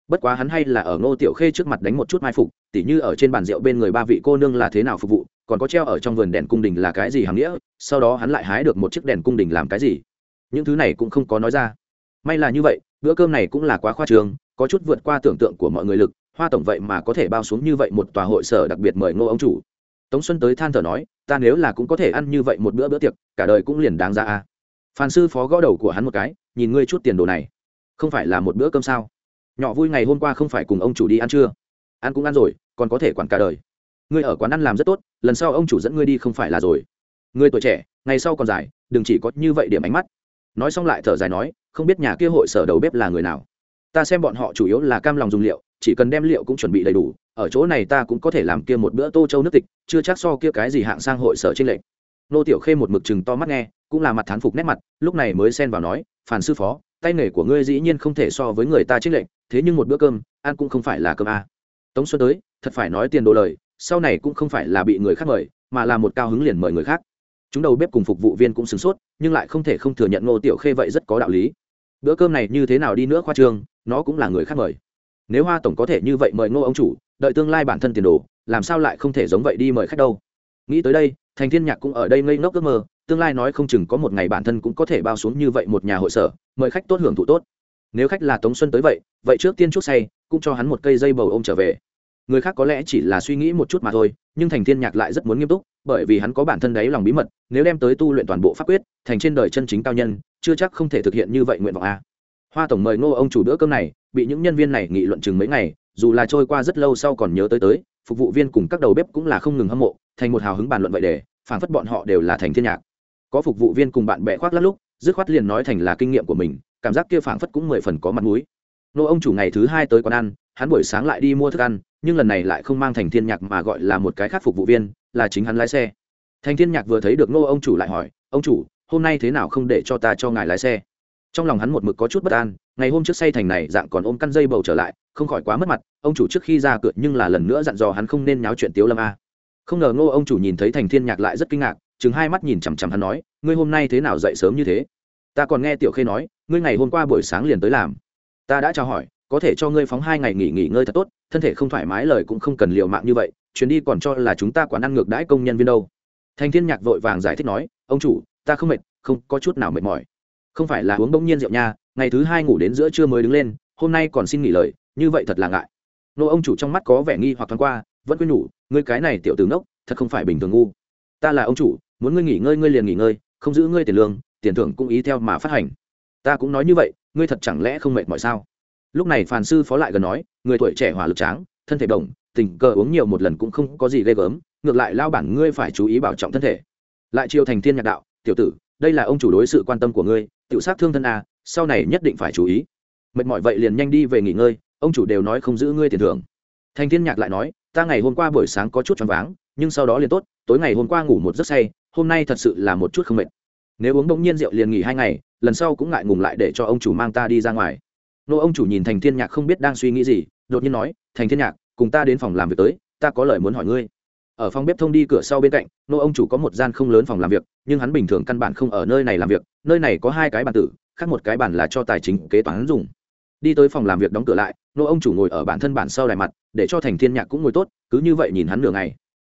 Speaker 1: Bất quá hắn hay là ở ngô tiểu khê trước mặt đánh một chút mai phục, tỉ như ở trên bàn rượu bên người ba vị cô nương là thế nào phục vụ còn có treo ở trong vườn đèn cung đình là cái gì hàm nghĩa, sau đó hắn lại hái được một chiếc đèn cung đình làm cái gì? Những thứ này cũng không có nói ra. May là như vậy, bữa cơm này cũng là quá khoa trường có chút vượt qua tưởng tượng của mọi người lực, hoa tổng vậy mà có thể bao xuống như vậy một tòa hội sở đặc biệt mời ngô ông chủ. Tống xuân tới than thở nói, ta nếu là cũng có thể ăn như vậy một bữa bữa tiệc, cả đời cũng liền đáng ra a. Phan sư phó gõ đầu của hắn một cái, nhìn ngươi chút tiền đồ này, không phải là một bữa cơm sao? Nhỏ vui ngày hôm qua không phải cùng ông chủ đi ăn chưa? Ăn cũng ăn rồi, còn có thể quản cả đời ngươi ở quán ăn làm rất tốt, lần sau ông chủ dẫn ngươi đi không phải là rồi. Ngươi tuổi trẻ, ngày sau còn dài, đừng chỉ có như vậy điểm ánh mắt. Nói xong lại thở dài nói, không biết nhà kia hội sở đầu bếp là người nào. Ta xem bọn họ chủ yếu là cam lòng dùng liệu, chỉ cần đem liệu cũng chuẩn bị đầy đủ, ở chỗ này ta cũng có thể làm kia một bữa tô châu nước tịch, chưa chắc so kia cái gì hạng sang hội sở trên lệnh nô tiểu khê một mực chừng to mắt nghe, cũng là mặt thán phục nét mặt, lúc này mới xen vào nói phản sư phó, tay nghề của ngươi dĩ nhiên không thể so với người ta trích lệnh thế nhưng một bữa cơm, ăn cũng không phải là cơm a à. tống xuân tới, thật phải nói tiền đồ lời sau này cũng không phải là bị người khác mời, mà là một cao hứng liền mời người khác. Chúng đầu bếp cùng phục vụ viên cũng sửng sốt, nhưng lại không thể không thừa nhận ngô tiểu khê vậy rất có đạo lý. Bữa cơm này như thế nào đi nữa khoa trương nó cũng là người khác mời. Nếu hoa tổng có thể như vậy mời ngô ông chủ, đợi tương lai bản thân tiền đồ, làm sao lại không thể giống vậy đi mời khách đâu? Nghĩ tới đây, thành thiên nhạc cũng ở đây ngây ngốc ước mơ, tương lai nói không chừng có một ngày bản thân cũng có thể bao xuống như vậy một nhà hội sở, mời khách tốt hưởng thụ tốt. Nếu khách là tống xuân tới vậy vậy trước tiên chút say, cũng cho hắn một cây dây bầu ôm trở về người khác có lẽ chỉ là suy nghĩ một chút mà thôi, nhưng thành thiên nhạc lại rất muốn nghiêm túc, bởi vì hắn có bản thân đấy lòng bí mật, nếu đem tới tu luyện toàn bộ pháp quyết, thành trên đời chân chính cao nhân, chưa chắc không thể thực hiện như vậy nguyện vọng a. Hoa tổng mời ngô ông chủ bữa cơm này, bị những nhân viên này nghị luận chừng mấy ngày, dù là trôi qua rất lâu sau còn nhớ tới tới, phục vụ viên cùng các đầu bếp cũng là không ngừng hâm mộ, thành một hào hứng bàn luận vậy để phản phất bọn họ đều là thành thiên nhạc. Có phục vụ viên cùng bạn bè khoác lát lúc, dứt khoát liền nói thành là kinh nghiệm của mình, cảm giác kia phảng phất cũng mười phần có mặt mũi. Nô ông chủ ngày thứ hai tới quán ăn, hắn buổi sáng lại đi mua thức ăn nhưng lần này lại không mang thành thiên nhạc mà gọi là một cái khác phục vụ viên, là chính hắn lái xe. Thành thiên nhạc vừa thấy được nô ông chủ lại hỏi, ông chủ, hôm nay thế nào không để cho ta cho ngài lái xe? Trong lòng hắn một mực có chút bất an, ngày hôm trước say thành này dạng còn ôm căn dây bầu trở lại, không khỏi quá mất mặt, ông chủ trước khi ra cửa nhưng là lần nữa dặn dò hắn không nên nháo chuyện tiếu lâm a. Không ngờ ngô ông chủ nhìn thấy thành thiên nhạc lại rất kinh ngạc, chừng hai mắt nhìn chằm chằm hắn nói, ngươi hôm nay thế nào dậy sớm như thế? Ta còn nghe tiểu khê nói, ngươi ngày hôm qua buổi sáng liền tới làm. Ta đã chào hỏi có thể cho ngươi phóng hai ngày nghỉ nghỉ ngơi thật tốt, thân thể không thoải mái lời cũng không cần liều mạng như vậy, chuyến đi còn cho là chúng ta quán ăn ngược đãi công nhân viên đâu. Thành thiên nhạc vội vàng giải thích nói, ông chủ, ta không mệt, không có chút nào mệt mỏi. Không phải là uống bỗng nhiên rượu nha, ngày thứ hai ngủ đến giữa trưa mới đứng lên, hôm nay còn xin nghỉ lời, như vậy thật là ngại. Nô ông chủ trong mắt có vẻ nghi hoặc thoáng qua, vẫn quên nhủ ngươi cái này tiểu tử ngốc, thật không phải bình thường ngu. Ta là ông chủ, muốn ngươi nghỉ ngơi ngươi liền nghỉ ngơi, không giữ ngươi tiền lương, tiền thưởng cũng ý theo mà phát hành. Ta cũng nói như vậy, ngươi thật chẳng lẽ không mệt mỏi sao? Lúc này phàn sư phó lại gần nói, người tuổi trẻ hỏa lực tráng, thân thể đồng, tình cờ uống nhiều một lần cũng không có gì ghê gớm, ngược lại lao bản ngươi phải chú ý bảo trọng thân thể. Lại chiêu thành thiên nhạc đạo, tiểu tử, đây là ông chủ đối sự quan tâm của ngươi tự sát thương thân à sau này nhất định phải chú ý. Mệt mỏi vậy liền nhanh đi về nghỉ ngơi, ông chủ đều nói không giữ ngươi tiền thưởng. Thành thiên nhạc lại nói, ta ngày hôm qua buổi sáng có chút choáng váng, nhưng sau đó liền tốt, tối ngày hôm qua ngủ một giấc say, hôm nay thật sự là một chút không mệt. Nếu uống bỗng nhiên rượu liền nghỉ hai ngày, lần sau cũng ngại ngùng lại để cho ông chủ mang ta đi ra ngoài nô ông chủ nhìn thành thiên nhạc không biết đang suy nghĩ gì, đột nhiên nói, thành thiên nhạc, cùng ta đến phòng làm việc tới, ta có lời muốn hỏi ngươi. Ở phòng bếp thông đi cửa sau bên cạnh, nô ông chủ có một gian không lớn phòng làm việc, nhưng hắn bình thường căn bản không ở nơi này làm việc, nơi này có hai cái bàn tử, khác một cái bàn là cho tài chính kế toán dùng. Đi tới phòng làm việc đóng cửa lại, nô ông chủ ngồi ở bản thân bản sau đài mặt, để cho thành thiên nhạc cũng ngồi tốt, cứ như vậy nhìn hắn nửa ngày.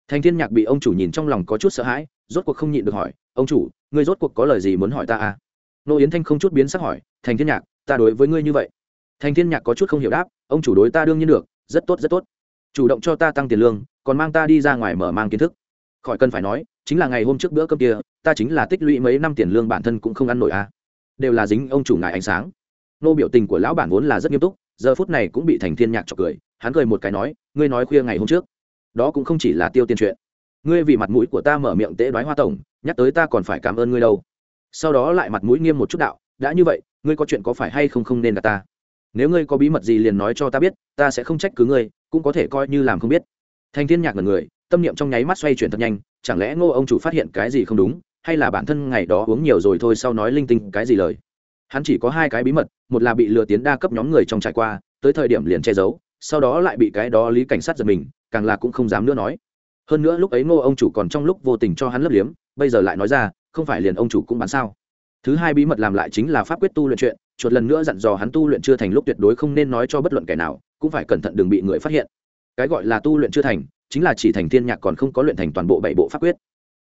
Speaker 1: Thành thiên nhạc bị ông chủ nhìn trong lòng có chút sợ hãi, rốt cuộc không nhịn được hỏi, ông chủ, ngươi rốt cuộc có lời gì muốn hỏi ta à? Nô yến thanh không chút biến sắc hỏi, thành thiên nhạc, ta đối với ngươi như vậy thành thiên nhạc có chút không hiểu đáp, ông chủ đối ta đương nhiên được, rất tốt rất tốt. Chủ động cho ta tăng tiền lương, còn mang ta đi ra ngoài mở mang kiến thức. Khỏi cần phải nói, chính là ngày hôm trước bữa cơm kia, ta chính là tích lũy mấy năm tiền lương bản thân cũng không ăn nổi à. Đều là dính ông chủ ngài ánh sáng. Nô biểu tình của lão bản vốn là rất nghiêm túc, giờ phút này cũng bị thành thiên nhạc chọc cười, hắn cười một cái nói, ngươi nói khuya ngày hôm trước, đó cũng không chỉ là tiêu tiền chuyện. Ngươi vì mặt mũi của ta mở miệng tễ đoái hoa tổng, nhắc tới ta còn phải cảm ơn ngươi đâu. Sau đó lại mặt mũi nghiêm một chút đạo, đã như vậy, ngươi có chuyện có phải hay không không nên là ta? Nếu ngươi có bí mật gì liền nói cho ta biết, ta sẽ không trách cứ ngươi, cũng có thể coi như làm không biết. Thanh thiên nhạc là người, tâm niệm trong nháy mắt xoay chuyển thật nhanh, chẳng lẽ ngô ông chủ phát hiện cái gì không đúng, hay là bản thân ngày đó uống nhiều rồi thôi sau nói linh tinh cái gì lời? Hắn chỉ có hai cái bí mật, một là bị lừa tiến đa cấp nhóm người trong trải qua, tới thời điểm liền che giấu, sau đó lại bị cái đó lý cảnh sát giật mình, càng là cũng không dám nữa nói. Hơn nữa lúc ấy ngô ông chủ còn trong lúc vô tình cho hắn lấp liếm, bây giờ lại nói ra, không phải liền ông chủ cũng bán sao? Thứ hai bí mật làm lại chính là pháp quyết tu luyện chuyện, chuột lần nữa dặn dò hắn tu luyện chưa thành lúc tuyệt đối không nên nói cho bất luận kẻ nào, cũng phải cẩn thận đừng bị người phát hiện. Cái gọi là tu luyện chưa thành, chính là chỉ thành thiên nhạc còn không có luyện thành toàn bộ bảy bộ pháp quyết.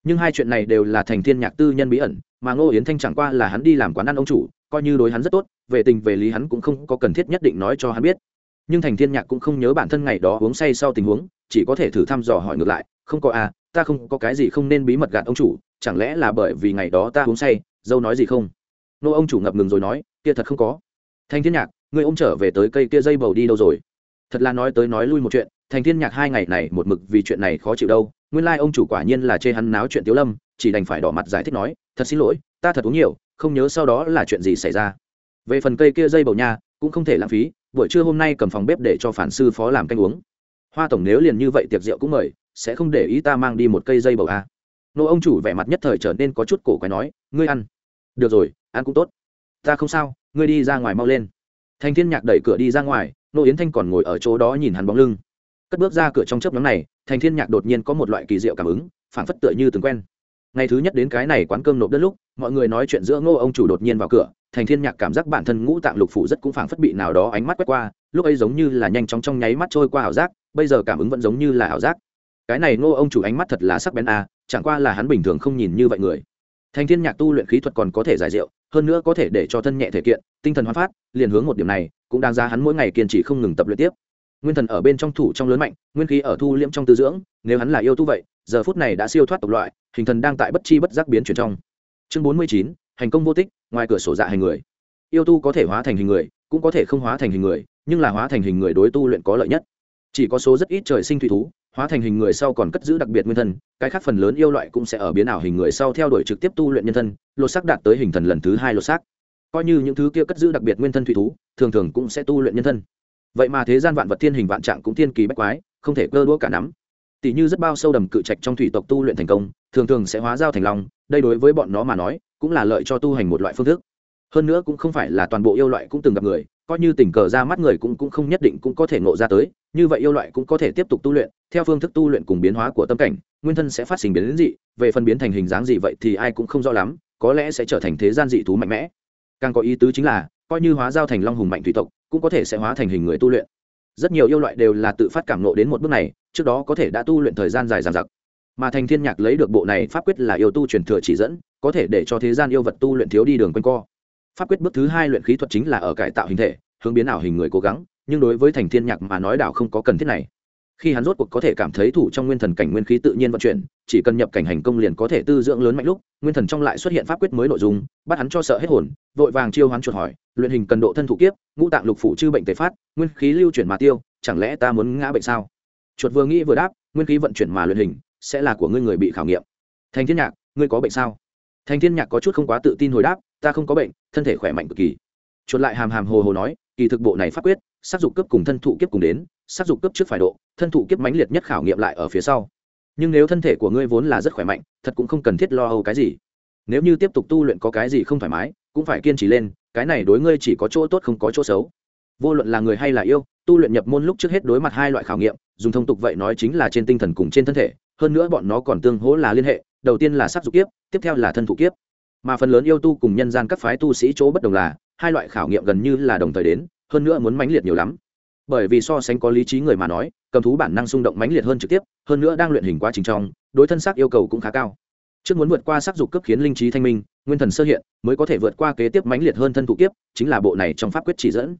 Speaker 1: Nhưng hai chuyện này đều là thành thiên nhạc tư nhân bí ẩn, mà ngô yến thanh chẳng qua là hắn đi làm quán ăn ông chủ, coi như đối hắn rất tốt, về tình về lý hắn cũng không có cần thiết nhất định nói cho hắn biết. Nhưng thành thiên nhạc cũng không nhớ bản thân ngày đó uống say sau tình huống, chỉ có thể thử thăm dò hỏi ngược lại, không có à ta không có cái gì không nên bí mật gạt ông chủ, chẳng lẽ là bởi vì ngày đó ta uống say dâu nói gì không? Nô ông chủ ngập ngừng rồi nói, kia thật không có. Thanh thiên nhạc người ông trở về tới cây kia dây bầu đi đâu rồi? Thật là nói tới nói lui một chuyện thành thiên nhạc hai ngày này một mực vì chuyện này khó chịu đâu. Nguyên lai like ông chủ quả nhiên là chê hắn náo chuyện tiếu lâm, chỉ đành phải đỏ mặt giải thích nói, thật xin lỗi, ta thật uống nhiều, không nhớ sau đó là chuyện gì xảy ra. Về phần cây kia dây bầu nha, cũng không thể lãng phí, buổi trưa hôm nay cầm phòng bếp để cho phản sư phó làm canh uống. Hoa tổng nếu liền như vậy tiệc rượu cũng mời, sẽ không để ý ta mang đi một cây dây bầu a à. nô ông chủ vẻ mặt nhất thời trở nên có chút cổ quái nói, ngươi ăn được rồi ăn cũng tốt. Ta không sao ngươi đi ra ngoài mau lên. Thành thiên nhạc đẩy cửa đi ra ngoài nô yến thanh còn ngồi ở chỗ đó nhìn hắn bóng lưng. Cất bước ra cửa trong chớp nhóm này thành thiên nhạc đột nhiên có một loại kỳ diệu cảm ứng phảng phất tựa như từng quen. Ngày thứ nhất đến cái này quán cơm nộp đất lúc mọi người nói chuyện giữa ngô ông chủ đột nhiên vào cửa thành thiên nhạc cảm giác bản thân ngũ tạng lục phủ rất cũng phảng phất bị nào đó ánh mắt quét qua lúc ấy giống như là nhanh chóng trong nháy mắt trôi qua ảo giác bây giờ cảm ứng vẫn giống như là ảo giác. Cái này ngô ông chủ ánh mắt thật là sắc bén a à, chẳng qua là hắn bình thường không nhìn như vậy người thành thiên nhạc tu luyện khí thuật còn có thể giải rượu hơn nữa có thể để cho thân nhẹ thể kiện, tinh thần hóa phát, liền hướng một điểm này, cũng đáng ra hắn mỗi ngày kiên trì không ngừng tập luyện tiếp. Nguyên thần ở bên trong thủ trong lớn mạnh, nguyên khí ở thu liễm trong tư dưỡng, nếu hắn là yêu tu vậy, giờ phút này đã siêu thoát tộc loại, hình thần đang tại bất chi bất giác biến chuyển trong. Chương bốn mươi chín, hành công vô tích, ngoài cửa sổ dạ hành người. Yêu tu có thể hóa thành hình người, cũng có thể không hóa thành hình người, nhưng là hóa thành hình người đối tu luyện có lợi nhất. Chỉ có số rất ít trời sinh thủy thú hóa thành hình người sau còn cất giữ đặc biệt nguyên thân, cái khác phần lớn yêu loại cũng sẽ ở biến ảo hình người sau theo đuổi trực tiếp tu luyện nhân thân, lột xác đạt tới hình thần lần thứ hai lột xác. Coi như những thứ kia cất giữ đặc biệt nguyên thân thủy thú, thường thường cũng sẽ tu luyện nhân thân. Vậy mà thế gian vạn vật thiên hình vạn trạng cũng thiên kỳ bách quái, không thể cơ đũa cả nắm. Tỷ như rất bao sâu đầm cự trạch trong thủy tộc tu luyện thành công, thường thường sẽ hóa giao thành long, đây đối với bọn nó mà nói, cũng là lợi cho tu hành một loại phương thức. Hơn nữa cũng không phải là toàn bộ yêu loại cũng từng gặp người, coi như tình cờ ra mắt người cũng cũng không nhất định cũng có thể ngộ ra tới, như vậy yêu loại cũng có thể tiếp tục tu luyện theo phương thức tu luyện cùng biến hóa của tâm cảnh, nguyên thân sẽ phát sinh biến đến dị, về phân biến thành hình dáng gì vậy thì ai cũng không rõ lắm, có lẽ sẽ trở thành thế gian dị thú mạnh mẽ. Càng có ý tứ chính là, coi như hóa giao thành long hùng mạnh thủy tộc, cũng có thể sẽ hóa thành hình người tu luyện. Rất nhiều yêu loại đều là tự phát cảm nộ đến một bước này, trước đó có thể đã tu luyện thời gian dài dàn giặc mà thành thiên nhạc lấy được bộ này pháp quyết là yêu tu truyền thừa chỉ dẫn, có thể để cho thế gian yêu vật tu luyện thiếu đi đường quanh co. Pháp quyết bước thứ hai luyện khí thuật chính là ở cải tạo hình thể, hướng biến ảo hình người cố gắng, nhưng đối với thành thiên nhạc mà nói đảo không có cần thiết này khi hắn rốt cuộc có thể cảm thấy thủ trong nguyên thần cảnh nguyên khí tự nhiên vận chuyển, chỉ cần nhập cảnh hành công liền có thể tư dưỡng lớn mạnh lúc, nguyên thần trong lại xuất hiện pháp quyết mới nội dung, bắt hắn cho sợ hết hồn, vội vàng chiêu hắn chuột hỏi, luyện hình cần độ thân thụ kiếp, ngũ tạng lục phủ chư bệnh tề phát, nguyên khí lưu chuyển mà tiêu, chẳng lẽ ta muốn ngã bệnh sao? Chuột vừa nghĩ vừa đáp, nguyên khí vận chuyển mà luyện hình, sẽ là của ngươi người bị khảo nghiệm. Thành thiên nhạc, ngươi có bệnh sao? Thành thiên nhạc có chút không quá tự tin hồi đáp, ta không có bệnh, thân thể khỏe mạnh cực kỳ. Chuột lại hàm hàm hồ hồ nói, kỳ thực bộ này pháp quyết sát dục cấp cùng thân thụ kiếp cùng đến, sát dục cấp trước phải độ, thân thụ kiếp mãnh liệt nhất khảo nghiệm lại ở phía sau. Nhưng nếu thân thể của ngươi vốn là rất khỏe mạnh, thật cũng không cần thiết lo âu cái gì. Nếu như tiếp tục tu luyện có cái gì không thoải mái, cũng phải kiên trì lên, cái này đối ngươi chỉ có chỗ tốt không có chỗ xấu. Vô luận là người hay là yêu, tu luyện nhập môn lúc trước hết đối mặt hai loại khảo nghiệm, dùng thông tục vậy nói chính là trên tinh thần cùng trên thân thể, hơn nữa bọn nó còn tương hỗ là liên hệ, đầu tiên là sát dục kiếp, tiếp theo là thân thụ kiếp. Mà phần lớn yêu tu cùng nhân gian các phái tu sĩ chỗ bất đồng là, hai loại khảo nghiệm gần như là đồng thời đến hơn nữa muốn mãnh liệt nhiều lắm. Bởi vì so sánh có lý trí người mà nói, cầm thú bản năng xung động mãnh liệt hơn trực tiếp, hơn nữa đang luyện hình quá trình trong, đối thân xác yêu cầu cũng khá cao. Trước muốn vượt qua sắc dục cấp khiến linh trí thanh minh, nguyên thần sơ hiện, mới có thể vượt qua kế tiếp mãnh liệt hơn thân thụ kiếp, chính là bộ này trong pháp quyết chỉ dẫn.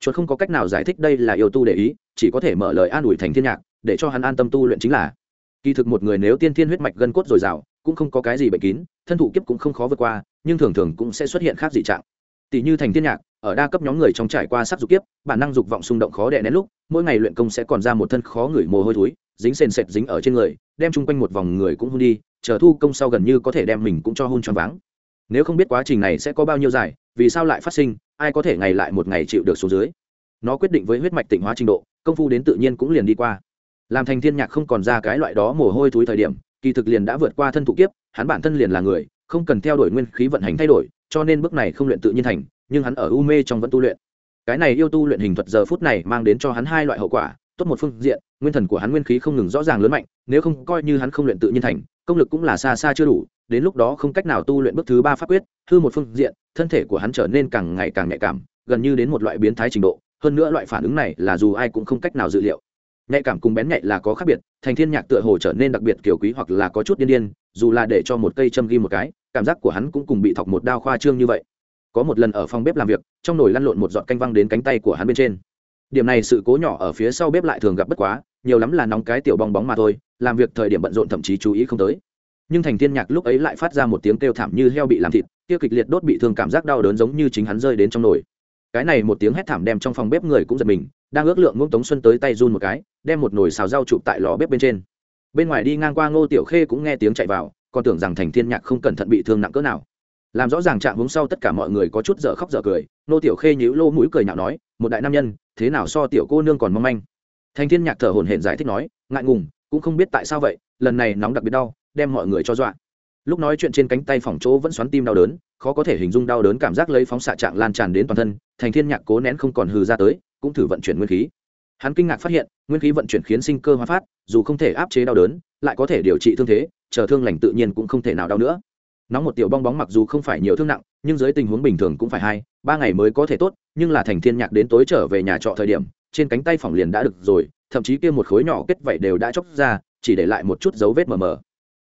Speaker 1: Chuột không có cách nào giải thích đây là yêu tu để ý, chỉ có thể mở lời an ủi thành thiên nhạc, để cho hắn an tâm tu luyện chính là. Kỳ thực một người nếu tiên thiên huyết mạch gân cốt dồi dào, cũng không có cái gì bệnh kín, thân thụ kiếp cũng không khó vượt qua, nhưng thường thường cũng sẽ xuất hiện khác dị trạng. Tỷ như thành thiên nhạc ở đa cấp nhóm người trong trải qua sắc dục kiếp, bản năng dục vọng xung động khó đè nén lúc, mỗi ngày luyện công sẽ còn ra một thân khó ngửi mồ hôi thối, dính sền sệt dính ở trên người, đem chung quanh một vòng người cũng hôn đi, chờ thu công sau gần như có thể đem mình cũng cho hôn choáng váng. Nếu không biết quá trình này sẽ có bao nhiêu dài, vì sao lại phát sinh, ai có thể ngày lại một ngày chịu được số dưới. Nó quyết định với huyết mạch tịnh hóa trình độ, công phu đến tự nhiên cũng liền đi qua. Làm thành thiên nhạc không còn ra cái loại đó mồ hôi thối thời điểm, kỳ thực liền đã vượt qua thân thụ kiếp, hắn bản thân liền là người, không cần theo đuổi nguyên khí vận hành thay đổi, cho nên bước này không luyện tự nhiên thành nhưng hắn ở u mê trong vẫn tu luyện. Cái này yêu tu luyện hình thuật giờ phút này mang đến cho hắn hai loại hậu quả, tốt một phương diện, nguyên thần của hắn nguyên khí không ngừng rõ ràng lớn mạnh, nếu không coi như hắn không luyện tự nhiên thành, công lực cũng là xa xa chưa đủ, đến lúc đó không cách nào tu luyện bước thứ ba pháp quyết, hư một phương diện, thân thể của hắn trở nên càng ngày càng nhạy cảm, gần như đến một loại biến thái trình độ, hơn nữa loại phản ứng này là dù ai cũng không cách nào dự liệu. Nhạy cảm cùng bén nhạy là có khác biệt, thành thiên nhạc tựa hồ trở nên đặc biệt kiểu quý hoặc là có chút điên điên, dù là để cho một cây châm ghi một cái, cảm giác của hắn cũng cùng bị thọc một đao khoa trương như vậy có một lần ở phòng bếp làm việc, trong nồi lăn lộn một giọt canh văng đến cánh tay của hắn bên trên. Điểm này sự cố nhỏ ở phía sau bếp lại thường gặp bất quá, nhiều lắm là nóng cái tiểu bong bóng mà thôi, làm việc thời điểm bận rộn thậm chí chú ý không tới. Nhưng thành thiên nhạc lúc ấy lại phát ra một tiếng kêu thảm như heo bị làm thịt tiêu kịch liệt đốt bị thương cảm giác đau đớn giống như chính hắn rơi đến trong nồi. Cái này một tiếng hét thảm đem trong phòng bếp người cũng giật mình, đang ước lượng ngỗng tống xuân tới tay run một cái, đem một nồi xào rau chụp tại lò bếp bên trên. Bên ngoài đi ngang qua ngô tiểu khê cũng nghe tiếng chạy vào, còn tưởng rằng thành thiên nhạc không cẩn thận bị thương nặng cỡ nào làm rõ ràng trạng hướng sau tất cả mọi người có chút dở khóc dở cười, nô tiểu khê nhíu lô mũi cười nhạo nói, một đại nam nhân, thế nào so tiểu cô nương còn mong manh? Thành thiên nhạc thở hổn hển giải thích nói, ngại ngùng, cũng không biết tại sao vậy, lần này nóng đặc biệt đau, đem mọi người cho dọa. Lúc nói chuyện trên cánh tay phòng chỗ vẫn xoắn tim đau đớn, khó có thể hình dung đau đớn cảm giác lấy phóng xạ trạng lan tràn đến toàn thân thành thiên nhạc cố nén không còn hừ ra tới, cũng thử vận chuyển nguyên khí. Hắn kinh ngạc phát hiện, nguyên khí vận chuyển khiến sinh cơ hóa phát, dù không thể áp chế đau đớn, lại có thể điều trị thương thế, chờ thương lành tự nhiên cũng không thể nào đau nữa nóng một tiểu bong bóng mặc dù không phải nhiều thương nặng, nhưng dưới tình huống bình thường cũng phải hai, ba ngày mới có thể tốt, nhưng là thành thiên nhạc đến tối trở về nhà trọ thời điểm, trên cánh tay phòng liền đã được rồi, thậm chí kia một khối nhỏ kết vảy đều đã chóc ra, chỉ để lại một chút dấu vết mờ mờ.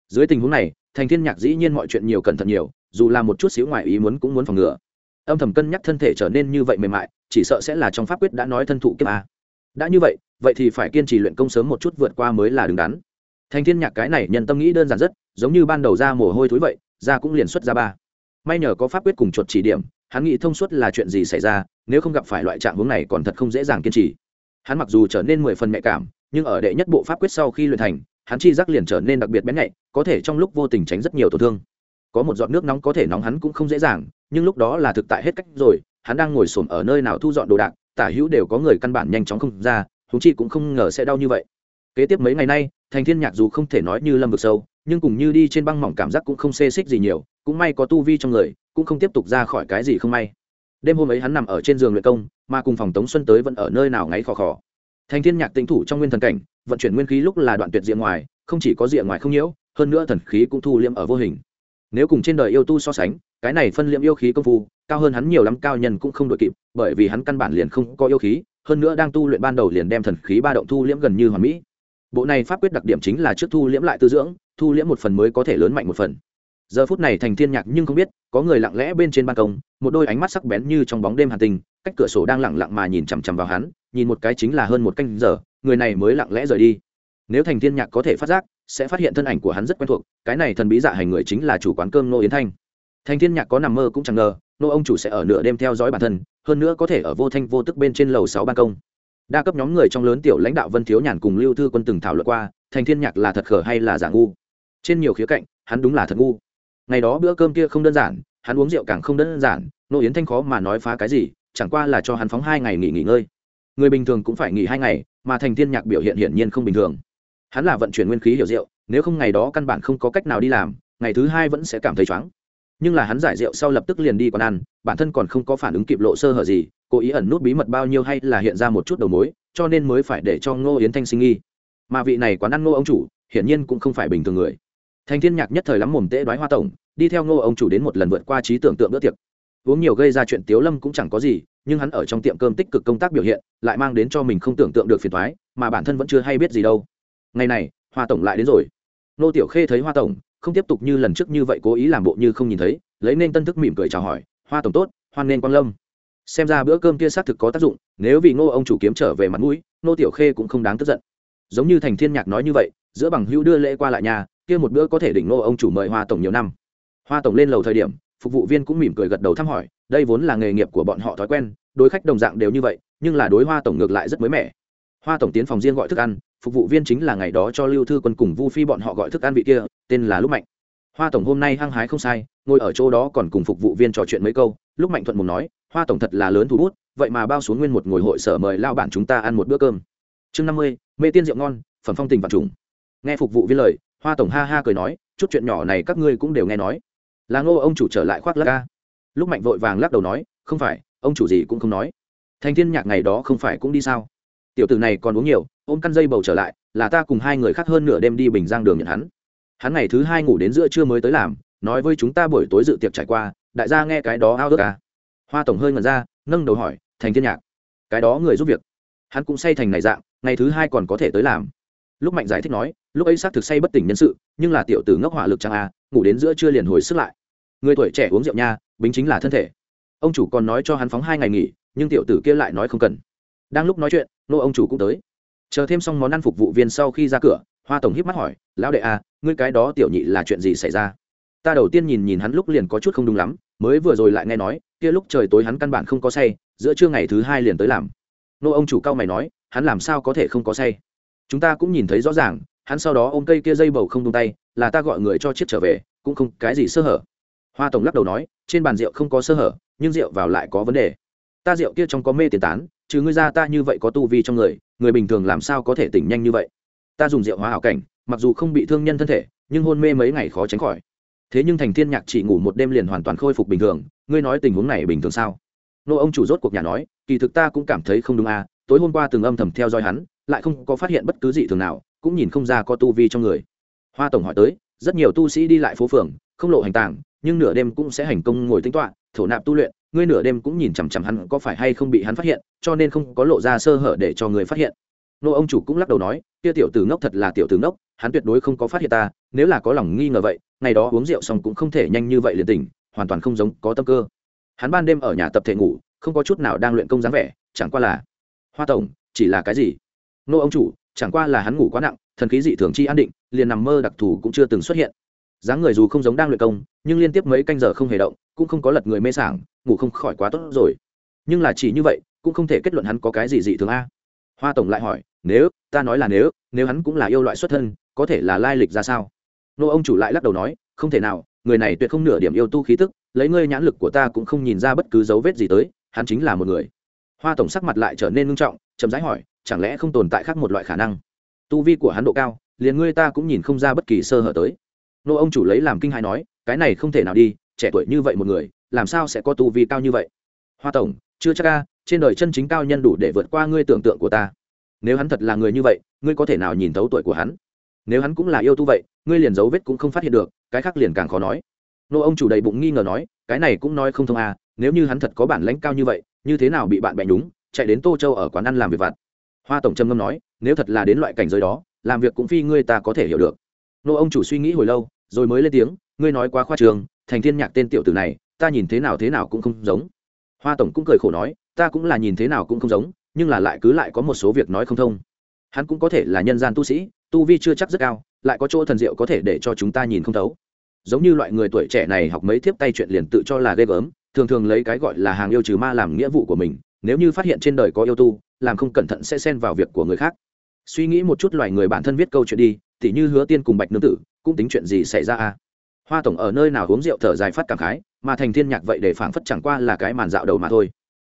Speaker 1: Dưới tình huống này, thành thiên nhạc dĩ nhiên mọi chuyện nhiều cẩn thận nhiều, dù là một chút xíu ngoài ý muốn cũng muốn phòng ngừa. Âm thầm cân nhắc thân thể trở nên như vậy mềm mại, chỉ sợ sẽ là trong pháp quyết đã nói thân thụ kiếp a. Đã như vậy vậy thì phải kiên trì luyện công sớm một chút vượt qua mới là đứng đắn. Thành thiên nhạc cái này nhân tâm nghĩ đơn giản rất, giống như ban đầu ra mồ hôi thối vậy ra cũng liền xuất ra ba. May nhờ có pháp quyết cùng chuột chỉ điểm, hắn nghĩ thông suốt là chuyện gì xảy ra, nếu không gặp phải loại trạng hướng này còn thật không dễ dàng kiên trì. Hắn mặc dù trở nên mười phần nhạy cảm, nhưng ở đệ nhất bộ pháp quyết sau khi luyện thành, hắn chi giác liền trở nên đặc biệt bén nhạy, có thể trong lúc vô tình tránh rất nhiều tổn thương. Có một giọt nước nóng có thể nóng hắn cũng không dễ dàng, nhưng lúc đó là thực tại hết cách rồi, hắn đang ngồi xổm ở nơi nào thu dọn đồ đạc, tả hữu đều có người căn bản nhanh chóng không ra húng chi cũng không ngờ sẽ đau như vậy. Kế tiếp mấy ngày nay, thành thiên nhạc dù không thể nói như lâm vực sâu nhưng cùng như đi trên băng mỏng cảm giác cũng không xê xích gì nhiều, cũng may có tu vi trong người, cũng không tiếp tục ra khỏi cái gì không may. Đêm hôm ấy hắn nằm ở trên giường luyện công, mà cùng phòng tống xuân tới vẫn ở nơi nào ngáy khò khò. Thành thiên nhạc tính thủ trong nguyên thần cảnh, vận chuyển nguyên khí lúc là đoạn tuyệt diện ngoài, không chỉ có diện ngoài không nhiễu, hơn nữa thần khí cũng thu liêm ở vô hình. Nếu cùng trên đời yêu tu so sánh, cái này phân liệm yêu khí công phu, cao hơn hắn nhiều lắm, cao nhân cũng không đội kịp, bởi vì hắn căn bản liền không có yêu khí, hơn nữa đang tu luyện ban đầu liền đem thần khí ba động thu liễm gần như hoàn mỹ. Bộ này pháp quyết đặc điểm chính là trước thu liễm lại tư dưỡng thu liễm một phần mới có thể lớn mạnh một phần. Giờ phút này thành thiên nhạc nhưng không biết, có người lặng lẽ bên trên ban công, một đôi ánh mắt sắc bén như trong bóng đêm hàn tình, cách cửa sổ đang lặng lặng mà nhìn chằm chằm vào hắn, nhìn một cái chính là hơn một canh giờ, người này mới lặng lẽ rời đi. Nếu thành thiên nhạc có thể phát giác, sẽ phát hiện thân ảnh của hắn rất quen thuộc, cái này thần bí dạ hành người chính là chủ quán cơm nô yến thanh. Thành thiên nhạc có nằm mơ cũng chẳng ngờ nô ông chủ sẽ ở nửa đêm theo dõi bản thân, hơn nữa có thể ở vô thanh vô tức bên trên lầu sáu ban công. Đa cấp nhóm người trong lớn tiểu lãnh đạo vân thiếu nhàn cùng lưu thư quân từng thảo luận qua, thành thiên nhạc là thật khở hay là giả ngu? Trên nhiều khía cạnh, hắn đúng là thật ngu. Ngày đó bữa cơm kia không đơn giản, hắn uống rượu càng không đơn giản, nô yến thanh khó mà nói phá cái gì, chẳng qua là cho hắn phóng hai ngày nghỉ nghỉ ngơi. Người bình thường cũng phải nghỉ hai ngày, mà thành thiên nhạc biểu hiện hiển nhiên không bình thường. Hắn là vận chuyển nguyên khí hiểu rượu, nếu không ngày đó căn bản không có cách nào đi làm, ngày thứ hai vẫn sẽ cảm thấy chóng nhưng là hắn giải rượu sau lập tức liền đi còn ăn, bản thân còn không có phản ứng kịp lộ sơ hở gì, cố ý ẩn nút bí mật bao nhiêu hay là hiện ra một chút đầu mối, cho nên mới phải để cho ngô yến thanh sinh nghi mà vị này quán ăn ngô ông chủ, hiển nhiên cũng không phải bình thường người thành thiên nhạc nhất thời lắm mồm tễ đoái hoa tổng, đi theo ngô ông chủ đến một lần vượt qua trí tưởng tượng bữa tiệc. Uống nhiều gây ra chuyện tiếu lâm cũng chẳng có gì, nhưng hắn ở trong tiệm cơm tích cực công tác biểu hiện, lại mang đến cho mình không tưởng tượng được phiền thoái mà bản thân vẫn chưa hay biết gì đâu. Ngày này, hoa tổng lại đến rồi. Nô tiểu khê thấy hoa tổng, không tiếp tục như lần trước như vậy cố ý làm bộ như không nhìn thấy, lấy nên tân thức mỉm cười chào hỏi, hoa tổng tốt, hoan nên quang lâm. Xem ra bữa cơm kia xác thực có tác dụng, nếu vì ngô ông chủ kiếm trở về mặt mũi nô tiểu khê cũng không đáng tức giận. Giống như thành thiên nhạc nói như vậy, giữa bằng hữu đưa lễ qua lại nhà kia một bữa có thể đỉnh nô ông chủ mời hoa tổng nhiều năm. Hoa tổng lên lầu thời điểm, phục vụ viên cũng mỉm cười gật đầu thăm hỏi, đây vốn là nghề nghiệp của bọn họ thói quen, đối khách đồng dạng đều như vậy, nhưng là đối hoa tổng ngược lại rất mới mẻ. Hoa tổng tiến phòng riêng gọi thức ăn, phục vụ viên chính là ngày đó cho lưu thư quân cùng vu phi bọn họ gọi thức ăn vị kia, tên là lúc mạnh. Hoa tổng hôm nay hăng hái không sai, ngồi ở chỗ đó còn cùng phục vụ viên trò chuyện mấy câu lúc mạnh thuận mùng nói, hoa tổng thật là lớn thu hút vậy mà bao xuống nguyên một ngồi hội sở mời lao bản chúng ta ăn một bữa cơm. Chương năm mươi, mê tiên rượu ngon, phẩm phong tình và trùng. Nghe phục vụ viên lời hoa tổng ha ha cười nói, chút chuyện nhỏ này các ngươi cũng đều nghe nói. Là ngô, ông chủ trở lại khoác lắc ca. Lúc mạnh vội vàng lắc đầu nói, không phải, ông chủ gì cũng không nói. Thành thiên nhạc ngày đó không phải cũng đi sao? Tiểu tử này còn uống nhiều, ôm căn dây bầu trở lại, là ta cùng hai người khác hơn nửa đêm đi bình giang đường nhận hắn. Hắn ngày thứ hai ngủ đến giữa trưa mới tới làm, nói với chúng ta buổi tối dự tiệc trải qua, đại gia nghe cái đó ao ước ca. Hoa tổng hơi ngẩn ra, nâng đầu hỏi, thành thiên nhạc, cái đó người giúp việc. Hắn cũng say thành này dạng, ngày thứ hai còn có thể tới làm lúc mạnh giải thích nói, lúc ấy xác thực say bất tỉnh nhân sự, nhưng là tiểu tử ngốc hỏa lực chẳng a ngủ đến giữa trưa liền hồi sức lại. Người tuổi trẻ uống rượu nha, bính chính là thân thể. Ông chủ còn nói cho hắn phóng hai ngày nghỉ, nhưng tiểu tử kia lại nói không cần. Đang lúc nói chuyện, nô ông chủ cũng tới. Chờ thêm xong món ăn phục vụ viên sau khi ra cửa, hoa tổng hiếp mắt hỏi, lão đệ à ngươi cái đó tiểu nhị là chuyện gì xảy ra? Ta đầu tiên nhìn nhìn hắn lúc liền có chút không đúng lắm, mới vừa rồi lại nghe nói, kia lúc trời tối hắn căn bản không có say, giữa trưa ngày thứ hai liền tới làm. Nô ông chủ cao mày nói, hắn làm sao có thể không có say? Chúng ta cũng nhìn thấy rõ ràng, hắn sau đó ôm cây kia dây bầu không tung tay, là ta gọi người cho chiếc trở về, cũng không cái gì sơ hở. Hoa tổng lắc đầu nói, trên bàn rượu không có sơ hở, nhưng rượu vào lại có vấn đề. Ta rượu kia trong có mê tiền tán chứ ngươi ra ta như vậy có tu vi trong người người bình thường làm sao có thể tỉnh nhanh như vậy? Ta dùng rượu hóa hảo cảnh, mặc dù không bị thương nhân thân thể, nhưng hôn mê mấy ngày khó tránh khỏi. Thế nhưng thành thiên nhạc chỉ ngủ một đêm liền hoàn toàn khôi phục bình thường, ngươi nói tình huống này bình thường sao? Nô ông chủ rốt cuộc nhà nói, kỳ thực ta cũng cảm thấy không đúng à tối hôm qua từng âm thầm theo dõi hắn lại không có phát hiện bất cứ gì thường nào, cũng nhìn không ra có tu vi trong người. Hoa tổng hỏi tới, rất nhiều tu sĩ đi lại phố phường, không lộ hành tàng, nhưng nửa đêm cũng sẽ hành công ngồi tính toạ thổ nạp tu luyện, ngươi nửa đêm cũng nhìn chằm chằm hắn có phải hay không bị hắn phát hiện, cho nên không có lộ ra sơ hở để cho người phát hiện. Nô ông chủ cũng lắc đầu nói, kia tiểu tử ngốc thật là tiểu tử ngốc, hắn tuyệt đối không có phát hiện ta, nếu là có lòng nghi ngờ vậy, ngày đó uống rượu xong cũng không thể nhanh như vậy liền tỉnh, hoàn toàn không giống có tâm cơ. Hắn ban đêm ở nhà tập thể ngủ, không có chút nào đang luyện công dáng vẻ, chẳng qua là, hoa tổng, chỉ là cái gì? Nô ông chủ, chẳng qua là hắn ngủ quá nặng, thần khí dị thường chi an định, liền nằm mơ đặc thù cũng chưa từng xuất hiện. Dáng người dù không giống đang luyện công, nhưng liên tiếp mấy canh giờ không hề động, cũng không có lật người mê sảng, ngủ không khỏi quá tốt rồi. Nhưng là chỉ như vậy, cũng không thể kết luận hắn có cái gì dị thường a. Hoa tổng lại hỏi, nếu, ta nói là nếu nếu hắn cũng là yêu loại xuất thân, có thể là lai lịch ra sao? Nô ông chủ lại lắc đầu nói, không thể nào, người này tuyệt không nửa điểm yêu tu khí tức, lấy ngươi nhãn lực của ta cũng không nhìn ra bất cứ dấu vết gì tới, hắn chính là một người. Hoa tổng sắc mặt lại trở nên ngưng trọng, chậm rãi hỏi chẳng lẽ không tồn tại khác một loại khả năng? Tu vi của hắn độ cao, liền ngươi ta cũng nhìn không ra bất kỳ sơ hở tới. Nô ông chủ lấy làm kinh hãi nói, cái này không thể nào đi, trẻ tuổi như vậy một người, làm sao sẽ có tu vi cao như vậy? Hoa tổng, chưa chắc ca trên đời chân chính cao nhân đủ để vượt qua ngươi tưởng tượng của ta. Nếu hắn thật là người như vậy, ngươi có thể nào nhìn thấu tuổi của hắn? Nếu hắn cũng là yêu tu vậy, ngươi liền dấu vết cũng không phát hiện được, cái khác liền càng khó nói. Nô ông chủ đầy bụng nghi ngờ nói, cái này cũng nói không thông à nếu như hắn thật có bản lãnh cao như vậy, như thế nào bị bạn bè nhúng, chạy đến tô châu ở quán ăn làm việc vặt? Hoa tổng trầm ngâm nói, nếu thật là đến loại cảnh giới đó, làm việc cũng phi ngươi ta có thể hiểu được. Nô ông chủ suy nghĩ hồi lâu, rồi mới lên tiếng, ngươi nói quá khoa trường, thành thiên nhạc tên tiểu tử này, ta nhìn thế nào thế nào cũng không giống. Hoa tổng cũng cười khổ nói, ta cũng là nhìn thế nào cũng không giống, nhưng là lại cứ lại có một số việc nói không thông. Hắn cũng có thể là nhân gian tu sĩ, tu vi chưa chắc rất cao, lại có chỗ thần diệu có thể để cho chúng ta nhìn không thấu. Giống như loại người tuổi trẻ này học mấy thiếp tay chuyện liền tự cho là ghê gớm, thường thường lấy cái gọi là hàng yêu trừ ma làm nghĩa vụ của mình nếu như phát hiện trên đời có yêu tu, làm không cẩn thận sẽ xen vào việc của người khác. Suy nghĩ một chút loài người bản thân viết câu chuyện đi, tỉ như hứa tiên cùng bạch nương tử, cũng tính chuyện gì xảy ra à? Hoa tổng ở nơi nào uống rượu thở dài phát cảm khái, mà thành thiên nhạc vậy để phảng phất chẳng qua là cái màn dạo đầu mà thôi.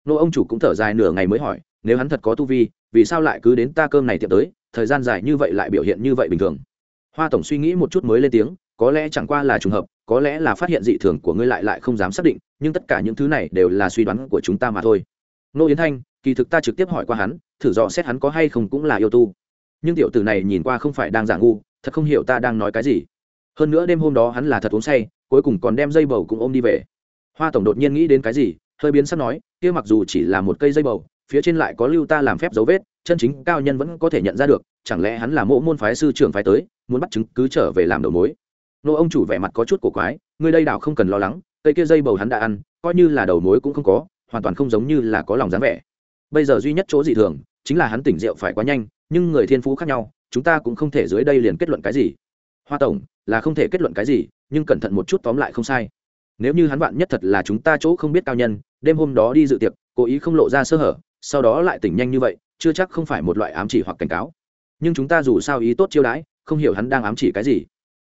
Speaker 1: Nô ông chủ cũng thở dài nửa ngày mới hỏi, nếu hắn thật có tu vi, vì sao lại cứ đến ta cơm này tiệm tới, thời gian dài như vậy lại biểu hiện như vậy bình thường? Hoa tổng suy nghĩ một chút mới lên tiếng, có lẽ chẳng qua là trùng hợp, có lẽ là phát hiện dị thường của ngươi lại lại không dám xác định, nhưng tất cả những thứ này đều là suy đoán của chúng ta mà thôi nô yến thanh, kỳ thực ta trực tiếp hỏi qua hắn, thử dò xét hắn có hay không cũng là yêu tu. Nhưng tiểu tử này nhìn qua không phải đang giả ngu, thật không hiểu ta đang nói cái gì. Hơn nữa đêm hôm đó hắn là thật uống say, cuối cùng còn đem dây bầu cũng ôm đi về. Hoa tổng đột nhiên nghĩ đến cái gì, hơi biến sắc nói, kia mặc dù chỉ là một cây dây bầu, phía trên lại có lưu ta làm phép dấu vết, chân chính cao nhân vẫn có thể nhận ra được, chẳng lẽ hắn là mộ môn phái sư trưởng phái tới, muốn bắt chứng cứ trở về làm đầu mối. Nô ông chủ vẻ mặt có chút cổ quái, người đây đảo không cần lo lắng, cây kia dây bầu hắn đã ăn, coi như là đầu mối cũng không có hoàn toàn không giống như là có lòng dáng vẻ. Bây giờ duy nhất chỗ dị thường chính là hắn tỉnh rượu phải quá nhanh, nhưng người thiên phú khác nhau, chúng ta cũng không thể dưới đây liền kết luận cái gì. Hoa tổng, là không thể kết luận cái gì, nhưng cẩn thận một chút tóm lại không sai. Nếu như hắn vạn nhất thật là chúng ta chỗ không biết cao nhân, đêm hôm đó đi dự tiệc, cố ý không lộ ra sơ hở, sau đó lại tỉnh nhanh như vậy, chưa chắc không phải một loại ám chỉ hoặc cảnh cáo. Nhưng chúng ta dù sao ý tốt chiêu đãi, không hiểu hắn đang ám chỉ cái gì.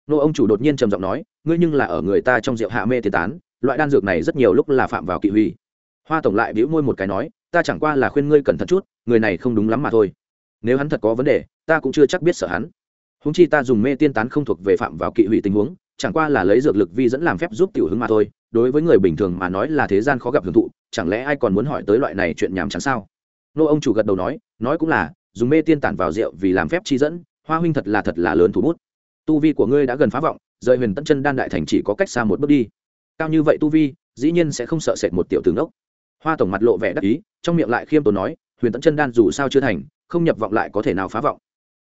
Speaker 1: Nô ông chủ đột nhiên trầm giọng nói, ngươi nhưng là ở người ta trong rượu hạ mê tiền tán, loại đan dược này rất nhiều lúc là phạm vào kỵ huy hoa tổng lại bĩu môi một cái nói, ta chẳng qua là khuyên ngươi cẩn thận chút, người này không đúng lắm mà thôi. Nếu hắn thật có vấn đề, ta cũng chưa chắc biết sợ hắn. Húng chi ta dùng mê tiên tán không thuộc về phạm vào kỵ hủy tình huống, chẳng qua là lấy dược lực vi dẫn làm phép giúp tiểu hứng mà thôi. Đối với người bình thường mà nói là thế gian khó gặp hưởng thụ, chẳng lẽ ai còn muốn hỏi tới loại này chuyện nhảm chẳng sao? Nô ông chủ gật đầu nói nói cũng là, dùng mê tiên tản vào rượu vì làm phép chi dẫn, hoa huynh thật là thật là lớn thủ bút. Tu vi của ngươi đã gần phá vọng, rời huyền tân chân đan đại thành chỉ có cách xa một bước đi. Cao như vậy tu vi, dĩ nhiên sẽ không sợ sệt một tiểu tướng ốc hoa tổng mặt lộ vẻ đắc ý, trong miệng lại khiêm tốn nói, huyền tẫn chân đan dù sao chưa thành, không nhập vọng lại có thể nào phá vọng.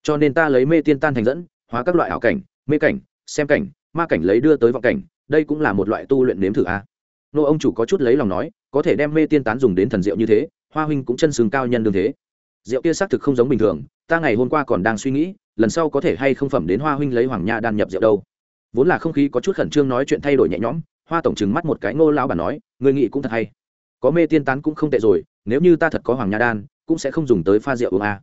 Speaker 1: Cho nên ta lấy mê tiên tan thành dẫn, hóa các loại ảo cảnh, mê cảnh, xem cảnh, ma cảnh lấy đưa tới vọng cảnh, đây cũng là một loại tu luyện nếm thử a. Nô ông chủ có chút lấy lòng nói, có thể đem mê tiên tán dùng đến thần diệu như thế, hoa huynh cũng chân sừng cao nhân đương thế. Rượu kia xác thực không giống bình thường, ta ngày hôm qua còn đang suy nghĩ, lần sau có thể hay không phẩm đến hoa huynh lấy hoàng nha đan nhập rượu đâu. Vốn là không khí có chút khẩn trương nói chuyện thay đổi nhẹ nhõm, hoa tổng trừng mắt một cái, ngô lão bà nói người nghĩ cũng thật hay có mê tiên tán cũng không tệ rồi, nếu như ta thật có hoàng nha đan, cũng sẽ không dùng tới pha rượu uống a.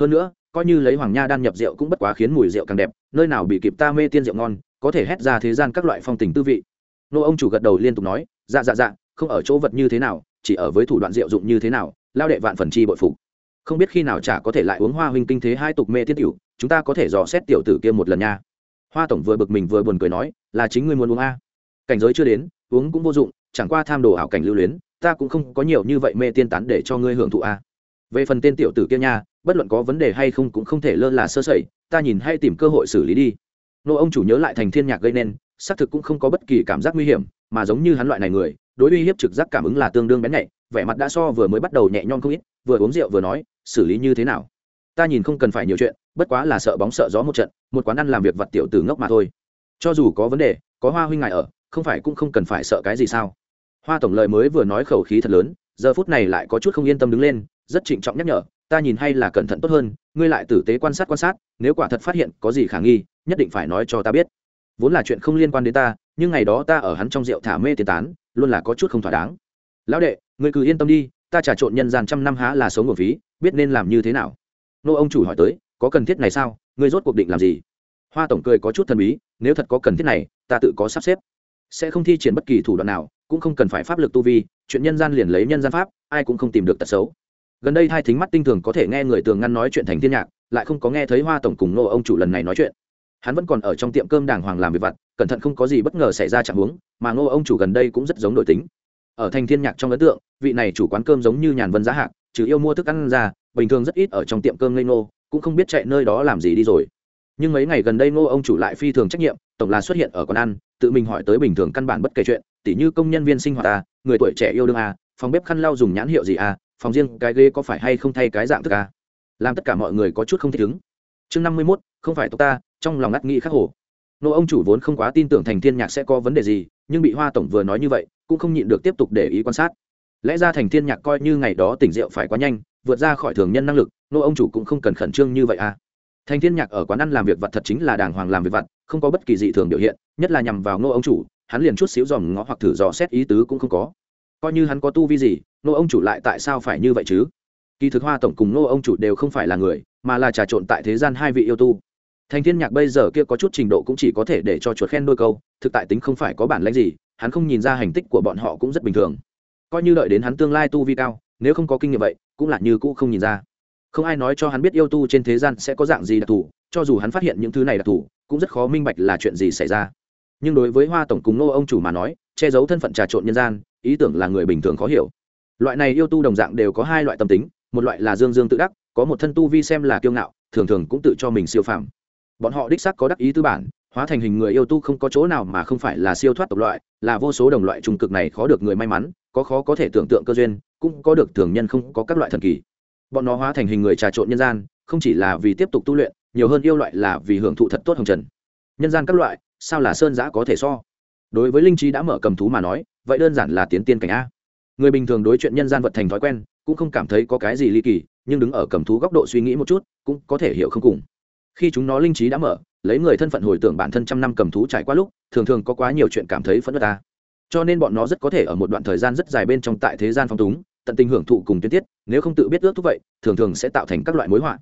Speaker 1: Hơn nữa, coi như lấy hoàng nha đan nhập rượu cũng bất quá khiến mùi rượu càng đẹp, nơi nào bị kịp ta mê tiên rượu ngon, có thể hét ra thế gian các loại phong tình tư vị. Nô ông chủ gật đầu liên tục nói dạ dạ dạ không ở chỗ vật như thế nào, chỉ ở với thủ đoạn rượu dụng như thế nào, lao đệ vạn phần chi bội phục. Không biết khi nào chả có thể lại uống hoa huynh kinh thế hai tục mê tiết tiểu, chúng ta có thể dò xét tiểu tử kia một lần nha. Hoa tổng vừa bực mình vừa buồn cười nói, là chính ngươi muốn uống a. Cảnh giới chưa đến, uống cũng vô dụng, chẳng qua tham đồ ảo cảnh lưu luyến ta cũng không có nhiều như vậy mê tiên tán để cho ngươi hưởng thụ a về phần tên tiểu tử kia nha, bất luận có vấn đề hay không cũng không thể lơ là sơ sẩy, ta nhìn hay tìm cơ hội xử lý đi. Nô ông chủ nhớ lại thành thiên nhạc gây nên, xác thực cũng không có bất kỳ cảm giác nguy hiểm, mà giống như hắn loại này người, đối uy hiếp trực giác cảm ứng là tương đương bén nhạy, vẻ mặt đã so vừa mới bắt đầu nhẹ nhõm không ít, vừa uống rượu vừa nói, xử lý như thế nào? Ta nhìn không cần phải nhiều chuyện, bất quá là sợ bóng sợ gió một trận, một quán ăn làm việc vặt tiểu từ ngốc mà thôi. Cho dù có vấn đề, có hoa huynh ngại ở, không phải cũng không cần phải sợ cái gì sao? Hoa tổng lời mới vừa nói khẩu khí thật lớn, giờ phút này lại có chút không yên tâm đứng lên, rất trịnh trọng nhắc nhở, ta nhìn hay là cẩn thận tốt hơn, ngươi lại tử tế quan sát quan sát, nếu quả thật phát hiện có gì khả nghi, nhất định phải nói cho ta biết. Vốn là chuyện không liên quan đến ta, nhưng ngày đó ta ở hắn trong rượu thả mê tiền tán, luôn là có chút không thỏa đáng. Lão đệ, ngươi cứ yên tâm đi, ta trà trộn nhân gian trăm năm há là sống nguồn phí biết nên làm như thế nào. Nô ông chủ hỏi tới, có cần thiết này sao? Ngươi rốt cuộc định làm gì? Hoa tổng cười có chút thần bí, nếu thật có cần thiết này, ta tự có sắp xếp. Sẽ không thi triển bất kỳ thủ đoạn nào cũng không cần phải pháp lực tu vi, chuyện nhân gian liền lấy nhân gian pháp, ai cũng không tìm được tật xấu. Gần đây hai thính mắt tinh thường có thể nghe người tường ngăn nói chuyện thành thiên nhạc, lại không có nghe thấy hoa tổng cùng nô ông chủ lần này nói chuyện. Hắn vẫn còn ở trong tiệm cơm đàng hoàng làm việc vặt, cẩn thận không có gì bất ngờ xảy ra chẳng huống, mà nô ông chủ gần đây cũng rất giống đổi tính. Ở thành thiên nhạc trong ấn tượng, vị này chủ quán cơm giống như nhàn vân giá hạc, trừ yêu mua thức ăn ra, bình thường rất ít ở trong tiệm cơm ngây nô cũng không biết chạy nơi đó làm gì đi rồi. Nhưng mấy ngày gần đây nô ông chủ lại phi thường trách nhiệm, tổng là xuất hiện ở quán ăn tự mình hỏi tới bình thường căn bản bất kể chuyện, tỉ như công nhân viên sinh hoạt à người tuổi trẻ yêu đương à phòng bếp khăn lau dùng nhãn hiệu gì à phòng riêng cái ghế có phải hay không thay cái dạng thức à. Làm tất cả mọi người có chút không thích ứng. Chương năm mươi mốt, không phải tộc ta, trong lòng ngắt nghĩ khắc hồ. Nô ông chủ vốn không quá tin tưởng thành thiên nhạc sẽ có vấn đề gì, nhưng bị hoa tổng vừa nói như vậy, cũng không nhịn được tiếp tục để ý quan sát. Lẽ ra thành thiên nhạc coi như ngày đó tỉnh rượu phải quá nhanh, vượt ra khỏi thường nhân năng lực, nô ông chủ cũng không cần khẩn trương như vậy à thành thiên nhạc ở quán ăn làm việc vặt thật chính là đàng hoàng làm việc vặt, không có bất kỳ dị thường biểu hiện, nhất là nhằm vào Ngô ông chủ, hắn liền chút xíu dòm ngó hoặc thử dò xét ý tứ cũng không có. Coi như hắn có tu vi gì, Ngô ông chủ lại tại sao phải như vậy chứ? Kỳ thực hoa tổng cùng Ngô ông chủ đều không phải là người, mà là trà trộn tại thế gian hai vị yêu tu. Thành thiên nhạc bây giờ kia có chút trình độ cũng chỉ có thể để cho chuột khen đôi câu, thực tại tính không phải có bản lãnh gì, hắn không nhìn ra hành tích của bọn họ cũng rất bình thường. Coi như đợi đến hắn tương lai tu vi cao, nếu không có kinh nghiệm vậy, cũng là như cũ không nhìn ra không ai nói cho hắn biết yêu tu trên thế gian sẽ có dạng gì đặc thù, cho dù hắn phát hiện những thứ này đặc thù, cũng rất khó minh bạch là chuyện gì xảy ra. Nhưng đối với hoa tổng cùng nô ông chủ mà nói, che giấu thân phận trà trộn nhân gian, ý tưởng là người bình thường khó hiểu. Loại này yêu tu đồng dạng đều có hai loại tâm tính, một loại là dương dương tự đắc, có một thân tu vi xem là kiêu ngạo, thường thường cũng tự cho mình siêu phàm. Bọn họ đích xác có đắc ý tư bản, hóa thành hình người yêu tu không có chỗ nào mà không phải là siêu thoát tộc loại, là vô số đồng loại trung cực này khó được người may mắn, có khó có thể tưởng tượng cơ duyên, cũng có được thường nhân không có các loại thần kỳ bọn nó hóa thành hình người trà trộn nhân gian, không chỉ là vì tiếp tục tu luyện, nhiều hơn yêu loại là vì hưởng thụ thật tốt hồng trần. Nhân gian các loại, sao là sơn giã có thể so? Đối với linh trí đã mở cầm thú mà nói, vậy đơn giản là tiến tiên cảnh a. Người bình thường đối chuyện nhân gian vật thành thói quen, cũng không cảm thấy có cái gì ly kỳ, nhưng đứng ở cầm thú góc độ suy nghĩ một chút, cũng có thể hiểu không cùng. Khi chúng nó linh trí đã mở, lấy người thân phận hồi tưởng bản thân trăm năm cầm thú trải qua lúc, thường thường có quá nhiều chuyện cảm thấy phẫn nộ ta. Cho nên bọn nó rất có thể ở một đoạn thời gian rất dài bên trong tại thế gian phong túng tận tình hưởng thụ cùng tuyến tiết, nếu không tự biết ước thúc vậy, thường thường sẽ tạo thành các loại mối họa.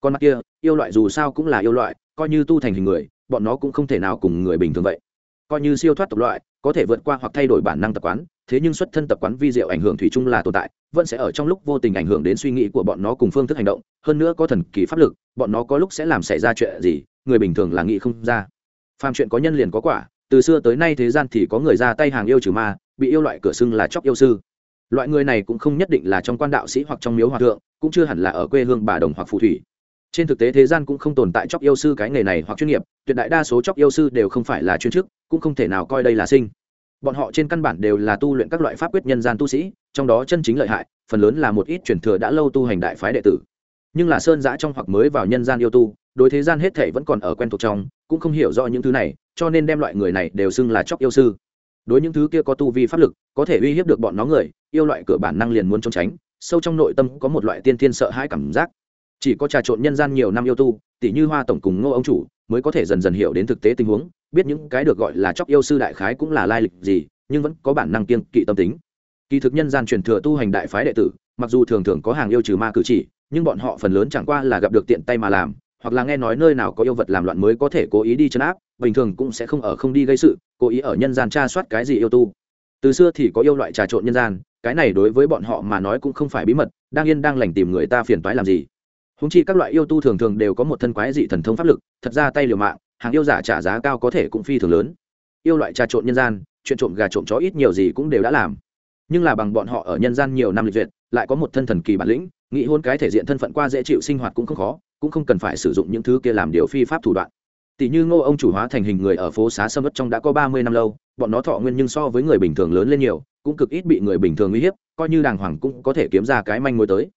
Speaker 1: Con mắt kia, yêu loại dù sao cũng là yêu loại, coi như tu thành hình người, bọn nó cũng không thể nào cùng người bình thường vậy. Coi như siêu thoát tộc loại, có thể vượt qua hoặc thay đổi bản năng tập quán, thế nhưng xuất thân tập quán vi diệu ảnh hưởng thủy chung là tồn tại, vẫn sẽ ở trong lúc vô tình ảnh hưởng đến suy nghĩ của bọn nó cùng phương thức hành động, hơn nữa có thần kỳ pháp lực, bọn nó có lúc sẽ làm xảy ra chuyện gì, người bình thường là nghĩ không ra. Phàm chuyện có nhân liền có quả, từ xưa tới nay thế gian thì có người ra tay hàng yêu trừ ma, bị yêu loại cửa xưng là chóc yêu sư loại người này cũng không nhất định là trong quan đạo sĩ hoặc trong miếu hòa thượng, cũng chưa hẳn là ở quê hương bà đồng hoặc phù thủy. Trên thực tế thế gian cũng không tồn tại chóc yêu sư cái nghề này hoặc chuyên nghiệp, tuyệt đại đa số chóc yêu sư đều không phải là chuyên chức, cũng không thể nào coi đây là sinh. Bọn họ trên căn bản đều là tu luyện các loại pháp quyết nhân gian tu sĩ, trong đó chân chính lợi hại, phần lớn là một ít truyền thừa đã lâu tu hành đại phái đệ tử. Nhưng là sơn giã trong hoặc mới vào nhân gian yêu tu, đối thế gian hết thể vẫn còn ở quen thuộc trong, cũng không hiểu rõ những thứ này, cho nên đem loại người này đều xưng là chóc yêu sư đối những thứ kia có tu vi pháp lực, có thể uy hiếp được bọn nó người, yêu loại cửa bản năng liền muốn trốn tránh, sâu trong nội tâm có một loại tiên tiên sợ hãi cảm giác. Chỉ có trà trộn nhân gian nhiều năm yêu tu, tỷ như hoa tổng cùng ngô ông chủ, mới có thể dần dần hiểu đến thực tế tình huống, biết những cái được gọi là chóc yêu sư đại khái cũng là lai lịch gì, nhưng vẫn có bản năng kiên kỵ tâm tính. Kỳ thực nhân gian truyền thừa tu hành đại phái đệ tử, mặc dù thường thường có hàng yêu trừ ma cử chỉ, nhưng bọn họ phần lớn chẳng qua là gặp được tiện tay mà làm hoặc là nghe nói nơi nào có yêu vật làm loạn mới có thể cố ý đi chấn áp, bình thường cũng sẽ không ở không đi gây sự, cố ý ở nhân gian tra soát cái gì yêu tu. Từ xưa thì có yêu loại trà trộn nhân gian, cái này đối với bọn họ mà nói cũng không phải bí mật, đang yên đang lành tìm người ta phiền toái làm gì. Húng chi các loại yêu tu thường thường đều có một thân quái dị thần thông pháp lực, thật ra tay liều mạng, hàng yêu giả trả giá cao có thể cũng phi thường lớn. Yêu loại trà trộn nhân gian, chuyện trộm gà trộm chó ít nhiều gì cũng đều đã làm. Nhưng là bằng bọn họ ở nhân gian nhiều năm lịch duyệt, lại có một thân thần kỳ bản lĩnh, nghĩ hôn cái thể diện thân phận qua dễ chịu sinh hoạt cũng không khó cũng không cần phải sử dụng những thứ kia làm điều phi pháp thủ đoạn. Tỷ như ngô ông chủ hóa thành hình người ở phố xá sâm ất trong đã có ba mươi năm lâu, bọn nó thọ nguyên nhưng so với người bình thường lớn lên nhiều, cũng cực ít bị người bình thường uy hiếp, coi như đàng hoàng cũng có thể kiếm ra cái manh mối tới.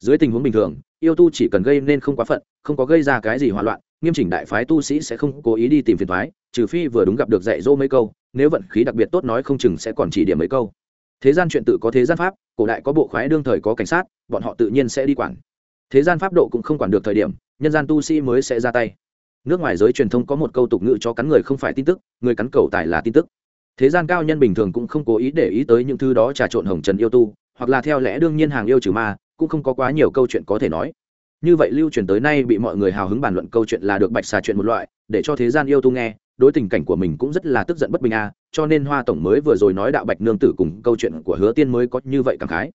Speaker 1: Dưới tình huống bình thường, yêu tu chỉ cần gây nên không quá phận, không có gây ra cái gì hoạn loạn, nghiêm chỉnh đại phái tu sĩ sẽ không cố ý đi tìm phiền thoái trừ phi vừa đúng gặp được dạy dỗ mấy câu, nếu vận khí đặc biệt tốt nói không chừng sẽ còn chỉ điểm mấy câu. Thế gian chuyện tự có thế gian pháp, cổ đại có bộ khoái đương thời có cảnh sát, bọn họ tự nhiên sẽ đi quản thế gian pháp độ cũng không quản được thời điểm, nhân gian tu sĩ mới sẽ ra tay. Nước ngoài giới truyền thông có một câu tục ngữ cho cắn người không phải tin tức, người cắn cầu tài là tin tức. Thế gian cao nhân bình thường cũng không cố ý để ý tới những thứ đó trà trộn hồng trần yêu tu, hoặc là theo lẽ đương nhiên hàng yêu trừ ma, cũng không có quá nhiều câu chuyện có thể nói. Như vậy lưu truyền tới nay bị mọi người hào hứng bàn luận câu chuyện là được bạch xà chuyện một loại, để cho thế gian yêu tu nghe, đối tình cảnh của mình cũng rất là tức giận bất bình a cho nên hoa tổng mới vừa rồi nói đạo bạch nương tử cùng câu chuyện của hứa tiên mới có như vậy cảm khái.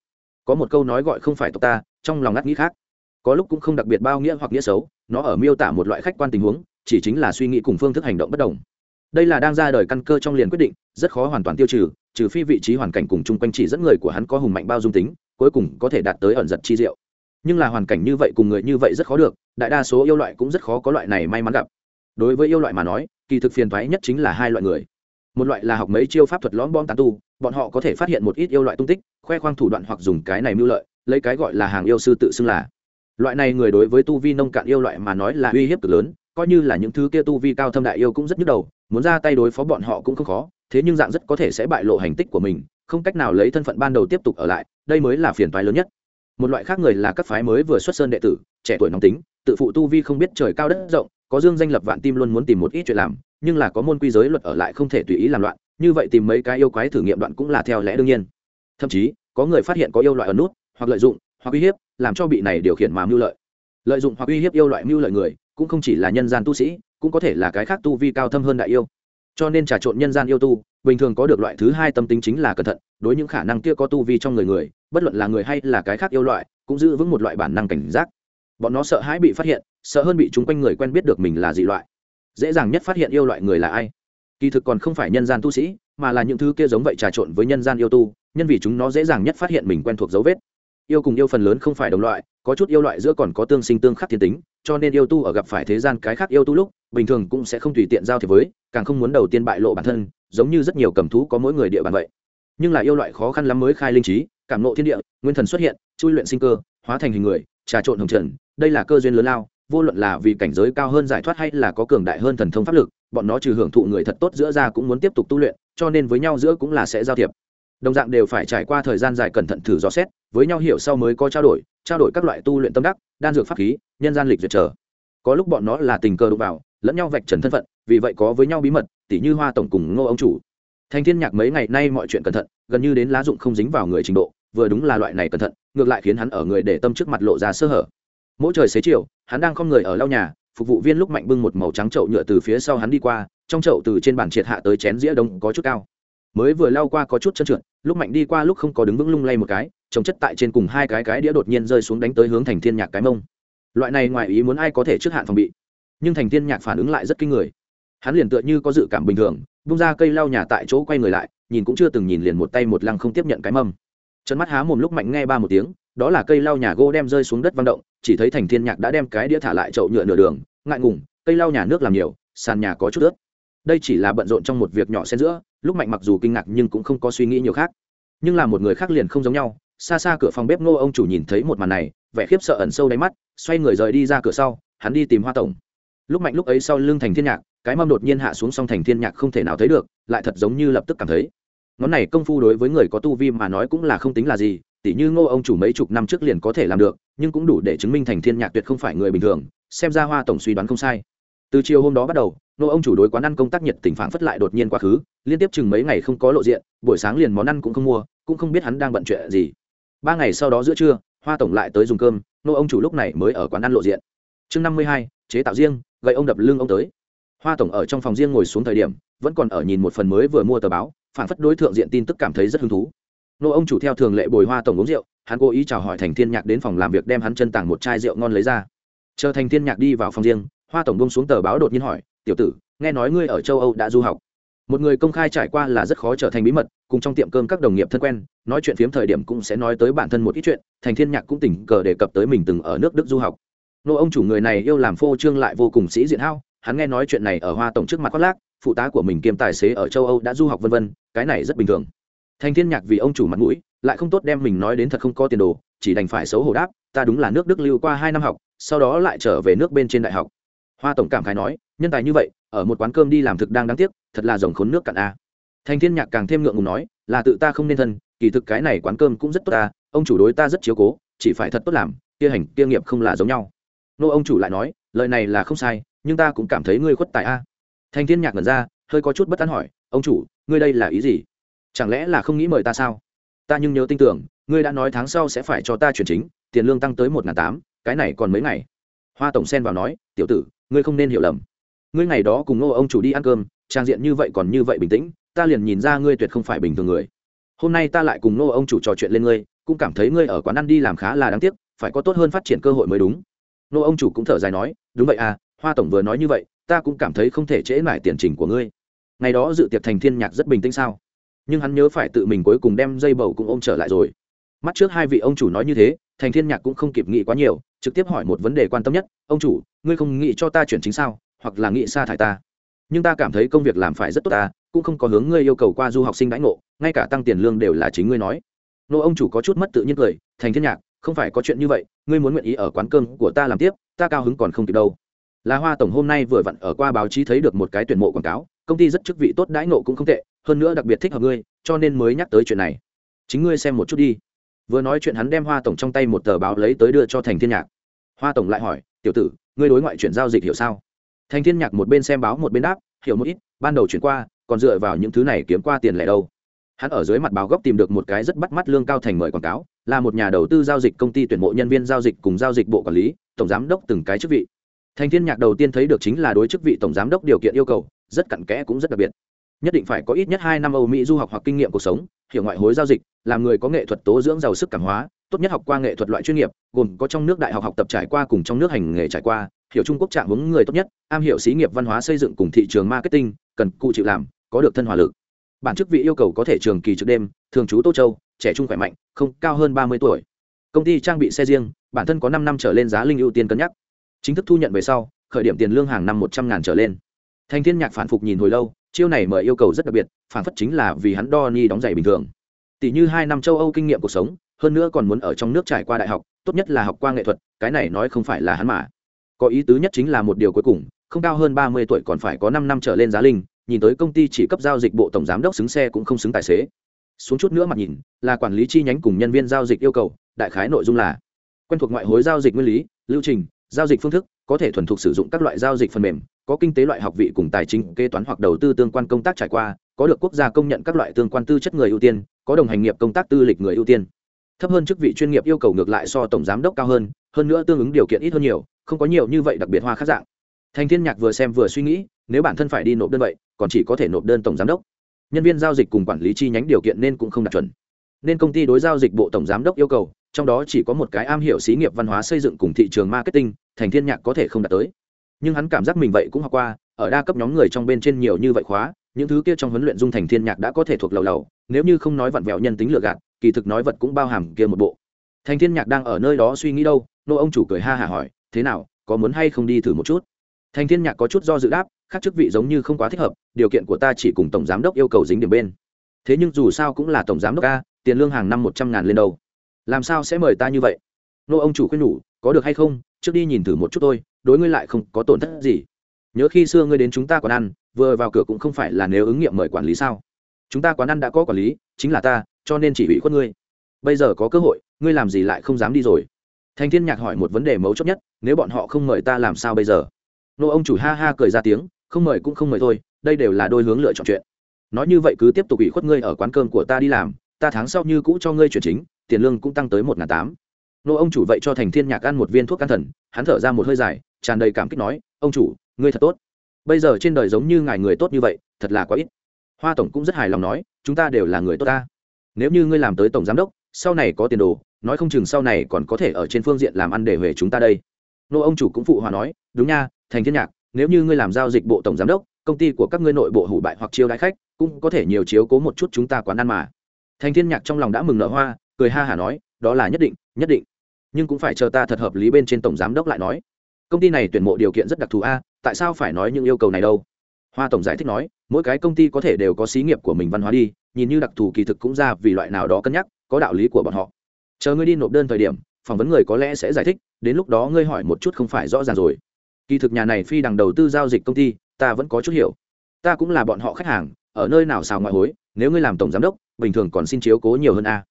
Speaker 1: Có một câu nói gọi không phải tộc ta, trong lòng ngắt nghĩ khác có lúc cũng không đặc biệt bao nghĩa hoặc nghĩa xấu, nó ở miêu tả một loại khách quan tình huống, chỉ chính là suy nghĩ cùng phương thức hành động bất đồng. Đây là đang ra đời căn cơ trong liền quyết định, rất khó hoàn toàn tiêu trừ trừ phi vị trí hoàn cảnh cùng chung quanh chỉ dẫn người của hắn có hùng mạnh bao dung tính, cuối cùng có thể đạt tới ẩn giật chi diệu. Nhưng là hoàn cảnh như vậy cùng người như vậy rất khó được, đại đa số yêu loại cũng rất khó có loại này may mắn gặp. Đối với yêu loại mà nói, kỳ thực phiền thoái nhất chính là hai loại người. Một loại là học mấy chiêu pháp thuật lõm bom tán tu, bọn họ có thể phát hiện một ít yêu loại tung tích, khoe khoang thủ đoạn hoặc dùng cái này mưu lợi, lấy cái gọi là hàng yêu sư tự xưng là loại này người đối với tu vi nông cạn yêu loại mà nói là uy hiếp cực lớn, coi như là những thứ kia tu vi cao thâm đại yêu cũng rất nhức đầu, muốn ra tay đối phó bọn họ cũng không khó, thế nhưng dạng rất có thể sẽ bại lộ hành tích của mình, không cách nào lấy thân phận ban đầu tiếp tục ở lại, đây mới là phiền toái lớn nhất. Một loại khác người là các phái mới vừa xuất sơn đệ tử, trẻ tuổi nóng tính, tự phụ tu vi không biết trời cao đất rộng, có dương danh lập vạn tim luôn muốn tìm một ít chuyện làm, nhưng là có môn quy giới luật ở lại không thể tùy ý làm loạn, như vậy tìm mấy cái yêu quái thử nghiệm đoạn cũng là theo lẽ đương nhiên. Thậm chí, có người phát hiện có yêu loại ở nút, hoặc lợi dụng, hoặc uy hiếp làm cho bị này điều khiển mà mưu lợi. Lợi dụng hoặc uy hiếp yêu loại mưu lợi người, cũng không chỉ là nhân gian tu sĩ, cũng có thể là cái khác tu vi cao thâm hơn đại yêu. Cho nên trà trộn nhân gian yêu tu, bình thường có được loại thứ hai tâm tính chính là cẩn thận, đối những khả năng kia có tu vi trong người người, bất luận là người hay là cái khác yêu loại, cũng giữ vững một loại bản năng cảnh giác. Bọn nó sợ hãi bị phát hiện, sợ hơn bị chúng quanh người quen biết được mình là dị loại. Dễ dàng nhất phát hiện yêu loại người là ai. Kỳ thực còn không phải nhân gian tu sĩ, mà là những thứ kia giống vậy trà trộn với nhân gian yêu tu, nhân vì chúng nó dễ dàng nhất phát hiện mình quen thuộc dấu vết yêu cùng yêu phần lớn không phải đồng loại, có chút yêu loại giữa còn có tương sinh tương khắc thiên tính, cho nên yêu tu ở gặp phải thế gian cái khác yêu tu lúc, bình thường cũng sẽ không tùy tiện giao thiệp với, càng không muốn đầu tiên bại lộ bản thân, giống như rất nhiều cầm thú có mỗi người địa bàn vậy. Nhưng là yêu loại khó khăn lắm mới khai linh trí, cảm nộ thiên địa, nguyên thần xuất hiện, chui luyện sinh cơ, hóa thành hình người, trà trộn hồng trần, đây là cơ duyên lớn lao, vô luận là vì cảnh giới cao hơn giải thoát hay là có cường đại hơn thần thông pháp lực, bọn nó trừ hưởng thụ người thật tốt giữa ra cũng muốn tiếp tục tu luyện, cho nên với nhau giữa cũng là sẽ giao thiệp. Đồng dạng đều phải trải qua thời gian dài cẩn thận thử dò xét với nhau hiểu sau mới có trao đổi trao đổi các loại tu luyện tâm đắc, đan dược pháp khí, nhân gian lịch duyệt trở. Có lúc bọn nó là tình cờ đụng vào, lẫn nhau vạch trần thân phận, vì vậy có với nhau bí mật, tỉ như hoa tổng cùng ngô ông chủ. Thành thiên nhạc mấy ngày nay mọi chuyện cẩn thận, gần như đến lá dụng không dính vào người trình độ, vừa đúng là loại này cẩn thận, ngược lại khiến hắn ở người để tâm trước mặt lộ ra sơ hở. Mỗi trời xế chiều, hắn đang không người ở lau nhà, phục vụ viên lúc mạnh bưng một màu trắng chậu nhựa từ phía sau hắn đi qua, trong chậu từ trên bàn triệt hạ tới chén dĩa đông có chút cao. Mới vừa lau qua có chút chân trượt, lúc mạnh đi qua lúc không có đứng vững lung lay một cái trồng chất tại trên cùng hai cái cái đĩa đột nhiên rơi xuống đánh tới hướng thành thiên nhạc cái mông. Loại này ngoài ý muốn ai có thể trước hạn phòng bị. Nhưng thành thiên nhạc phản ứng lại rất kinh người. Hắn liền tựa như có dự cảm bình thường, bung ra cây lau nhà tại chỗ quay người lại, nhìn cũng chưa từng nhìn liền một tay một lăng không tiếp nhận cái mâm chân mắt há mồm lúc mạnh nghe ba một tiếng, đó là cây lau nhà gỗ đem rơi xuống đất văng động, chỉ thấy thành thiên nhạc đã đem cái đĩa thả lại chậu nhựa nửa đường, ngại ngùng, cây lau nhà nước làm nhiều, sàn nhà có chút ướt. Đây chỉ là bận rộn trong một việc nhỏ xen giữa, lúc mạnh mặc dù kinh ngạc nhưng cũng không có suy nghĩ nhiều khác. Nhưng là một người khác liền không giống nhau xa xa cửa phòng bếp ngô ông chủ nhìn thấy một màn này, vẻ khiếp sợ ẩn sâu đáy mắt, xoay người rời đi ra cửa sau, hắn đi tìm hoa tổng. Lúc mạnh lúc ấy sau lưng thành thiên nhạc, cái mâm đột nhiên hạ xuống song thành thiên nhạc không thể nào thấy được, lại thật giống như lập tức cảm thấy. Ngón này công phu đối với người có tu vi mà nói cũng là không tính là gì, tỉ như ngô ông chủ mấy chục năm trước liền có thể làm được, nhưng cũng đủ để chứng minh thành thiên nhạc tuyệt không phải người bình thường, xem ra hoa tổng suy đoán không sai. Từ chiều hôm đó bắt đầu, ngô ông chủ đối quán ăn công tác nhiệt tình phản phất lại đột nhiên quá khứ, liên tiếp chừng mấy ngày không có lộ diện, buổi sáng liền món ăn cũng không mua, cũng không biết hắn đang bận chuyện gì ba ngày sau đó giữa trưa, hoa tổng lại tới dùng cơm, Nô ông chủ lúc này mới ở quán ăn lộ diện. Chương năm mươi hai, chế tạo riêng, gậy ông đập lưng ông tới. Hoa tổng ở trong phòng riêng ngồi xuống thời điểm, vẫn còn ở nhìn một phần mới vừa mua tờ báo, phản phất đối tượng diện tin tức cảm thấy rất hứng thú. Nô ông chủ theo thường lệ bồi hoa tổng uống rượu, hắn cố ý chào hỏi thành thiên nhạc đến phòng làm việc đem hắn chân tàng một chai rượu ngon lấy ra. Chờ thành thiên nhạc đi vào phòng riêng, hoa tổng bông xuống tờ báo đột nhiên hỏi, tiểu tử, nghe nói ngươi ở châu âu đã du học? Một người công khai trải qua là rất khó trở thành bí mật, cùng trong tiệm cơm các đồng nghiệp thân quen, nói chuyện phiếm thời điểm cũng sẽ nói tới bản thân một ít chuyện, thành thiên nhạc cũng tình cờ đề cập tới mình từng ở nước đức du học. Nô ông chủ người này yêu làm phô trương lại vô cùng sĩ diện hao, hắn nghe nói chuyện này ở hoa tổng trước mặt khoác lác, phụ tá của mình kiêm tài xế ở châu âu đã du học vân vân, cái này rất bình thường. Thành thiên nhạc vì ông chủ mặt mũi, lại không tốt đem mình nói đến thật không có tiền đồ, chỉ đành phải xấu hổ đáp, ta đúng là nước đức lưu qua hai năm học, sau đó lại trở về nước bên trên đại học. Hoa tổng cảm khái nói, nhân tài như vậy ở một quán cơm đi làm thực đang đáng tiếc, thật là dòng khốn nước cạn a. Thành thiên nhạc càng thêm ngượng ngùng nói, là tự ta không nên thân, kỳ thực cái này quán cơm cũng rất tốt ta ông chủ đối ta rất chiếu cố, chỉ phải thật tốt làm, kia hành, kia nghiệp không là giống nhau. Nô ông chủ lại nói, lời này là không sai, nhưng ta cũng cảm thấy ngươi khuất tài a. Thành thiên nhạc ngẩn ra, hơi có chút bất tán hỏi, ông chủ, ngươi đây là ý gì? Chẳng lẽ là không nghĩ mời ta sao? Ta nhưng nhớ tin tưởng, ngươi đã nói tháng sau sẽ phải cho ta chuyển chính, tiền lương tăng tới một ngàn tám, cái này còn mấy ngày. Hoa tổng sen vào nói, tiểu tử, ngươi không nên hiểu lầm ngươi ngày đó cùng ngô ông chủ đi ăn cơm, trang diện như vậy còn như vậy bình tĩnh, ta liền nhìn ra ngươi tuyệt không phải bình thường người. Hôm nay ta lại cùng ngô ông chủ trò chuyện lên ngươi, cũng cảm thấy ngươi ở quán ăn đi làm khá là đáng tiếc, phải có tốt hơn phát triển cơ hội mới đúng. Ngô ông chủ cũng thở dài nói, đúng vậy à hoa tổng vừa nói như vậy, ta cũng cảm thấy không thể trễ mải tiền trình của ngươi. Ngày đó dự tiệc thành thiên nhạc rất bình tĩnh sao? Nhưng hắn nhớ phải tự mình cuối cùng đem dây bầu cũng ôm trở lại rồi. Mắt trước hai vị ông chủ nói như thế, thành thiên nhạc cũng không kịp nghĩ quá nhiều, trực tiếp hỏi một vấn đề quan tâm nhất, ông chủ, ngươi không nghĩ cho ta chuyển chính sao? Hoặc là nghĩ sa thải ta. Nhưng ta cảm thấy công việc làm phải rất tốt ta, cũng không có hướng ngươi yêu cầu qua du học sinh đãi ngộ, ngay cả tăng tiền lương đều là chính ngươi nói. Nô ông chủ có chút mất tự nhiên cười, thành thiên nhạc, không phải có chuyện như vậy, ngươi muốn nguyện ý ở quán cơm của ta làm tiếp, ta cao hứng còn không kịp đâu. Là hoa tổng hôm nay vừa vặn ở qua báo chí thấy được một cái tuyển mộ quảng cáo, công ty rất chức vị tốt đãi ngộ cũng không tệ, hơn nữa đặc biệt thích hợp ngươi, cho nên mới nhắc tới chuyện này. Chính ngươi xem một chút đi. Vừa nói chuyện hắn đem hoa tổng trong tay một tờ báo lấy tới đưa cho thành thiên nhạc. Hoa tổng lại hỏi, tiểu tử, ngươi đối ngoại chuyển giao dịch hiểu sao? Thành thiên nhạc một bên xem báo một bên đáp, hiểu một ít, ban đầu chuyển qua, còn dựa vào những thứ này kiếm qua tiền lẻ đâu. Hắn ở dưới mặt báo góc tìm được một cái rất bắt mắt lương cao thành mời quảng cáo, là một nhà đầu tư giao dịch công ty tuyển mộ nhân viên giao dịch cùng giao dịch bộ quản lý, tổng giám đốc từng cái chức vị. Thành thiên nhạc đầu tiên thấy được chính là đối chức vị tổng giám đốc điều kiện yêu cầu, rất cặn kẽ cũng rất đặc biệt. Nhất định phải có ít nhất hai năm âu mỹ du học hoặc kinh nghiệm cuộc sống, hiểu ngoại hối giao dịch, làm người có nghệ thuật tố dưỡng giàu sức cảm hóa, tốt nhất học qua nghệ thuật loại chuyên nghiệp, gồm có trong nước đại học học tập trải qua cùng trong nước hành nghề trải qua hiểu trung quốc trạng hướng người tốt nhất, am hiểu xí nghiệp văn hóa xây dựng cùng thị trường marketing, cần cụ chịu làm, có được thân hòa lực. Bản chức vị yêu cầu có thể trường kỳ trực đêm, thường trú tô châu, trẻ trung khỏe mạnh, không, cao hơn ba mươi tuổi. Công ty trang bị xe riêng, bản thân có năm năm trở lên giá linh ưu tiên cân nhắc. Chính thức thu nhận về sau, khởi điểm tiền lương hàng năm một trăm ngàn trở lên. Thành thiên nhạc phản phục nhìn hồi lâu, chiêu này mời yêu cầu rất đặc biệt, phản phất chính là vì hắn đo ni đóng giày bình thường. Tỷ như hai năm châu âu kinh nghiệm cuộc sống, hơn nữa còn muốn ở trong nước trải qua đại học, tốt nhất là học qua nghệ thuật, cái này nói không phải là hắn mà có ý tứ nhất chính là một điều cuối cùng, không cao hơn ba mươi tuổi còn phải có năm năm trở lên giá linh, nhìn tới công ty chỉ cấp giao dịch bộ tổng giám đốc xứng xe cũng không xứng tài xế. Xuống chút nữa mặt nhìn, là quản lý chi nhánh cùng nhân viên giao dịch yêu cầu, đại khái nội dung là quen thuộc ngoại hối giao dịch nguyên lý, lưu trình, giao dịch phương thức, có thể thuần thục sử dụng các loại giao dịch phần mềm, có kinh tế loại học vị cùng tài chính, kế toán hoặc đầu tư tương quan công tác trải qua, có được quốc gia công nhận các loại tương quan tư chất người ưu tiên, có đồng hành nghiệp công tác tư lịch người ưu tiên. Thấp hơn chức vị chuyên nghiệp yêu cầu ngược lại so tổng giám đốc cao hơn hơn nữa tương ứng điều kiện ít hơn nhiều không có nhiều như vậy đặc biệt hoa khác dạng. Thành thiên nhạc vừa xem vừa suy nghĩ, nếu bản thân phải đi nộp đơn vậy, còn chỉ có thể nộp đơn tổng giám đốc. Nhân viên giao dịch cùng quản lý chi nhánh điều kiện nên cũng không đạt chuẩn. Nên công ty đối giao dịch bộ tổng giám đốc yêu cầu, trong đó chỉ có một cái am hiểu xí nghiệp văn hóa xây dựng cùng thị trường marketing, thành thiên nhạc có thể không đạt tới. Nhưng hắn cảm giác mình vậy cũng học qua, ở đa cấp nhóm người trong bên trên nhiều như vậy khóa, những thứ kia trong huấn luyện dung thành thiên nhạc đã có thể thuộc lầu lầu, nếu như không nói vặn vẹo nhân tính lừa gạt, kỳ thực nói vật cũng bao hàm kia một bộ. Thành thiên nhạc đang ở nơi đó suy nghĩ đâu, nô ông chủ cười ha hả hỏi thế nào có muốn hay không đi thử một chút? Thành thiên nhạc có chút do dự đáp khác chức vị giống như không quá thích hợp điều kiện của ta chỉ cùng tổng giám đốc yêu cầu dính điểm bên. Thế nhưng dù sao cũng là tổng giám đốc a tiền lương hàng năm một trăm ngàn lên đầu, làm sao sẽ mời ta như vậy? Nô ông chủ khuyên nhủ có được hay không trước đi nhìn thử một chút thôi đối ngươi lại không có tổn thất gì. Nhớ khi xưa ngươi đến chúng ta quán ăn vừa vào cửa cũng không phải là nếu ứng nghiệm mời quản lý sao? Chúng ta quán ăn đã có quản lý chính là ta cho nên chỉ ủy khuất ngươi. Bây giờ có cơ hội ngươi làm gì lại không dám đi rồi? Thành thiên nhạc hỏi một vấn đề mấu chốt nhất, nếu bọn họ không mời ta làm sao bây giờ? Nô ông chủ ha ha cười ra tiếng, không mời cũng không mời thôi, đây đều là đôi hướng lựa chọn chuyện. Nói như vậy cứ tiếp tục ủy khuất ngươi ở quán cơm của ta đi làm, ta tháng sau như cũ cho ngươi chuyển chính, tiền lương cũng tăng tới một ngàn tám. Nô ông chủ vậy cho thành thiên nhạc ăn một viên thuốc can thần, hắn thở ra một hơi dài, tràn đầy cảm kích nói, ông chủ, ngươi thật tốt. Bây giờ trên đời giống như ngài người tốt như vậy, thật là quá ít. Hoa tổng cũng rất hài lòng nói, chúng ta đều là người tốt ta. Nếu như ngươi làm tới tổng giám đốc, sau này có tiền đồ nói không chừng sau này còn có thể ở trên phương diện làm ăn để về chúng ta đây. Nô ông chủ cũng phụ hòa nói, đúng nha, thành thiên nhạc, nếu như ngươi làm giao dịch bộ tổng giám đốc, công ty của các ngươi nội bộ hủ bại hoặc chiêu đãi khách, cũng có thể nhiều chiếu cố một chút chúng ta quán ăn mà. Thành thiên nhạc trong lòng đã mừng nở hoa, cười ha hả nói, đó là nhất định nhất định. Nhưng cũng phải chờ ta thật hợp lý bên trên tổng giám đốc lại nói. Công ty này tuyển mộ điều kiện rất đặc thù a, tại sao phải nói những yêu cầu này đâu? Hoa tổng giải thích nói, mỗi cái công ty có thể đều có xí nghiệp của mình văn hóa đi, nhìn như đặc thù kỳ thực cũng ra vì loại nào đó cân nhắc, có đạo lý của bọn họ chờ ngươi đi nộp đơn thời điểm, phỏng vấn người có lẽ sẽ giải thích, đến lúc đó ngươi hỏi một chút không phải rõ ràng rồi. Kỳ thực nhà này phi đằng đầu tư giao dịch công ty, ta vẫn có chút hiểu. Ta cũng là bọn họ khách hàng, ở nơi nào xào ngoại hối, nếu ngươi làm tổng giám đốc, bình thường còn xin chiếu cố nhiều hơn a.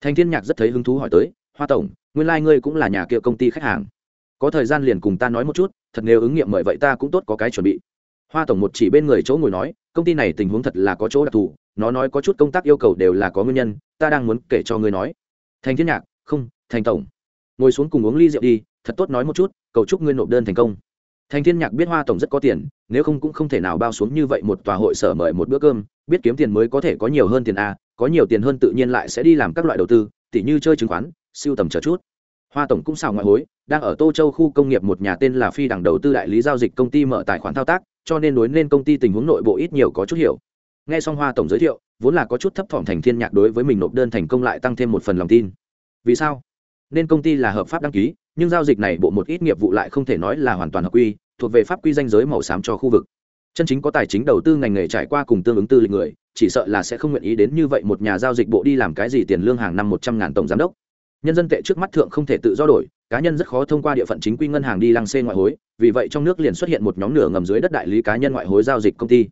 Speaker 1: Thanh thiên nhạc rất thấy hứng thú hỏi tới, hoa tổng, nguyên lai、like、ngươi cũng là nhà kia công ty khách hàng. Có thời gian liền cùng ta nói một chút, thật nếu ứng nghiệm mời vậy ta cũng tốt có cái chuẩn bị. Hoa tổng một chỉ bên người chỗ ngồi nói, công ty này tình huống thật là có chỗ đặc thù, nó nói có chút công tác yêu cầu đều là có nguyên nhân, ta đang muốn kể cho ngươi nói thành thiên nhạc, không, thành tổng. Ngồi xuống cùng uống ly rượu đi, thật tốt nói một chút, cầu chúc ngươi nộp đơn thành công. Thành thiên nhạc biết hoa tổng rất có tiền, nếu không cũng không thể nào bao xuống như vậy một tòa hội sở mời một bữa cơm, biết kiếm tiền mới có thể có nhiều hơn tiền a có nhiều tiền hơn tự nhiên lại sẽ đi làm các loại đầu tư, tỉ như chơi chứng khoán, siêu tầm chờ chút. Hoa tổng cũng xào ngoại hối, đang ở tô châu khu công nghiệp một nhà tên là phi đằng đầu tư đại lý giao dịch công ty mở tài khoản thao tác, cho nên đối nên công ty tình huống nội bộ ít nhiều có chút hiểu. Nghe xong hoa tổng giới thiệu vốn là có chút thấp thỏm thành thiên nhạc đối với mình nộp đơn thành công lại tăng thêm một phần lòng tin. Vì sao? Nên công ty là hợp pháp đăng ký, nhưng giao dịch này bộ một ít nghiệp vụ lại không thể nói là hoàn toàn hợp quy, thuộc về pháp quy danh giới màu xám cho khu vực. Chân chính có tài chính đầu tư ngành nghề trải qua cùng tương ứng tư lịch người, chỉ sợ là sẽ không nguyện ý đến như vậy một nhà giao dịch bộ đi làm cái gì tiền lương hàng năm một trăm ngàn tổng giám đốc. Nhân dân tệ trước mắt thượng không thể tự do đổi, cá nhân rất khó thông qua địa phận chính quy ngân hàng đi lăng xê ngoại hối, vì vậy trong nước liền xuất hiện một nhóm nửa ngầm dưới đất đại lý cá nhân ngoại hối giao dịch công ty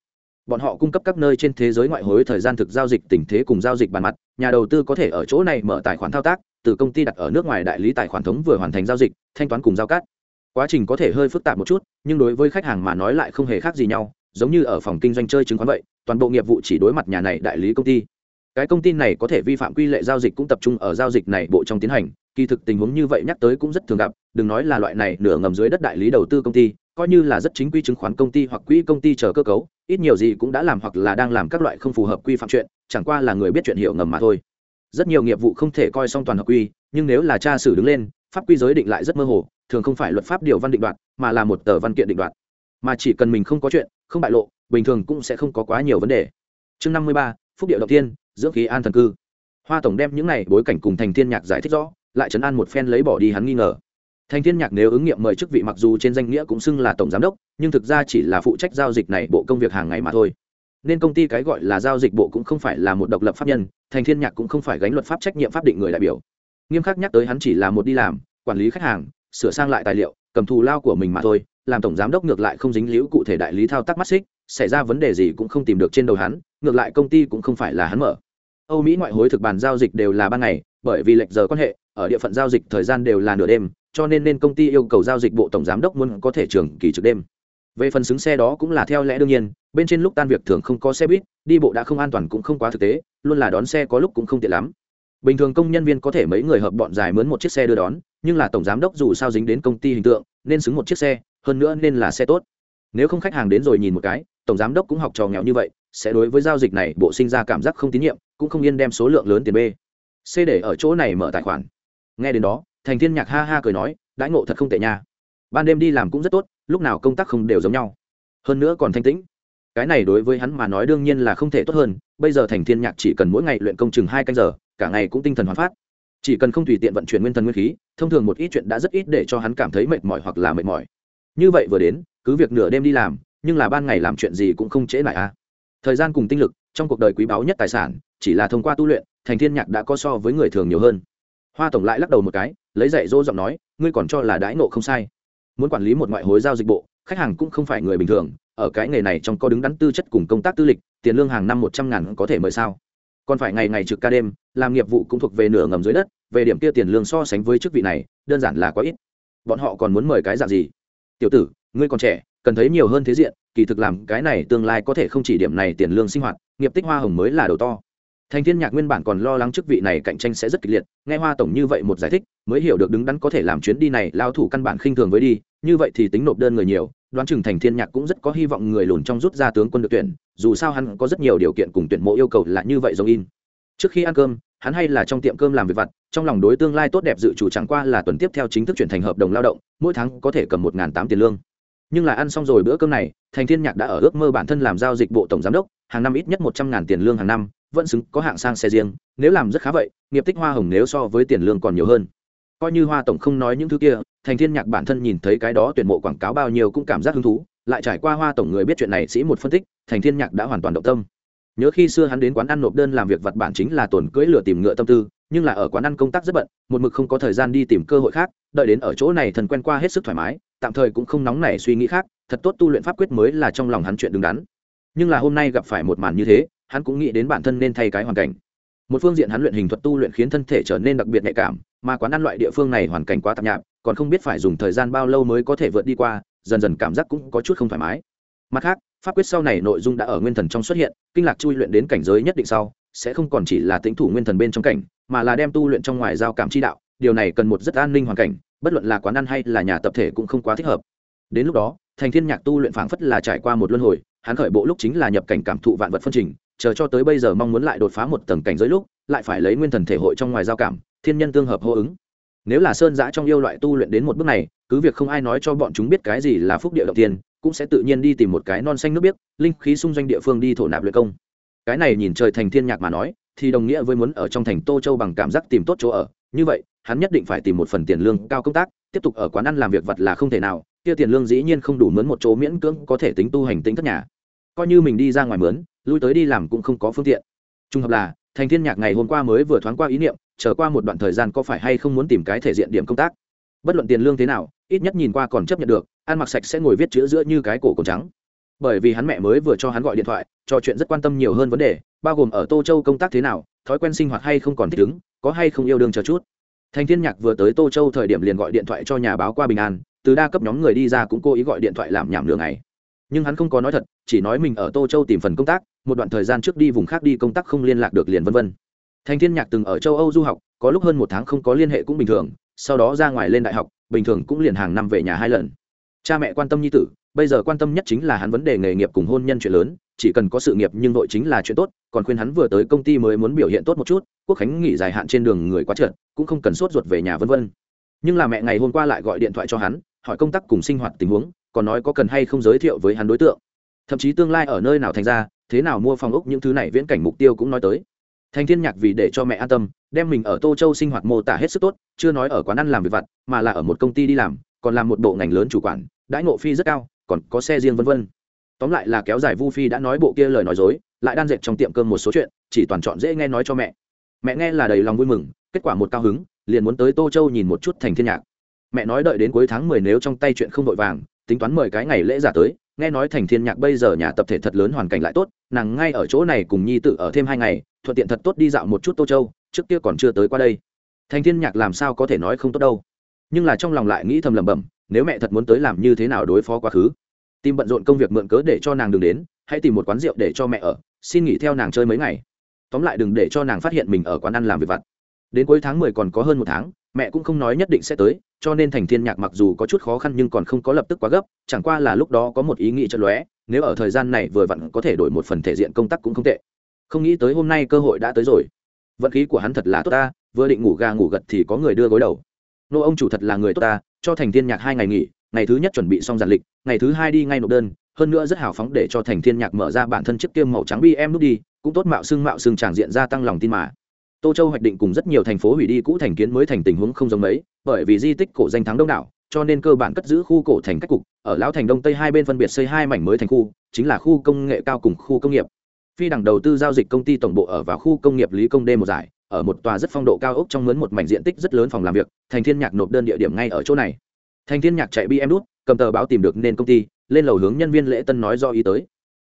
Speaker 1: bọn họ cung cấp các nơi trên thế giới ngoại hối thời gian thực giao dịch tình thế cùng giao dịch bàn mặt, nhà đầu tư có thể ở chỗ này mở tài khoản thao tác, từ công ty đặt ở nước ngoài đại lý tài khoản thống vừa hoàn thành giao dịch, thanh toán cùng giao cắt. Quá trình có thể hơi phức tạp một chút, nhưng đối với khách hàng mà nói lại không hề khác gì nhau, giống như ở phòng kinh doanh chơi chứng khoán vậy, toàn bộ nghiệp vụ chỉ đối mặt nhà này đại lý công ty. Cái công ty này có thể vi phạm quy lệ giao dịch cũng tập trung ở giao dịch này bộ trong tiến hành, kỳ thực tình huống như vậy nhắc tới cũng rất thường gặp, đừng nói là loại này nửa ngầm dưới đất đại lý đầu tư công ty, coi như là rất chính quy chứng khoán công ty hoặc quỹ công ty chờ cơ cấu ít nhiều gì cũng đã làm hoặc là đang làm các loại không phù hợp quy phạm chuyện, chẳng qua là người biết chuyện hiểu ngầm mà thôi. Rất nhiều nghiệp vụ không thể coi xong toàn hợp quy, nhưng nếu là cha xử đứng lên, pháp quy giới định lại rất mơ hồ, thường không phải luật pháp điều văn định đoạt, mà là một tờ văn kiện định đoạt. Mà chỉ cần mình không có chuyện, không bại lộ, bình thường cũng sẽ không có quá nhiều vấn đề. Chương năm mươi ba, phúc điệu đầu tiên dưỡng khí an thần cư. Hoa tổng đem những này bối cảnh cùng thành thiên nhạc giải thích rõ, lại chấn an một phen lấy bỏ đi hắn nghi ngờ thành thiên nhạc nếu ứng nghiệm mời chức vị mặc dù trên danh nghĩa cũng xưng là tổng giám đốc, nhưng thực ra chỉ là phụ trách giao dịch này bộ công việc hàng ngày mà thôi. Nên công ty cái gọi là giao dịch bộ cũng không phải là một độc lập pháp nhân, thành thiên nhạc cũng không phải gánh luật pháp trách nhiệm pháp định người đại biểu. Nghiêm khắc nhắc tới hắn chỉ là một đi làm, quản lý khách hàng, sửa sang lại tài liệu, cầm thù lao của mình mà thôi, làm tổng giám đốc ngược lại không dính liễu cụ thể đại lý thao tác mắt xích, xảy ra vấn đề gì cũng không tìm được trên đầu hắn, ngược lại công ty cũng không phải là hắn mở. Âu mỹ ngoại hối thực bàn giao dịch đều là ban ngày, bởi vì lệch giờ quan hệ, ở địa phận giao dịch thời gian đều là nửa đêm cho nên nên công ty yêu cầu giao dịch bộ tổng giám đốc muốn có thể trường kỳ trực đêm. Về phần xứng xe đó cũng là theo lẽ đương nhiên, bên trên lúc tan việc thường không có xe buýt, đi bộ đã không an toàn cũng không quá thực tế, luôn là đón xe có lúc cũng không tiện lắm. Bình thường công nhân viên có thể mấy người hợp bọn dài mướn một chiếc xe đưa đón, nhưng là tổng giám đốc dù sao dính đến công ty hình tượng, nên xứng một chiếc xe, hơn nữa nên là xe tốt. Nếu không khách hàng đến rồi nhìn một cái, tổng giám đốc cũng học trò nghèo như vậy, sẽ đối với giao dịch này, bộ sinh ra cảm giác không tín nhiệm, cũng không yên đem số lượng lớn tiền b c để ở chỗ này mở tài khoản. Nghe đến đó thành thiên nhạc ha ha cười nói, đãi ngộ thật không tệ nha. Ban đêm đi làm cũng rất tốt, lúc nào công tác không đều giống nhau. Hơn nữa còn thanh tĩnh. Cái này đối với hắn mà nói đương nhiên là không thể tốt hơn, bây giờ thành thiên nhạc chỉ cần mỗi ngày luyện công chừng hai canh giờ, cả ngày cũng tinh thần hoàn phát. Chỉ cần không tùy tiện vận chuyển nguyên thần nguyên khí, thông thường một ít chuyện đã rất ít để cho hắn cảm thấy mệt mỏi hoặc là mệt mỏi. Như vậy vừa đến, cứ việc nửa đêm đi làm, nhưng là ban ngày làm chuyện gì cũng không trễ lại a. À. thời gian cùng tinh lực, trong cuộc đời quý báu nhất tài sản, chỉ là thông qua tu luyện, thành thiên nhạc đã có so với người thường nhiều hơn. Hoa tổng lại lắc đầu một cái lấy dạy dỗ giọng nói, ngươi còn cho là đãi nộ không sai. Muốn quản lý một ngoại hối giao dịch bộ, khách hàng cũng không phải người bình thường, ở cái nghề này trong có đứng đắn tư chất cùng công tác tư lịch, tiền lương hàng năm một trăm ngàn có thể mời sao? Còn phải ngày ngày trực ca đêm, làm nghiệp vụ cũng thuộc về nửa ngầm dưới đất, về điểm kia tiền lương so sánh với chức vị này, đơn giản là quá ít. Bọn họ còn muốn mời cái dạng gì? Tiểu tử, ngươi còn trẻ, cần thấy nhiều hơn thế diện, kỳ thực làm cái này tương lai có thể không chỉ điểm này tiền lương sinh hoạt, nghiệp tích hoa hồng mới là đầu to thành thiên nhạc nguyên bản còn lo lắng chức vị này cạnh tranh sẽ rất kịch liệt, nghe hoa tổng như vậy một giải thích, mới hiểu được đứng đắn có thể làm chuyến đi này lao thủ căn bản khinh thường với đi, như vậy thì tính nộp đơn người nhiều, đoán chừng thành thiên nhạc cũng rất có hy vọng người lùn trong rút ra tướng quân được tuyển, dù sao hắn có rất nhiều điều kiện cùng tuyển mộ yêu cầu là như vậy giống in. Trước khi ăn cơm, hắn hay là trong tiệm cơm làm việc vặt, trong lòng đối tương lai tốt đẹp dự chủ chẳng qua là tuần tiếp theo chính thức chuyển thành hợp đồng lao động, mỗi tháng có thể cầm một tám tiền lương. Nhưng là ăn xong rồi bữa cơm này, thành thiên nhạc đã ở ước mơ bản thân làm giao dịch bộ tổng giám đốc, hàng năm ít nhất một trăm ngàn tiền lương hàng năm vẫn xứng, có hạng sang xe riêng, nếu làm rất khá vậy, nghiệp tích hoa hồng nếu so với tiền lương còn nhiều hơn. Coi như hoa tổng không nói những thứ kia, thành thiên nhạc bản thân nhìn thấy cái đó tuyển mộ quảng cáo bao nhiêu cũng cảm giác hứng thú, lại trải qua hoa tổng người biết chuyện này sĩ một phân tích, thành thiên nhạc đã hoàn toàn động tâm. Nhớ khi xưa hắn đến quán ăn nộp đơn làm việc vặt bản chính là tổn cưỡi lửa tìm ngựa tâm tư, nhưng là ở quán ăn công tác rất bận, một mực không có thời gian đi tìm cơ hội khác, đợi đến ở chỗ này thần quen qua hết sức thoải mái, tạm thời cũng không nóng nảy suy nghĩ khác, thật tốt tu luyện pháp quyết mới là trong lòng hắn chuyện đứng đắn. Nhưng là hôm nay gặp phải một màn như thế hắn cũng nghĩ đến bản thân nên thay cái hoàn cảnh. Một phương diện hắn luyện hình thuật tu luyện khiến thân thể trở nên đặc biệt nhạy cảm, mà quán ăn loại địa phương này hoàn cảnh quá tạp nhạp, còn không biết phải dùng thời gian bao lâu mới có thể vượt đi qua, dần dần cảm giác cũng có chút không thoải mái. Mặt khác, pháp quyết sau này nội dung đã ở nguyên thần trong xuất hiện, kinh lạc chui luyện đến cảnh giới nhất định sau, sẽ không còn chỉ là tính thủ nguyên thần bên trong cảnh, mà là đem tu luyện trong ngoài giao cảm chi đạo. Điều này cần một rất an ninh hoàn cảnh, bất luận là quán ăn hay là nhà tập thể cũng không quá thích hợp. Đến lúc đó, thành thiên nhạc tu luyện phảng phất là trải qua một luân hồi, hắn khởi bộ lúc chính là nhập cảnh cảm thụ vạn vật phân trình chờ cho tới bây giờ mong muốn lại đột phá một tầng cảnh giới lúc, lại phải lấy nguyên thần thể hội trong ngoài giao cảm, thiên nhân tương hợp hô ứng. Nếu là sơn giã trong yêu loại tu luyện đến một bước này, cứ việc không ai nói cho bọn chúng biết cái gì là phúc địa động tiên, cũng sẽ tự nhiên đi tìm một cái non xanh nước biếc, linh khí xung doanh địa phương đi thổ nạp luyện công. Cái này nhìn trời thành thiên nhạc mà nói, thì đồng nghĩa với muốn ở trong thành tô châu bằng cảm giác tìm tốt chỗ ở. Như vậy, hắn nhất định phải tìm một phần tiền lương cao công tác, tiếp tục ở quán ăn làm việc vật là không thể nào, kia tiền lương dĩ nhiên không đủ mướn một chỗ miễn cưỡng có thể tính tu hành tính thất nhà. Coi như mình đi ra ngoài mướn lui tới đi làm cũng không có phương tiện. Trung hợp là, thành thiên nhạc ngày hôm qua mới vừa thoáng qua ý niệm, chờ qua một đoạn thời gian có phải hay không muốn tìm cái thể diện điểm công tác. Bất luận tiền lương thế nào, ít nhất nhìn qua còn chấp nhận được, ăn mặc sạch sẽ ngồi viết chữ giữa như cái cổ cổ trắng. Bởi vì hắn mẹ mới vừa cho hắn gọi điện thoại, trò chuyện rất quan tâm nhiều hơn vấn đề, bao gồm ở tô châu công tác thế nào, thói quen sinh hoạt hay không còn thích ứng, có hay không yêu đương chờ chút. Thành thiên nhạc vừa tới tô châu thời điểm liền gọi điện thoại cho nhà báo qua bình an, từ đa cấp nhóm người đi ra cũng cố ý gọi điện thoại làm nhảm lường này nhưng hắn không có nói thật, chỉ nói mình ở tô châu tìm phần công tác, một đoạn thời gian trước đi vùng khác đi công tác không liên lạc được liền vân vân. Thành thiên nhạc từng ở châu âu du học, có lúc hơn một tháng không có liên hệ cũng bình thường, sau đó ra ngoài lên đại học, bình thường cũng liền hàng năm về nhà hai lần. Cha mẹ quan tâm nhi tử, bây giờ quan tâm nhất chính là hắn vấn đề nghề nghiệp cùng hôn nhân chuyện lớn, chỉ cần có sự nghiệp nhưng nội chính là chuyện tốt, còn khuyên hắn vừa tới công ty mới muốn biểu hiện tốt một chút, quốc khánh nghỉ dài hạn trên đường người quá trượt, cũng không cần sốt ruột về nhà vân vân. Nhưng là mẹ ngày hôm qua lại gọi điện thoại cho hắn, hỏi công tác cùng sinh hoạt tình huống còn nói có cần hay không giới thiệu với hắn đối tượng. Thậm chí tương lai ở nơi nào thành ra, thế nào mua phòng ốc những thứ này viễn cảnh mục tiêu cũng nói tới. Thành thiên nhạc vì để cho mẹ an tâm, đem mình ở tô châu sinh hoạt mô tả hết sức tốt, chưa nói ở quán ăn làm việc vặt, mà là ở một công ty đi làm, còn làm một bộ ngành lớn chủ quản, đãi ngộ phi rất cao, còn có xe riêng vân vân. Tóm lại là kéo dài vu phi đã nói bộ kia lời nói dối, lại đan dệt trong tiệm cơm một số chuyện, chỉ toàn chọn dễ nghe nói cho mẹ. Mẹ nghe là đầy lòng vui mừng, kết quả một cao hứng, liền muốn tới tô châu nhìn một chút thành thiên nhạc. Mẹ nói đợi đến cuối tháng mười nếu trong tay chuyện không vội vàng tính toán mời cái ngày lễ giả tới, nghe nói thành thiên nhạc bây giờ nhà tập thể thật lớn hoàn cảnh lại tốt, nàng ngay ở chỗ này cùng nhi tự ở thêm hai ngày, thuận tiện thật tốt đi dạo một chút tô châu, trước kia còn chưa tới qua đây. Thành thiên nhạc làm sao có thể nói không tốt đâu. Nhưng là trong lòng lại nghĩ thầm lẩm bẩm, nếu mẹ thật muốn tới làm như thế nào đối phó quá khứ? Tìm bận rộn công việc mượn cớ để cho nàng đừng đến, hãy tìm một quán rượu để cho mẹ ở, xin nghỉ theo nàng chơi mấy ngày. Tóm lại đừng để cho nàng phát hiện mình ở quán ăn làm việc vặt đến cuối tháng mười còn có hơn một tháng, mẹ cũng không nói nhất định sẽ tới, cho nên thành thiên nhạc mặc dù có chút khó khăn nhưng còn không có lập tức quá gấp, chẳng qua là lúc đó có một ý nghĩ chợt lóe, nếu ở thời gian này vừa vặn có thể đổi một phần thể diện công tác cũng không tệ. Không nghĩ tới hôm nay cơ hội đã tới rồi. Vận khí của hắn thật là tốt ta, vừa định ngủ ga ngủ gật thì có người đưa gối đầu. Nô ông chủ thật là người tốt ta, cho thành thiên nhạc hai ngày nghỉ, ngày thứ nhất chuẩn bị xong giản lịch, ngày thứ hai đi ngay nộp đơn, hơn nữa rất hào phóng để cho thành thiên nhạc mở ra bản thân chiếc kiêm màu trắng bi em nút đi, cũng tốt mạo xương mạo xương tràng diện gia tăng lòng tin mà tô châu hoạch định cùng rất nhiều thành phố hủy đi cũ thành kiến mới thành tình huống không giống mấy, bởi vì di tích cổ danh thắng đông đảo, cho nên cơ bản cất giữ khu cổ thành cách cục, ở lão thành đông tây hai bên phân biệt xây hai mảnh mới thành khu, chính là khu công nghệ cao cùng khu công nghiệp. Phi đẳng đầu tư giao dịch công ty tổng bộ ở vào khu công nghiệp lý công đê một giải, ở một tòa rất phong độ cao ốc trong mướn một mảnh diện tích rất lớn phòng làm việc, thành thiên nhạc nộp đơn địa điểm ngay ở chỗ này. Thành thiên nhạc chạy bm đút cầm tờ báo tìm được nên công ty, lên lầu hướng nhân viên lễ tân nói do ý tới.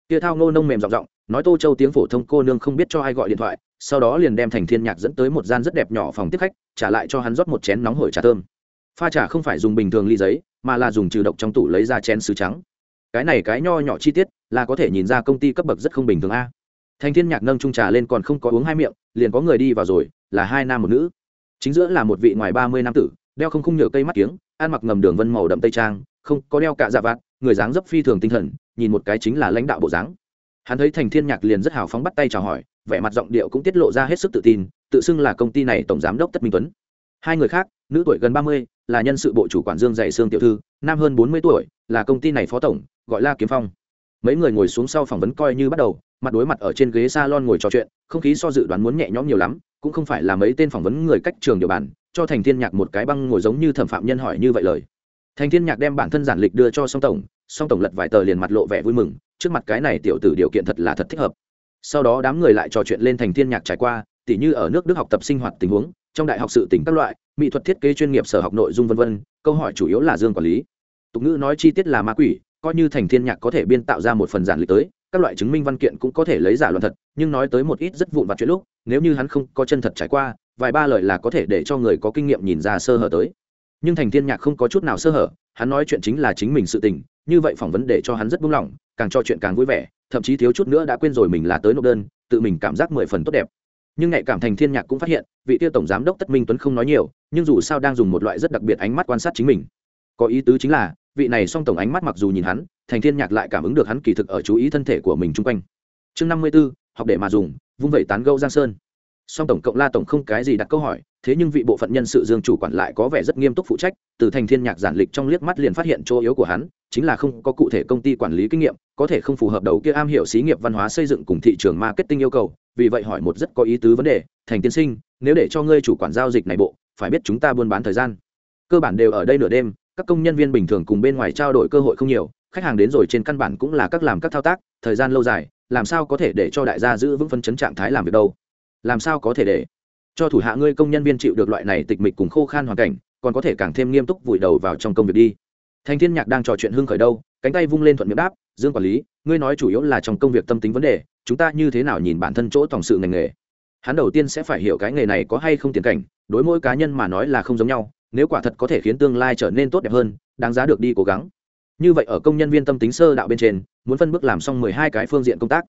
Speaker 1: Kia thao ngô nông mềm giọng giọng, nói tô châu tiếng phổ thông, cô nương không biết cho ai gọi điện thoại sau đó liền đem thành thiên nhạc dẫn tới một gian rất đẹp nhỏ phòng tiếp khách, trả lại cho hắn rót một chén nóng hổi trà thơm. Pha trà không phải dùng bình thường ly giấy, mà là dùng trừ độc trong tủ lấy ra chén sứ trắng. Cái này cái nho nhỏ chi tiết, là có thể nhìn ra công ty cấp bậc rất không bình thường a. Thành thiên nhạc nâng trung trà lên còn không có uống hai miệng, liền có người đi vào rồi, là hai nam một nữ. Chính giữa là một vị ngoài ba mươi nam tử, đeo không khung nhựa cây mắt kiếng, ăn mặc ngầm đường vân màu đậm tây trang, không có đeo cả dạ vạt, người dáng dấp phi thường tinh thần, nhìn một cái chính là lãnh đạo bộ dáng. Hắn thấy thành thiên nhạc liền rất hào phóng bắt tay chào hỏi vẻ mặt giọng điệu cũng tiết lộ ra hết sức tự tin, tự xưng là công ty này tổng giám đốc tất minh tuấn. Hai người khác, nữ tuổi gần ba mươi, là nhân sự bộ chủ quản dương dạy sương tiểu thư, nam hơn bốn mươi tuổi, là công ty này phó tổng, gọi là kiếm phong. Mấy người ngồi xuống sau phỏng vấn coi như bắt đầu, mặt đối mặt ở trên ghế salon ngồi trò chuyện, không khí so dự đoán muốn nhẹ nhõm nhiều lắm, cũng không phải là mấy tên phỏng vấn người cách trường điều bản, cho thành thiên nhạc một cái băng ngồi giống như thẩm phạm nhân hỏi như vậy lời. Thành thiên nhạc đem bản thân giản lịch đưa cho song tổng song tổng lật vài tờ liền mặt lộ vẻ vui mừng, trước mặt cái này tiểu tử điều kiện thật là thật thích hợp sau đó đám người lại trò chuyện lên thành thiên nhạc trải qua, tỉ như ở nước đức học tập sinh hoạt tình huống, trong đại học sự tỉnh các loại, mỹ thuật thiết kế chuyên nghiệp sở học nội dung vân vân, câu hỏi chủ yếu là dương quản lý. Tục ngữ nói chi tiết là ma quỷ, coi như thành thiên nhạc có thể biên tạo ra một phần giản lịch tới, các loại chứng minh văn kiện cũng có thể lấy giả luận thật, nhưng nói tới một ít rất vụn vặt chuyện lúc, nếu như hắn không có chân thật trải qua, vài ba lời là có thể để cho người có kinh nghiệm nhìn ra sơ hở tới. Nhưng thành thiên nhạc không có chút nào sơ hở, hắn nói chuyện chính là chính mình sự tình như vậy phỏng vấn để cho hắn rất buông lỏng càng cho chuyện càng vui vẻ thậm chí thiếu chút nữa đã quên rồi mình là tới nộp đơn tự mình cảm giác mười phần tốt đẹp. Nhưng nhạy cảm thành thiên nhạc cũng phát hiện vị tiêu tổng giám đốc tất minh tuấn không nói nhiều nhưng dù sao đang dùng một loại rất đặc biệt ánh mắt quan sát chính mình. Có ý tứ chính là vị này song tổng ánh mắt mặc dù nhìn hắn thành thiên nhạc lại cảm ứng được hắn kỳ thực ở chú ý thân thể của mình chung quanh. Chương năm mươi 54, học để mà dùng vung vẩy tán gâu giang sơn. Song tổng cộng la tổng không cái gì đặt câu hỏi thế nhưng vị bộ phận nhân sự dương chủ quản lại có vẻ rất nghiêm túc phụ trách, từ thành thiên nhạc giản lịch trong liếc mắt liền phát hiện chỗ yếu của hắn, chính là không có cụ thể công ty quản lý kinh nghiệm, có thể không phù hợp đầu kia am hiểu xí nghiệp văn hóa xây dựng cùng thị trường marketing yêu cầu, vì vậy hỏi một rất có ý tứ vấn đề, thành tiên sinh, nếu để cho ngươi chủ quản giao dịch này bộ, phải biết chúng ta buôn bán thời gian. Cơ bản đều ở đây nửa đêm, các công nhân viên bình thường cùng bên ngoài trao đổi cơ hội không nhiều, khách hàng đến rồi trên căn bản cũng là các làm các thao tác, thời gian lâu dài, làm sao có thể để cho đại gia giữ vững phân chấn trạng thái làm việc đâu? Làm sao có thể để? Cho thủ hạ ngươi công nhân viên chịu được loại này tịch mịch cùng khô khan hoàn cảnh, còn có thể càng thêm nghiêm túc vùi đầu vào trong công việc đi. Thành thiên nhạc đang trò chuyện hưng khởi đâu, cánh tay vung lên thuận miệng đáp, dương quản lý, ngươi nói chủ yếu là trong công việc tâm tính vấn đề, chúng ta như thế nào nhìn bản thân chỗ tổng sự ngành nghề? Hắn đầu tiên sẽ phải hiểu cái nghề này có hay không tiền cảnh, đối mỗi cá nhân mà nói là không giống nhau, nếu quả thật có thể khiến tương lai trở nên tốt đẹp hơn, đáng giá được đi cố gắng. Như vậy ở công nhân viên tâm tính sơ đạo bên trên, muốn phân bước làm xong mười hai cái phương diện công tác.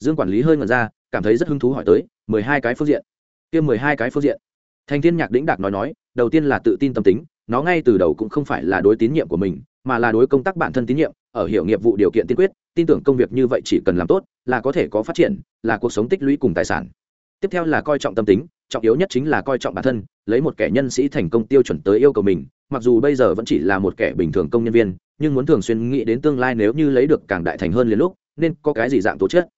Speaker 1: Dương quản lý hơi ngẩn ra, cảm thấy rất hứng thú hỏi tới, mười hai cái phương diện? Kia mười hai cái phương diện. Thành thiên nhạc đĩnh đạc nói nói, đầu tiên là tự tin tâm tính, nó ngay từ đầu cũng không phải là đối tín nhiệm của mình, mà là đối công tác bản thân tín nhiệm, ở hiểu nghiệp vụ điều kiện tiên quyết, tin tưởng công việc như vậy chỉ cần làm tốt, là có thể có phát triển, là cuộc sống tích lũy cùng tài sản. Tiếp theo là coi trọng tâm tính, trọng yếu nhất chính là coi trọng bản thân, lấy một kẻ nhân sĩ thành công tiêu chuẩn tới yêu cầu mình, mặc dù bây giờ vẫn chỉ là một kẻ bình thường công nhân viên, nhưng muốn thường xuyên nghĩ đến tương lai nếu như lấy được càng đại thành hơn liền lúc, nên có cái gì dạng tố chất.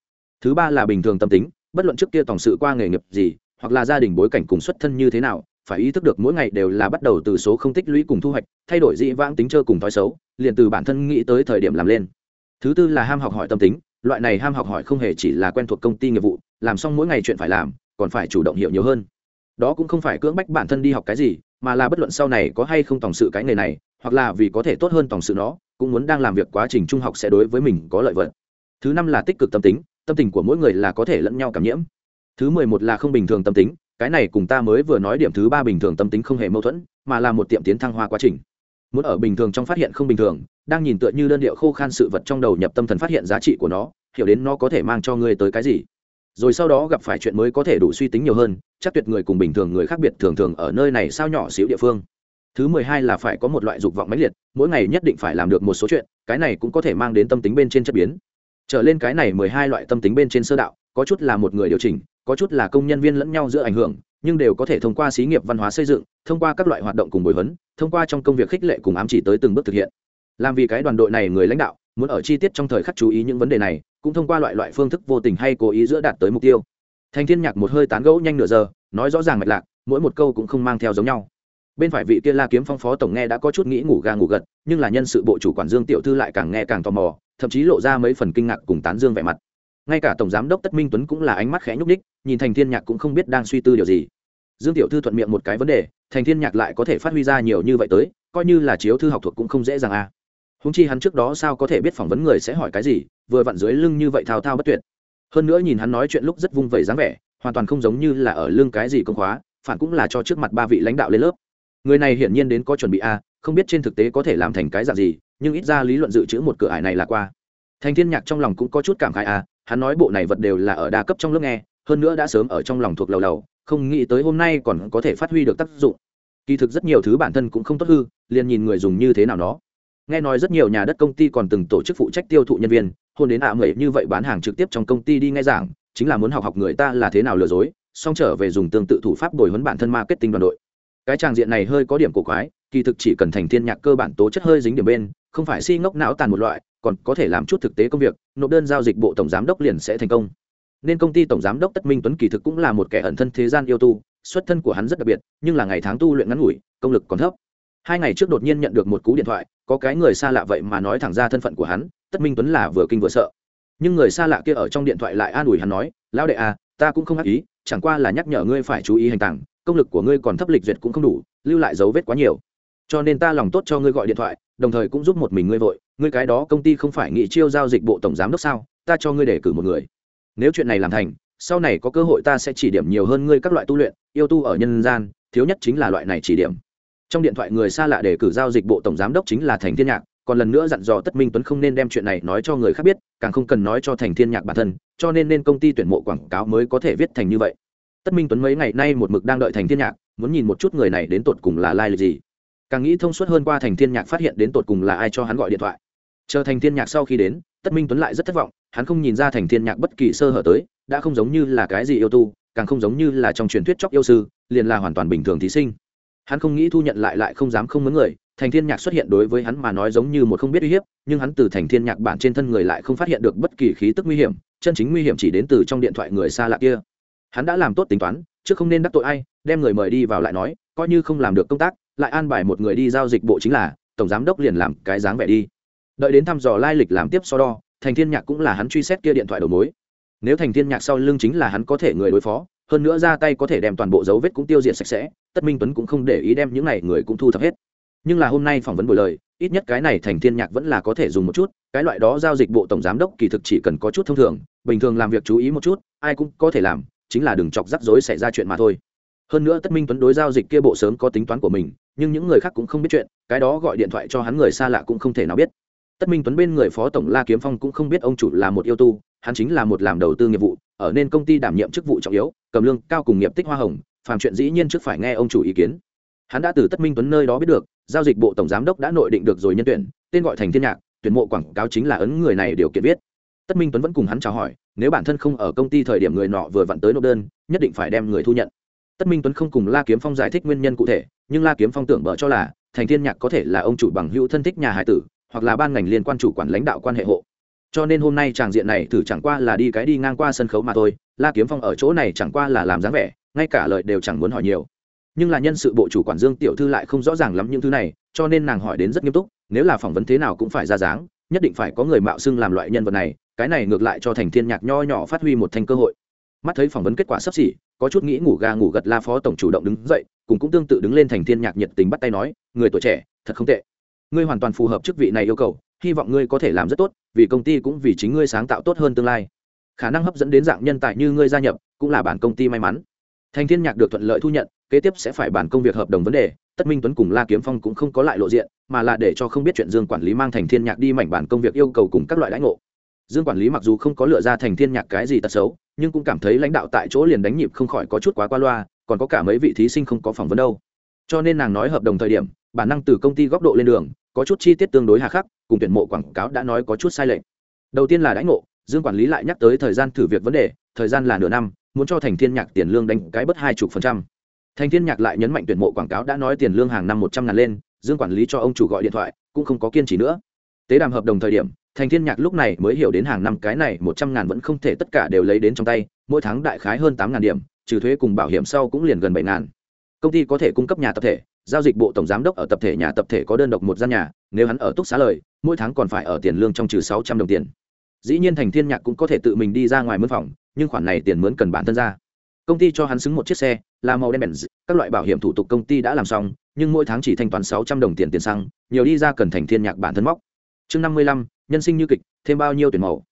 Speaker 1: Thứ ba là bình thường tâm tính, bất luận trước kia tổng sự qua nghề nghiệp gì hoặc là gia đình bối cảnh cùng xuất thân như thế nào, phải ý thức được mỗi ngày đều là bắt đầu từ số không tích lũy cùng thu hoạch, thay đổi dị vãng tính chơi cùng thói xấu, liền từ bản thân nghĩ tới thời điểm làm lên. Thứ tư là ham học hỏi tâm tính, loại này ham học hỏi không hề chỉ là quen thuộc công ty nghiệp vụ, làm xong mỗi ngày chuyện phải làm, còn phải chủ động hiểu nhiều hơn. Đó cũng không phải cưỡng bách bản thân đi học cái gì, mà là bất luận sau này có hay không tổng sự cái nghề này, hoặc là vì có thể tốt hơn tổng sự nó, cũng muốn đang làm việc quá trình trung học sẽ đối với mình có lợi vật. Thứ năm là tích cực tâm tính, tâm tình của mỗi người là có thể lẫn nhau cảm nhiễm thứ mười một là không bình thường tâm tính, cái này cùng ta mới vừa nói điểm thứ ba bình thường tâm tính không hề mâu thuẫn, mà là một tiệm tiến thăng hoa quá trình. Muốn ở bình thường trong phát hiện không bình thường, đang nhìn tựa như đơn điệu khô khan sự vật trong đầu nhập tâm thần phát hiện giá trị của nó, hiểu đến nó có thể mang cho ngươi tới cái gì. Rồi sau đó gặp phải chuyện mới có thể đủ suy tính nhiều hơn, chắc tuyệt người cùng bình thường người khác biệt thường thường ở nơi này sao nhỏ xíu địa phương. Thứ mười hai là phải có một loại dục vọng mãnh liệt, mỗi ngày nhất định phải làm được một số chuyện, cái này cũng có thể mang đến tâm tính bên trên chất biến. Trở lên cái này mười hai loại tâm tính bên trên sơ đạo, có chút là một người điều chỉnh có chút là công nhân viên lẫn nhau giữa ảnh hưởng, nhưng đều có thể thông qua xí nghiệp văn hóa xây dựng, thông qua các loại hoạt động cùng bồi huấn, thông qua trong công việc khích lệ cùng ám chỉ tới từng bước thực hiện. Làm vì cái đoàn đội này người lãnh đạo, muốn ở chi tiết trong thời khắc chú ý những vấn đề này, cũng thông qua loại loại phương thức vô tình hay cố ý giữa đạt tới mục tiêu. Thành thiên nhạc một hơi tán gẫu nhanh nửa giờ, nói rõ ràng mạch lạc, mỗi một câu cũng không mang theo giống nhau. Bên phải vị kia la kiếm phong phó tổng nghe đã có chút nghĩ ngủ ga ngủ gật, nhưng là nhân sự bộ chủ quản dương tiểu thư lại càng nghe càng tò mò, thậm chí lộ ra mấy phần kinh ngạc cùng tán dương vẻ mặt ngay cả tổng giám đốc tất minh tuấn cũng là ánh mắt khẽ nhúc đích nhìn thành thiên nhạc cũng không biết đang suy tư điều gì. Dương tiểu thư thuận miệng một cái vấn đề, thành thiên nhạc lại có thể phát huy ra nhiều như vậy tới, coi như là chiếu thư học thuộc cũng không dễ dàng à. Húng chi hắn trước đó sao có thể biết phỏng vấn người sẽ hỏi cái gì, vừa vặn dưới lưng như vậy thao thao bất tuyệt. Hơn nữa nhìn hắn nói chuyện lúc rất vung vẩy dáng vẻ, hoàn toàn không giống như là ở lưng cái gì công khóa, phản cũng là cho trước mặt ba vị lãnh đạo lên lớp. Người này hiển nhiên đến có chuẩn bị a không biết trên thực tế có thể làm thành cái dạng gì, nhưng ít ra lý luận dự trữ một cửa ải này là qua. Thành thiên nhạc trong lòng cũng có chút cảm khái a hắn nói bộ này vật đều là ở đa cấp trong lớp nghe, hơn nữa đã sớm ở trong lòng thuộc lầu lầu, không nghĩ tới hôm nay còn có thể phát huy được tác dụng. Kỳ thực rất nhiều thứ bản thân cũng không tốt hư, liền nhìn người dùng như thế nào nó. Nghe nói rất nhiều nhà đất công ty còn từng tổ chức phụ trách tiêu thụ nhân viên, hôn đến ạ à như vậy bán hàng trực tiếp trong công ty đi nghe giảng, chính là muốn học học người ta là thế nào lừa dối, xong trở về dùng tương tự thủ pháp bồi huấn bản thân marketing đoàn đội. Cái tràng diện này hơi có điểm cổ quái, kỳ thực chỉ cần thành thiên nhạc cơ bản tố chất hơi dính điểm bên, không phải si ngốc não tàn một loại còn có thể làm chút thực tế công việc, nộp đơn giao dịch bộ tổng giám đốc liền sẽ thành công. Nên công ty tổng giám đốc tất minh tuấn kỳ thực cũng là một kẻ ẩn thân thế gian yêu tu, xuất thân của hắn rất đặc biệt, nhưng là ngày tháng tu luyện ngắn ngủi, công lực còn thấp. Hai ngày trước đột nhiên nhận được một cú điện thoại, có cái người xa lạ vậy mà nói thẳng ra thân phận của hắn, tất minh tuấn là vừa kinh vừa sợ. Nhưng người xa lạ kia ở trong điện thoại lại an ủi hắn nói, lão đệ à ta cũng không ác ý, chẳng qua là nhắc nhở ngươi phải chú ý hành tàng, công lực của ngươi còn thấp lịch duyệt cũng không đủ, lưu lại dấu vết quá nhiều cho nên ta lòng tốt cho ngươi gọi điện thoại, đồng thời cũng giúp một mình ngươi vội. Ngươi cái đó công ty không phải nghị chiêu giao dịch bộ tổng giám đốc sao? Ta cho ngươi để cử một người. Nếu chuyện này làm thành, sau này có cơ hội ta sẽ chỉ điểm nhiều hơn ngươi các loại tu luyện, yêu tu ở nhân gian, thiếu nhất chính là loại này chỉ điểm. Trong điện thoại người xa lạ để cử giao dịch bộ tổng giám đốc chính là thành thiên nhạc, còn lần nữa dặn dò tất minh tuấn không nên đem chuyện này nói cho người khác biết, càng không cần nói cho thành thiên nhạc bản thân, cho nên nên công ty tuyển mộ quảng cáo mới có thể viết thành như vậy. Tất minh tuấn mấy ngày nay một mực đang đợi thành thiên nhạc, muốn nhìn một chút người này đến tột cùng là lai lịch gì càng nghĩ thông suốt hơn qua thành thiên nhạc phát hiện đến tột cùng là ai cho hắn gọi điện thoại. Chờ thành thiên nhạc sau khi đến, tất minh tuấn lại rất thất vọng, hắn không nhìn ra thành thiên nhạc bất kỳ sơ hở tới, đã không giống như là cái gì yêu tu, càng không giống như là trong truyền thuyết chóc yêu sư, liền là hoàn toàn bình thường thí sinh. Hắn không nghĩ thu nhận lại lại không dám không mướn người, thành thiên nhạc xuất hiện đối với hắn mà nói giống như một không biết uy hiếp, nhưng hắn từ thành thiên nhạc bản trên thân người lại không phát hiện được bất kỳ khí tức nguy hiểm, chân chính nguy hiểm chỉ đến từ trong điện thoại người xa lạ kia. Hắn đã làm tốt tính toán, chứ không nên đắc tội ai, đem người mời đi vào lại nói, coi như không làm được công tác lại an bài một người đi giao dịch bộ chính là, tổng giám đốc liền làm cái dáng vẻ đi. Đợi đến thăm dò lai lịch làm tiếp so đo, thành thiên nhạc cũng là hắn truy xét kia điện thoại đầu mối. Nếu thành thiên nhạc sau lưng chính là hắn có thể người đối phó, hơn nữa ra tay có thể đem toàn bộ dấu vết cũng tiêu diệt sạch sẽ, tất minh tuấn cũng không để ý đem những này người cũng thu thập hết. Nhưng là hôm nay phỏng vấn buổi lời, ít nhất cái này thành thiên nhạc vẫn là có thể dùng một chút, cái loại đó giao dịch bộ tổng giám đốc kỳ thực chỉ cần có chút thông thường, bình thường làm việc chú ý một chút, ai cũng có thể làm, chính là đừng chọc rắc rối xảy ra chuyện mà thôi. Hơn nữa tất minh tuấn đối giao dịch kia bộ sớm có tính toán của mình nhưng những người khác cũng không biết chuyện, cái đó gọi điện thoại cho hắn người xa lạ cũng không thể nào biết. Tất minh tuấn bên người phó tổng la kiếm phong cũng không biết ông chủ là một yêu tu, hắn chính là một làm đầu tư nghiệp vụ, ở nên công ty đảm nhiệm chức vụ trọng yếu, cầm lương cao cùng nghiệp tích hoa hồng, phàm chuyện dĩ nhiên trước phải nghe ông chủ ý kiến. Hắn đã từ tất minh tuấn nơi đó biết được, giao dịch bộ tổng giám đốc đã nội định được rồi nhân tuyển, tên gọi thành thiên nhạc, tuyển mộ quảng cáo chính là ấn người này điều kiện viết. Tất minh tuấn vẫn cùng hắn chào hỏi, nếu bản thân không ở công ty thời điểm người nọ vừa vặn tới nộp đơn, nhất định phải đem người thu nhận tất minh tuấn không cùng la kiếm phong giải thích nguyên nhân cụ thể, nhưng la kiếm phong tưởng bở cho là thành thiên nhạc có thể là ông chủ bằng hữu thân thích nhà hải tử, hoặc là ban ngành liên quan chủ quản lãnh đạo quan hệ hộ. Cho nên hôm nay tràng diện này thử chẳng qua là đi cái đi ngang qua sân khấu mà thôi, la kiếm phong ở chỗ này chẳng qua là làm dáng vẻ, ngay cả lời đều chẳng muốn hỏi nhiều. Nhưng là nhân sự bộ chủ quản dương tiểu thư lại không rõ ràng lắm những thứ này, cho nên nàng hỏi đến rất nghiêm túc, nếu là phỏng vấn thế nào cũng phải ra dáng, nhất định phải có người mạo xưng làm loại nhân vật này, cái này ngược lại cho thành thiên nhạc nho nhỏ phát huy một thành cơ hội. Mắt thấy phỏng vấn kết quả sắp xỉ có chút nghĩ ngủ ga ngủ gật la phó tổng chủ động đứng dậy, cùng cũng tương tự đứng lên thành thiên nhạc nhiệt tình bắt tay nói, người tuổi trẻ, thật không tệ. Ngươi hoàn toàn phù hợp chức vị này yêu cầu, hy vọng ngươi có thể làm rất tốt, vì công ty cũng vì chính ngươi sáng tạo tốt hơn tương lai. Khả năng hấp dẫn đến dạng nhân tài như ngươi gia nhập, cũng là bản công ty may mắn. Thành thiên nhạc được thuận lợi thu nhận, kế tiếp sẽ phải bàn công việc hợp đồng vấn đề, tất minh tuấn cùng la kiếm phong cũng không có lại lộ diện, mà là để cho không biết chuyện dương quản lý mang thành thiên nhạc đi mảnh bản công việc yêu cầu cùng các loại lãnh ngộ dương quản lý mặc dù không có lựa ra thành thiên nhạc cái gì tật xấu, nhưng cũng cảm thấy lãnh đạo tại chỗ liền đánh nhịp không khỏi có chút quá qua loa, còn có cả mấy vị thí sinh không có phỏng vấn đâu. Cho nên nàng nói hợp đồng thời điểm, bản năng từ công ty góc độ lên đường, có chút chi tiết tương đối hà khắc, cùng tuyển mộ quảng cáo đã nói có chút sai lệch. Đầu tiên là đãi ngộ, dương quản lý lại nhắc tới thời gian thử việc vấn đề, thời gian là nửa năm, muốn cho thành thiên nhạc tiền lương đánh cái bất hai chục phần trăm. Thành thiên nhạc lại nhấn mạnh tuyển mộ quảng cáo đã nói tiền lương hàng năm một trăm ngàn lên, dương quản lý cho ông chủ gọi điện thoại, cũng không có kiên trì nữa. Tế đàm hợp đồng thời điểm thành thiên nhạc lúc này mới hiểu đến hàng năm cái này một trăm ngàn vẫn không thể tất cả đều lấy đến trong tay, mỗi tháng đại khái hơn tám ngàn điểm, trừ thuế cùng bảo hiểm sau cũng liền gần bảy ngàn. Công ty có thể cung cấp nhà tập thể, giao dịch bộ tổng giám đốc ở tập thể nhà tập thể có đơn độc một gian nhà, nếu hắn ở túc xá lời, mỗi tháng còn phải ở tiền lương trong trừ sáu trăm đồng tiền. Dĩ nhiên thành thiên nhạc cũng có thể tự mình đi ra ngoài mướn phòng, nhưng khoản này tiền mướn cần bản thân ra. Công ty cho hắn xứng một chiếc xe, là màu đen bèn các loại bảo hiểm thủ tục công ty đã làm xong, nhưng mỗi tháng chỉ thanh toán sáu trăm đồng tiền tiền xăng, nhiều đi ra cần thành thiên nhạc bản thân móc. Chương năm mươi lăm nhân sinh như kịch, thêm bao nhiêu tuyển màu.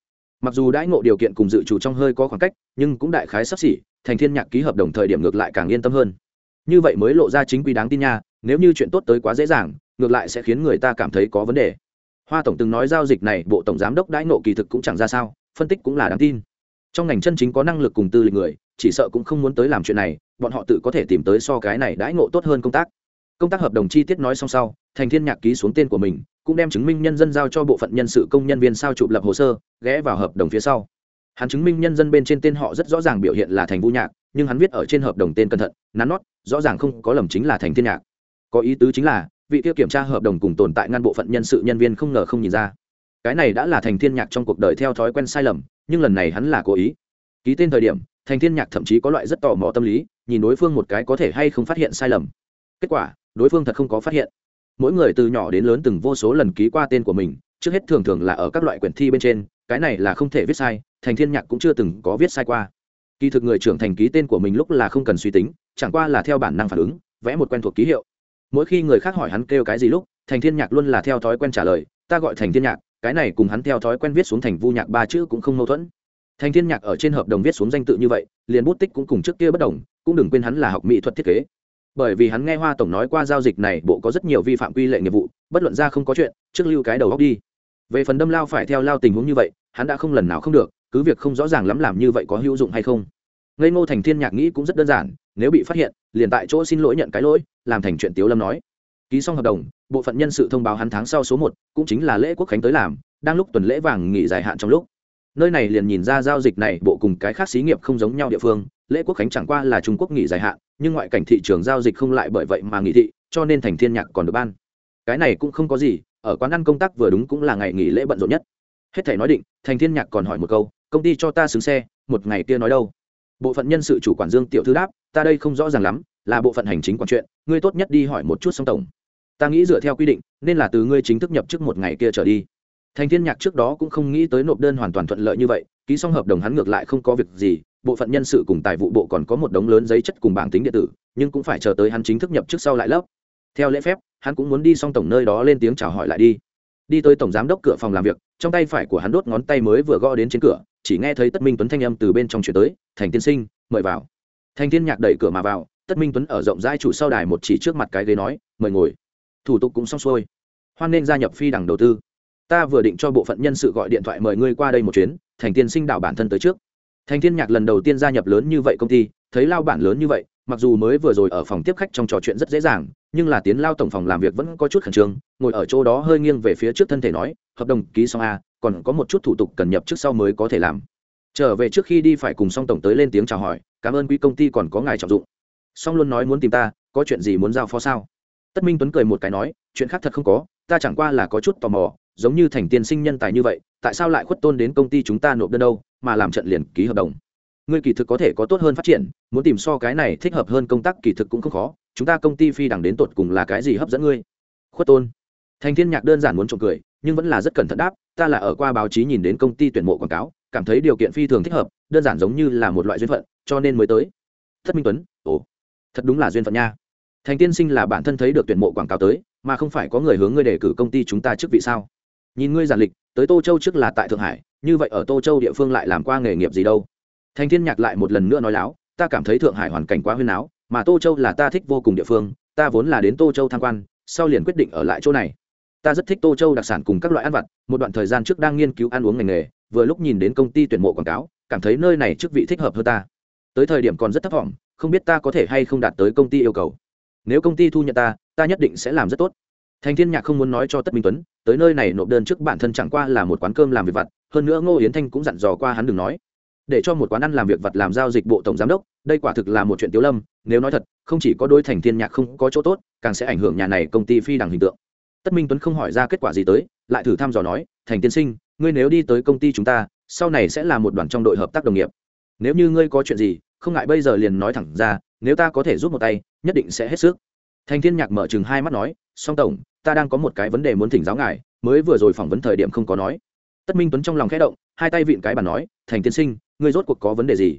Speaker 1: Mặc dù đãi ngộ điều kiện cùng dự chủ trong hơi có khoảng cách, nhưng cũng đại khái sắp xỉ, thành thiên nhạc ký hợp đồng thời điểm ngược lại càng yên tâm hơn. Như vậy mới lộ ra chính quy đáng tin nha, nếu như chuyện tốt tới quá dễ dàng, ngược lại sẽ khiến người ta cảm thấy có vấn đề. Hoa tổng từng nói giao dịch này, bộ tổng giám đốc đãi ngộ kỳ thực cũng chẳng ra sao, phân tích cũng là đáng tin. Trong ngành chân chính có năng lực cùng tư lịch người, chỉ sợ cũng không muốn tới làm chuyện này, bọn họ tự có thể tìm tới so cái này đãi ngộ tốt hơn công tác. Công tác hợp đồng chi tiết nói xong sau, thành thiên nhạc ký xuống tên của mình cũng đem chứng minh nhân dân giao cho bộ phận nhân sự công nhân viên sao chụp lập hồ sơ, ghé vào hợp đồng phía sau. Hắn chứng minh nhân dân bên trên tên họ rất rõ ràng biểu hiện là thành vũ nhạc, nhưng hắn viết ở trên hợp đồng tên cẩn thận, nắn nót, rõ ràng không có lầm chính là thành thiên nhạc. Có ý tứ chính là, vị kia kiểm tra hợp đồng cùng tồn tại ngăn bộ phận nhân sự nhân viên không ngờ không nhìn ra. Cái này đã là thành thiên nhạc trong cuộc đời theo thói quen sai lầm, nhưng lần này hắn là cố ý. Ký tên thời điểm, thành thiên nhạc thậm chí có loại rất tò mò tâm lý, nhìn đối phương một cái có thể hay không phát hiện sai lầm. Kết quả, đối phương thật không có phát hiện mỗi người từ nhỏ đến lớn từng vô số lần ký qua tên của mình, trước hết thường thường là ở các loại quyển thi bên trên, cái này là không thể viết sai, thành thiên nhạc cũng chưa từng có viết sai qua. Kỳ thực người trưởng thành ký tên của mình lúc là không cần suy tính, chẳng qua là theo bản năng phản ứng, vẽ một quen thuộc ký hiệu. Mỗi khi người khác hỏi hắn kêu cái gì lúc, thành thiên nhạc luôn là theo thói quen trả lời, ta gọi thành thiên nhạc, cái này cùng hắn theo thói quen viết xuống thành vu nhạc ba chữ cũng không mâu thuẫn. Thành thiên nhạc ở trên hợp đồng viết xuống danh tự như vậy, liền bút tích cũng cùng trước kia bất đồng, cũng đừng quên hắn là học mỹ thuật thiết kế bởi vì hắn nghe hoa tổng nói qua giao dịch này bộ có rất nhiều vi phạm quy lệ nghiệp vụ, bất luận ra không có chuyện, trước lưu cái đầu góc đi. Về phần đâm lao phải theo lao tình huống như vậy, hắn đã không lần nào không được, cứ việc không rõ ràng lắm làm như vậy có hữu dụng hay không. Ngây ngô thành thiên nhạc nghĩ cũng rất đơn giản, nếu bị phát hiện, liền tại chỗ xin lỗi nhận cái lỗi, làm thành chuyện tiếu lâm nói. Ký xong hợp đồng, bộ phận nhân sự thông báo hắn tháng sau số một, cũng chính là lễ quốc khánh tới làm, đang lúc tuần lễ vàng nghỉ dài hạn trong lúc. Nơi này liền nhìn ra giao dịch này bộ cùng cái khác xí nghiệp không giống nhau địa phương lễ quốc khánh chẳng qua là trung quốc nghỉ dài hạn, nhưng ngoại cảnh thị trường giao dịch không lại bởi vậy mà nghỉ thị, cho nên thành thiên nhạc còn được ban. Cái này cũng không có gì, ở quán ăn công tác vừa đúng cũng là ngày nghỉ lễ bận rộn nhất. Hết thể nói định, thành thiên nhạc còn hỏi một câu, công ty cho ta xứng xe, một ngày kia nói đâu? Bộ phận nhân sự chủ quản dương tiểu thư đáp, ta đây không rõ ràng lắm, là bộ phận hành chính quản chuyện, ngươi tốt nhất đi hỏi một chút song tổng. Ta nghĩ dựa theo quy định, nên là từ ngươi chính thức nhập chức một ngày kia trở đi. Thành thiên nhạc trước đó cũng không nghĩ tới nộp đơn hoàn toàn thuận lợi như vậy, ký xong hợp đồng hắn ngược lại không có việc gì bộ phận nhân sự cùng tài vụ bộ còn có một đống lớn giấy chất cùng bảng tính điện tử, nhưng cũng phải chờ tới hắn chính thức nhập chức sau lại lớp. Theo lễ phép, hắn cũng muốn đi xong tổng nơi đó lên tiếng chào hỏi lại đi. Đi tới tổng giám đốc cửa phòng làm việc, trong tay phải của hắn đốt ngón tay mới vừa gõ đến trên cửa, chỉ nghe thấy tất minh tuấn thanh âm từ bên trong chuyển tới, thành tiên sinh, mời vào. Thành thiên nhạc đẩy cửa mà vào, tất minh tuấn ở rộng rãi chủ sau đài một chỉ trước mặt cái ghế nói, mời ngồi. Thủ tục cũng xong xuôi. Hoan nên gia nhập phi đẳng đầu tư. Ta vừa định cho bộ phận nhân sự gọi điện thoại mời ngươi qua đây một chuyến, thành tiên sinh đảo bản thân tới trước thành thiên nhạc lần đầu tiên gia nhập lớn như vậy công ty, thấy lao bản lớn như vậy, mặc dù mới vừa rồi ở phòng tiếp khách trong trò chuyện rất dễ dàng, nhưng là tiến lao tổng phòng làm việc vẫn có chút khẩn trương, ngồi ở chỗ đó hơi nghiêng về phía trước thân thể nói, hợp đồng ký xong a, còn có một chút thủ tục cần nhập trước sau mới có thể làm. Trở về trước khi đi phải cùng song tổng tới lên tiếng chào hỏi, cảm ơn quý công ty còn có ngài trọng dụng. Song luôn nói muốn tìm ta, có chuyện gì muốn giao phó sao? Tất minh tuấn cười một cái nói, chuyện khác thật không có, ta chẳng qua là có chút tò mò, giống như thành tiên sinh nhân tài như vậy tại sao lại khuất tôn đến công ty chúng ta nộp đơn đâu, mà làm trận liền ký hợp đồng? Ngươi kỳ thực có thể có tốt hơn phát triển, muốn tìm so cái này thích hợp hơn công tác kỳ thực cũng không khó, chúng ta công ty phi đẳng đến tột cùng là cái gì hấp dẫn ngươi? Khuất tôn. Thành thiên nhạc đơn giản muốn trộm cười, nhưng vẫn là rất cẩn thận đáp, ta là ở qua báo chí nhìn đến công ty tuyển mộ quảng cáo, cảm thấy điều kiện phi thường thích hợp, đơn giản giống như là một loại duyên phận, cho nên mới tới. Thất minh tuấn, ồ, thật đúng là duyên phận nha. Thành tiên sinh là bản thân thấy được tuyển mộ quảng cáo tới, mà không phải có người hướng ngươi đề cử công ty chúng ta trước vị sao? Nhìn ngươi giản lịch, tới tô châu trước là tại thượng hải, như vậy ở tô châu địa phương lại làm qua nghề nghiệp gì đâu? Thành thiên nhạc lại một lần nữa nói láo, ta cảm thấy thượng hải hoàn cảnh quá huyên áo mà tô châu là ta thích vô cùng địa phương, ta vốn là đến tô châu tham quan, sau liền quyết định ở lại chỗ này. Ta rất thích tô châu đặc sản cùng các loại ăn vặt, một đoạn thời gian trước đang nghiên cứu ăn uống ngành nghề, vừa lúc nhìn đến công ty tuyển mộ quảng cáo, cảm thấy nơi này chức vị thích hợp hơn ta. Tới thời điểm còn rất thấp thỏm, không biết ta có thể hay không đạt tới công ty yêu cầu. Nếu công ty thu nhận ta ta nhất định sẽ làm rất tốt thành thiên nhạc không muốn nói cho tất minh tuấn, tới nơi này nộp đơn trước bản thân chẳng qua là một quán cơm làm việc vặt, hơn nữa ngô yến thanh cũng dặn dò qua hắn đừng nói. Để cho một quán ăn làm việc vặt làm giao dịch bộ tổng giám đốc, đây quả thực là một chuyện tiếu lâm, nếu nói thật, không chỉ có đôi thành thiên nhạc không có chỗ tốt, càng sẽ ảnh hưởng nhà này công ty phi đẳng hình tượng. Tất minh tuấn không hỏi ra kết quả gì tới, lại thử thăm dò nói, thành tiên sinh, ngươi nếu đi tới công ty chúng ta, sau này sẽ là một đoàn trong đội hợp tác đồng nghiệp. Nếu như ngươi có chuyện gì, không ngại bây giờ liền nói thẳng ra, nếu ta có thể giúp một tay, nhất định sẽ hết sức. Thành thiên nhạc mở chừng hai mắt nói, song tổng ta đang có một cái vấn đề muốn thỉnh giáo ngài, mới vừa rồi phỏng vấn thời điểm không có nói. Tất minh tuấn trong lòng khẽ động, hai tay vịn cái bàn nói, thành tiên sinh, ngươi rốt cuộc có vấn đề gì?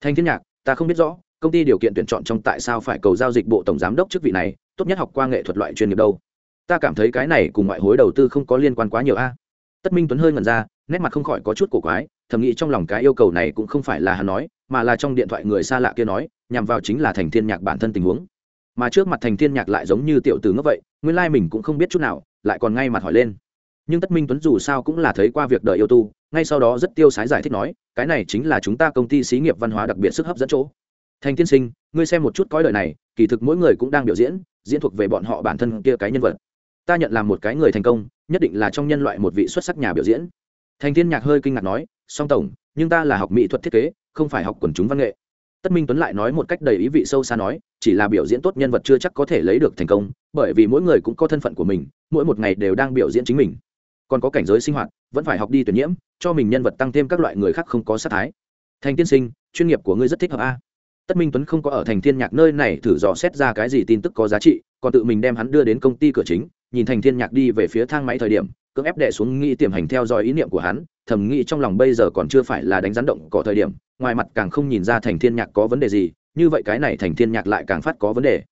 Speaker 1: Thành thiên nhạc, ta không biết rõ, công ty điều kiện tuyển chọn trong tại sao phải cầu giao dịch bộ tổng giám đốc chức vị này, tốt nhất học qua nghệ thuật loại chuyên nghiệp đâu. Ta cảm thấy cái này cùng ngoại hối đầu tư không có liên quan quá nhiều a. Tất minh tuấn hơi ngẩn ra, nét mặt không khỏi có chút cổ quái, thầm nghĩ trong lòng cái yêu cầu này cũng không phải là hắn nói, mà là trong điện thoại người xa lạ kia nói, nhằm vào chính là thành thiên nhạc bản thân tình huống mà trước mặt thành thiên nhạc lại giống như tiểu tử ngốc vậy, nguyên lai mình cũng không biết chút nào, lại còn ngay mặt hỏi lên. Nhưng tất minh tuấn dù sao cũng là thấy qua việc đợi yêu tu, ngay sau đó rất tiêu sái giải thích nói, cái này chính là chúng ta công ty xí nghiệp văn hóa đặc biệt sức hấp dẫn chỗ. Thành tiên sinh, ngươi xem một chút cõi đời này, kỳ thực mỗi người cũng đang biểu diễn diễn thuộc về bọn họ bản thân kia cái nhân vật. Ta nhận làm một cái người thành công, nhất định là trong nhân loại một vị xuất sắc nhà biểu diễn. Thành thiên nhạc hơi kinh ngạc nói, song tổng, nhưng ta là học mỹ thuật thiết kế, không phải học quần chúng văn nghệ. Tất minh tuấn lại nói một cách đầy ý vị sâu xa nói chỉ là biểu diễn tốt nhân vật chưa chắc có thể lấy được thành công, bởi vì mỗi người cũng có thân phận của mình, mỗi một ngày đều đang biểu diễn chính mình. Còn có cảnh giới sinh hoạt, vẫn phải học đi tuyển nhiễm, cho mình nhân vật tăng thêm các loại người khác không có sát thái. Thành tiên sinh, chuyên nghiệp của ngươi rất thích hợp a. Tất minh tuấn không có ở thành thiên nhạc nơi này thử dò xét ra cái gì tin tức có giá trị, còn tự mình đem hắn đưa đến công ty cửa chính, nhìn thành thiên nhạc đi về phía thang máy thời điểm, cưỡng ép đệ xuống nghĩ tiềm hành theo dõi ý niệm của hắn, thầm nghĩ trong lòng bây giờ còn chưa phải là đánh rắn động cỏ thời điểm, ngoài mặt càng không nhìn ra thành thiên nhạc có vấn đề gì như vậy cái này thành thiên nhạc lại càng phát có vấn đề.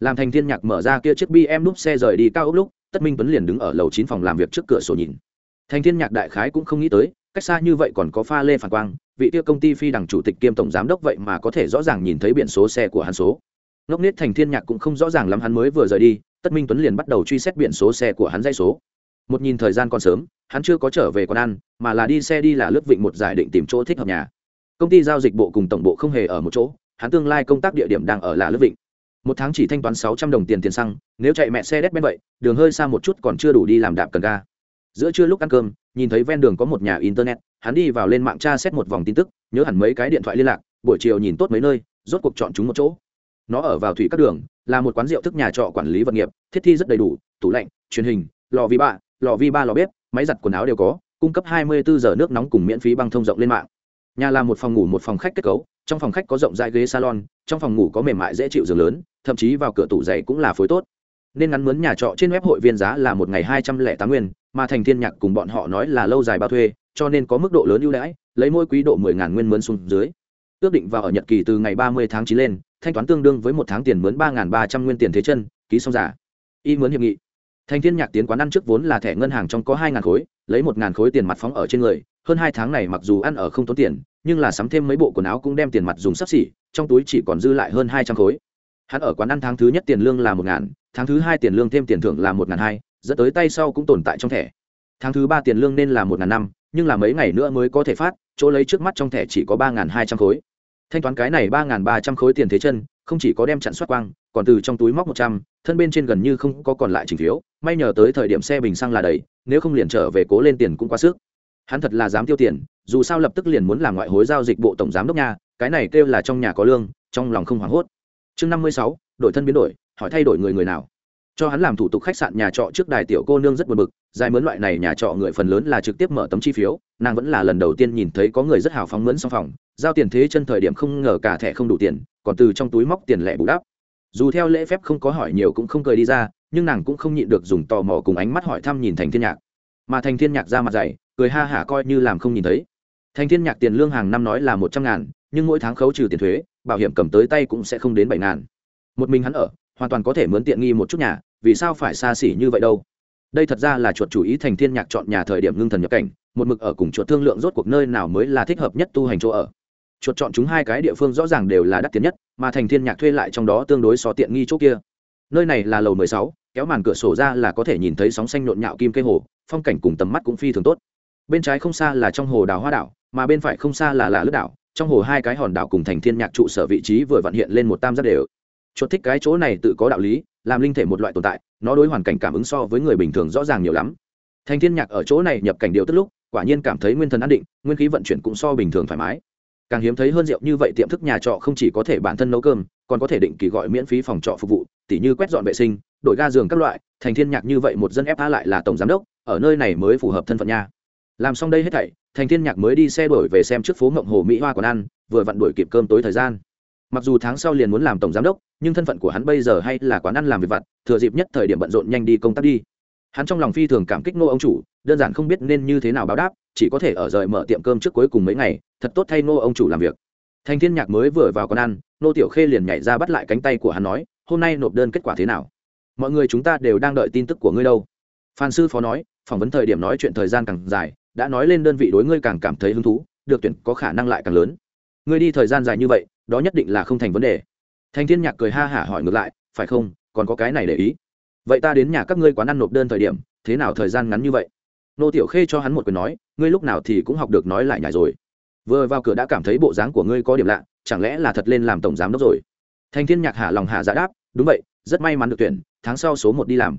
Speaker 1: Làm thành thiên nhạc mở ra kia chiếc bm núp xe rời đi cao ốc lúc, tất minh tuấn liền đứng ở lầu chín phòng làm việc trước cửa sổ nhìn. Thành thiên nhạc đại khái cũng không nghĩ tới, cách xa như vậy còn có pha lê phản quang, vị tiêu công ty phi đằng chủ tịch kiêm tổng giám đốc vậy mà có thể rõ ràng nhìn thấy biển số xe của hắn số. Ngốc nết thành thiên nhạc cũng không rõ ràng lắm hắn mới vừa rời đi, tất minh tuấn liền bắt đầu truy xét biển số xe của hắn dây số. Một nhìn thời gian còn sớm, hắn chưa có trở về quán ăn, mà là đi xe đi là lướt vịnh một giải định tìm chỗ thích hợp nhà. Công ty giao dịch bộ cùng tổng bộ không hề ở một chỗ hắn tương lai công tác địa điểm đang ở là lớp vịnh. Một tháng chỉ thanh toán sáu trăm đồng tiền tiền xăng, nếu chạy mẹ xe đét bên vậy, đường hơi xa một chút còn chưa đủ đi làm đạp cần ga. Giữa trưa lúc ăn cơm, nhìn thấy ven đường có một nhà internet, hắn đi vào lên mạng tra xét một vòng tin tức, nhớ hẳn mấy cái điện thoại liên lạc, buổi chiều nhìn tốt mấy nơi, rốt cuộc chọn chúng một chỗ. Nó ở vào thủy các đường, là một quán rượu thức nhà trọ quản lý vật nghiệp, thiết thi rất đầy đủ, tủ lạnh, truyền hình, lò vi ba, lò vi ba lò bếp, máy giặt quần áo đều có, cung cấp 24 giờ nước nóng cùng miễn phí băng thông rộng lên mạng. Nhà là một phòng ngủ một phòng khách kết cấu trong phòng khách có rộng rãi ghế salon, trong phòng ngủ có mềm mại dễ chịu giường lớn, thậm chí vào cửa tủ giày cũng là phối tốt. Nên ngắn mướn nhà trọ trên web hội viên giá là một ngày hai trăm lẻ tám nguyên, mà thành thiên nhạc cùng bọn họ nói là lâu dài bao thuê, cho nên có mức độ lớn ưu đãi, lấy mỗi quý độ mười ngàn nguyên mướn xuống dưới. Ước định vào ở nhật kỳ từ ngày ba mươi tháng chín lên, thanh toán tương đương với một tháng tiền mướn ba ngàn ba trăm nguyên tiền thế chân, ký xong giả. Y mướn hiệp nghị. Thành thiên nhạc tiến quán ăn trước vốn là thẻ ngân hàng trong có hai ngàn khối, lấy một ngàn khối tiền mặt phóng ở trên người, hơn hai tháng này mặc dù ăn ở không tốn tiền nhưng là sắm thêm mấy bộ quần áo cũng đem tiền mặt dùng sắp xỉ, trong túi chỉ còn dư lại hơn hai trăm khối. Hắn ở quán ăn tháng thứ nhất tiền lương là một ngàn, tháng thứ hai tiền lương thêm tiền thưởng là một ngàn hai, dẫn tới tay sau cũng tồn tại trong thẻ. Tháng thứ ba tiền lương nên là một ngàn năm, nhưng là mấy ngày nữa mới có thể phát, chỗ lấy trước mắt trong thẻ chỉ có ba ngàn hai trăm khối. Thanh toán cái này ba ngàn ba trăm khối tiền thế chân, không chỉ có đem chặn soát quang, còn từ trong túi móc một trăm, thân bên trên gần như không có còn lại trình phiếu. May nhờ tới thời điểm xe bình xăng là đầy, nếu không liền trở về cố lên tiền cũng quá sức hắn thật là dám tiêu tiền, dù sao lập tức liền muốn làm ngoại hối giao dịch bộ tổng giám đốc nha cái này kêu là trong nhà có lương, trong lòng không hoảng hốt. Chương năm mươi sáu, đổi thân biến đổi, hỏi thay đổi người người nào. Cho hắn làm thủ tục khách sạn nhà trọ trước đài tiểu cô nương rất buồn bực dài mướn loại này nhà trọ người phần lớn là trực tiếp mở tấm chi phiếu, nàng vẫn là lần đầu tiên nhìn thấy có người rất hào phóng mướn xong phòng, giao tiền thế chân thời điểm không ngờ cả thẻ không đủ tiền, còn từ trong túi móc tiền lẻ bù đắp. Dù theo lễ phép không có hỏi nhiều cũng không cười đi ra, nhưng nàng cũng không nhịn được dùng tò mò cùng ánh mắt hỏi thăm nhìn thành thiên nhạc. Mà thành thiên nhạc ra mặt dày cười ha hả coi như làm không nhìn thấy. Thành thiên nhạc tiền lương hàng năm nói là một trăm ngàn, nhưng mỗi tháng khấu trừ tiền thuế, bảo hiểm cầm tới tay cũng sẽ không đến bảy ngàn. Một mình hắn ở, hoàn toàn có thể mướn tiện nghi một chút nhà, vì sao phải xa xỉ như vậy đâu? Đây thật ra là chuột chủ ý thành thiên nhạc chọn nhà thời điểm ngưng thần nhập cảnh, một mực ở cùng chuột thương lượng rốt cuộc nơi nào mới là thích hợp nhất tu hành chỗ ở. Chuột chọn chúng hai cái địa phương rõ ràng đều là đắt tiền nhất, mà thành thiên nhạc thuê lại trong đó tương đối so tiện nghi chỗ kia. Nơi này là lầu mười sáu, kéo màn cửa sổ ra là có thể nhìn thấy sóng xanh nhộn nhạo kim cây hồ, phong cảnh cùng tầm mắt cũng phi thường tốt bên trái không xa là trong hồ đào hoa đảo, mà bên phải không xa là là lướt đảo, trong hồ hai cái hòn đảo cùng thành thiên nhạc trụ sở vị trí vừa vận hiện lên một tam giác đều. Chuột thích cái chỗ này tự có đạo lý, làm linh thể một loại tồn tại, nó đối hoàn cảnh cảm ứng so với người bình thường rõ ràng nhiều lắm. Thành thiên nhạc ở chỗ này nhập cảnh điều tức lúc, quả nhiên cảm thấy nguyên thần an định, nguyên khí vận chuyển cũng so bình thường thoải mái. Càng hiếm thấy hơn rượu như vậy tiệm thức nhà trọ không chỉ có thể bản thân nấu cơm, còn có thể định kỳ gọi miễn phí phòng trọ phục vụ, tỉ như quét dọn vệ sinh, đổi ga giường các loại, thành thiên nhạc như vậy một dân fa lại là tổng giám đốc, ở nơi này mới phù hợp thân phận nha làm xong đây hết thảy, thành thiên nhạc mới đi xe đổi về xem trước phố ngộng hồ mỹ hoa còn ăn, vừa vặn đuổi kịp cơm tối thời gian. Mặc dù tháng sau liền muốn làm tổng giám đốc, nhưng thân phận của hắn bây giờ hay là quán ăn làm việc vặt, thừa dịp nhất thời điểm bận rộn nhanh đi công tác đi. Hắn trong lòng phi thường cảm kích nô ông chủ, đơn giản không biết nên như thế nào báo đáp, chỉ có thể ở rời mở tiệm cơm trước cuối cùng mấy ngày, thật tốt thay nô ông chủ làm việc. Thành thiên nhạc mới vừa vào quán ăn nô tiểu khê liền nhảy ra bắt lại cánh tay của hắn nói, hôm nay nộp đơn kết quả thế nào? Mọi người chúng ta đều đang đợi tin tức của ngươi đâu. Phan sư phó nói, phỏng vấn thời điểm nói chuyện thời gian càng dài đã nói lên đơn vị đối ngươi càng cảm thấy hứng thú, được tuyển có khả năng lại càng lớn. Ngươi đi thời gian dài như vậy, đó nhất định là không thành vấn đề. Thành thiên nhạc cười ha hả hỏi ngược lại, phải không, còn có cái này để ý. Vậy ta đến nhà các ngươi quán ăn nộp đơn thời điểm, thế nào thời gian ngắn như vậy? Nô tiểu khê cho hắn một quyền nói, ngươi lúc nào thì cũng học được nói lại nhảy rồi. Vừa vào cửa đã cảm thấy bộ dáng của ngươi có điểm lạ, chẳng lẽ là thật lên làm tổng giám đốc rồi? Thành thiên nhạc hạ lòng hạ giả đáp, đúng vậy, rất may mắn được tuyển, tháng sau số một đi làm.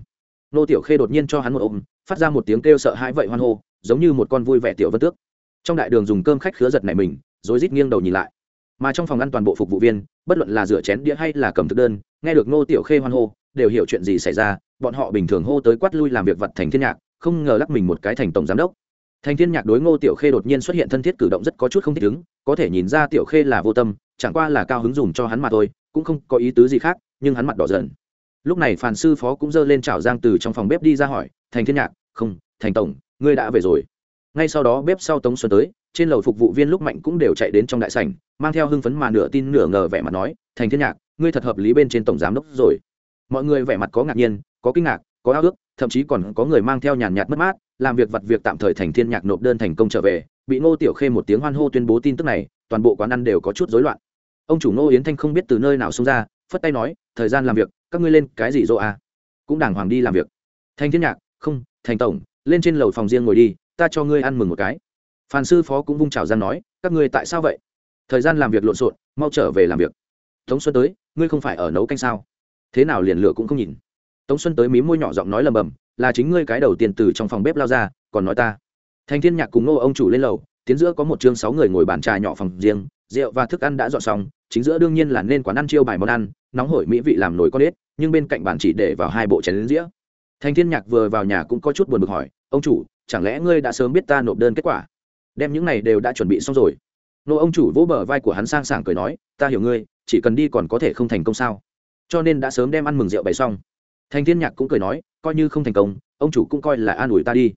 Speaker 1: Nô tiểu khê đột nhiên cho hắn một ôm, phát ra một tiếng kêu sợ hãi vậy hoan hô giống như một con vui vẻ tiểu vân tước. Trong đại đường dùng cơm khách khứa giật này mình rồi rít nghiêng đầu nhìn lại. Mà trong phòng ăn toàn bộ phục vụ viên, bất luận là rửa chén đĩa hay là cầm thực đơn, nghe được ngô tiểu khê hoan hô, đều hiểu chuyện gì xảy ra, bọn họ bình thường hô tới quát lui làm việc vật thành thiên nhạc, không ngờ lắc mình một cái thành tổng giám đốc. Thành thiên nhạc đối ngô tiểu khê đột nhiên xuất hiện thân thiết cử động rất có chút không thích ứng, có thể nhìn ra tiểu khê là vô tâm, chẳng qua là cao hứng dùng cho hắn mà thôi, cũng không có ý tứ gì khác, nhưng hắn mặt đỏ dần lúc này phàn sư phó cũng giơ lên chảo giang từ trong phòng bếp đi ra hỏi, thành thiên nhạc, không, thành tổng ngươi đã về rồi. Ngay sau đó bếp sau tống xuân tới, trên lầu phục vụ viên lúc mạnh cũng đều chạy đến trong đại sảnh, mang theo hưng phấn mà nửa tin nửa ngờ vẻ mặt nói, thành thiên nhạc, ngươi thật hợp lý bên trên tổng giám đốc rồi. Mọi người vẻ mặt có ngạc nhiên, có kinh ngạc, có ao ước, thậm chí còn có người mang theo nhàn nhạt mất mát, làm việc vặt việc tạm thời thành thiên nhạc nộp đơn thành công trở về, bị ngô tiểu khê một tiếng hoan hô tuyên bố tin tức này, toàn bộ quán ăn đều có chút rối loạn. Ông chủ ngô yến thanh không biết từ nơi nào xông ra, phất tay nói, thời gian làm việc, các ngươi lên cái gì rộ à? Cũng đàng hoàng đi làm việc. Thành thiên nhạc, không, thành tổng lên trên lầu phòng riêng ngồi đi, ta cho ngươi ăn mừng một cái. Phan sư phó cũng vung trào ra nói, các ngươi tại sao vậy? Thời gian làm việc lộn xộn, mau trở về làm việc. Tống xuân tới, ngươi không phải ở nấu canh sao? Thế nào liền lửa cũng không nhìn. Tống xuân tới mí môi nhỏ giọng nói lầm bầm, là chính ngươi cái đầu tiên từ trong phòng bếp lao ra, còn nói ta. Thành thiên nhạc cùng nô ông chủ lên lầu, tiến giữa có một chương sáu người ngồi bàn trà nhỏ phòng riêng, rượu và thức ăn đã dọn xong, chính giữa đương nhiên là nên quán ăn chiêu bài món ăn, nóng hổi mỹ vị làm nổi con ếch nhưng bên cạnh bàn chỉ để vào hai bộ chén dĩa thành thiên nhạc vừa vào nhà cũng có chút buồn bực hỏi, ông chủ, chẳng lẽ ngươi đã sớm biết ta nộp đơn kết quả? Đem những này đều đã chuẩn bị xong rồi. Nô ông chủ vỗ bờ vai của hắn sang sảng cười nói, ta hiểu ngươi, chỉ cần đi còn có thể không thành công sao? Cho nên đã sớm đem ăn mừng rượu bày xong. Thành thiên nhạc cũng cười nói, coi như không thành công, ông chủ cũng coi là an ủi ta đi.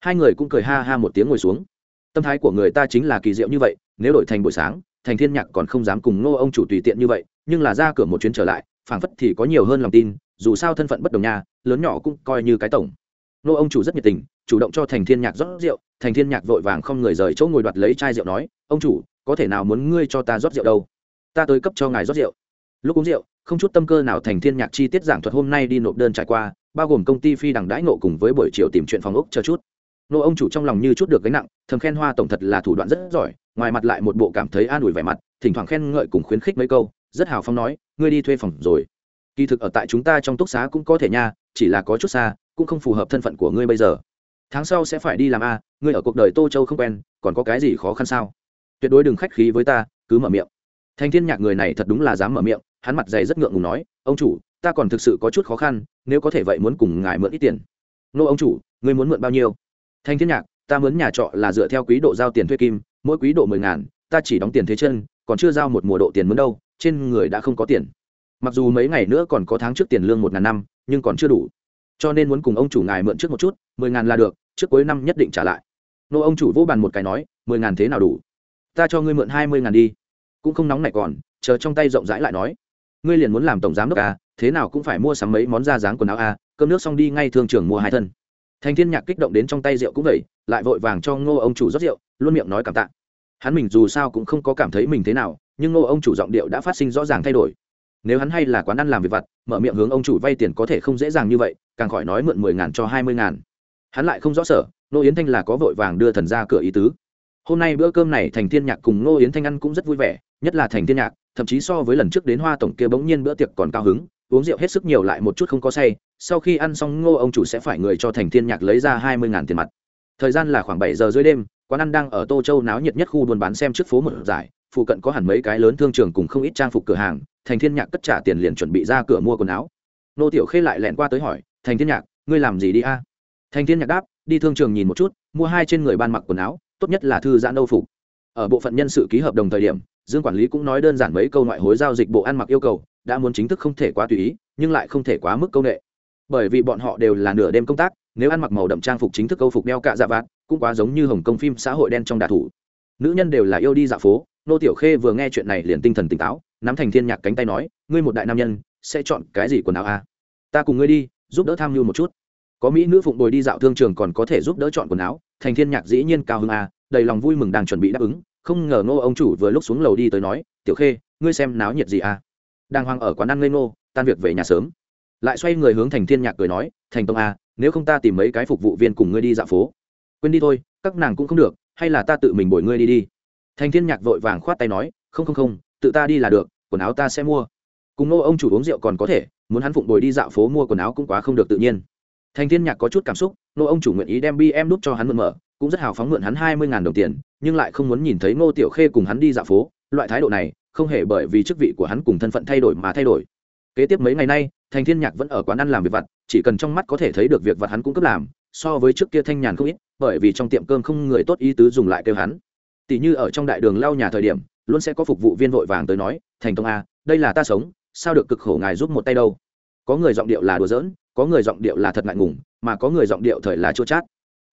Speaker 1: Hai người cũng cười ha ha một tiếng ngồi xuống. Tâm thái của người ta chính là kỳ diệu như vậy, nếu đổi thành buổi sáng, thành thiên nhạc còn không dám cùng nô ông chủ tùy tiện như vậy, nhưng là ra cửa một chuyến trở lại, phảng phất thì có nhiều hơn lòng tin, dù sao thân phận bất đồng nhà lớn nhỏ cũng coi như cái tổng. Nô ông chủ rất nhiệt tình, chủ động cho thành thiên nhạc rót rượu, thành thiên nhạc vội vàng không người rời chỗ ngồi đoạt lấy chai rượu nói, ông chủ, có thể nào muốn ngươi cho ta rót rượu đâu? Ta tới cấp cho ngài rót rượu. Lúc uống rượu, không chút tâm cơ nào thành thiên nhạc chi tiết giảng thuật hôm nay đi nộp đơn trải qua, bao gồm công ty phi đằng đãi nộ cùng với buổi chiều tìm chuyện phòng ốc chờ chút. Nô ông chủ trong lòng như chút được gánh nặng, thầm khen hoa tổng thật là thủ đoạn rất giỏi, ngoài mặt lại một bộ cảm thấy an ủi vẻ mặt, thỉnh thoảng khen ngợi cùng khuyến khích mấy câu, rất hào phong nói, ngươi đi thuê phòng rồi. Kỳ thực ở tại chúng ta trong túc xá cũng có thể nha chỉ là có chút xa, cũng không phù hợp thân phận của ngươi bây giờ. Tháng sau sẽ phải đi làm a, ngươi ở cuộc đời tô châu không quen, còn có cái gì khó khăn sao? Tuyệt đối đừng khách khí với ta, cứ mở miệng. Thanh thiên nhạc người này thật đúng là dám mở miệng, hắn mặt dày rất ngượng ngùng nói, ông chủ, ta còn thực sự có chút khó khăn, nếu có thể vậy muốn cùng ngài mượn ít tiền. Nô ông chủ, ngươi muốn mượn bao nhiêu? Thanh thiên nhạc, ta mướn nhà trọ là dựa theo quý độ giao tiền thuê kim, mỗi quý độ mười ngàn, ta chỉ đóng tiền thế chân, còn chưa giao một mùa độ tiền mướn đâu, trên người đã không có tiền mặc dù mấy ngày nữa còn có tháng trước tiền lương một ngàn năm, nhưng còn chưa đủ. Cho nên muốn cùng ông chủ ngài mượn trước một chút, mười ngàn là được, trước cuối năm nhất định trả lại. Nô ông chủ vỗ bàn một cái nói, mười ngàn thế nào đủ? Ta cho ngươi mượn hai mươi ngàn đi. Cũng không nóng này còn, chờ trong tay rộng rãi lại nói, ngươi liền muốn làm tổng giám đốc à thế nào cũng phải mua sắm mấy món da dáng quần áo à cơm nước xong đi ngay thương trường mua hai thân. Thành thiên nhạc kích động đến trong tay rượu cũng vậy, lại vội vàng cho ngô ông chủ rót rượu, luôn miệng nói cảm tạ. Hắn mình dù sao cũng không có cảm thấy mình thế nào, nhưng ngô ông chủ giọng điệu đã phát sinh rõ ràng thay đổi nếu hắn hay là quán ăn làm việc vặt, mở miệng hướng ông chủ vay tiền có thể không dễ dàng như vậy, càng khỏi nói mượn mười ngàn cho hai mươi ngàn. Hắn lại không rõ sở nô yến thanh là có vội vàng đưa thần ra cửa ý tứ. Hôm nay bữa cơm này thành thiên nhạc cùng nô yến thanh ăn cũng rất vui vẻ, nhất là thành thiên nhạc, thậm chí so với lần trước đến hoa tổng kia bỗng nhiên bữa tiệc còn cao hứng, uống rượu hết sức nhiều lại một chút không có say, sau khi ăn xong ngô ông chủ sẽ phải người cho thành thiên nhạc lấy ra hai mươi ngàn tiền mặt. Thời gian là khoảng bảy giờ dưới đêm, quán ăn đang ở tô châu náo nhiệt nhất khu buôn bán xem trước phố một giải, phụ cận có hẳn mấy cái lớn thương trường cùng không ít trang phục cửa hàng thành thiên nhạc cất trả tiền liền chuẩn bị ra cửa mua quần áo. Nô tiểu khê lại lẹn qua tới hỏi, thành thiên nhạc, ngươi làm gì đi a? Thành thiên nhạc đáp, đi thương trường nhìn một chút, mua hai trên người ban mặc quần áo, tốt nhất là thư giãn âu phục. Ở bộ phận nhân sự ký hợp đồng thời điểm, dương quản lý cũng nói đơn giản mấy câu ngoại hối giao dịch bộ ăn mặc yêu cầu, đã muốn chính thức không thể quá tùy ý, nhưng lại không thể quá mức công nghệ. Bởi vì bọn họ đều là nửa đêm công tác, nếu ăn mặc màu đậm trang phục chính thức câu phục đeo cạ dạ vạt, cũng quá giống như hồng công phim xã hội đen trong đà thủ. Nữ nhân đều là yêu đi dạ phố, nô tiểu khê vừa nghe chuyện này liền tinh thần tỉnh táo nắm thành thiên nhạc cánh tay nói, ngươi một đại nam nhân, sẽ chọn cái gì quần áo a? À? ta cùng ngươi đi, giúp đỡ tham mưu một chút. Có mỹ nữ phụng bồi đi dạo thương trường còn có thể giúp đỡ chọn quần áo, thành thiên nhạc dĩ nhiên cao hơn a, đầy lòng vui mừng đang chuẩn bị đáp ứng, không ngờ ngô ông chủ vừa lúc xuống lầu đi tới nói, tiểu khê, ngươi xem náo nhiệt gì a? Đang hoang ở quán ăn lên ngô, tan việc về nhà sớm. Lại xoay người hướng thành thiên nhạc cười nói, thành tông a, nếu không ta tìm mấy cái phục vụ viên cùng ngươi đi dạo phố. Quên đi thôi, các nàng cũng không được, hay là ta tự mình bồi ngươi đi đi. Thành thiên nhạc vội vàng khoát tay nói, không không không tự ta đi là được, quần áo ta sẽ mua. Cùng nô ông chủ uống rượu còn có thể, muốn hắn phụng bồi đi dạo phố mua quần áo cũng quá không được tự nhiên. Thành thiên nhạc có chút cảm xúc, nô ông chủ nguyện ý đem bi em đút cho hắn mượn mở, cũng rất hào phóng mượn hắn hai mươi đồng tiền, nhưng lại không muốn nhìn thấy ngô tiểu khê cùng hắn đi dạo phố. Loại thái độ này, không hề bởi vì chức vị của hắn cùng thân phận thay đổi mà thay đổi. Kế tiếp mấy ngày nay, thành thiên nhạc vẫn ở quán ăn làm việc vặt, chỉ cần trong mắt có thể thấy được việc vặt hắn cũng cấp làm, so với trước kia thanh nhàn không ít, bởi vì trong tiệm cơm không người tốt ý tứ dùng lại kêu hắn. Tỷ như ở trong đại đường lau nhà thời điểm luôn sẽ có phục vụ viên vội vàng tới nói thành công a đây là ta sống sao được cực khổ ngài giúp một tay đâu? Có người giọng điệu là đùa giỡn có người giọng điệu là thật ngại ngùng mà có người giọng điệu thời là chua chát.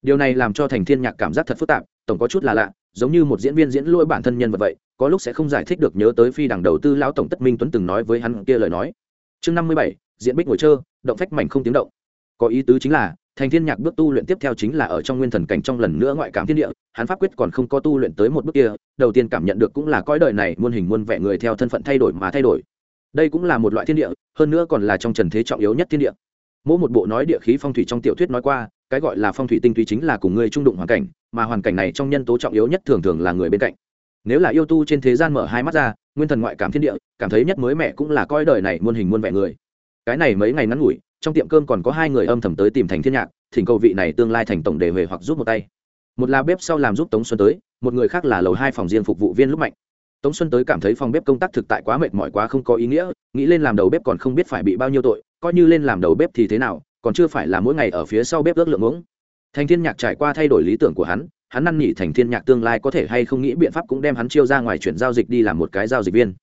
Speaker 1: Điều này làm cho thành thiên nhạc cảm giác thật phức tạp tổng có chút là lạ giống như một diễn viên diễn lôi bản thân nhân vật vậy có lúc sẽ không giải thích được nhớ tới phi đằng đầu tư lão tổng tất minh tuấn từng nói với hắn kia lời nói. Chương năm mươi bảy diễn bích ngồi chơi, động phách mảnh không tiếng động. Có ý tứ chính là thành thiên nhạc bước tu luyện tiếp theo chính là ở trong nguyên thần cảnh trong lần nữa ngoại cảm thiên địa, hắn pháp quyết còn không có tu luyện tới một bước kia, đầu tiên cảm nhận được cũng là cõi đời này, muôn hình muôn vẻ người theo thân phận thay đổi mà thay đổi. Đây cũng là một loại thiên địa, hơn nữa còn là trong trần thế trọng yếu nhất thiên địa. Mỗi một bộ nói địa khí phong thủy trong tiểu thuyết nói qua, cái gọi là phong thủy tinh túy chính là cùng người trung đụng hoàn cảnh, mà hoàn cảnh này trong nhân tố trọng yếu nhất thường thường là người bên cạnh. Nếu là yêu tu trên thế gian mở hai mắt ra, nguyên thần ngoại cảm thiên địa, cảm thấy nhất mới mẹ cũng là coi đời này muôn hình muôn vẻ người. Cái này mấy ngày ngắn ngủi trong tiệm cơm còn có hai người âm thầm tới tìm thành thiên nhạc, thỉnh cầu vị này tương lai thành tổng đề huệ hoặc giúp một tay. Một là bếp sau làm giúp tống xuân tới, một người khác là lầu hai phòng riêng phục vụ viên lúc mạnh. Tống xuân tới cảm thấy phòng bếp công tác thực tại quá mệt mỏi quá không có ý nghĩa, nghĩ lên làm đầu bếp còn không biết phải bị bao nhiêu tội, coi như lên làm đầu bếp thì thế nào, còn chưa phải là mỗi ngày ở phía sau bếp ước lượng uống. Thành thiên nhạc trải qua thay đổi lý tưởng của hắn hắn năn nỉ thành thiên nhạc tương lai có thể hay không nghĩ biện pháp cũng đem hắn chiêu ra ngoài chuyển giao dịch đi làm một cái giao dịch viên.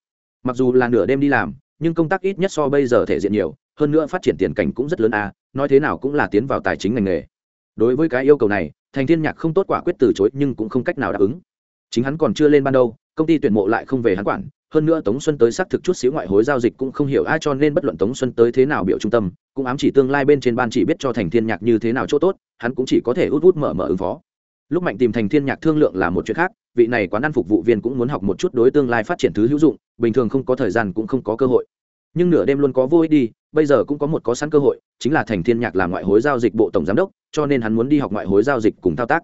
Speaker 1: Mặc dù là nửa đêm đi làm, nhưng công tác ít nhất so bây giờ thể diện nhiều hơn nữa phát triển tiền cảnh cũng rất lớn a nói thế nào cũng là tiến vào tài chính ngành nghề. Đối với cái yêu cầu này, thành thiên nhạc không tốt quả quyết từ chối nhưng cũng không cách nào đáp ứng. Chính hắn còn chưa lên ban đầu công ty tuyển mộ lại không về hắn quản, hơn nữa tống xuân tới xác thực chút xíu ngoại hối giao dịch cũng không hiểu ai cho nên bất luận tống xuân tới thế nào biểu trung tâm, cũng ám chỉ tương lai bên trên ban chỉ biết cho thành thiên nhạc như thế nào chỗ tốt, hắn cũng chỉ có thể út út mở mở ứng phó. Lúc mạnh tìm thành thiên nhạc thương lượng là một chuyện khác, vị này quán ăn phục vụ viên cũng muốn học một chút đối tương lai phát triển thứ hữu dụng, bình thường không có thời gian cũng không có cơ hội nhưng nửa đêm luôn có vô ích đi, bây giờ cũng có một có sẵn cơ hội, chính là thành thiên nhạc làm ngoại hối giao dịch bộ tổng giám đốc, cho nên hắn muốn đi học ngoại hối giao dịch cùng thao tác.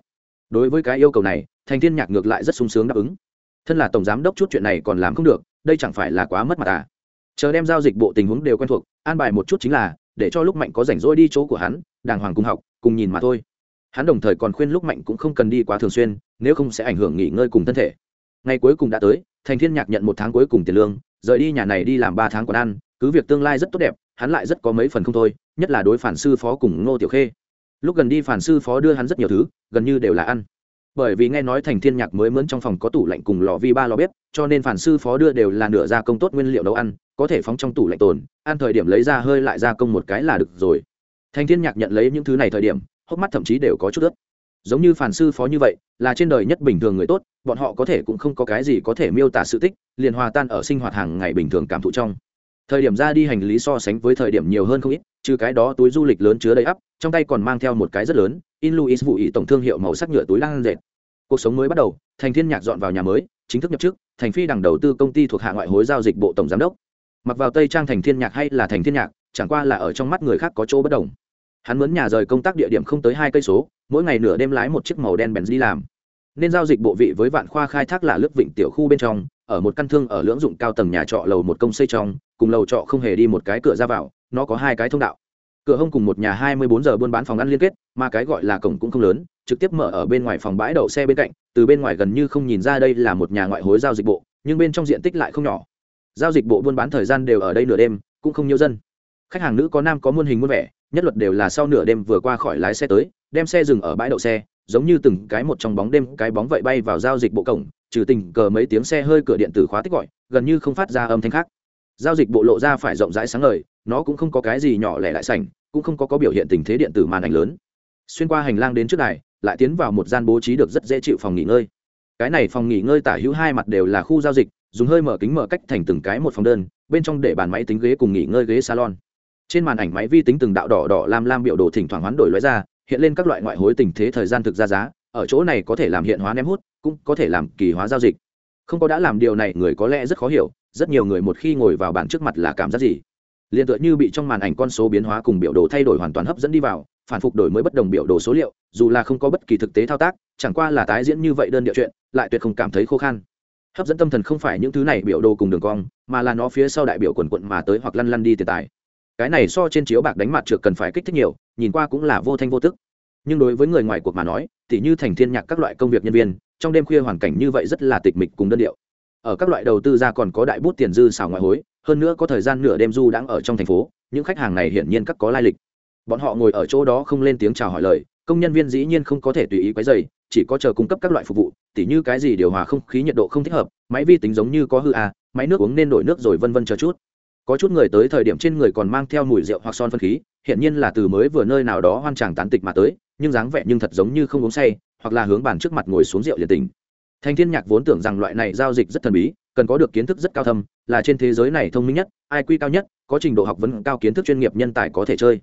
Speaker 1: Đối với cái yêu cầu này, thành thiên nhạc ngược lại rất sung sướng đáp ứng. Thân là tổng giám đốc chút chuyện này còn làm không được, đây chẳng phải là quá mất mặt à? Chờ đem giao dịch bộ tình huống đều quen thuộc, an bài một chút chính là, để cho lúc mạnh có rảnh rỗi đi chỗ của hắn, đàng hoàng cùng học, cùng nhìn mà thôi. Hắn đồng thời còn khuyên lúc mạnh cũng không cần đi quá thường xuyên, nếu không sẽ ảnh hưởng nghỉ ngơi cùng thân thể. Ngày cuối cùng đã tới, thành thiên nhạc nhận một tháng cuối cùng tiền lương rời đi nhà này đi làm ba tháng còn ăn, cứ việc tương lai rất tốt đẹp, hắn lại rất có mấy phần không thôi, nhất là đối phản sư phó cùng ngô tiểu khê. Lúc gần đi phản sư phó đưa hắn rất nhiều thứ, gần như đều là ăn. Bởi vì nghe nói thành thiên nhạc mới mướn trong phòng có tủ lạnh cùng lò vi ba lò bếp, cho nên phản sư phó đưa đều là nửa gia công tốt nguyên liệu nấu ăn, có thể phóng trong tủ lạnh tồn, ăn thời điểm lấy ra hơi lại gia công một cái là được rồi. Thành thiên nhạc nhận lấy những thứ này thời điểm, hốc mắt thậm chí đều có chút ướt. Giống như phản sư phó như vậy là trên đời nhất bình thường người tốt, bọn họ có thể cũng không có cái gì có thể miêu tả sự tích, liền hòa tan ở sinh hoạt hàng ngày bình thường cảm thụ trong. Thời điểm ra đi hành lý so sánh với thời điểm nhiều hơn không ít, trừ cái đó túi du lịch lớn chứa đầy ắp, trong tay còn mang theo một cái rất lớn, in luis vụ ý tổng thương hiệu màu sắc nhựa túi lan dệt. Cuộc sống mới bắt đầu, thành thiên nhạc dọn vào nhà mới, chính thức nhập chức, thành phi đằng đầu tư công ty thuộc hạ ngoại hối giao dịch bộ tổng giám đốc. Mặc vào tây trang thành thiên nhạc hay là thành thiên nhạc, chẳng qua là ở trong mắt người khác có chỗ bất đồng. Hắn mướn nhà rời công tác địa điểm không tới hai cây số mỗi ngày nửa đêm lái một chiếc màu đen bèn đi làm. Nên giao dịch bộ vị với vạn khoa khai thác là lướt vịnh tiểu khu bên trong, ở một căn thương ở lưỡng dụng cao tầng nhà trọ lầu một công xây trong, cùng lầu trọ không hề đi một cái cửa ra vào, nó có hai cái thông đạo. Cửa hông cùng một nhà hai mươi bốn giờ buôn bán phòng ăn liên kết, mà cái gọi là cổng cũng không lớn, trực tiếp mở ở bên ngoài phòng bãi đậu xe bên cạnh, từ bên ngoài gần như không nhìn ra đây là một nhà ngoại hối giao dịch bộ, nhưng bên trong diện tích lại không nhỏ. Giao dịch bộ buôn bán thời gian đều ở đây nửa đêm, cũng không nhiều dân. Khách hàng nữ có nam có muôn hình muôn vẻ nhất luật đều là sau nửa đêm vừa qua khỏi lái xe tới, đem xe dừng ở bãi đậu xe, giống như từng cái một trong bóng đêm, cái bóng vậy bay vào giao dịch bộ cổng, trừ tình cờ mấy tiếng xe hơi cửa điện tử khóa tích gọi, gần như không phát ra âm thanh khác. Giao dịch bộ lộ ra phải rộng rãi sáng ngời, nó cũng không có cái gì nhỏ lẻ lại sảnh, cũng không có có biểu hiện tình thế điện tử màn ảnh lớn. Xuyên qua hành lang đến trước này lại tiến vào một gian bố trí được rất dễ chịu phòng nghỉ ngơi. Cái này phòng nghỉ ngơi tả hữu hai mặt đều là khu giao dịch, dùng hơi mở kính mở cách thành từng cái một phòng đơn, bên trong để bàn máy tính ghế cùng nghỉ ngơi ghế salon trên màn ảnh máy vi tính từng đạo đỏ đỏ lam lam biểu đồ thỉnh thoảng hoán đổi lóe ra, hiện lên các loại ngoại hối tình thế thời gian thực ra giá, ở chỗ này có thể làm hiện hóa ném hút, cũng có thể làm kỳ hóa giao dịch. Không có đã làm điều này, người có lẽ rất khó hiểu, rất nhiều người một khi ngồi vào bàn trước mặt là cảm giác gì? Liền tựa như bị trong màn ảnh con số biến hóa cùng biểu đồ thay đổi hoàn toàn hấp dẫn đi vào, phản phục đổi mới bất đồng biểu đồ số liệu, dù là không có bất kỳ thực tế thao tác, chẳng qua là tái diễn như vậy đơn điệu chuyện, lại tuyệt không cảm thấy khô khan. Hấp dẫn tâm thần không phải những thứ này biểu đồ cùng đường cong, mà là nó phía sau đại biểu quần quận mà tới hoặc lăn lăn đi tiền tài cái này so trên chiếu bạc đánh mặt trượt cần phải kích thích nhiều, nhìn qua cũng là vô thanh vô tức. Nhưng đối với người ngoài cuộc mà nói thì như thành thiên nhạc các loại công việc nhân viên, trong đêm khuya hoàn cảnh như vậy rất là tịch mịch cùng đơn điệu. Ở các loại đầu tư ra còn có đại bút tiền dư xào ngoại hối, hơn nữa có thời gian nửa đêm du đang ở trong thành phố, những khách hàng này hiển nhiên các có lai lịch. Bọn họ ngồi ở chỗ đó không lên tiếng chào hỏi lời, công nhân viên dĩ nhiên không có thể tùy ý quấy dày chỉ có chờ cung cấp các loại phục vụ, tỉ như cái gì điều hòa không khí nhiệt độ không thích hợp, máy vi tính giống như có hư à máy nước uống nên đổi nước rồi vân vân chờ chút có chút người tới thời điểm trên người còn mang theo mùi rượu hoặc son phân khí hiện nhiên là từ mới vừa nơi nào đó hoan tràng tán tịch mà tới, nhưng dáng vẻ nhưng thật giống như không uống say, hoặc là hướng bàn trước mặt ngồi xuống rượu liền tình thanh thiên nhạc vốn tưởng rằng loại này giao dịch rất thần bí, cần có được kiến thức rất cao thâm, là trên thế giới này thông minh nhất, ai quy cao nhất, có trình độ học vấn cao kiến thức chuyên nghiệp nhân tài có thể chơi.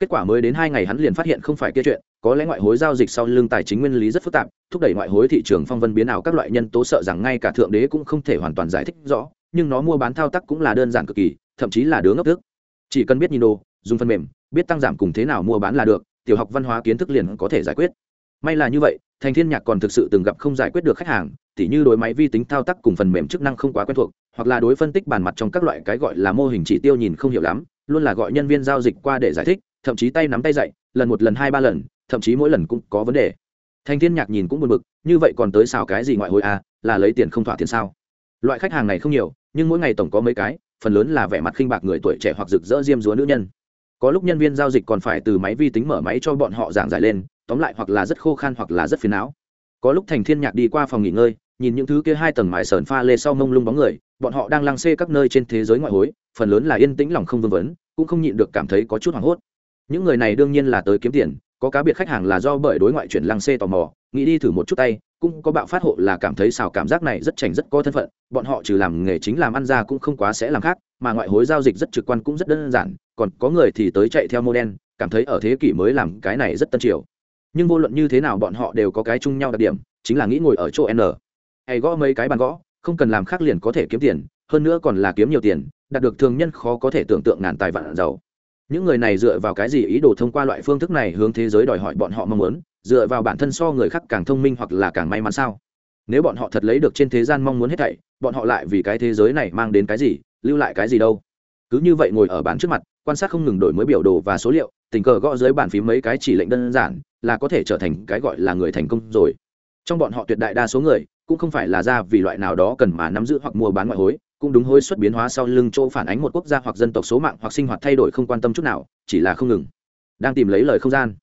Speaker 1: Kết quả mới đến hai ngày hắn liền phát hiện không phải kia chuyện, có lẽ ngoại hối giao dịch sau lưng tài chính nguyên lý rất phức tạp, thúc đẩy ngoại hối thị trường phong vân biến ảo các loại nhân tố sợ rằng ngay cả thượng đế cũng không thể hoàn toàn giải thích rõ, nhưng nó mua bán thao tác cũng là đơn giản cực kỳ thậm chí là đứa ngốc thức. Chỉ cần biết nhìn đồ, dùng phần mềm, biết tăng giảm cùng thế nào mua bán là được, tiểu học văn hóa kiến thức liền có thể giải quyết. May là như vậy, thành thiên nhạc còn thực sự từng gặp không giải quyết được khách hàng, tỉ như đối máy vi tính thao tác cùng phần mềm chức năng không quá quen thuộc, hoặc là đối phân tích bàn mặt trong các loại cái gọi là mô hình chỉ tiêu nhìn không hiểu lắm, luôn là gọi nhân viên giao dịch qua để giải thích, thậm chí tay nắm tay dạy, lần một lần hai ba lần, thậm chí mỗi lần cũng có vấn đề. Thành thiên nhạc nhìn cũng buồn bực, như vậy còn tới xào cái gì ngoại hối à là lấy tiền không thỏa tiền sao? Loại khách hàng này không nhiều, nhưng mỗi ngày tổng có mấy cái phần lớn là vẻ mặt khinh bạc người tuổi trẻ hoặc rực rỡ diêm dúa nữ nhân. Có lúc nhân viên giao dịch còn phải từ máy vi tính mở máy cho bọn họ giảng giải lên, tóm lại hoặc là rất khô khan hoặc là rất phiền não. Có lúc thành thiên nhạc đi qua phòng nghỉ ngơi, nhìn những thứ kia hai tầng mái sờn pha lê sau mông lung bóng người, bọn họ đang lăng xê các nơi trên thế giới ngoại hối, phần lớn là yên tĩnh lòng không vương vấn, cũng không nhịn được cảm thấy có chút hoảng hốt. Những người này đương nhiên là tới kiếm tiền có cá biệt khách hàng là do bởi đối ngoại chuyển lăng xê tò mò, nghĩ đi thử một chút tay, cũng có bạo phát hộ là cảm thấy xào cảm giác này rất chảnh rất có thân phận, bọn họ trừ làm nghề chính làm ăn ra cũng không quá sẽ làm khác, mà ngoại hối giao dịch rất trực quan cũng rất đơn giản, còn có người thì tới chạy theo mô đen cảm thấy ở thế kỷ mới làm cái này rất tân triều. Nhưng vô luận như thế nào bọn họ đều có cái chung nhau đặc điểm, chính là nghĩ ngồi ở chỗ n. Hay gõ mấy cái bàn gõ, không cần làm khác liền có thể kiếm tiền, hơn nữa còn là kiếm nhiều tiền, đạt được thường nhân khó có thể tưởng tượng ngàn tài vạn giàu những người này dựa vào cái gì ý đồ thông qua loại phương thức này hướng thế giới đòi hỏi bọn họ mong muốn, dựa vào bản thân so người khác càng thông minh hoặc là càng may mắn sao? Nếu bọn họ thật lấy được trên thế gian mong muốn hết thảy, bọn họ lại vì cái thế giới này mang đến cái gì, lưu lại cái gì đâu? Cứ như vậy ngồi ở bàn trước mặt, quan sát không ngừng đổi mới biểu đồ và số liệu, tình cờ gõ dưới bàn phím mấy cái chỉ lệnh đơn giản, là có thể trở thành cái gọi là người thành công rồi. Trong bọn họ tuyệt đại đa số người, cũng không phải là ra vì loại nào đó cần mà nắm giữ hoặc mua bán ngoại hối cũng đúng hối xuất biến hóa sau lưng chỗ phản ánh một quốc gia hoặc dân tộc số mạng hoặc sinh hoạt thay đổi không quan tâm chút nào, chỉ là không ngừng. Đang tìm lấy lời không gian.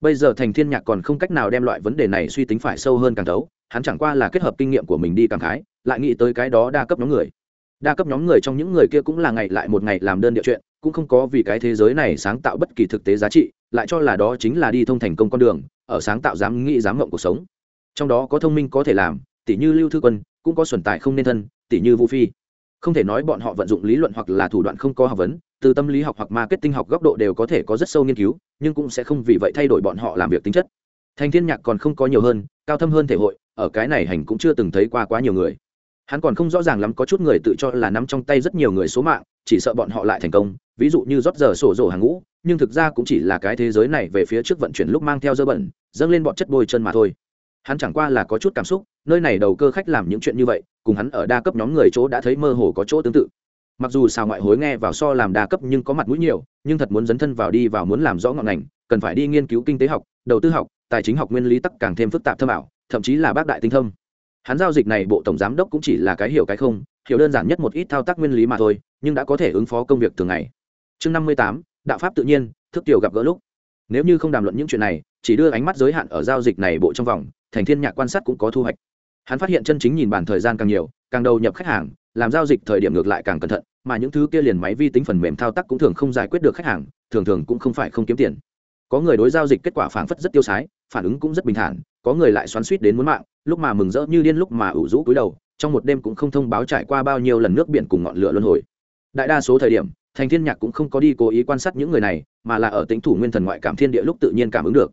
Speaker 1: Bây giờ thành thiên nhạc còn không cách nào đem loại vấn đề này suy tính phải sâu hơn càng thấu, hắn chẳng qua là kết hợp kinh nghiệm của mình đi càng khái, lại nghĩ tới cái đó đa cấp nhóm người. Đa cấp nhóm người trong những người kia cũng là ngày lại một ngày làm đơn địa chuyện, cũng không có vì cái thế giới này sáng tạo bất kỳ thực tế giá trị, lại cho là đó chính là đi thông thành công con đường, ở sáng tạo dám nghĩ dám mộng cuộc sống. Trong đó có thông minh có thể làm tỷ như lưu thư quân, cũng có xuẩn tài không nên thân tỷ như vũ phi không thể nói bọn họ vận dụng lý luận hoặc là thủ đoạn không có học vấn, từ tâm lý học hoặc marketing học góc độ đều có thể có rất sâu nghiên cứu, nhưng cũng sẽ không vì vậy thay đổi bọn họ làm việc tính chất. Thành thiên nhạc còn không có nhiều hơn, cao thâm hơn thể hội, ở cái này hành cũng chưa từng thấy qua quá nhiều người. Hắn còn không rõ ràng lắm có chút người tự cho là nắm trong tay rất nhiều người số mạng, chỉ sợ bọn họ lại thành công, ví dụ như rót giờ sổ rổ hàng ngũ, nhưng thực ra cũng chỉ là cái thế giới này về phía trước vận chuyển lúc mang theo dơ bẩn, dâng lên bọn chất bôi chân mà thôi hắn chẳng qua là có chút cảm xúc, nơi này đầu cơ khách làm những chuyện như vậy, cùng hắn ở đa cấp nhóm người chỗ đã thấy mơ hồ có chỗ tương tự. Mặc dù xào ngoại hối nghe vào so làm đa cấp nhưng có mặt mũi nhiều, nhưng thật muốn dấn thân vào đi và muốn làm rõ ngọn ngành, cần phải đi nghiên cứu kinh tế học, đầu tư học, tài chính học nguyên lý tắc càng thêm phức tạp thâm ảo, thậm chí là bác đại tinh thông hắn giao dịch này bộ tổng giám đốc cũng chỉ là cái hiểu cái không, hiểu đơn giản nhất một ít thao tác nguyên lý mà thôi, nhưng đã có thể ứng phó công việc thường ngày. Chương năm mươi tám, đạo pháp tự nhiên, thức tiểu gặp gỡ lúc. Nếu như không đàm luận những chuyện này, chỉ đưa ánh mắt giới hạn ở giao dịch này bộ trong vòng thành thiên nhạc quan sát cũng có thu hoạch. Hắn phát hiện chân chính nhìn bản thời gian càng nhiều, càng đầu nhập khách hàng, làm giao dịch thời điểm ngược lại càng cẩn thận, mà những thứ kia liền máy vi tính phần mềm thao tác cũng thường không giải quyết được khách hàng, thường thường cũng không phải không kiếm tiền. Có người đối giao dịch kết quả phản phất rất tiêu sái, phản ứng cũng rất bình thản, có người lại xoắn suýt đến muốn mạng, lúc mà mừng rỡ như điên lúc mà ủ rũ cúi đầu, trong một đêm cũng không thông báo trải qua bao nhiêu lần nước biển cùng ngọn lửa luân hồi. Đại đa số thời điểm, thành thiên nhạc cũng không có đi cố ý quan sát những người này, mà là ở tính thủ nguyên thần ngoại cảm thiên địa lúc tự nhiên cảm ứng được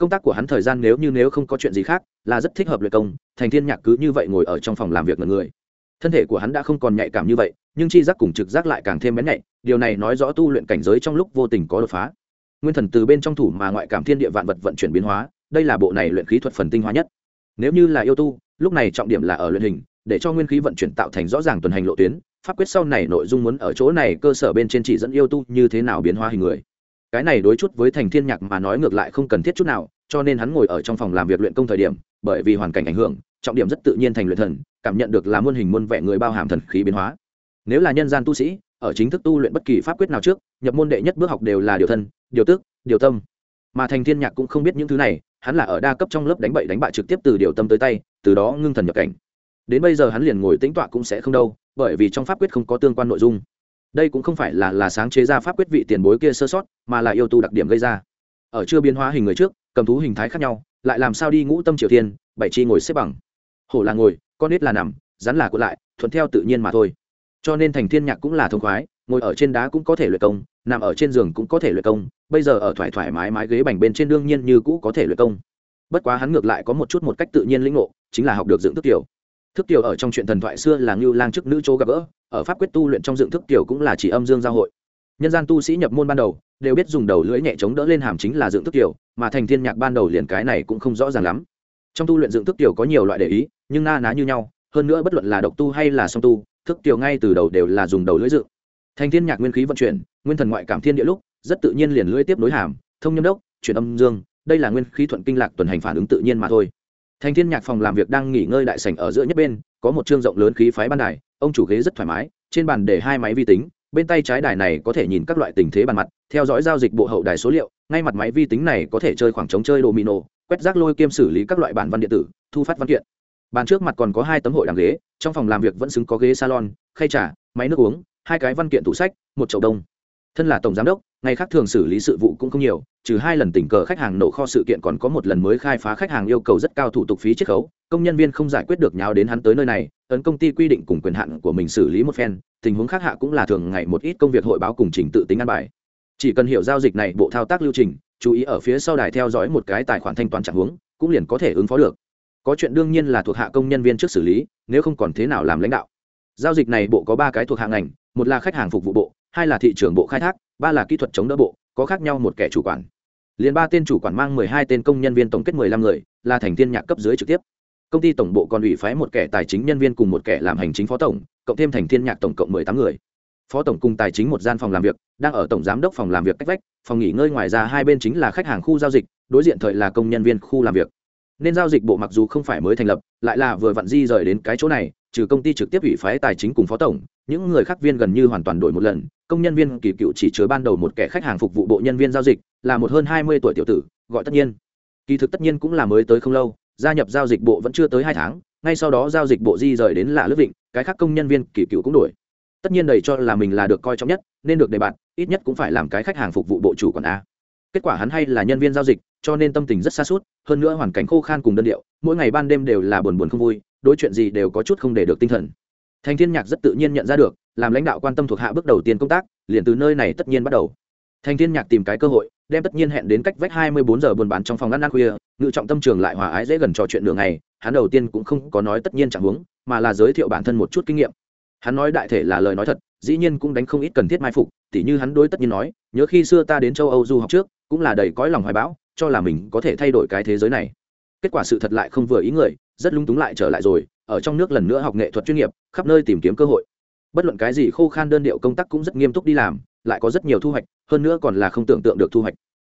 Speaker 1: công tác của hắn thời gian nếu như nếu không có chuyện gì khác, là rất thích hợp luyện công, thành thiên nhạc cứ như vậy ngồi ở trong phòng làm việc ngần người. Thân thể của hắn đã không còn nhạy cảm như vậy, nhưng chi giác cùng trực giác lại càng thêm bén nhạy, điều này nói rõ tu luyện cảnh giới trong lúc vô tình có đột phá. Nguyên thần từ bên trong thủ mà ngoại cảm thiên địa vạn vật vận chuyển biến hóa, đây là bộ này luyện khí thuật phần tinh hóa nhất. Nếu như là yêu tu, lúc này trọng điểm là ở luyện hình, để cho nguyên khí vận chuyển tạo thành rõ ràng tuần hành lộ tuyến, pháp quyết sau này nội dung muốn ở chỗ này, cơ sở bên trên chỉ dẫn yêu tu như thế nào biến hóa hình người cái này đối chút với thành thiên nhạc mà nói ngược lại không cần thiết chút nào, cho nên hắn ngồi ở trong phòng làm việc luyện công thời điểm, bởi vì hoàn cảnh ảnh hưởng, trọng điểm rất tự nhiên thành luyện thần, cảm nhận được là muôn hình muôn vẻ người bao hàm thần khí biến hóa. Nếu là nhân gian tu sĩ, ở chính thức tu luyện bất kỳ pháp quyết nào trước, nhập môn đệ nhất bước học đều là điều thân, điều tức, điều tâm. Mà thành thiên nhạc cũng không biết những thứ này, hắn là ở đa cấp trong lớp đánh bậy đánh bại trực tiếp từ điều tâm tới tay, từ đó ngưng thần nhập cảnh. Đến bây giờ hắn liền ngồi tĩnh tọa cũng sẽ không đâu, bởi vì trong pháp quyết không có tương quan nội dung đây cũng không phải là là sáng chế ra pháp quyết vị tiền bối kia sơ sót, mà là yêu tu đặc điểm gây ra. Ở chưa biến hóa hình người trước, cầm thú hình thái khác nhau, lại làm sao đi ngũ tâm triều tiên bảy chi ngồi xếp bằng. Hổ là ngồi, con nít là nằm, rắn là cuộn lại, thuận theo tự nhiên mà thôi. Cho nên thành thiên nhạc cũng là thông khoái, ngồi ở trên đá cũng có thể luyện công, nằm ở trên giường cũng có thể luyện công, bây giờ ở thoải thoải mái mái ghế bành bên trên đương nhiên như cũ có thể luyện công. Bất quá hắn ngược lại có một chút một cách tự nhiên lĩnh ngộ, chính là học được dựng thức tiểu. Thức tiểu ở trong chuyện thần thoại xưa là ngưu lang chức nữ chỗ gặp gỡ ở pháp quyết tu luyện trong dựng thức tiểu cũng là chỉ âm dương giao hội. Nhân gian tu sĩ nhập môn ban đầu, đều biết dùng đầu lưỡi nhẹ chống đỡ lên hàm chính là dựng thức tiểu mà thành thiên nhạc ban đầu liền cái này cũng không rõ ràng lắm. Trong tu luyện dựng thức tiểu có nhiều loại để ý, nhưng na ná như nhau, hơn nữa bất luận là độc tu hay là song tu, thức tiểu ngay từ đầu đều là dùng đầu lưỡi dựng. Thành thiên nhạc nguyên khí vận chuyển, nguyên thần ngoại cảm thiên địa lúc, rất tự nhiên liền lưỡi tiếp nối hàm, thông nhâm đốc, chuyển âm dương, đây là nguyên khí thuận kinh lạc tuần hành phản ứng tự nhiên mà thôi. Thành thiên nhạc phòng làm việc đang nghỉ ngơi đại sảnh ở giữa nhất bên, có một trương rộng lớn khí phái ban đài ông chủ ghế rất thoải mái, trên bàn để hai máy vi tính, bên tay trái đài này có thể nhìn các loại tình thế bàn mặt, theo dõi giao dịch bộ hậu đài số liệu, ngay mặt máy vi tính này có thể chơi khoảng trống chơi domino, quét rác lôi kiêm xử lý các loại bản văn điện tử, thu phát văn kiện. Bàn trước mặt còn có hai tấm hội đằng ghế, trong phòng làm việc vẫn xứng có ghế salon, khay trà, máy nước uống, hai cái văn kiện tủ sách, một chậu đông. Thân là tổng giám đốc, ngày khác thường xử lý sự vụ cũng không nhiều, trừ hai lần tình cờ khách hàng nổ kho sự kiện còn có một lần mới khai phá khách hàng yêu cầu rất cao thủ tục phí chiết khấu, công nhân viên không giải quyết được nháo đến hắn tới nơi này ấn công ty quy định cùng quyền hạn của mình xử lý một phen, tình huống khác hạ cũng là thường ngày một ít công việc hội báo cùng trình tự tính ăn bài. Chỉ cần hiểu giao dịch này bộ thao tác lưu trình, chú ý ở phía sau đài theo dõi một cái tài khoản thanh toán trạng huống, cũng liền có thể ứng phó được. Có chuyện đương nhiên là thuộc hạ công nhân viên trước xử lý, nếu không còn thế nào làm lãnh đạo. Giao dịch này bộ có ba cái thuộc hạng ngành, một là khách hàng phục vụ bộ, hai là thị trường bộ khai thác, ba là kỹ thuật chống đỡ bộ, có khác nhau một kẻ chủ quản. Liền ba tên chủ quản mang mười hai tên công nhân viên tổng kết mười lăm người, là thành viên nhạc cấp dưới trực tiếp công ty tổng bộ còn ủy phái một kẻ tài chính nhân viên cùng một kẻ làm hành chính phó tổng, cộng thêm thành thiên nhạc tổng cộng mười tám người. Phó tổng cùng tài chính một gian phòng làm việc, đang ở tổng giám đốc phòng làm việc cách vách, phòng nghỉ ngơi ngoài ra hai bên chính là khách hàng khu giao dịch, đối diện thời là công nhân viên khu làm việc. Nên giao dịch bộ mặc dù không phải mới thành lập, lại là vừa vặn di rời đến cái chỗ này, trừ công ty trực tiếp ủy phái tài chính cùng phó tổng, những người khác viên gần như hoàn toàn đổi một lần, công nhân viên kỳ cựu chỉ chứa ban đầu một kẻ khách hàng phục vụ bộ nhân viên giao dịch, là một hơn hai mươi tuổi tiểu tử, gọi tất nhiên. Kỳ thực tất nhiên cũng là mới tới không lâu gia nhập giao dịch bộ vẫn chưa tới hai tháng, ngay sau đó giao dịch bộ di rời đến lạ lướt vịnh, cái khác công nhân viên kỳ cựu cũng đổi. Tất nhiên đầy cho là mình là được coi trọng nhất, nên được đề bạt, ít nhất cũng phải làm cái khách hàng phục vụ bộ chủ còn a. Kết quả hắn hay là nhân viên giao dịch, cho nên tâm tình rất xa suốt, hơn nữa hoàn cảnh khô khan cùng đơn điệu, mỗi ngày ban đêm đều là buồn buồn không vui, đối chuyện gì đều có chút không để được tinh thần. Thành thiên nhạc rất tự nhiên nhận ra được, làm lãnh đạo quan tâm thuộc hạ bước đầu tiên công tác, liền từ nơi này tất nhiên bắt đầu thành thiên nhạc tìm cái cơ hội, đem tất nhiên hẹn đến cách vách hai mươi bốn giờ buôn bán trong phòng ăn ăn khuya, ngự trọng tâm trường lại hòa ái dễ gần trò chuyện đường này hắn đầu tiên cũng không có nói tất nhiên chẳng huống, mà là giới thiệu bản thân một chút kinh nghiệm. Hắn nói đại thể là lời nói thật, dĩ nhiên cũng đánh không ít cần thiết mai phục, tỉ như hắn đối tất nhiên nói, nhớ khi xưa ta đến châu âu du học trước, cũng là đầy cõi lòng hoài bão, cho là mình có thể thay đổi cái thế giới này. Kết quả sự thật lại không vừa ý người, rất lung túng lại trở lại rồi, ở trong nước lần nữa học nghệ thuật chuyên nghiệp, khắp nơi tìm kiếm cơ hội. Bất luận cái gì khô khan đơn điệu công tác cũng rất nghiêm túc đi làm lại có rất nhiều thu hoạch, hơn nữa còn là không tưởng tượng được thu hoạch.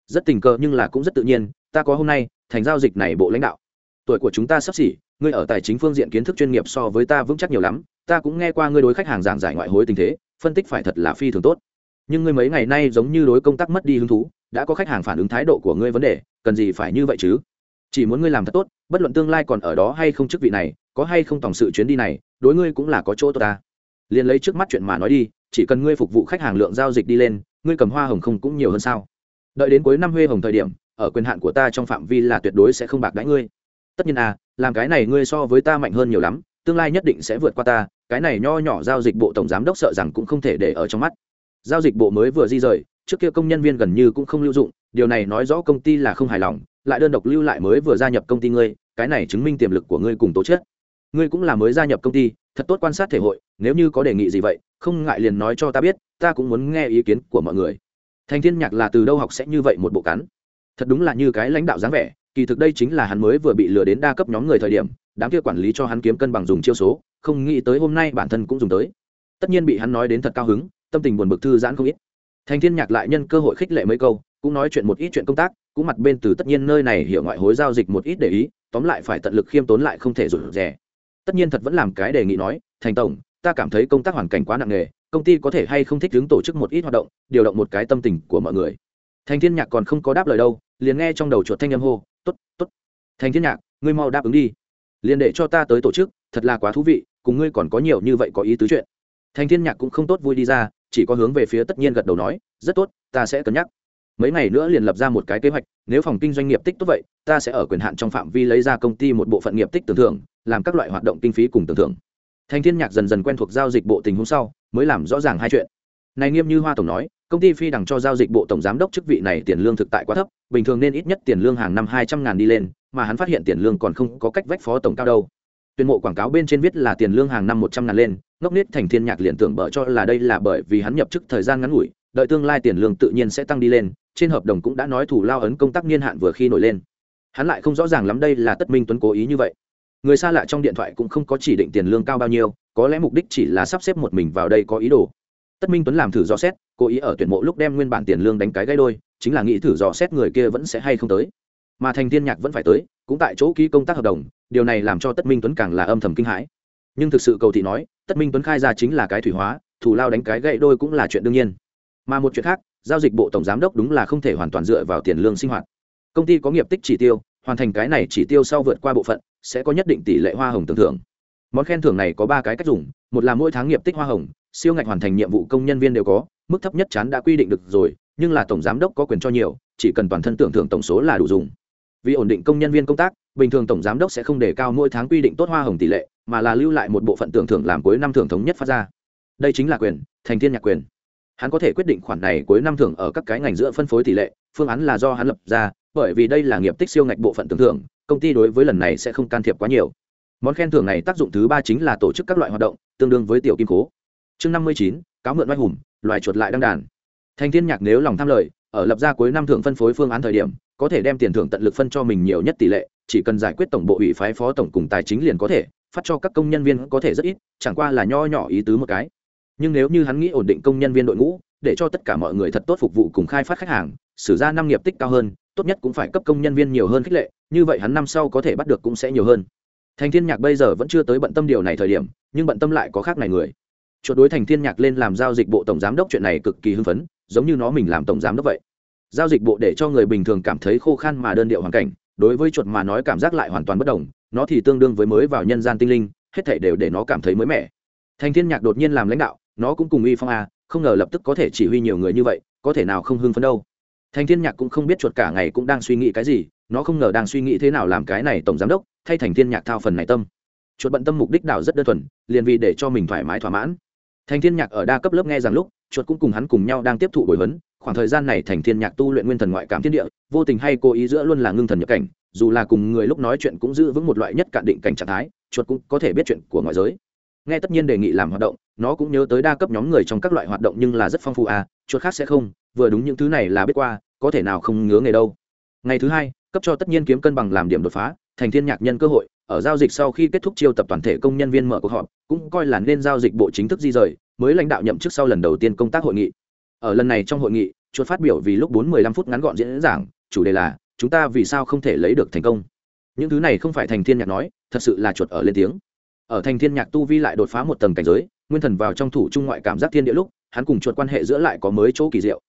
Speaker 1: Rất tình cờ nhưng là cũng rất tự nhiên, ta có hôm nay, thành giao dịch này bộ lãnh đạo. Tuổi của chúng ta sắp xỉ, ngươi ở tài chính phương diện kiến thức chuyên nghiệp so với ta vững chắc nhiều lắm, ta cũng nghe qua ngươi đối khách hàng giảng giải ngoại hối tình thế, phân tích phải thật là phi thường tốt. Nhưng ngươi mấy ngày nay giống như đối công tác mất đi hứng thú, đã có khách hàng phản ứng thái độ của ngươi vấn đề, cần gì phải như vậy chứ? Chỉ muốn ngươi làm thật tốt, bất luận tương lai còn ở đó hay không chức vị này, có hay không tổng sự chuyến đi này, đối ngươi cũng là có chỗ tốt ta. Liền lấy trước mắt chuyện mà nói đi chỉ cần ngươi phục vụ khách hàng lượng giao dịch đi lên, ngươi cầm hoa hồng không cũng nhiều hơn sao? Đợi đến cuối năm huê hồng thời điểm, ở quyền hạn của ta trong phạm vi là tuyệt đối sẽ không bạc đãi ngươi. Tất nhiên à làm cái này ngươi so với ta mạnh hơn nhiều lắm, tương lai nhất định sẽ vượt qua ta, cái này nho nhỏ giao dịch bộ tổng giám đốc sợ rằng cũng không thể để ở trong mắt. Giao dịch bộ mới vừa di rời, trước kia công nhân viên gần như cũng không lưu dụng, điều này nói rõ công ty là không hài lòng, lại đơn độc lưu lại mới vừa gia nhập công ty ngươi, cái này chứng minh tiềm lực của ngươi cùng tố chất ngươi cũng là mới gia nhập công ty, thật tốt quan sát thể hội, nếu như có đề nghị gì vậy, không ngại liền nói cho ta biết, ta cũng muốn nghe ý kiến của mọi người. Thành thiên nhạc là từ đâu học sẽ như vậy một bộ cắn? Thật đúng là như cái lãnh đạo dáng vẻ, kỳ thực đây chính là hắn mới vừa bị lừa đến đa cấp nhóm người thời điểm, đám kia quản lý cho hắn kiếm cân bằng dùng chiêu số, không nghĩ tới hôm nay bản thân cũng dùng tới. Tất nhiên bị hắn nói đến thật cao hứng, tâm tình buồn bực thư giãn không ít. Thành thiên nhạc lại nhân cơ hội khích lệ mấy câu, cũng nói chuyện một ít chuyện công tác, cũng mặt bên từ tất nhiên nơi này hiểu ngoại hối giao dịch một ít để ý, tóm lại phải tận lực khiêm tốn lại không thể rủi rẻ tất nhiên thật vẫn làm cái đề nghị nói, thành tổng, ta cảm thấy công tác hoàn cảnh quá nặng nề, công ty có thể hay không thích hướng tổ chức một ít hoạt động, điều động một cái tâm tình của mọi người. Thành thiên nhạc còn không có đáp lời đâu, liền nghe trong đầu chuột thanh âm hô, tốt tốt. Thành thiên nhạc, ngươi mau đáp ứng đi. Liền để cho ta tới tổ chức, thật là quá thú vị, cùng ngươi còn có nhiều như vậy có ý tứ chuyện. Thành thiên nhạc cũng không tốt vui đi ra, chỉ có hướng về phía tất nhiên gật đầu nói, rất tốt, ta sẽ cân nhắc. Mấy ngày nữa liền lập ra một cái kế hoạch, nếu phòng kinh doanh nghiệp tích tốt vậy, ta sẽ ở quyền hạn trong phạm vi lấy ra công ty một bộ phận nghiệp tích tưởng thưởng làm các loại hoạt động kinh phí cùng tưởng thưởng. Thành thiên nhạc dần dần quen thuộc giao dịch bộ tình huống sau, mới làm rõ ràng hai chuyện. Này nghiêm như hoa tổng nói, công ty phi đằng cho giao dịch bộ tổng giám đốc chức vị này tiền lương thực tại quá thấp, bình thường nên ít nhất tiền lương hàng năm hai trăm ngàn đi lên, mà hắn phát hiện tiền lương còn không có cách vách phó tổng cao đâu. Tuyên mộ quảng cáo bên trên viết là tiền lương hàng năm một trăm ngàn lên, ngốc nết thành thiên nhạc liền tưởng bở cho là đây là bởi vì hắn nhập chức thời gian ngắn ngủi, đợi tương lai tiền lương tự nhiên sẽ tăng đi lên, trên hợp đồng cũng đã nói thủ lao ấn công tác niên hạn vừa khi nổi lên. Hắn lại không rõ ràng lắm đây là tất minh tuấn cố ý như vậy người xa lạ trong điện thoại cũng không có chỉ định tiền lương cao bao nhiêu, có lẽ mục đích chỉ là sắp xếp một mình vào đây có ý đồ. Tất minh tuấn làm thử dò xét, cố ý ở tuyển mộ lúc đem nguyên bản tiền lương đánh cái gây đôi, chính là nghĩ thử dò xét người kia vẫn sẽ hay không tới. Mà thành thiên nhạc vẫn phải tới, cũng tại chỗ ký công tác hợp đồng, điều này làm cho tất minh tuấn càng là âm thầm kinh hãi. Nhưng thực sự cầu thị nói, tất minh tuấn khai ra chính là cái thủy hóa thủ lao đánh cái gậy đôi cũng là chuyện đương nhiên. Mà một chuyện khác, giao dịch bộ tổng giám đốc đúng là không thể hoàn toàn dựa vào tiền lương sinh hoạt. Công ty có nghiệp tích chỉ tiêu, hoàn thành cái này chỉ tiêu sau vượt qua bộ phận sẽ có nhất định tỷ lệ hoa hồng tưởng thưởng. Món khen thưởng này có ba cái cách dùng, một là mỗi tháng nghiệp tích hoa hồng, siêu ngạch hoàn thành nhiệm vụ công nhân viên đều có, mức thấp nhất chán đã quy định được rồi, nhưng là tổng giám đốc có quyền cho nhiều, chỉ cần toàn thân tưởng thưởng tổng số là đủ dùng. Vì ổn định công nhân viên công tác, bình thường tổng giám đốc sẽ không đề cao mỗi tháng quy định tốt hoa hồng tỷ lệ, mà là lưu lại một bộ phận tưởng thưởng làm cuối năm thưởng thống nhất phát ra. Đây chính là quyền, thành thiên nhạc quyền. Hắn có thể quyết định khoản này cuối năm thưởng ở các cái ngành giữa phân phối tỷ lệ, phương án là do hắn lập ra, bởi vì đây là nghiệp tích siêu ngạch bộ phận tưởng thưởng công ty đối với lần này sẽ không can thiệp quá nhiều. Món khen thưởng này tác dụng thứ ba chính là tổ chức các loại hoạt động, tương đương với tiểu kim cố. Chương năm mươi chín, cáo mượn oai hùng, loài chuột lại đăng đàn. Thành thiên nhạc nếu lòng tham lợi ở lập ra cuối năm thưởng phân phối phương án thời điểm, có thể đem tiền thưởng tận lực phân cho mình nhiều nhất tỷ lệ, chỉ cần giải quyết tổng bộ ủy phái phó tổng cùng tài chính liền có thể, phát cho các công nhân viên có thể rất ít, chẳng qua là nho nhỏ ý tứ một cái. Nhưng nếu như hắn nghĩ ổn định công nhân viên đội ngũ, để cho tất cả mọi người thật tốt phục vụ cùng khai phát khách hàng xử ra năm nghiệp tích cao hơn tốt nhất cũng phải cấp công nhân viên nhiều hơn khích lệ, như vậy hắn năm sau có thể bắt được cũng sẽ nhiều hơn. Thành thiên nhạc bây giờ vẫn chưa tới bận tâm điều này thời điểm, nhưng bận tâm lại có khác này người. Chuột đối thành thiên nhạc lên làm giao dịch bộ tổng giám đốc chuyện này cực kỳ hưng phấn, giống như nó mình làm tổng giám đốc vậy. Giao dịch bộ để cho người bình thường cảm thấy khô khan mà đơn điệu hoàn cảnh, đối với chuột mà nói cảm giác lại hoàn toàn bất đồng, nó thì tương đương với mới vào nhân gian tinh linh, hết thảy đều để nó cảm thấy mới mẻ. Thành thiên nhạc đột nhiên làm lãnh đạo, nó cũng cùng uy phong a, không ngờ lập tức có thể chỉ huy nhiều người như vậy, có thể nào không hưng phấn đâu thành thiên nhạc cũng không biết chuột cả ngày cũng đang suy nghĩ cái gì, nó không ngờ đang suy nghĩ thế nào làm cái này tổng giám đốc, thay thành thiên nhạc thao phần này tâm. Chuột bận tâm mục đích đảo rất đơn thuần, liền vì để cho mình thoải mái thỏa mãn. Thành thiên nhạc ở đa cấp lớp nghe rằng lúc, chuột cũng cùng hắn cùng nhau đang tiếp thụ buổi huấn, khoảng thời gian này thành thiên nhạc tu luyện nguyên thần ngoại cảm thiên địa, vô tình hay cố ý giữa luôn là ngưng thần nhập cảnh, dù là cùng người lúc nói chuyện cũng giữ vững một loại nhất cạn định cảnh trạng thái, chuột cũng có thể biết chuyện của ngoại giới. Nghe tất nhiên đề nghị làm hoạt động, nó cũng nhớ tới đa cấp nhóm người trong các loại hoạt động nhưng là rất phong phú à chuột khác sẽ không vừa đúng những thứ này là biết qua, có thể nào không ngứa nghề đâu. Ngày thứ hai, cấp cho tất nhiên kiếm cân bằng làm điểm đột phá, thành thiên nhạc nhân cơ hội, ở giao dịch sau khi kết thúc chiêu tập toàn thể công nhân viên mở cuộc họp, cũng coi là nên giao dịch bộ chính thức di rời, mới lãnh đạo nhậm chức sau lần đầu tiên công tác hội nghị. Ở lần này trong hội nghị, chuột phát biểu vì lúc bốn mười lăm phút ngắn gọn diễn giảng chủ đề là, chúng ta vì sao không thể lấy được thành công? Những thứ này không phải thành thiên nhạc nói, thật sự là chuột ở lên tiếng. Ở thành thiên nhạc tu vi lại đột phá một tầng cảnh giới, nguyên thần vào trong thủ trung ngoại cảm giác thiên địa lúc, hắn cùng chuột quan hệ giữa lại có mới chỗ kỳ diệu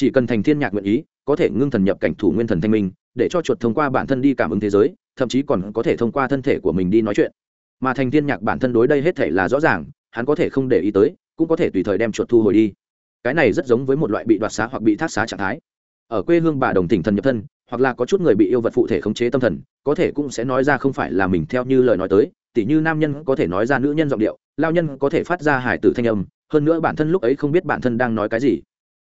Speaker 1: chỉ cần thành thiên nhạc nguyện ý, có thể ngưng thần nhập cảnh thủ nguyên thần thanh minh, để cho chuột thông qua bản thân đi cảm ứng thế giới, thậm chí còn có thể thông qua thân thể của mình đi nói chuyện. Mà thành thiên nhạc bản thân đối đây hết thể là rõ ràng, hắn có thể không để ý tới, cũng có thể tùy thời đem chuột thu hồi đi. Cái này rất giống với một loại bị đoạt xá hoặc bị thác xá trạng thái. Ở quê hương bà đồng tỉnh thần nhập thân, hoặc là có chút người bị yêu vật phụ thể khống chế tâm thần, có thể cũng sẽ nói ra không phải là mình theo như lời nói tới, tỉ như nam nhân có thể nói ra nữ nhân giọng điệu, lao nhân có thể phát ra hải tử thanh âm, hơn nữa bản thân lúc ấy không biết bản thân đang nói cái gì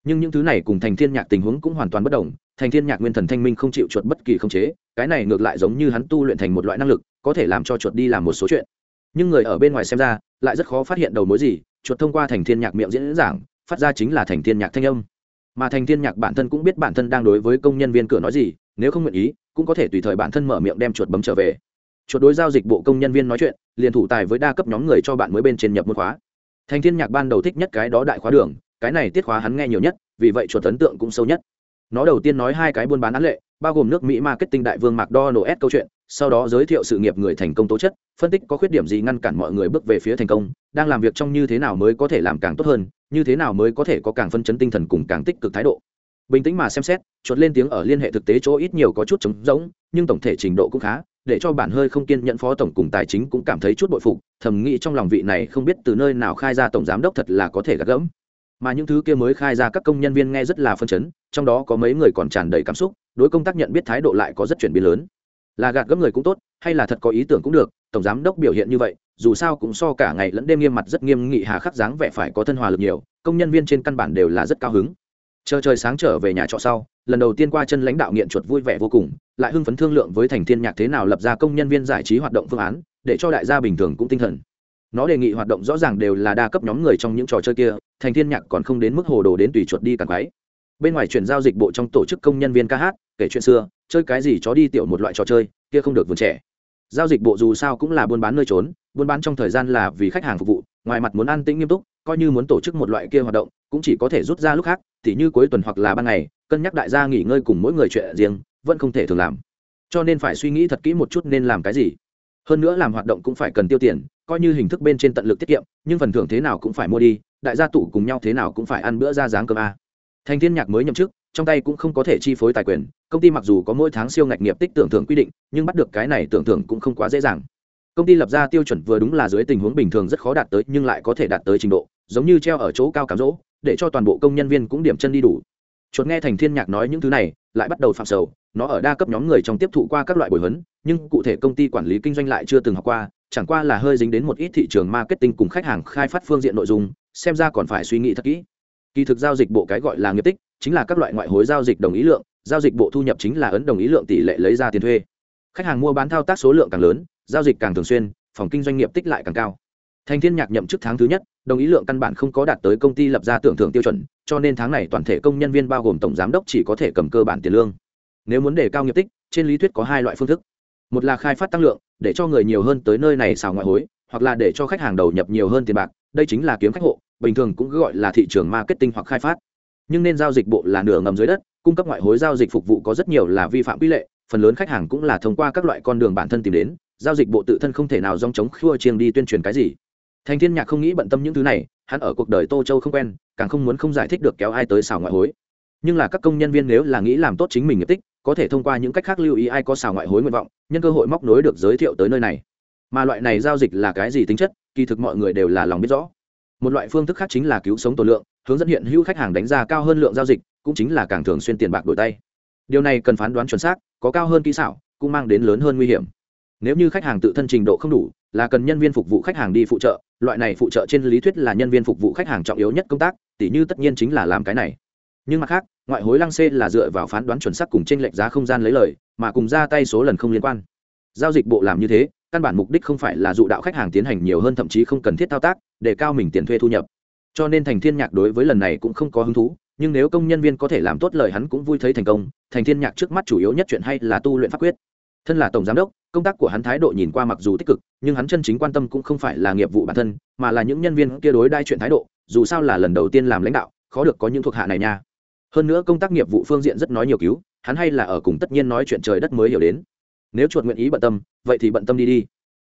Speaker 1: nhưng những thứ này cùng thành thiên nhạc tình huống cũng hoàn toàn bất đồng. Thành thiên nhạc nguyên thần thanh minh không chịu chuột bất kỳ khống chế, cái này ngược lại giống như hắn tu luyện thành một loại năng lực, có thể làm cho chuột đi làm một số chuyện. Nhưng người ở bên ngoài xem ra, lại rất khó phát hiện đầu mối gì, chuột thông qua thành thiên nhạc miệng diễn giảng, phát ra chính là thành thiên nhạc thanh âm. Mà thành thiên nhạc bản thân cũng biết bản thân đang đối với công nhân viên cửa nói gì, nếu không nguyện ý, cũng có thể tùy thời bản thân mở miệng đem chuột bấm trở về. Chuột đối giao dịch bộ công nhân viên nói chuyện, liền thủ tài với đa cấp nhóm người cho bạn mới bên trên nhập môn khóa. Thành thiên nhạc ban đầu thích nhất cái đó đại khóa đường cái này tiết khóa hắn nghe nhiều nhất, vì vậy chuột ấn tượng cũng sâu nhất. Nó đầu tiên nói hai cái buôn bán án lệ, bao gồm nước mỹ marketing đại vương mcdonald câu chuyện, sau đó giới thiệu sự nghiệp người thành công tố chất, phân tích có khuyết điểm gì ngăn cản mọi người bước về phía thành công, đang làm việc trong như thế nào mới có thể làm càng tốt hơn, như thế nào mới có thể có càng phân chấn tinh thần cùng càng tích cực thái độ. Bình tĩnh mà xem xét, chuột lên tiếng ở liên hệ thực tế chỗ ít nhiều có chút trống rỗng, nhưng tổng thể trình độ cũng khá, để cho bản hơi không kiên nhận phó tổng cùng tài chính cũng cảm thấy chút bội phục, thầm nghĩ trong lòng vị này không biết từ nơi nào khai ra tổng giám đốc thật là có thể gạt gẫm mà những thứ kia mới khai ra các công nhân viên nghe rất là phân chấn, trong đó có mấy người còn tràn đầy cảm xúc, đối công tác nhận biết thái độ lại có rất chuyển biến lớn. Là gạt gấp người cũng tốt, hay là thật có ý tưởng cũng được, tổng giám đốc biểu hiện như vậy, dù sao cũng so cả ngày lẫn đêm nghiêm mặt rất nghiêm nghị hà khắc dáng vẻ phải có thân hòa lực nhiều, công nhân viên trên căn bản đều là rất cao hứng. Chờ trời sáng trở về nhà trọ sau, lần đầu tiên qua chân lãnh đạo nghiện chuột vui vẻ vô cùng, lại hưng phấn thương lượng với thành thiên nhạc thế nào lập ra công nhân viên giải trí hoạt động phương án, để cho đại gia bình thường cũng tinh thần. Nó đề nghị hoạt động rõ ràng đều là đa cấp nhóm người trong những trò chơi kia thành thiên nhạc còn không đến mức hồ đồ đến tùy chuột đi càng quái bên ngoài chuyển giao dịch bộ trong tổ chức công nhân viên ca hát, kể chuyện xưa, chơi cái gì chó đi tiểu một loại trò chơi, kia không được vườn trẻ. Giao dịch bộ dù sao cũng là buôn bán nơi trốn, buôn bán trong thời gian là vì khách hàng phục vụ, ngoài mặt muốn an tĩnh nghiêm túc, coi như muốn tổ chức một loại kia hoạt động, cũng chỉ có thể rút ra lúc khác thì như cuối tuần hoặc là ban ngày, cân nhắc đại gia nghỉ ngơi cùng mỗi người chuyện riêng, vẫn không thể thường làm. Cho nên phải suy nghĩ thật kỹ một chút nên làm cái gì. Hơn nữa làm hoạt động cũng phải cần tiêu tiền, coi như hình thức bên trên tận lực tiết kiệm, nhưng phần thưởng thế nào cũng phải mua đi đại gia tụ cùng nhau thế nào cũng phải ăn bữa ra dáng cơm a. Thành thiên nhạc mới nhậm chức, trong tay cũng không có thể chi phối tài quyền, công ty mặc dù có mỗi tháng siêu ngạch nghiệp tích tưởng thưởng quy định, nhưng bắt được cái này tưởng thưởng cũng không quá dễ dàng. Công ty lập ra tiêu chuẩn vừa đúng là dưới tình huống bình thường rất khó đạt tới, nhưng lại có thể đạt tới trình độ, giống như treo ở chỗ cao cám rỗ để cho toàn bộ công nhân viên cũng điểm chân đi đủ. Chuột nghe thành thiên nhạc nói những thứ này, lại bắt đầu phạm sầu, nó ở đa cấp nhóm người trong tiếp thụ qua các loại buổi huấn, nhưng cụ thể công ty quản lý kinh doanh lại chưa từng học qua, chẳng qua là hơi dính đến một ít thị trường marketing cùng khách hàng khai phát phương diện nội dung xem ra còn phải suy nghĩ thật kỹ. Kỳ thực giao dịch bộ cái gọi là nghiệp tích, chính là các loại ngoại hối giao dịch đồng ý lượng, giao dịch bộ thu nhập chính là ấn đồng ý lượng tỷ lệ lấy ra tiền thuê. Khách hàng mua bán thao tác số lượng càng lớn, giao dịch càng thường xuyên, phòng kinh doanh nghiệp tích lại càng cao. Thành thiên nhạc nhậm chức tháng thứ nhất, đồng ý lượng căn bản không có đạt tới công ty lập ra tưởng thưởng tiêu chuẩn, cho nên tháng này toàn thể công nhân viên bao gồm tổng giám đốc chỉ có thể cầm cơ bản tiền lương. Nếu muốn đề cao nghiệp tích, trên lý thuyết có hai loại phương thức. Một là khai phát tăng lượng, để cho người nhiều hơn tới nơi này xào ngoại hối, hoặc là để cho khách hàng đầu nhập nhiều hơn tiền bạc đây chính là kiếm khách hộ, bình thường cũng gọi là thị trường marketing hoặc khai phát. Nhưng nên giao dịch bộ là nửa ngầm dưới đất, cung cấp ngoại hối giao dịch phục vụ có rất nhiều là vi phạm quy lệ, phần lớn khách hàng cũng là thông qua các loại con đường bản thân tìm đến, giao dịch bộ tự thân không thể nào dòng chống khua chiêng đi tuyên truyền cái gì. Thành thiên nhạc không nghĩ bận tâm những thứ này, hắn ở cuộc đời tô châu không quen, càng không muốn không giải thích được kéo ai tới xào ngoại hối. Nhưng là các công nhân viên nếu là nghĩ làm tốt chính mình nghiệp tích, có thể thông qua những cách khác lưu ý ai có xào ngoại hối nguyện vọng, nhân cơ hội móc nối được giới thiệu tới nơi này. Mà loại này giao dịch là cái gì tính chất kỳ thực mọi người đều là lòng biết rõ. Một loại phương thức khác chính là cứu sống tổ lượng, hướng dẫn hiện hữu khách hàng đánh giá cao hơn lượng giao dịch, cũng chính là càng thường xuyên tiền bạc đổi tay. Điều này cần phán đoán chuẩn xác, có cao hơn kỹ xảo, cũng mang đến lớn hơn nguy hiểm. Nếu như khách hàng tự thân trình độ không đủ, là cần nhân viên phục vụ khách hàng đi phụ trợ, loại này phụ trợ trên lý thuyết là nhân viên phục vụ khách hàng trọng yếu nhất công tác, tỉ như tất nhiên chính là làm cái này. Nhưng mặt khác, ngoại hối lăng xê là dựa vào phán đoán chuẩn xác cùng tranh lệch giá không gian lấy lời, mà cùng ra tay số lần không liên quan. Giao dịch bộ làm như thế căn bản mục đích không phải là dụ đạo khách hàng tiến hành nhiều hơn, thậm chí không cần thiết thao tác, để cao mình tiền thuê thu nhập. Cho nên thành thiên nhạc đối với lần này cũng không có hứng thú, nhưng nếu công nhân viên có thể làm tốt lời hắn cũng vui thấy thành công. Thành thiên nhạc trước mắt chủ yếu nhất chuyện hay là tu luyện pháp quyết. Thân là tổng giám đốc, công tác của hắn thái độ nhìn qua mặc dù tích cực, nhưng hắn chân chính quan tâm cũng không phải là nghiệp vụ bản thân, mà là những nhân viên kia đối đai chuyện thái độ, dù sao là lần đầu tiên làm lãnh đạo, khó được có những thuộc hạ này nha. Hơn nữa công tác nghiệp vụ phương diện rất nói nhiều cứu, hắn hay là ở cùng tất nhiên nói chuyện trời đất mới hiểu đến nếu chuột nguyện ý bận tâm, vậy thì bận tâm đi đi.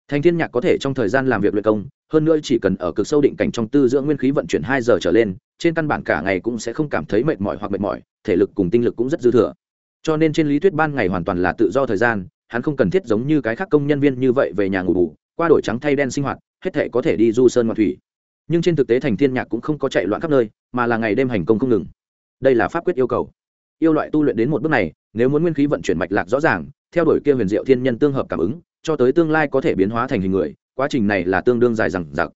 Speaker 1: Thành thiên nhạc có thể trong thời gian làm việc luyện công, hơn nữa chỉ cần ở cực sâu định cảnh trong tư dưỡng nguyên khí vận chuyển hai giờ trở lên, trên căn bản cả ngày cũng sẽ không cảm thấy mệt mỏi hoặc mệt mỏi, thể lực cùng tinh lực cũng rất dư thừa. Cho nên trên lý thuyết ban ngày hoàn toàn là tự do thời gian, hắn không cần thiết giống như cái khác công nhân viên như vậy về nhà ngủ bù, qua đổi trắng thay đen sinh hoạt, hết thể có thể đi du sơn ngoạn thủy. Nhưng trên thực tế thành thiên nhạc cũng không có chạy loạn khắp nơi, mà là ngày đêm hành công không ngừng. Đây là pháp quyết yêu cầu. Yêu loại tu luyện đến một bước này, nếu muốn nguyên khí vận chuyển mạch lạc rõ ràng theo đuổi kia huyền diệu thiên nhân tương hợp cảm ứng, cho tới tương lai có thể biến hóa thành hình người, quá trình này là tương đương dài dằng dặc.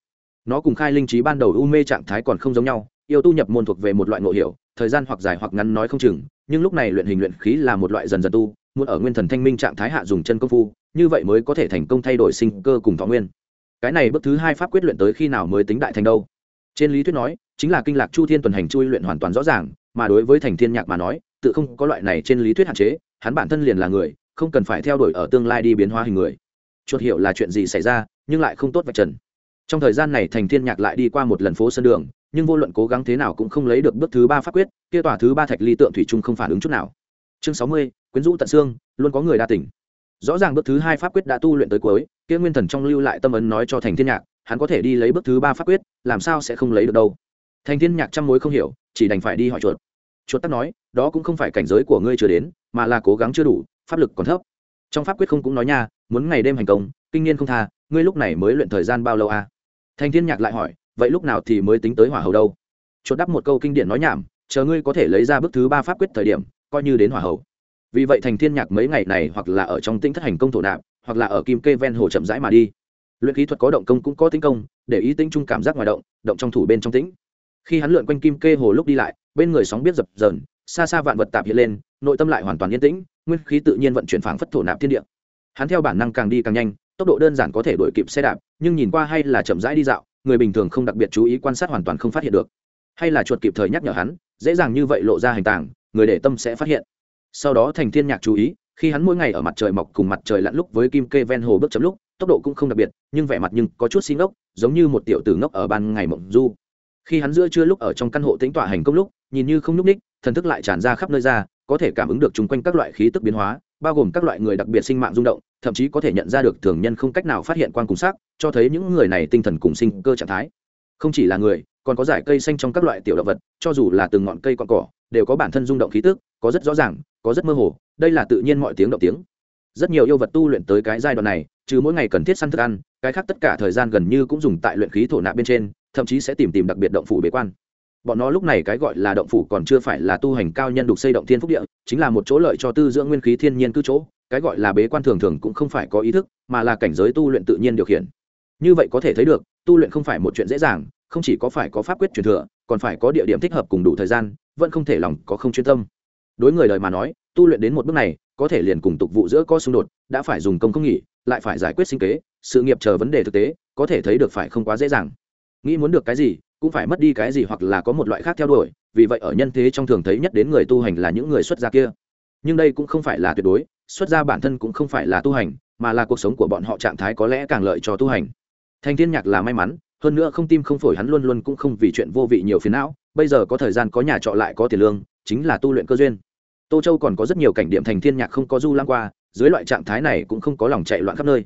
Speaker 1: Nó cùng khai linh trí ban đầu u mê trạng thái còn không giống nhau, yêu tu nhập môn thuộc về một loại ngộ hiểu, thời gian hoặc dài hoặc ngắn nói không chừng, nhưng lúc này luyện hình luyện khí là một loại dần dần tu, muốn ở nguyên thần thanh minh trạng thái hạ dùng chân công phu, như vậy mới có thể thành công thay đổi sinh cơ cùng thọ nguyên. Cái này bước thứ hai pháp quyết luyện tới khi nào mới tính đại thành đâu? Trên lý thuyết nói, chính là kinh lạc chu thiên tuần hành chui luyện hoàn toàn rõ ràng, mà đối với thành thiên nhạc mà nói, tự không có loại này trên lý thuyết hạn chế, hắn bản thân liền là người không cần phải theo đuổi ở tương lai đi biến hóa hình người. Chuột hiểu là chuyện gì xảy ra, nhưng lại không tốt vạch trần. Trong thời gian này thành thiên nhạc lại đi qua một lần phố sân đường, nhưng vô luận cố gắng thế nào cũng không lấy được bước thứ ba pháp quyết, kia tòa thứ ba thạch ly tượng thủy trung không phản ứng chút nào. Chương sáu mươi, quyến rũ tận xương, luôn có người đa tỉnh rõ ràng bước thứ hai pháp quyết đã tu luyện tới cuối, kia nguyên thần trong lưu lại tâm ấn nói cho thành thiên nhạc, hắn có thể đi lấy bước thứ ba pháp quyết, làm sao sẽ không lấy được đâu? Thành thiên nhạc trăm mối không hiểu, chỉ đành phải đi hỏi chuột. Chuột tắc nói, đó cũng không phải cảnh giới của ngươi chưa đến, mà là cố gắng chưa đủ pháp lực còn thấp. Trong pháp quyết không cũng nói nha, muốn ngày đêm hành công, kinh niên không tha, ngươi lúc này mới luyện thời gian bao lâu à? thành thiên nhạc lại hỏi, vậy lúc nào thì mới tính tới hỏa hầu đâu? Chuột đáp một câu kinh điển nói nhảm, chờ ngươi có thể lấy ra bước thứ ba pháp quyết thời điểm, coi như đến hỏa hầu. Vì vậy thành thiên nhạc mấy ngày này hoặc là ở trong tĩnh thất hành công thổ nạp, hoặc là ở kim kê ven hồ chậm rãi mà đi. Luyện kỹ thuật có động công cũng có tính công, để ý tính chung cảm giác ngoài động động trong thủ bên trong tĩnh. Khi hắn lượn quanh kim kê hồ lúc đi lại, bên người sóng biết dập dờn, xa xa vạn vật tạp hiện lên, nội tâm lại hoàn toàn yên tĩnh nguyên khí tự nhiên vận chuyển phảng phất thổ nạp thiên địa. Hắn theo bản năng càng đi càng nhanh, tốc độ đơn giản có thể đuổi kịp xe đạp, nhưng nhìn qua hay là chậm rãi đi dạo, người bình thường không đặc biệt chú ý quan sát hoàn toàn không phát hiện được. Hay là chuột kịp thời nhắc nhở hắn, dễ dàng như vậy lộ ra hành tàng, người để tâm sẽ phát hiện. Sau đó thành thiên nhạc chú ý, khi hắn mỗi ngày ở mặt trời mọc cùng mặt trời lặn lúc với kim kê ven hồ bước chấm lúc, tốc độ cũng không đặc biệt, nhưng vẻ mặt nhưng có chút xi ngốc, giống như một tiểu tử ngốc ở ban ngày mộng du. Khi hắn giữa trưa lúc ở trong căn hộ tính tỏa hành công lúc, nhìn như không nhúc ních thần thức lại tràn ra khắp nơi ra có thể cảm ứng được chung quanh các loại khí tức biến hóa, bao gồm các loại người đặc biệt sinh mạng rung động, thậm chí có thể nhận ra được thường nhân không cách nào phát hiện quan cùng sắc, cho thấy những người này tinh thần cùng sinh cơ trạng thái. Không chỉ là người, còn có giải cây xanh trong các loại tiểu động vật, cho dù là từng ngọn cây con cỏ, đều có bản thân rung động khí tức, có rất rõ ràng, có rất mơ hồ, đây là tự nhiên mọi tiếng động tiếng. Rất nhiều yêu vật tu luyện tới cái giai đoạn này, trừ mỗi ngày cần thiết săn thức ăn, cái khác tất cả thời gian gần như cũng dùng tại luyện khí thổ nạp bên trên, thậm chí sẽ tìm tìm đặc biệt động phủ bế quan bọn nó lúc này cái gọi là động phủ còn chưa phải là tu hành cao nhân đục xây động thiên phúc địa, chính là một chỗ lợi cho tư dưỡng nguyên khí thiên nhiên cư chỗ, cái gọi là bế quan thường thường cũng không phải có ý thức, mà là cảnh giới tu luyện tự nhiên điều khiển. Như vậy có thể thấy được, tu luyện không phải một chuyện dễ dàng, không chỉ có phải có pháp quyết truyền thừa, còn phải có địa điểm thích hợp cùng đủ thời gian, vẫn không thể lòng có không chuyên tâm. Đối người đời mà nói, tu luyện đến một bước này, có thể liền cùng tục vụ giữa có xung đột, đã phải dùng công không nghỉ, lại phải giải quyết sinh kế, sự nghiệp chờ vấn đề thực tế, có thể thấy được phải không quá dễ dàng. Nghĩ muốn được cái gì cũng phải mất đi cái gì hoặc là có một loại khác theo đuổi, vì vậy ở nhân thế trong thường thấy nhất đến người tu hành là những người xuất gia kia. Nhưng đây cũng không phải là tuyệt đối, xuất gia bản thân cũng không phải là tu hành, mà là cuộc sống của bọn họ trạng thái có lẽ càng lợi cho tu hành. Thành thiên nhạc là may mắn, hơn nữa không tim không phổi hắn luôn luôn cũng không vì chuyện vô vị nhiều phiền não, bây giờ có thời gian có nhà trọ lại có tiền lương, chính là tu luyện cơ duyên. Tô châu còn có rất nhiều cảnh điểm thành thiên nhạc không có du lãng qua, dưới loại trạng thái này cũng không có lòng chạy loạn khắp nơi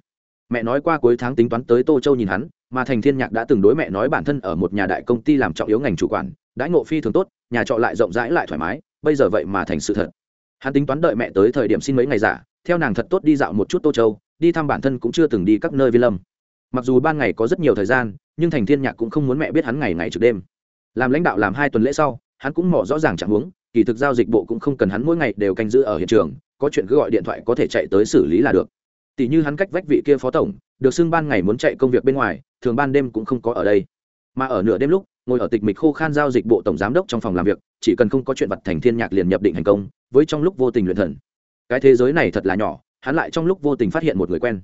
Speaker 1: mẹ nói qua cuối tháng tính toán tới tô châu nhìn hắn, mà thành thiên nhạc đã từng đối mẹ nói bản thân ở một nhà đại công ty làm trọng yếu ngành chủ quản, đãi ngộ phi thường tốt, nhà trọ lại rộng rãi lại thoải mái, bây giờ vậy mà thành sự thật. Hắn tính toán đợi mẹ tới thời điểm xin mấy ngày giả, theo nàng thật tốt đi dạo một chút tô châu, đi thăm bản thân cũng chưa từng đi các nơi vi lâm. Mặc dù ban ngày có rất nhiều thời gian, nhưng thành thiên nhạc cũng không muốn mẹ biết hắn ngày ngày trực đêm. Làm lãnh đạo làm hai tuần lễ sau, hắn cũng mỏ rõ ràng chẳng huống, kỳ thực giao dịch bộ cũng không cần hắn mỗi ngày đều canh giữ ở hiện trường, có chuyện cứ gọi điện thoại có thể chạy tới xử lý là được tỷ như hắn cách vách vị kia phó tổng, được xưng ban ngày muốn chạy công việc bên ngoài, thường ban đêm cũng không có ở đây. Mà ở nửa đêm lúc, ngồi ở tịch mịch khô khan giao dịch bộ tổng giám đốc trong phòng làm việc, chỉ cần không có chuyện vật thành thiên nhạc liền nhập định thành công, với trong lúc vô tình luyện thần. Cái thế giới này thật là nhỏ, hắn lại trong lúc vô tình phát hiện một người quen.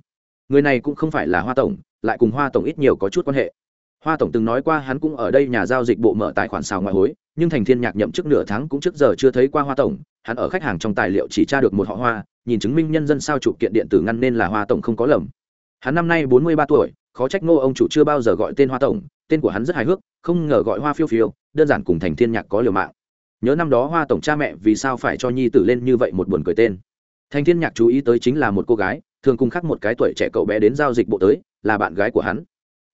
Speaker 1: Người này cũng không phải là hoa tổng, lại cùng hoa tổng ít nhiều có chút quan hệ. Hoa tổng từng nói qua hắn cũng ở đây nhà giao dịch bộ mở tài khoản xào ngoại hối, nhưng thành thiên nhạc nhậm chức nửa tháng cũng trước giờ chưa thấy qua hoa tổng, hắn ở khách hàng trong tài liệu chỉ tra được một họ hoa nhìn chứng minh nhân dân sao chụp kiện điện tử ngăn nên là hoa tổng không có lầm. Hắn năm nay bốn mươi ba tuổi, khó trách ngô ông chủ chưa bao giờ gọi tên hoa tổng, tên của hắn rất hài hước, không ngờ gọi hoa phiêu phiêu, đơn giản cùng thành thiên nhạc có liều mạng. Nhớ năm đó hoa tổng cha mẹ vì sao phải cho nhi tử lên như vậy một buồn cười tên. Thành thiên nhạc chú ý tới chính là một cô gái, thường cùng khắc một cái tuổi trẻ cậu bé đến giao dịch bộ tới, là bạn gái của hắn.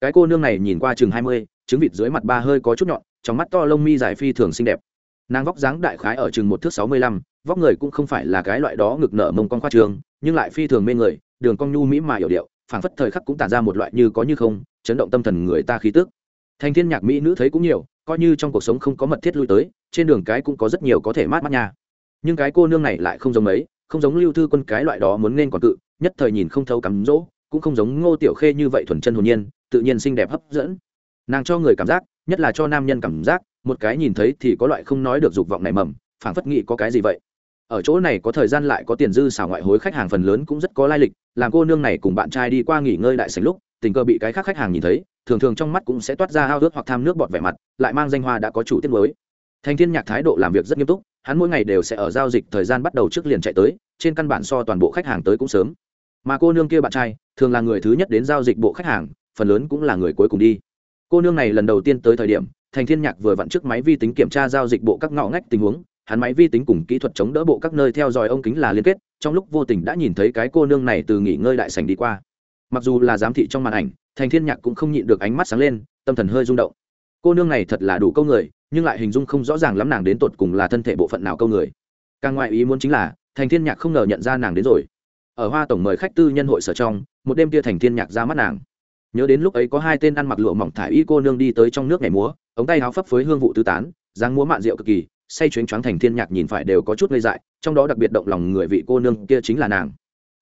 Speaker 1: Cái cô nương này nhìn qua chừng hai mươi, trứng vịt dưới mặt ba hơi có chút nhọn, trong mắt to lông mi dài phi thường xinh đẹp. Nàng vóc dáng đại khái ở chừng một thước sáu mươi lăm vóc người cũng không phải là cái loại đó ngực nở mông con khoa trường, nhưng lại phi thường mê người, đường cong nhu mỹ mà hiểu điệu, phảng phất thời khắc cũng tản ra một loại như có như không, chấn động tâm thần người ta khí tức. Thành thiên nhạc mỹ nữ thấy cũng nhiều, coi như trong cuộc sống không có mật thiết lui tới, trên đường cái cũng có rất nhiều có thể mát mắt nha. Nhưng cái cô nương này lại không giống mấy, không giống lưu thư quân cái loại đó muốn nên còn cự, nhất thời nhìn không thấu cắm rỗ cũng không giống ngô tiểu khê như vậy thuần chân hồn nhiên, tự nhiên xinh đẹp hấp dẫn. Nàng cho người cảm giác, nhất là cho nam nhân cảm giác, một cái nhìn thấy thì có loại không nói được dục vọng này mầm, phảng phất nghĩ có cái gì vậy ở chỗ này có thời gian lại có tiền dư xảo ngoại hối khách hàng phần lớn cũng rất có lai lịch, làm cô nương này cùng bạn trai đi qua nghỉ ngơi đại sảnh lúc, tình cờ bị cái khác khách hàng nhìn thấy, thường thường trong mắt cũng sẽ toát ra hao ước hoặc tham nước bọt vẻ mặt, lại mang danh hoa đã có chủ tiết mới. Thành thiên nhạc thái độ làm việc rất nghiêm túc, hắn mỗi ngày đều sẽ ở giao dịch thời gian bắt đầu trước liền chạy tới, trên căn bản so toàn bộ khách hàng tới cũng sớm. Mà cô nương kia bạn trai, thường là người thứ nhất đến giao dịch bộ khách hàng, phần lớn cũng là người cuối cùng đi. Cô nương này lần đầu tiên tới thời điểm, thành thiên nhạc vừa vặn trước máy vi tính kiểm tra giao dịch bộ các ngõ ngách tình huống hắn máy vi tính cùng kỹ thuật chống đỡ bộ các nơi theo dõi ông kính là liên kết, trong lúc vô tình đã nhìn thấy cái cô nương này từ nghỉ ngơi đại sảnh đi qua. Mặc dù là giám thị trong màn ảnh, thành thiên nhạc cũng không nhịn được ánh mắt sáng lên, tâm thần hơi rung động. Cô nương này thật là đủ câu người, nhưng lại hình dung không rõ ràng lắm nàng đến tột cùng là thân thể bộ phận nào câu người. Càng ngoại ý muốn chính là, thành thiên nhạc không ngờ nhận ra nàng đến rồi. Ở hoa tổng mời khách tư nhân hội sở trong, một đêm kia thành thiên nhạc ra mắt nàng. Nhớ đến lúc ấy có hai tên ăn mặc lụa mỏng thải y cô nương đi tới trong nước ngày múa, ống tay áo phấp phới hương vụ tứ tán, dáng múa mạn rượu cực kỳ say chuyến choáng thành thiên nhạc nhìn phải đều có chút ngây dại, trong đó đặc biệt động lòng người vị cô nương kia chính là nàng.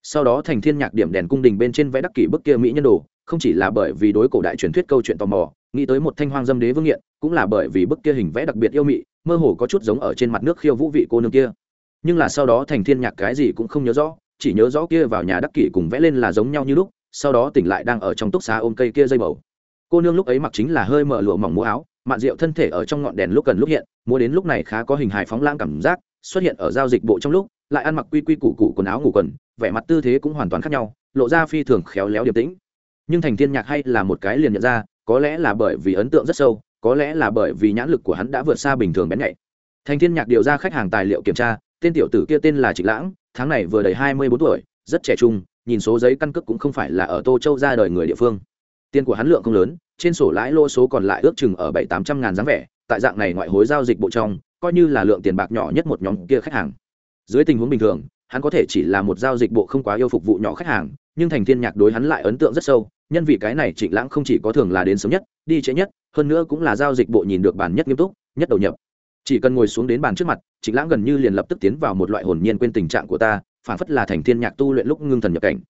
Speaker 1: Sau đó thành thiên nhạc điểm đèn cung đình bên trên vẽ đắc kỷ bức kia mỹ nhân đồ, không chỉ là bởi vì đối cổ đại truyền thuyết câu chuyện tò mò, nghĩ tới một thanh hoang dâm đế vương nghiện, cũng là bởi vì bức kia hình vẽ đặc biệt yêu mị, mơ hồ có chút giống ở trên mặt nước khiêu vũ vị cô nương kia. Nhưng là sau đó thành thiên nhạc cái gì cũng không nhớ rõ, chỉ nhớ rõ kia vào nhà đắc kỷ cùng vẽ lên là giống nhau như lúc, sau đó tỉnh lại đang ở trong túc xá ôm cây kia dây bầu cô nương lúc ấy mặc chính là hơi mở lụa mỏng múa áo, mạn rượu thân thể ở trong ngọn đèn lúc cần lúc hiện mua đến lúc này khá có hình hài phóng lãng cảm giác, xuất hiện ở giao dịch bộ trong lúc, lại ăn mặc quy quy củ củ quần áo ngủ quần, vẻ mặt tư thế cũng hoàn toàn khác nhau, lộ ra phi thường khéo léo điềm tĩnh. Nhưng thành thiên nhạc hay là một cái liền nhận ra, có lẽ là bởi vì ấn tượng rất sâu, có lẽ là bởi vì nhãn lực của hắn đã vượt xa bình thường bén nhạy. Thành thiên nhạc điều ra khách hàng tài liệu kiểm tra, tên tiểu tử kia tên là trịnh lãng, tháng này vừa đầy hai mươi bốn tuổi, rất trẻ trung, nhìn số giấy căn cước cũng không phải là ở tô châu ra đời người địa phương tiền của hắn lượng không lớn, trên sổ lãi lô số còn lại ước chừng ở bảy tám trăm ngàn dáng vẻ, tại dạng này ngoại hối giao dịch bộ trong, coi như là lượng tiền bạc nhỏ nhất một nhóm kia khách hàng. Dưới tình huống bình thường, hắn có thể chỉ là một giao dịch bộ không quá yêu phục vụ nhỏ khách hàng, nhưng thành thiên nhạc đối hắn lại ấn tượng rất sâu, nhân vì cái này trịnh lãng không chỉ có thường là đến sớm nhất, đi trễ nhất, hơn nữa cũng là giao dịch bộ nhìn được bản nhất nghiêm túc, nhất đầu nhập. Chỉ cần ngồi xuống đến bàn trước mặt, trịnh lãng gần như liền lập tức tiến vào một loại hồn nhiên quên tình trạng của ta, phản phất là thành thiên nhạc tu luyện lúc ngưng thần nhập cảnh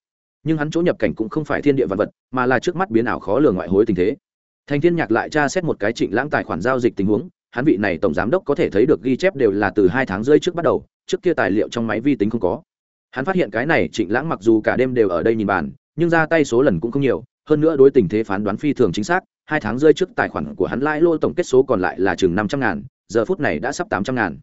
Speaker 1: nhưng hắn chỗ nhập cảnh cũng không phải thiên địa vật vật, mà là trước mắt biến ảo khó lường ngoại hối tình thế. Thành thiên nhạc lại tra xét một cái trịnh lãng tài khoản giao dịch tình huống, hắn vị này tổng giám đốc có thể thấy được ghi chép đều là từ hai tháng rơi trước bắt đầu, trước kia tài liệu trong máy vi tính không có. Hắn phát hiện cái này trịnh lãng mặc dù cả đêm đều ở đây nhìn bàn, nhưng ra tay số lần cũng không nhiều, hơn nữa đối tình thế phán đoán phi thường chính xác, hai tháng rơi trước tài khoản của hắn lãi lô tổng kết số còn lại là chừng năm trăm ngàn, giờ phút này đã sắp tám trăm ngàn.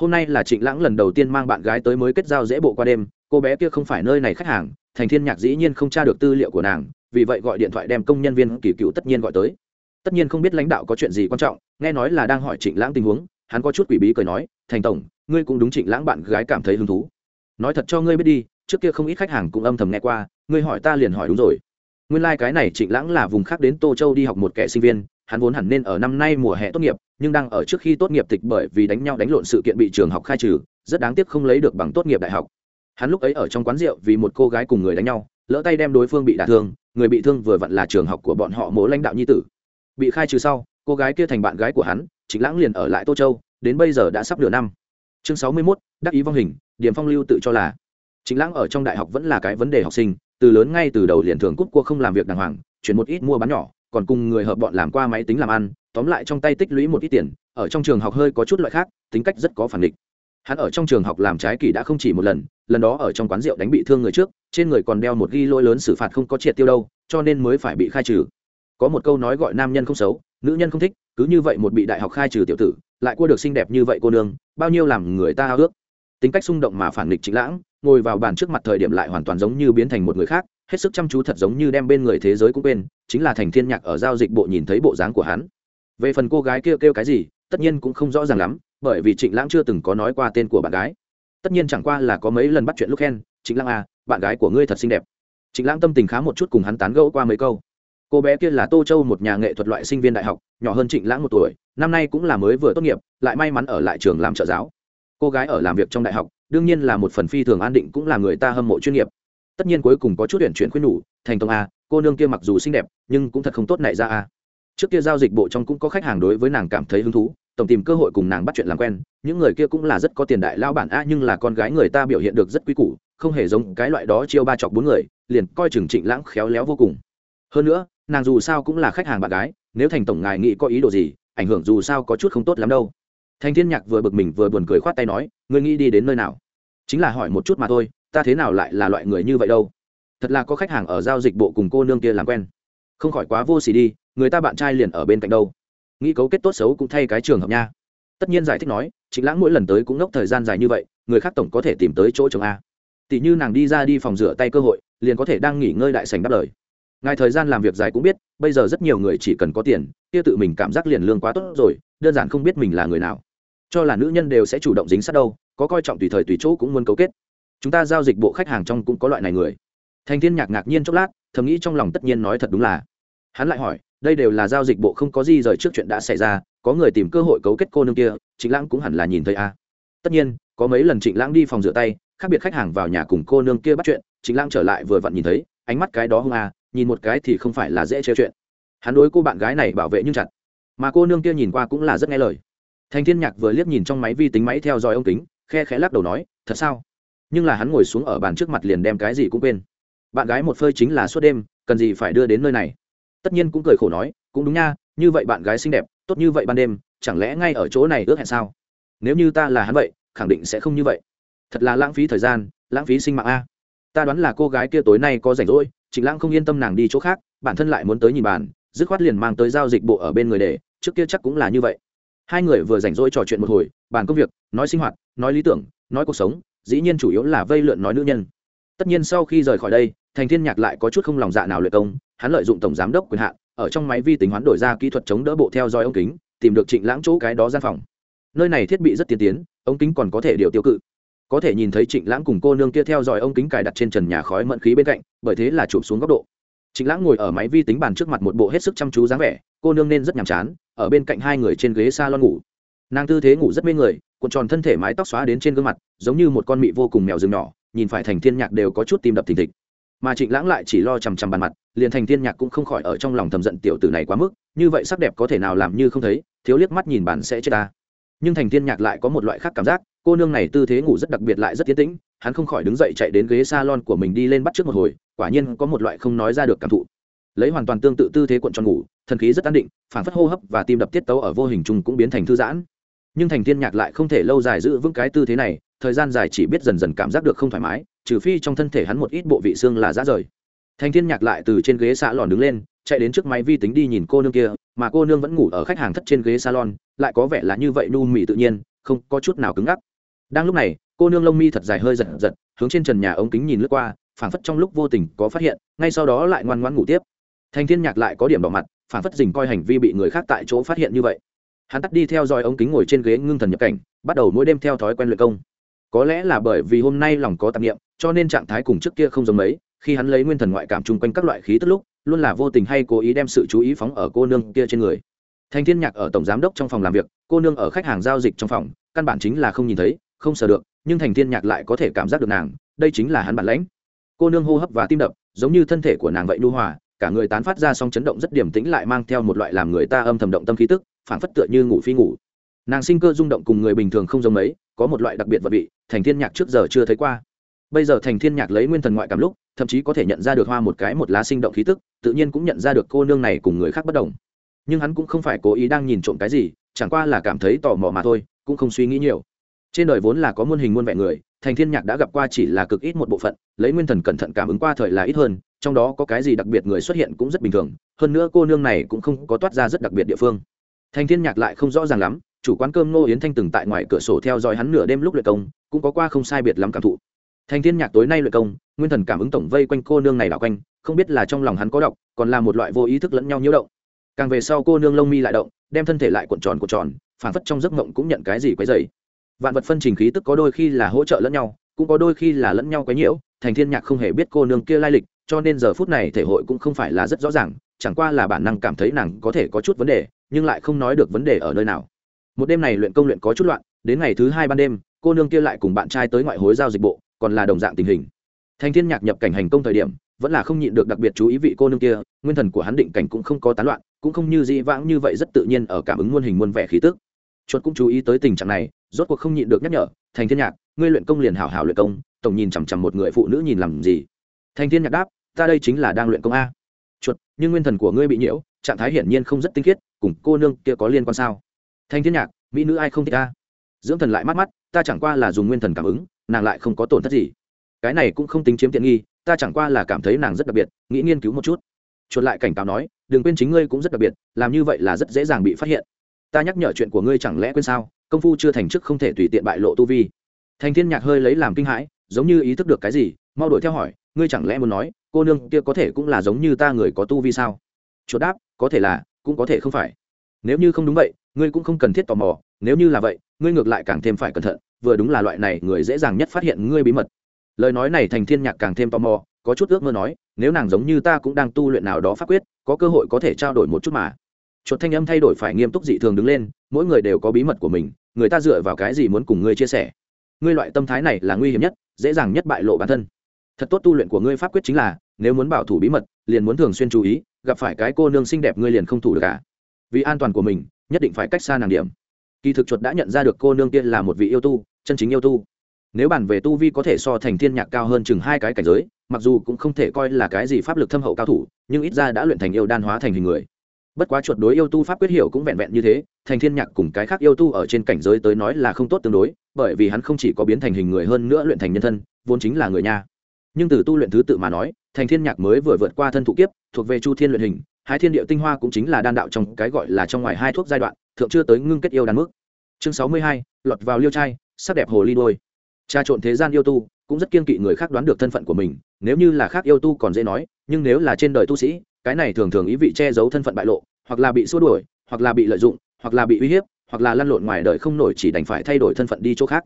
Speaker 1: Hôm nay là trịnh lãng lần đầu tiên mang bạn gái tới mới kết giao dễ bộ qua đêm, cô bé kia không phải nơi này khách hàng thành thiên nhạc dĩ nhiên không tra được tư liệu của nàng, vì vậy gọi điện thoại đem công nhân viên kỳ cựu tất nhiên gọi tới. Tất nhiên không biết lãnh đạo có chuyện gì quan trọng, nghe nói là đang hỏi trịnh lãng tình huống, hắn có chút quỷ bí cười nói, thành tổng, ngươi cũng đúng trịnh lãng bạn gái cảm thấy hứng thú. Nói thật cho ngươi biết đi, trước kia không ít khách hàng cũng âm thầm nghe qua, ngươi hỏi ta liền hỏi đúng rồi. Nguyên lai、like、cái này trịnh lãng là vùng khác đến tô châu đi học một kẻ sinh viên, hắn vốn hẳn nên ở năm nay mùa hè tốt nghiệp, nhưng đang ở trước khi tốt nghiệp tịch bởi vì đánh nhau đánh lộn sự kiện bị trường học khai trừ, rất đáng tiếc không lấy được bằng tốt nghiệp đại học hắn lúc ấy ở trong quán rượu vì một cô gái cùng người đánh nhau lỡ tay đem đối phương bị đả thương người bị thương vừa vặn là trường học của bọn họ mố lãnh đạo nhi tử. Bị khai trừ sau cô gái kia thành bạn gái của hắn chính lãng liền ở lại tô châu đến bây giờ đã sắp nửa năm. Chương sáu mươi 61, đắc ý vong hình điểm phong lưu tự cho là. Chính lãng ở trong đại học vẫn là cái vấn đề học sinh từ lớn ngay từ đầu liền thường cút cua không làm việc đàng hoàng chuyển một ít mua bán nhỏ còn cùng người hợp bọn làm qua máy tính làm ăn tóm lại trong tay tích lũy một ít tiền ở trong trường học hơi có chút loại khác tính cách rất có phản địch hắn ở trong trường học làm trái kỷ đã không chỉ một lần lần đó ở trong quán rượu đánh bị thương người trước trên người còn đeo một ghi lỗi lớn xử phạt không có triệt tiêu đâu cho nên mới phải bị khai trừ. Có một câu nói gọi nam nhân không xấu nữ nhân không thích cứ như vậy một bị đại học khai trừ tiểu tử lại cua được xinh đẹp như vậy cô nương bao nhiêu làm người ta ao ước. Tính cách xung động mà phản nghịch chính lãng ngồi vào bàn trước mặt thời điểm lại hoàn toàn giống như biến thành một người khác hết sức chăm chú thật giống như đem bên người thế giới cũng quên chính là thành thiên nhạc ở giao dịch bộ nhìn thấy bộ dáng của hắn. Về phần cô gái kia kêu, kêu cái gì tất nhiên cũng không rõ ràng lắm bởi vì trịnh lãng chưa từng có nói qua tên của bạn gái. Tất nhiên chẳng qua là có mấy lần bắt chuyện lúc khen, trịnh lãng à bạn gái của ngươi thật xinh đẹp. Trịnh lãng tâm tình khá một chút cùng hắn tán gẫu qua mấy câu. Cô bé kia là tô châu, một nhà nghệ thuật loại sinh viên đại học, nhỏ hơn trịnh lãng một tuổi, năm nay cũng là mới vừa tốt nghiệp, lại may mắn ở lại trường làm trợ giáo. Cô gái ở làm việc trong đại học, đương nhiên là một phần phi thường an định cũng là người ta hâm mộ chuyên nghiệp. Tất nhiên cuối cùng có chút tuyển chuyển khuyên nhủ, thành công a à, cô nương kia mặc dù xinh đẹp, nhưng cũng thật không tốt nại ra a trước kia giao dịch bộ trong cũng có khách hàng đối với nàng cảm thấy hứng thú tổng tìm cơ hội cùng nàng bắt chuyện làm quen, những người kia cũng là rất có tiền đại lao bản a, nhưng là con gái người ta biểu hiện được rất quý củ, không hề giống cái loại đó chiêu ba chọc bốn người, liền coi chừng trịnh lãng khéo léo vô cùng. Hơn nữa, nàng dù sao cũng là khách hàng bạn gái, nếu thành tổng ngài nghĩ có ý đồ gì, ảnh hưởng dù sao có chút không tốt lắm đâu. Thành thiên nhạc vừa bực mình vừa buồn cười khoát tay nói, ngươi nghĩ đi đến nơi nào? Chính là hỏi một chút mà thôi, ta thế nào lại là loại người như vậy đâu? Thật là có khách hàng ở giao dịch bộ cùng cô nương kia làm quen. Không khỏi quá vô xỉ đi, người ta bạn trai liền ở bên cạnh đâu? Nghĩ cấu kết tốt xấu cũng thay cái trường hợp nha. Tất nhiên giải thích nói chính lãng mỗi lần tới cũng ngốc thời gian dài như vậy, người khác tổng có thể tìm tới chỗ chồng a. Tỷ như nàng đi ra đi phòng rửa tay cơ hội, liền có thể đang nghỉ ngơi đại sành đáp lời. Ngài thời gian làm việc dài cũng biết, bây giờ rất nhiều người chỉ cần có tiền, kia tự mình cảm giác liền lương quá tốt rồi, đơn giản không biết mình là người nào. Cho là nữ nhân đều sẽ chủ động dính sát đâu, có coi trọng tùy thời tùy chỗ cũng muốn cấu kết. Chúng ta giao dịch bộ khách hàng trong cũng có loại này người. Thành thiên nhạc ngạc nhiên chốc lát, thầm nghĩ trong lòng tất nhiên nói thật đúng là. Hắn lại hỏi đây đều là giao dịch bộ không có gì rời trước chuyện đã xảy ra, có người tìm cơ hội cấu kết cô nương kia, trịnh lãng cũng hẳn là nhìn thấy a. Tất nhiên, có mấy lần trịnh lãng đi phòng rửa tay, khác biệt khách hàng vào nhà cùng cô nương kia bắt chuyện, trịnh lãng trở lại vừa vặn nhìn thấy, ánh mắt cái đó hung a, nhìn một cái thì không phải là dễ trêu chuyện. Hắn đối cô bạn gái này bảo vệ nhưng chặt, mà cô nương kia nhìn qua cũng là rất nghe lời. Thành thiên nhạc vừa liếc nhìn trong máy vi tính máy theo dõi ông kính, khe khẽ lắc đầu nói, thật sao? Nhưng là hắn ngồi xuống ở bàn trước mặt liền đem cái gì cũng quên. Bạn gái một phơi chính là suốt đêm, cần gì phải đưa đến nơi này? Tất nhiên cũng cười khổ nói, cũng đúng nha, như vậy bạn gái xinh đẹp, tốt như vậy ban đêm, chẳng lẽ ngay ở chỗ này ước hẹn sao? Nếu như ta là hắn vậy, khẳng định sẽ không như vậy. Thật là lãng phí thời gian, lãng phí sinh mạng a. Ta đoán là cô gái kia tối nay có rảnh rỗi, trịnh lãng không yên tâm nàng đi chỗ khác, bản thân lại muốn tới nhìn bàn, dứt khoát liền mang tới giao dịch bộ ở bên người để, trước kia chắc cũng là như vậy. Hai người vừa rảnh rỗi trò chuyện một hồi, bàn công việc, nói sinh hoạt, nói lý tưởng, nói cuộc sống, dĩ nhiên chủ yếu là vây lượn nói nữ nhân tất nhiên sau khi rời khỏi đây, thành thiên nhạc lại có chút không lòng dạ nào luyện công, hắn lợi dụng tổng giám đốc quyền hạn, ở trong máy vi tính hoán đổi ra kỹ thuật chống đỡ bộ theo dõi ống kính, tìm được trịnh lãng chỗ cái đó gian phòng. Nơi này thiết bị rất tiên tiến, ống kính còn có thể điều tiêu cự. Có thể nhìn thấy trịnh lãng cùng cô nương kia theo dõi ống kính cài đặt trên trần nhà khói mẫn khí bên cạnh, bởi thế là chụp xuống góc độ. Trịnh lãng ngồi ở máy vi tính bàn trước mặt một bộ hết sức chăm chú dáng vẻ, cô nương nên rất nhàm chán, ở bên cạnh hai người trên ghế s a lon ngủ. Nàng tư thế ngủ rất mê người, cuộn tròn thân thể mái tóc xóa đến trên gương mặt, giống như một con mị vô cùng mèo rừng nhỏ nhìn phải thành thiên nhạc đều có chút tim đập thình thịch. Mà trịnh lãng lại chỉ lo chằm chằm bàn mặt, liền thành thiên nhạc cũng không khỏi ở trong lòng thầm giận tiểu tử này quá mức, như vậy sắc đẹp có thể nào làm như không thấy, thiếu liếc mắt nhìn bàn sẽ chết ta. Nhưng thành thiên nhạc lại có một loại khác cảm giác, cô nương này tư thế ngủ rất đặc biệt lại rất tiến tĩnh, hắn không khỏi đứng dậy chạy đến ghế salon của mình đi lên bắt trước một hồi, quả nhiên có một loại không nói ra được cảm thụ. Lấy hoàn toàn tương tự tư thế cuộn tròn ngủ, thần khí rất an định, phản phất hô hấp và tim đập tiết tấu ở vô hình chung cũng biến thành thư giãn. Nhưng thành thiên nhạc lại không thể lâu dài giữ vững cái tư thế này thời gian dài chỉ biết dần dần cảm giác được không thoải mái, trừ phi trong thân thể hắn một ít bộ vị xương là rã rời. Thành thiên nhạc lại từ trên ghế xạ lòn đứng lên, chạy đến trước máy vi tính đi nhìn cô nương kia, mà cô nương vẫn ngủ ở khách hàng thất trên ghế salon, lại có vẻ là như vậy nu mì tự nhiên, không có chút nào cứng ngắc. Đang lúc này, cô nương lông mi thật dài hơi giật giật, hướng trên trần nhà ống kính nhìn lướt qua, phảng phất trong lúc vô tình có phát hiện, ngay sau đó lại ngoan ngoãn ngủ tiếp. Thành thiên nhạc lại có điểm đỏ mặt, phảng phất dình coi hành vi bị người khác tại chỗ phát hiện như vậy. Hắn tắt đi theo dõi ống kính ngồi trên ghế ngưng thần nhập cảnh, bắt đầu mỗi đêm theo thói quen luyện công có lẽ là bởi vì hôm nay lòng có tạp nghiệm cho nên trạng thái cùng trước kia không giống mấy, khi hắn lấy nguyên thần ngoại cảm chung quanh các loại khí tức lúc, luôn là vô tình hay cố ý đem sự chú ý phóng ở cô nương kia trên người. Thành thiên nhạc ở tổng giám đốc trong phòng làm việc, cô nương ở khách hàng giao dịch trong phòng, căn bản chính là không nhìn thấy, không sờ được, nhưng thành thiên nhạc lại có thể cảm giác được nàng, đây chính là hắn bản lãnh. Cô nương hô hấp và tim đập, giống như thân thể của nàng vậy nu hòa, cả người tán phát ra song chấn động rất điểm tĩnh lại mang theo một loại làm người ta âm thầm động tâm khí tức phản phất tựa như ngủ phi ngủ nàng sinh cơ rung động cùng người bình thường không giống mấy, có một loại đặc biệt vật vị, thành thiên nhạc trước giờ chưa thấy qua. Bây giờ thành thiên nhạc lấy nguyên thần ngoại cảm lúc, thậm chí có thể nhận ra được hoa một cái một lá sinh động khí tức, tự nhiên cũng nhận ra được cô nương này cùng người khác bất đồng. Nhưng hắn cũng không phải cố ý đang nhìn trộm cái gì, chẳng qua là cảm thấy tò mò mà thôi, cũng không suy nghĩ nhiều. Trên đời vốn là có muôn hình muôn vẻ người, thành thiên nhạc đã gặp qua chỉ là cực ít một bộ phận, lấy nguyên thần cẩn thận cảm ứng qua thời là ít hơn, trong đó có cái gì đặc biệt người xuất hiện cũng rất bình thường, hơn nữa cô nương này cũng không có toát ra rất đặc biệt địa phương. Thành thiên nhạc lại không rõ ràng lắm chủ quán cơm ngô yến thanh từng tại ngoài cửa sổ theo dõi hắn nửa đêm lúc luyện công, cũng có qua không sai biệt lắm cảm thụ. Thành thiên nhạc tối nay luyện công, nguyên thần cảm ứng tổng vây quanh cô nương này đảo quanh, không biết là trong lòng hắn có độc, còn là một loại vô ý thức lẫn nhau nhiễu động. Càng về sau cô nương lông mi lại động, đem thân thể lại cuộn tròn cuộn tròn phản phất trong giấc mộng cũng nhận cái gì quấy dày vạn vật phân trình khí tức có đôi khi là hỗ trợ lẫn nhau, cũng có đôi khi là lẫn nhau quấy nhiễu, thành thiên nhạc không hề biết cô nương kia lai lịch, cho nên giờ phút này thể hội cũng không phải là rất rõ ràng, chẳng qua là bản năng cảm thấy nàng có thể có chút vấn đề, nhưng lại không nói được vấn đề ở nơi nào một đêm này luyện công luyện có chút loạn, đến ngày thứ hai ban đêm, cô nương kia lại cùng bạn trai tới ngoại hối giao dịch bộ, còn là đồng dạng tình hình. Thanh thiên nhạc nhập cảnh hành công thời điểm, vẫn là không nhịn được đặc biệt chú ý vị cô nương kia, nguyên thần của hắn định cảnh cũng không có tán loạn, cũng không như dĩ vãng như vậy rất tự nhiên ở cảm ứng muôn hình muôn vẻ khí tức. Chuột cũng chú ý tới tình trạng này, rốt cuộc không nhịn được nhắc nhở thành thiên nhạc, ngươi luyện công liền hảo hảo luyện công, tổng nhìn chằm chằm một người phụ nữ nhìn làm gì? Thành thiên nhạc đáp, ta đây chính là đang luyện công a. Chuột, nhưng nguyên thần của ngươi bị nhiễu, trạng thái hiển nhiên không rất tinh khiết, cùng cô nương kia có liên quan sao? Thanh thiên nhạc, mỹ nữ ai không thích ta? Dưỡng thần lại mắt mắt, ta chẳng qua là dùng nguyên thần cảm ứng, nàng lại không có tổn thất gì. Cái này cũng không tính chiếm tiện nghi, ta chẳng qua là cảm thấy nàng rất đặc biệt, nghĩ nghiên cứu một chút. Chuột lại cảnh cáo nói, đừng quên chính ngươi cũng rất đặc biệt, làm như vậy là rất dễ dàng bị phát hiện. Ta nhắc nhở chuyện của ngươi chẳng lẽ quên sao? Công phu chưa thành chức không thể tùy tiện bại lộ tu vi. Thành thiên nhạc hơi lấy làm kinh hãi, giống như ý thức được cái gì, mau đuổi theo hỏi, ngươi chẳng lẽ muốn nói, cô nương kia có thể cũng là giống như ta người có tu vi sao? Chuột đáp, có thể là, cũng có thể không phải nếu như không đúng vậy, ngươi cũng không cần thiết tò mò, nếu như là vậy, ngươi ngược lại càng thêm phải cẩn thận, vừa đúng là loại này người dễ dàng nhất phát hiện ngươi bí mật. Lời nói này thành thiên nhạc càng thêm tò mò, có chút ước mơ nói, nếu nàng giống như ta cũng đang tu luyện nào đó pháp quyết, có cơ hội có thể trao đổi một chút mà. Chuột thanh âm thay đổi phải nghiêm túc dị thường đứng lên, mỗi người đều có bí mật của mình, người ta dựa vào cái gì muốn cùng ngươi chia sẻ? Ngươi loại tâm thái này là nguy hiểm nhất, dễ dàng nhất bại lộ bản thân. Thật tốt tu luyện của ngươi pháp quyết chính là, nếu muốn bảo thủ bí mật, liền muốn thường xuyên chú ý, gặp phải cái cô nương xinh đẹp ngươi liền không thủ được cả vì an toàn của mình, nhất định phải cách xa nàng điểm. Kỳ thực chuột đã nhận ra được cô nương kia là một vị yêu tu, chân chính yêu tu. Nếu bàn về tu vi có thể so thành thiên nhạc cao hơn chừng hai cái cảnh giới, mặc dù cũng không thể coi là cái gì pháp lực thâm hậu cao thủ, nhưng ít ra đã luyện thành yêu đan hóa thành hình người. Bất quá chuột đối yêu tu pháp quyết hiểu cũng vẹn vẹn như thế, thành thiên nhạc cùng cái khác yêu tu ở trên cảnh giới tới nói là không tốt tương đối, bởi vì hắn không chỉ có biến thành hình người hơn nữa luyện thành nhân thân, vốn chính là người nha. Nhưng từ tu luyện thứ tự mà nói, thành thiên nhạc mới vừa vượt qua thân thụ kiếp, thuộc về chu thiên luyện hình hái thiên địa tinh hoa cũng chính là đan đạo trong cái gọi là trong ngoài hai thuốc giai đoạn, thượng chưa tới ngưng kết yêu đan mức. Chương sáu mươi hai, lọt vào liêu trai, sắc đẹp hồ ly đôi. Trà trộn thế gian yêu tu, cũng rất kiên kỵ người khác đoán được thân phận của mình, nếu như là khác yêu tu còn dễ nói, nhưng nếu là trên đời tu sĩ, cái này thường thường ý vị che giấu thân phận bại lộ, hoặc là bị xua đuổi, hoặc là bị lợi dụng, hoặc là bị uy hiếp, hoặc là lăn lộn ngoài đời không nổi chỉ đành phải thay đổi thân phận đi chỗ khác.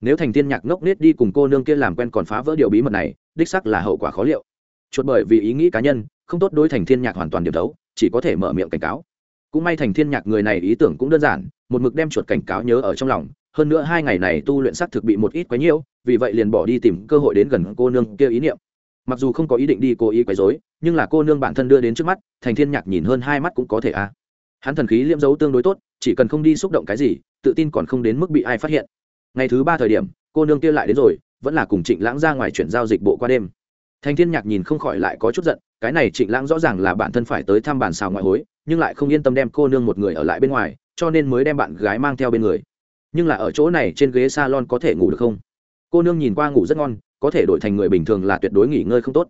Speaker 1: Nếu thành tiên nhạc ngốc nết đi cùng cô nương kia làm quen còn phá vỡ điều bí mật này, đích sắc là hậu quả khó liệu. Chuột bởi vì ý nghĩ cá nhân không tốt đối thành thiên nhạc hoàn toàn điểm đấu chỉ có thể mở miệng cảnh cáo. Cũng may thành thiên nhạc người này ý tưởng cũng đơn giản, một mực đem chuột cảnh cáo nhớ ở trong lòng, hơn nữa hai ngày này tu luyện sắc thực bị một ít quấy nhiễu, vì vậy liền bỏ đi tìm cơ hội đến gần cô nương kia ý niệm. Mặc dù không có ý định đi cố ý quấy rối, nhưng là cô nương bản thân đưa đến trước mắt, thành thiên nhạc nhìn hơn hai mắt cũng có thể a. À. hắn thần khí liễm dấu tương đối tốt, chỉ cần không đi xúc động cái gì, tự tin còn không đến mức bị ai phát hiện. Ngày thứ ba thời điểm, cô nương kia lại đến rồi, vẫn là cùng trịnh lãng ra ngoài chuyển giao dịch bộ qua đêm. Thành thiên nhạc nhìn không khỏi lại có chút giận cái này trịnh lãng rõ ràng là bản thân phải tới thăm bản xào ngoại hối, nhưng lại không yên tâm đem cô nương một người ở lại bên ngoài, cho nên mới đem bạn gái mang theo bên người. Nhưng là ở chỗ này trên ghế salon có thể ngủ được không? Cô nương nhìn qua ngủ rất ngon, có thể đổi thành người bình thường là tuyệt đối nghỉ ngơi không tốt.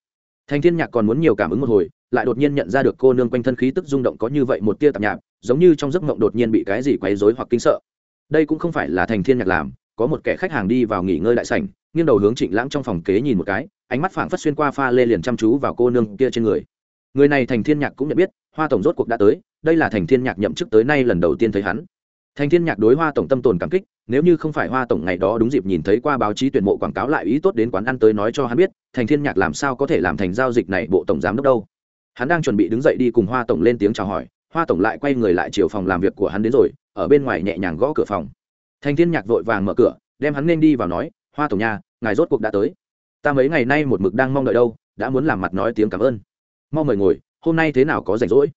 Speaker 1: Thành thiên nhạc còn muốn nhiều cảm ứng một hồi, lại đột nhiên nhận ra được cô nương quanh thân khí tức rung động có như vậy một tia tạp nhạc giống như trong giấc mộng đột nhiên bị cái gì quấy rối hoặc kinh sợ. Đây cũng không phải là thành thiên nhạc làm có một kẻ khách hàng đi vào nghỉ ngơi đại sảnh, nghiêng đầu hướng trịnh lãng trong phòng kế nhìn một cái, ánh mắt phảng phất xuyên qua pha lê liền chăm chú vào cô nương kia trên người. Người này thành thiên nhạc cũng nhận biết, hoa tổng rốt cuộc đã tới, đây là thành thiên nhạc nhậm chức tới nay lần đầu tiên thấy hắn. Thành thiên nhạc đối hoa tổng tâm tồn cảm kích, nếu như không phải hoa tổng ngày đó đúng dịp nhìn thấy qua báo chí tuyển mộ quảng cáo lại ý tốt đến quán ăn tới nói cho hắn biết, thành thiên nhạc làm sao có thể làm thành giao dịch này bộ tổng giám đốc đâu. Hắn đang chuẩn bị đứng dậy đi cùng hoa tổng lên tiếng chào hỏi, hoa tổng lại quay người lại chiều phòng làm việc của hắn đến rồi, ở bên ngoài nhẹ nhàng gõ cửa phòng thành thiên nhạc vội vàng mở cửa, đem hắn nên đi vào nói, hoa tổng nhà ngài rốt cuộc đã tới. Ta mấy ngày nay một mực đang mong đợi đâu, đã muốn làm mặt nói tiếng cảm ơn. Mau mời ngồi, hôm nay thế nào có rảnh rỗi?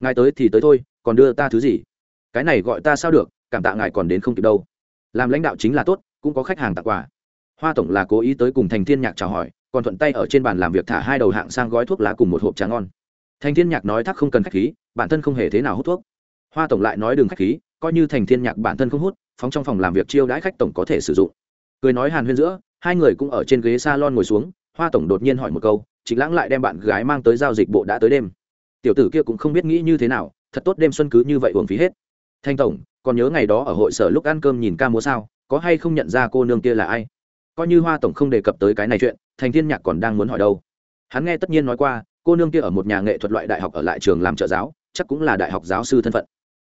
Speaker 1: Ngài tới thì tới thôi, còn đưa ta thứ gì? Cái này gọi ta sao được, cảm tạ ngài còn đến không kịp đâu. Làm lãnh đạo chính là tốt, cũng có khách hàng tặng quà. Hoa tổng là cố ý tới cùng thành thiên nhạc chào hỏi, còn thuận tay ở trên bàn làm việc thả hai đầu hạng sang gói thuốc lá cùng một hộp trà ngon. Thành thiên nhạc nói thắc không cần khách khí, bản thân không hề thế nào hút thuốc. Hoa tổng lại nói đừng khách khí coi như thành thiên nhạc bản thân không hút, phóng trong phòng làm việc chiêu đãi khách tổng có thể sử dụng. Cười nói hàn huyên giữa, hai người cũng ở trên ghế salon ngồi xuống, hoa tổng đột nhiên hỏi một câu, trịnh lãng lại đem bạn gái mang tới giao dịch bộ đã tới đêm. Tiểu tử kia cũng không biết nghĩ như thế nào, thật tốt đêm xuân cứ như vậy uổng phí hết. Thanh tổng, còn nhớ ngày đó ở hội sở lúc ăn cơm nhìn ca múa sao, có hay không nhận ra cô nương kia là ai? Coi như hoa tổng không đề cập tới cái này chuyện, thành thiên nhạc còn đang muốn hỏi đâu. Hắn nghe tất nhiên nói qua, cô nương kia ở một nhà nghệ thuật loại đại học ở lại trường làm trợ giáo, chắc cũng là đại học giáo sư thân phận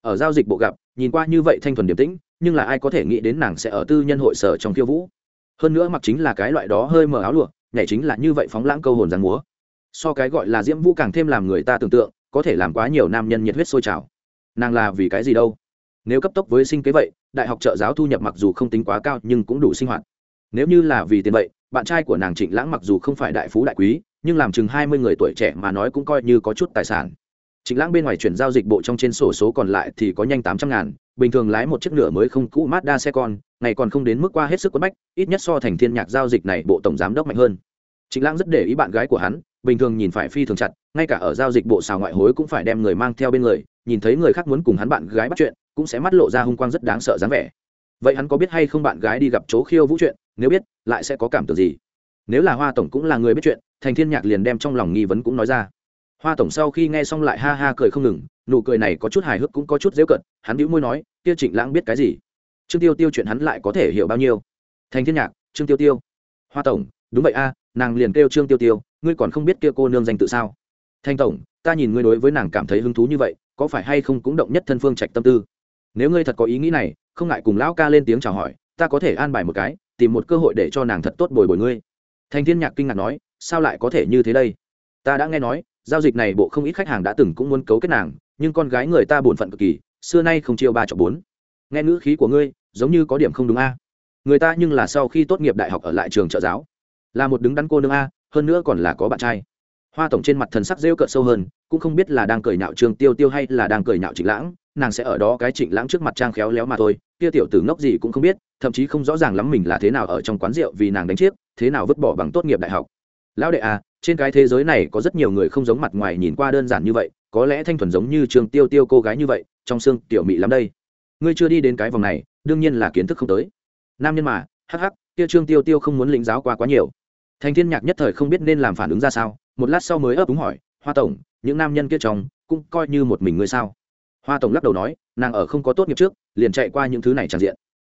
Speaker 1: ở giao dịch bộ gặp, nhìn qua như vậy thanh thuần điềm tĩnh, nhưng là ai có thể nghĩ đến nàng sẽ ở tư nhân hội sở trong khiêu vũ. Hơn nữa mặc chính là cái loại đó hơi mờ áo lụa, nhảy chính là như vậy phóng lãng câu hồn giang múa. So cái gọi là diễm vũ càng thêm làm người ta tưởng tượng, có thể làm quá nhiều nam nhân nhiệt huyết sôi trào. Nàng là vì cái gì đâu? Nếu cấp tốc với sinh kế vậy, đại học trợ giáo thu nhập mặc dù không tính quá cao nhưng cũng đủ sinh hoạt. Nếu như là vì tiền vậy, bạn trai của nàng trịnh lãng mặc dù không phải đại phú đại quý, nhưng làm chừng hai mươi người tuổi trẻ mà nói cũng coi như có chút tài sản trịnh lãng bên ngoài chuyển giao dịch bộ trong trên sổ số còn lại thì có nhanh tám trăm ngàn, bình thường lái một chiếc nửa mới không cũ mazda xe con, ngày còn không đến mức qua hết sức quất bách, ít nhất so thành thiên nhạc giao dịch này bộ tổng giám đốc mạnh hơn. Trịnh lãng rất để ý bạn gái của hắn, bình thường nhìn phải phi thường chặt, ngay cả ở giao dịch bộ xào ngoại hối cũng phải đem người mang theo bên người, nhìn thấy người khác muốn cùng hắn bạn gái bắt chuyện, cũng sẽ mắt lộ ra hung quang rất đáng sợ dáng vẻ. Vậy hắn có biết hay không bạn gái đi gặp chỗ khiêu vũ chuyện, nếu biết, lại sẽ có cảm tưởng gì? Nếu là hoa tổng cũng là người biết chuyện, thành thiên nhạc liền đem trong lòng nghi vấn cũng nói ra hoa tổng sau khi nghe xong lại ha ha cười không ngừng, nụ cười này có chút hài hước cũng có chút dễ cận, hắn đĩu môi nói tiêu trịnh lãng biết cái gì? Trương tiêu tiêu chuyện hắn lại có thể hiểu bao nhiêu? Thành thiên nhạc, trương tiêu tiêu. Hoa tổng, đúng vậy a, nàng liền kêu trương tiêu tiêu, ngươi còn không biết kia cô nương danh tự sao? Thanh tổng, ta nhìn ngươi đối với nàng cảm thấy hứng thú như vậy, có phải hay không cũng động nhất thân phương trạch tâm tư? Nếu ngươi thật có ý nghĩ này, không ngại cùng lão ca lên tiếng chào hỏi, ta có thể an bài một cái, tìm một cơ hội để cho nàng thật tốt bồi bồi ngươi. Thành thiên nhạc kinh ngạc nói, sao lại có thể như thế đây? Ta đã nghe nói giao dịch này bộ không ít khách hàng đã từng cũng muốn cấu kết nàng, nhưng con gái người ta bổn phận cực kỳ, xưa nay không chiêu ba chọn bốn. Nghe ngữ khí của ngươi, giống như có điểm không đúng a. Người ta nhưng là sau khi tốt nghiệp đại học ở lại trường trợ giáo. Là một đứng đắn cô nương a, hơn nữa còn là có bạn trai. Hoa tổng trên mặt thần sắc rêu cợt sâu hơn, cũng không biết là đang cười nhạo trường tiêu tiêu hay là đang cười nhạo trịnh lãng, nàng sẽ ở đó cái trịnh lãng trước mặt trang khéo léo mà thôi, kia tiểu tử ngốc gì cũng không biết, thậm chí không rõ ràng lắm mình là thế nào ở trong quán rượu vì nàng đánh chiếc, thế nào vứt bỏ bằng tốt nghiệp đại học. Lão đệ à trên cái thế giới này có rất nhiều người không giống mặt ngoài nhìn qua đơn giản như vậy, có lẽ thanh thuần giống như trường tiêu tiêu cô gái như vậy, trong xương tiểu mị lắm đây. Ngươi chưa đi đến cái vòng này, đương nhiên là kiến thức không tới. Nam nhân mà, hắc hắc, kia trương tiêu tiêu không muốn lĩnh giáo qua quá nhiều. Thành thiên nhạc nhất thời không biết nên làm phản ứng ra sao, một lát sau mới ấp úng hỏi, hoa tổng, những nam nhân kia chồng cũng coi như một mình ngươi sao? Hoa tổng lắc đầu nói, nàng ở không có tốt nghiệp trước, liền chạy qua những thứ này tràn diện.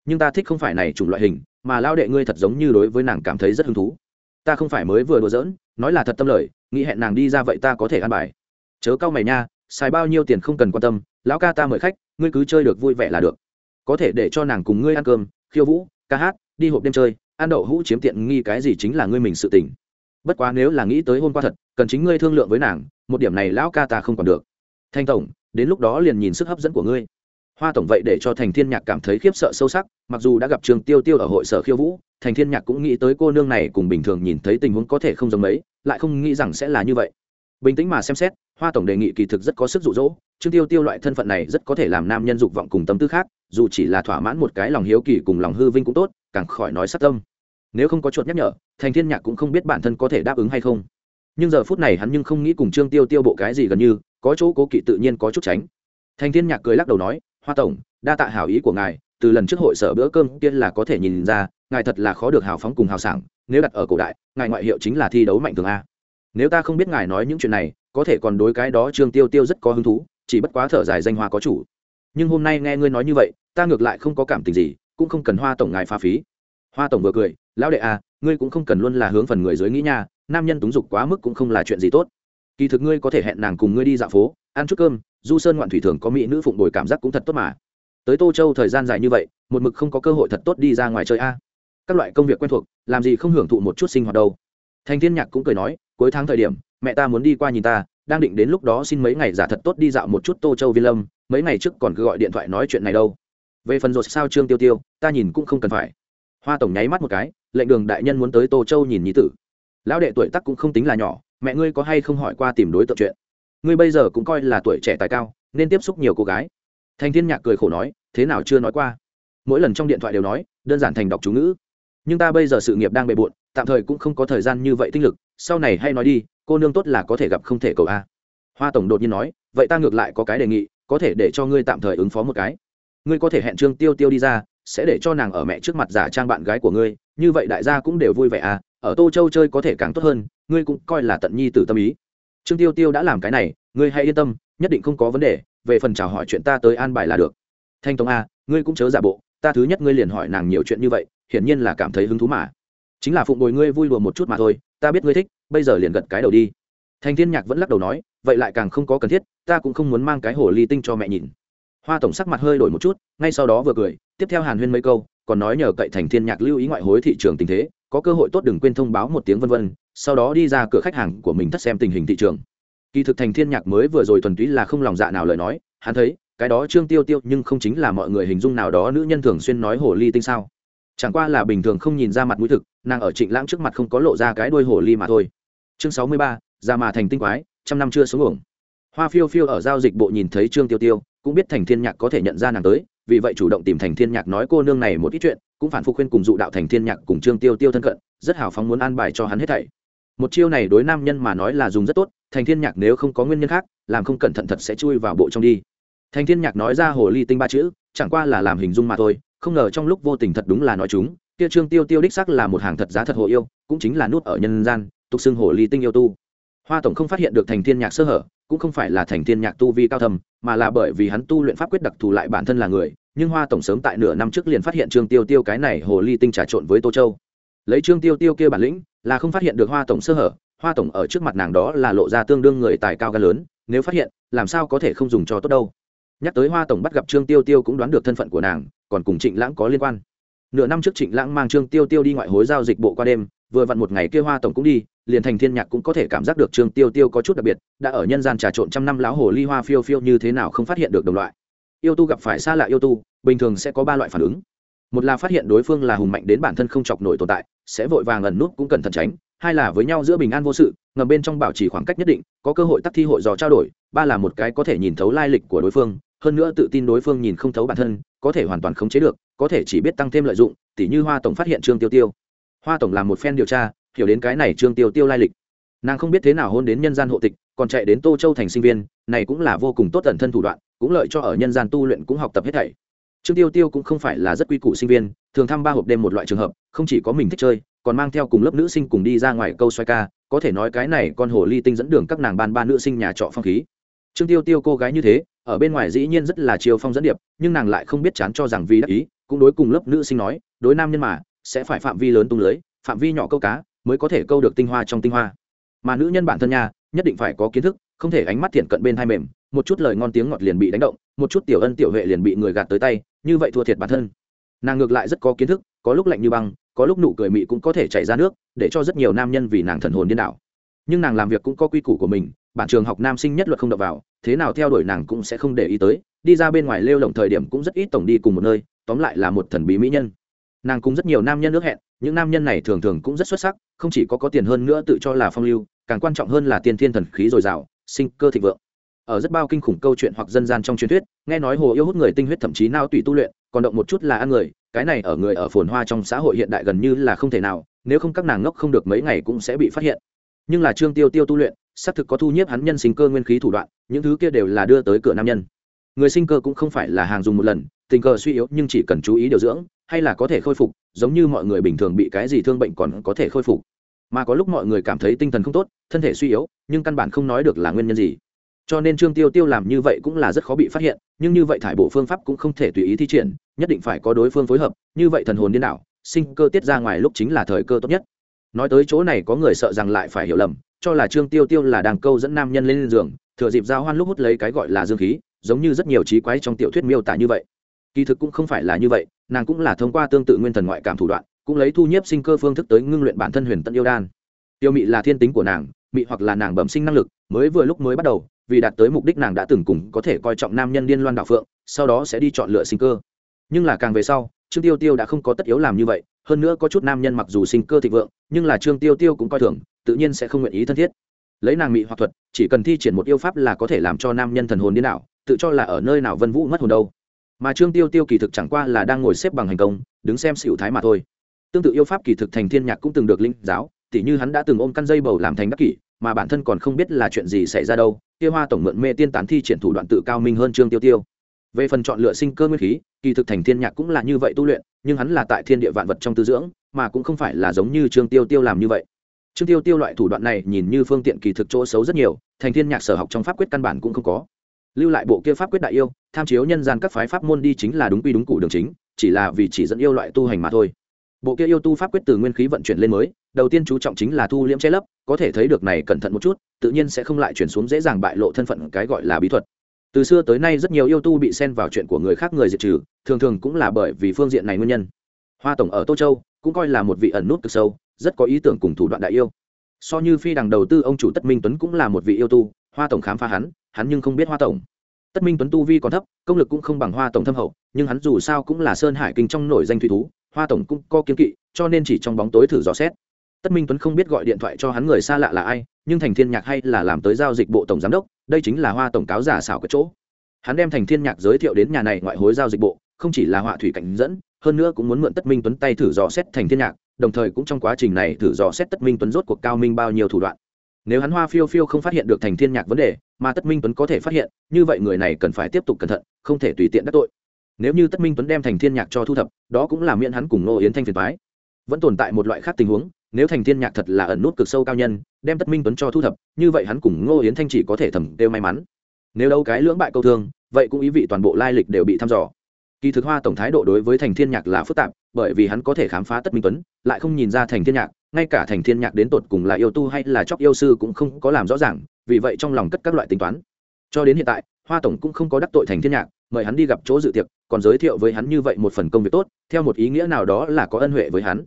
Speaker 1: Nhưng ta thích không phải này chủng loại hình, mà lao đệ ngươi thật giống như đối với nàng cảm thấy rất hứng thú. Ta không phải mới vừa đùa giỡn nói là thật tâm lời, nghĩ hẹn nàng đi ra vậy ta có thể ăn bài. Chớ cau mày nha, xài bao nhiêu tiền không cần quan tâm, lão ca ta mời khách, ngươi cứ chơi được vui vẻ là được. Có thể để cho nàng cùng ngươi ăn cơm, khiêu vũ, ca hát, đi hộp đêm chơi, ăn đậu hũ chiếm tiện nghi cái gì chính là ngươi mình sự tình. Bất quá nếu là nghĩ tới hôm qua thật, cần chính ngươi thương lượng với nàng, một điểm này lão ca ta không còn được. Thanh tổng, đến lúc đó liền nhìn sức hấp dẫn của ngươi hoa tổng vậy để cho thành thiên nhạc cảm thấy khiếp sợ sâu sắc, mặc dù đã gặp trường tiêu tiêu ở hội sở khiêu vũ, thành thiên nhạc cũng nghĩ tới cô nương này cùng bình thường nhìn thấy tình huống có thể không giống mấy, lại không nghĩ rằng sẽ là như vậy. Bình tĩnh mà xem xét, hoa tổng đề nghị kỳ thực rất có sức dụ dỗ, trương tiêu tiêu loại thân phận này rất có thể làm nam nhân dục vọng cùng tâm tư khác, dù chỉ là thỏa mãn một cái lòng hiếu kỳ cùng lòng hư vinh cũng tốt, càng khỏi nói sát tâm. Nếu không có chuột nhắc nhở, thành thiên nhạc cũng không biết bản thân có thể đáp ứng hay không. Nhưng giờ phút này hắn nhưng không nghĩ cùng trương tiêu tiêu bộ cái gì gần như, có chỗ cố kỵ tự nhiên có chút tránh. Thành thiên nhạc cười lắc đầu nói hoa tổng, đa tạ hảo ý của ngài, từ lần trước hội sở bữa cơm kia là có thể nhìn ra, ngài thật là khó được hào phóng cùng hào sảng, nếu đặt ở cổ đại, ngài ngoại hiệu chính là thi đấu mạnh thường a. Nếu ta không biết ngài nói những chuyện này, có thể còn đối cái đó trương tiêu tiêu rất có hứng thú, chỉ bất quá thở dài danh hoa có chủ. Nhưng hôm nay nghe ngươi nói như vậy, ta ngược lại không có cảm tình gì, cũng không cần hoa tổng ngài pha phí. Hoa tổng vừa cười, lão đệ à ngươi cũng không cần luôn là hướng phần người dưới nghĩ nha, nam nhân túng dục quá mức cũng không là chuyện gì tốt. Kỳ thực ngươi có thể hẹn nàng cùng ngươi đi dạo phố ăn chút cơm, du sơn ngoạn thủy thường có mỹ nữ phụng bồi cảm giác cũng thật tốt mà. Tới tô châu thời gian dài như vậy, một mực không có cơ hội thật tốt đi ra ngoài chơi a. Các loại công việc quen thuộc, làm gì không hưởng thụ một chút sinh hoạt đâu. Thành thiên nhạc cũng cười nói, cuối tháng thời điểm, mẹ ta muốn đi qua nhìn ta, đang định đến lúc đó xin mấy ngày giả thật tốt đi dạo một chút tô châu viên lâm, mấy ngày trước còn cứ gọi điện thoại nói chuyện này đâu. Về phần rột sao trương tiêu tiêu, ta nhìn cũng không cần phải. Hoa tổng nháy mắt một cái, lệnh đường đại nhân muốn tới tô châu nhìn nhí tử. Lão đệ tuổi tắc cũng không tính là nhỏ, mẹ ngươi có hay không hỏi qua tìm đối tượng chuyện? Ngươi bây giờ cũng coi là tuổi trẻ tài cao, nên tiếp xúc nhiều cô gái. Thành thiên nhạc cười khổ nói, thế nào chưa nói qua. Mỗi lần trong điện thoại đều nói, đơn giản thành đọc chú ngữ. Nhưng ta bây giờ sự nghiệp đang bề bộn, tạm thời cũng không có thời gian như vậy tinh lực, sau này hay nói đi, cô nương tốt là có thể gặp không thể cầu a. Hoa tổng đột nhiên nói, vậy ta ngược lại có cái đề nghị, có thể để cho ngươi tạm thời ứng phó một cái. Ngươi có thể hẹn trương tiêu tiêu đi ra, sẽ để cho nàng ở mẹ trước mặt giả trang bạn gái của ngươi, như vậy đại gia cũng đều vui vẻ à ở tô châu chơi có thể càng tốt hơn, ngươi cũng coi là tận nhi tử tâm ý trương tiêu tiêu đã làm cái này, ngươi hãy yên tâm, nhất định không có vấn đề, về phần chào hỏi chuyện ta tới an bài là được. Thanh tông a, ngươi cũng chớ giả bộ, ta thứ nhất ngươi liền hỏi nàng nhiều chuyện như vậy, hiển nhiên là cảm thấy hứng thú mà. Chính là phụng bồi ngươi vui đùa một chút mà thôi, ta biết ngươi thích, bây giờ liền gật cái đầu đi. Thành thiên nhạc vẫn lắc đầu nói, vậy lại càng không có cần thiết, ta cũng không muốn mang cái hồ ly tinh cho mẹ nhìn. Hoa tổng sắc mặt hơi đổi một chút, ngay sau đó vừa cười, tiếp theo hàn huyên mấy câu, còn nói nhờ cậy thành thiên nhạc lưu ý ngoại hối thị trường tình thế, có cơ hội tốt đừng quên thông báo một tiếng vân vân sau đó đi ra cửa khách hàng của mình thất xem tình hình thị trường. Kỳ thực thành thiên nhạc mới vừa rồi thuần túy là không lòng dạ nào lời nói, hắn thấy, cái đó trương tiêu tiêu nhưng không chính là mọi người hình dung nào đó nữ nhân thường xuyên nói hồ ly tinh sao. Chẳng qua là bình thường không nhìn ra mặt mũi thực, nàng ở trịnh lãng trước mặt không có lộ ra cái đuôi hồ ly mà thôi. Chương sáu mươi ba ra mà thành tinh quái, trăm năm chưa xuống uổng. Hoa phiêu phiêu ở giao dịch bộ nhìn thấy trương tiêu tiêu, cũng biết thành thiên nhạc có thể nhận ra nàng tới, vì vậy chủ động tìm thành thiên nhạc nói cô nương này một ít chuyện, cũng phản phục khuyên cùng dụ đạo thành thiên nhạc cùng trương tiêu tiêu thân cận, rất hào phóng muốn an bài cho hắn hết thảy một chiêu này đối nam nhân mà nói là dùng rất tốt, thành thiên nhạc nếu không có nguyên nhân khác, làm không cẩn thận thật sẽ chui vào bộ trong đi. Thành thiên nhạc nói ra hồ ly tinh ba chữ, chẳng qua là làm hình dung mà thôi, không ngờ trong lúc vô tình thật đúng là nói chúng, kia trương tiêu tiêu đích sắc là một hàng thật giá thật hồ yêu, cũng chính là nút ở nhân gian, tục xưng hồ ly tinh yêu tu. Hoa tổng không phát hiện được thành thiên nhạc sơ hở, cũng không phải là thành thiên nhạc tu vi cao thầm mà là bởi vì hắn tu luyện pháp quyết đặc thù lại bản thân là người, nhưng hoa tổng sớm tại nửa năm trước liền phát hiện trương tiêu tiêu cái này hồ ly tinh trà trộn với tô châu lấy trương tiêu tiêu kia bản lĩnh, là không phát hiện được hoa tổng sơ hở, hoa tổng ở trước mặt nàng đó là lộ ra tương đương người tài cao ga lớn, nếu phát hiện, làm sao có thể không dùng cho tốt đâu. Nhắc tới hoa tổng bắt gặp trương tiêu tiêu cũng đoán được thân phận của nàng, còn cùng trịnh lãng có liên quan. Nửa năm trước trịnh lãng mang trương tiêu tiêu đi ngoại hối giao dịch bộ qua đêm, vừa vặn một ngày kia hoa tổng cũng đi, liền thành thiên nhạc cũng có thể cảm giác được trương tiêu tiêu có chút đặc biệt, đã ở nhân gian trà trộn trăm năm láo hồ ly hoa phiêu phiêu như thế nào không phát hiện được đồng loại. Yêu tu gặp phải xa lạ yêu tu, bình thường sẽ có ba loại phản ứng. Một là phát hiện đối phương là hùng mạnh đến bản thân không chọc nổi tồn tại sẽ vội vàng ẩn nút cũng cần thận tránh, hai là với nhau giữa bình an vô sự, ngầm bên trong bảo trì khoảng cách nhất định, có cơ hội tắc thi hội dò trao đổi, ba là một cái có thể nhìn thấu lai lịch của đối phương, hơn nữa tự tin đối phương nhìn không thấu bản thân, có thể hoàn toàn khống chế được, có thể chỉ biết tăng thêm lợi dụng, tỉ như hoa tổng phát hiện trương tiêu tiêu. Hoa tổng làm một phen điều tra, hiểu đến cái này trương tiêu tiêu lai lịch. Nàng không biết thế nào hôn đến nhân gian hộ tịch, còn chạy đến tô châu thành sinh viên, này cũng là vô cùng tốt tận thân thủ đoạn, cũng lợi cho ở nhân gian tu luyện cũng học tập hết thảy trương tiêu tiêu cũng không phải là rất quy củ sinh viên, thường thăm ba hộp đêm một loại trường hợp, không chỉ có mình thích chơi, còn mang theo cùng lớp nữ sinh cùng đi ra ngoài câu xoay ca, có thể nói cái này con hồ ly tinh dẫn đường các nàng ban ba nữ sinh nhà trọ phong khí. Trương tiêu tiêu cô gái như thế, ở bên ngoài dĩ nhiên rất là chiều phong dẫn điệp, nhưng nàng lại không biết chán cho rằng vì đắc ý, cũng đối cùng lớp nữ sinh nói, đối nam nhân mà, sẽ phải phạm vi lớn tung lưới, phạm vi nhỏ câu cá, mới có thể câu được tinh hoa trong tinh hoa. Mà nữ nhân bản thân nhà, nhất định phải có kiến thức, không thể ánh mắt thiện cận bên hai mềm, một chút lời ngon tiếng ngọt liền bị đánh động một chút tiểu ân tiểu huệ liền bị người gạt tới tay, như vậy thua thiệt bản thân. Nàng ngược lại rất có kiến thức, có lúc lạnh như băng, có lúc nụ cười mị cũng có thể chảy ra nước, để cho rất nhiều nam nhân vì nàng thần hồn điên đảo. Nhưng nàng làm việc cũng có quy củ của mình, bản trường học nam sinh nhất luật không đập vào, thế nào theo đuổi nàng cũng sẽ không để ý tới, đi ra bên ngoài lêu lồng thời điểm cũng rất ít tổng đi cùng một nơi, tóm lại là một thần bí mỹ nhân. Nàng cũng rất nhiều nam nhân ước hẹn, những nam nhân này thường thường cũng rất xuất sắc, không chỉ có có tiền hơn nữa tự cho là phong lưu, càng quan trọng hơn là tiền thiên thần khí dồi dào, sinh cơ thịnh vượng ở rất bao kinh khủng câu chuyện hoặc dân gian trong truyền thuyết, nghe nói hồ yêu hút người tinh huyết thậm chí nao tùy tu luyện, còn động một chút là ăn người, cái này ở người ở phồn hoa trong xã hội hiện đại gần như là không thể nào, nếu không các nàng ngốc không được mấy ngày cũng sẽ bị phát hiện. Nhưng là trương tiêu tiêu tu luyện, xác thực có thu nhiếp hắn nhân sinh cơ nguyên khí thủ đoạn, những thứ kia đều là đưa tới cửa nam nhân. Người sinh cơ cũng không phải là hàng dùng một lần, tình cờ suy yếu nhưng chỉ cần chú ý điều dưỡng, hay là có thể khôi phục, giống như mọi người bình thường bị cái gì thương bệnh còn có thể khôi phục. Mà có lúc mọi người cảm thấy tinh thần không tốt, thân thể suy yếu, nhưng căn bản không nói được là nguyên nhân gì cho nên trương tiêu tiêu làm như vậy cũng là rất khó bị phát hiện, nhưng như vậy thải bộ phương pháp cũng không thể tùy ý thi triển, nhất định phải có đối phương phối hợp, như vậy thần hồn điên đảo, sinh cơ tiết ra ngoài lúc chính là thời cơ tốt nhất. Nói tới chỗ này có người sợ rằng lại phải hiểu lầm, cho là trương tiêu tiêu là đàng câu dẫn nam nhân lên giường, thừa dịp giao hoan lúc hút lấy cái gọi là dương khí, giống như rất nhiều trí quái trong tiểu thuyết miêu tả như vậy. Kỳ thực cũng không phải là như vậy, nàng cũng là thông qua tương tự nguyên thần ngoại cảm thủ đoạn, cũng lấy thu nhiếp sinh cơ phương thức tới ngưng luyện bản thân huyền tận yêu đan. Tiêu mị là thiên tính của nàng, mị hoặc là nàng bẩm sinh năng lực, mới vừa lúc mới bắt đầu vì đạt tới mục đích nàng đã từng cùng có thể coi trọng nam nhân điên loan đạo phượng, sau đó sẽ đi chọn lựa sinh cơ. Nhưng là càng về sau, trương tiêu tiêu đã không có tất yếu làm như vậy, hơn nữa có chút nam nhân mặc dù sinh cơ thịnh vượng, nhưng là trương tiêu tiêu cũng coi thường, tự nhiên sẽ không nguyện ý thân thiết. Lấy nàng mị hoặc thuật, chỉ cần thi triển một yêu pháp là có thể làm cho nam nhân thần hồn điên đảo, tự cho là ở nơi nào vân vũ mất hồn đâu. Mà trương tiêu tiêu kỳ thực chẳng qua là đang ngồi xếp bằng hành công, đứng xem xỉu thái mà thôi. Tương tự yêu pháp kỳ thực thành thiên nhạc cũng từng được linh giáo, tỉ như hắn đã từng ôm căn dây bầu làm thành đắc kỷ, mà bản thân còn không biết là chuyện gì xảy ra đâu kia hoa tổng mượn mê tiên tán thi triển thủ đoạn tự cao minh hơn trương tiêu tiêu. Về phần chọn lựa sinh cơ nguyên khí, kỳ thực thành thiên nhạc cũng là như vậy tu luyện, nhưng hắn là tại thiên địa vạn vật trong tư dưỡng, mà cũng không phải là giống như trương tiêu tiêu làm như vậy. Trương tiêu tiêu loại thủ đoạn này nhìn như phương tiện kỳ thực chỗ xấu rất nhiều, thành thiên nhạc sở học trong pháp quyết căn bản cũng không có. Lưu lại bộ kia pháp quyết đại yêu, tham chiếu nhân gian các phái pháp môn đi chính là đúng quy đúng cụ đường chính, chỉ là vì chỉ dẫn yêu loại tu hành mà thôi bộ kia yêu tu pháp quyết từ nguyên khí vận chuyển lên mới, đầu tiên chú trọng chính là thu liễm che lấp, có thể thấy được này cẩn thận một chút, tự nhiên sẽ không lại chuyển xuống dễ dàng bại lộ thân phận cái gọi là bí thuật. Từ xưa tới nay rất nhiều yêu tu bị xen vào chuyện của người khác người diệt trừ, thường thường cũng là bởi vì phương diện này nguyên nhân. Hoa tổng ở tô châu, cũng coi là một vị ẩn nút cực sâu, rất có ý tưởng cùng thủ đoạn đại yêu. So như phi đằng đầu tư ông chủ tất minh tuấn cũng là một vị yêu tu, hoa tổng khám phá hắn hắn nhưng không biết hoa tổng. Tất minh tuấn tu vi còn thấp, công lực cũng không bằng hoa tổng thâm hậu, nhưng hắn dù sao cũng là sơn hải kinh trong nổi danh thủy thú hoa tổng cũng có kiên kỵ, cho nên chỉ trong bóng tối thử dò xét. Tất minh tuấn không biết gọi điện thoại cho hắn người xa lạ là ai, nhưng thành thiên nhạc hay là làm tới giao dịch bộ tổng giám đốc, đây chính là hoa tổng cáo giả xảo cái chỗ. Hắn đem thành thiên nhạc giới thiệu đến nhà này ngoại hối giao dịch bộ, không chỉ là họa thủy cảnh dẫn, hơn nữa cũng muốn mượn tất minh tuấn tay thử dò xét thành thiên nhạc, đồng thời cũng trong quá trình này thử dò xét tất minh tuấn rốt cuộc cao minh bao nhiêu thủ đoạn. Nếu hắn hoa phiêu phiêu không phát hiện được thành thiên nhạc vấn đề, mà tất minh tuấn có thể phát hiện, như vậy người này cần phải tiếp tục cẩn thận, không thể tùy tiện đắc tội nếu như tất minh tuấn đem thành thiên nhạc cho thu thập, đó cũng là miễn hắn cùng nô yến thanh phiền phái vẫn tồn tại một loại khác tình huống, nếu thành thiên nhạc thật là ẩn nút cực sâu cao nhân, đem tất minh tuấn cho thu thập, như vậy hắn cùng ngô yến thanh chỉ có thể thầm đều may mắn. Nếu đâu cái lưỡng bại câu thương, vậy cũng ý vị toàn bộ lai lịch đều bị thăm dò. Kỳ thực hoa tổng thái độ đối với thành thiên nhạc là phức tạp, bởi vì hắn có thể khám phá tất minh tuấn, lại không nhìn ra thành thiên nhạc, ngay cả thành thiên nhạc đến tột cùng là yêu tu hay là chóc yêu sư cũng không có làm rõ ràng, vì vậy trong lòng cất các loại tính toán. Cho đến hiện tại, hoa tổng cũng không có đắc tội thành thiên nhạc mời hắn đi gặp chỗ dự tiệc, còn giới thiệu với hắn như vậy một phần công việc tốt, theo một ý nghĩa nào đó là có ân huệ với hắn.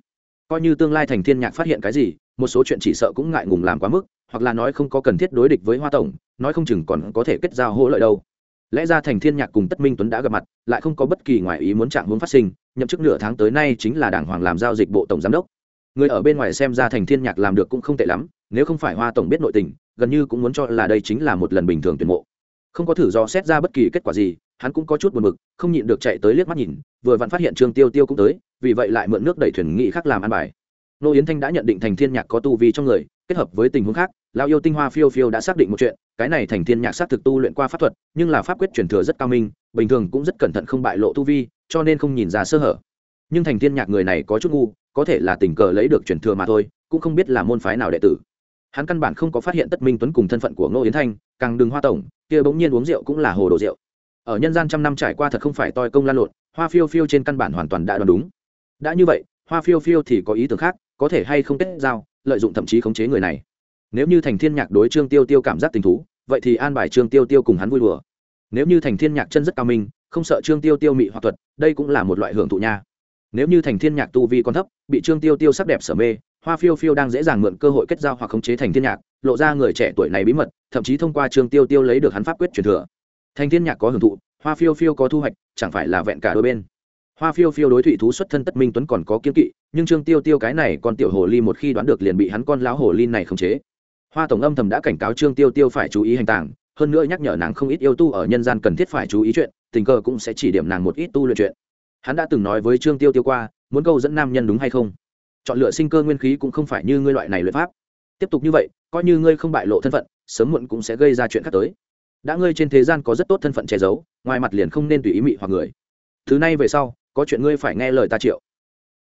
Speaker 1: Coi như tương lai thành thiên nhạc phát hiện cái gì, một số chuyện chỉ sợ cũng ngại ngùng làm quá mức, hoặc là nói không có cần thiết đối địch với hoa tổng, nói không chừng còn có thể kết giao hỗ lợi đâu. Lẽ ra thành thiên nhạc cùng tất minh tuấn đã gặp mặt, lại không có bất kỳ ngoại ý muốn chạm hướng phát sinh, nhậm chức nửa tháng tới nay chính là đảng hoàng làm giao dịch bộ tổng giám đốc. Người ở bên ngoài xem ra thành thiên nhạc làm được cũng không tệ lắm, nếu không phải hoa tổng biết nội tình, gần như cũng muốn cho là đây chính là một lần bình thường tuyển mộ. Không có thử do xét ra bất kỳ kết quả gì hắn cũng có chút buồn bực không nhịn được chạy tới liếc mắt nhìn, vừa vặn phát hiện trương tiêu tiêu cũng tới, vì vậy lại mượn nước đẩy thuyền nghị khác làm ăn bài. Nô yến thanh đã nhận định thành thiên nhạc có tu vi trong người, kết hợp với tình huống khác lao yêu tinh hoa phiêu phiêu đã xác định một chuyện, cái này thành thiên nhạc xác thực tu luyện qua pháp thuật, nhưng là pháp quyết truyền thừa rất cao minh, bình thường cũng rất cẩn thận không bại lộ tu vi, cho nên không nhìn ra sơ hở. Nhưng thành thiên nhạc người này có chút ngu, có thể là tình cờ lấy được truyền thừa mà thôi, cũng không biết là môn phái nào đệ tử. Hắn căn bản không có phát hiện tất minh tuấn cùng thân phận của ngô yến thanh, càng đừng hoa tổng, kia bỗng nhiên uống rượu cũng là hồ đồ rượu ở nhân gian trăm năm trải qua thật không phải toi công lan lộn, hoa phiêu phiêu trên căn bản hoàn toàn đã đoán đúng. Đã như vậy, hoa phiêu phiêu thì có ý tưởng khác, có thể hay không kết giao, lợi dụng thậm chí khống chế người này. Nếu như thành thiên nhạc đối trương tiêu tiêu cảm giác tình thú, vậy thì an bài trương tiêu tiêu cùng hắn vui đùa. Nếu như thành thiên nhạc chân rất cao minh, không sợ trương tiêu tiêu mị hoặc thuật, đây cũng là một loại hưởng thụ nha. Nếu như thành thiên nhạc tu vi còn thấp, bị trương tiêu tiêu sắc đẹp sở mê, hoa phiêu phiêu đang dễ dàng mượn cơ hội kết giao hoặc khống chế thành thiên nhạc, lộ ra người trẻ tuổi này bí mật, thậm chí thông qua trương tiêu tiêu lấy được hắn pháp quyết truyền thừa thành thiên nhạc có hưởng thụ, hoa phiêu phiêu có thu hoạch, chẳng phải là vẹn cả đôi bên. Hoa phiêu phiêu đối thụy thú xuất thân tất minh tuấn còn có kiếm kỵ, nhưng trương tiêu tiêu cái này còn tiểu hồ ly một khi đoán được liền bị hắn con lão hồ ly này khống chế. Hoa tổng âm thầm đã cảnh cáo trương tiêu tiêu phải chú ý hành tàng, hơn nữa nhắc nhở nàng không ít yêu tu ở nhân gian cần thiết phải chú ý chuyện, tình cờ cũng sẽ chỉ điểm nàng một ít tu luyện chuyện. Hắn đã từng nói với trương tiêu tiêu qua, muốn câu dẫn nam nhân đúng hay không? Chọn lựa sinh cơ nguyên khí cũng không phải như ngươi loại này luyện pháp. Tiếp tục như vậy, coi như ngươi không bại lộ thân phận, sớm muộn cũng sẽ gây ra chuyện khác tới đã ngươi trên thế gian có rất tốt thân phận che giấu, ngoài mặt liền không nên tùy ý mị hoặc người. Thứ này về sau, có chuyện ngươi phải nghe lời ta triệu.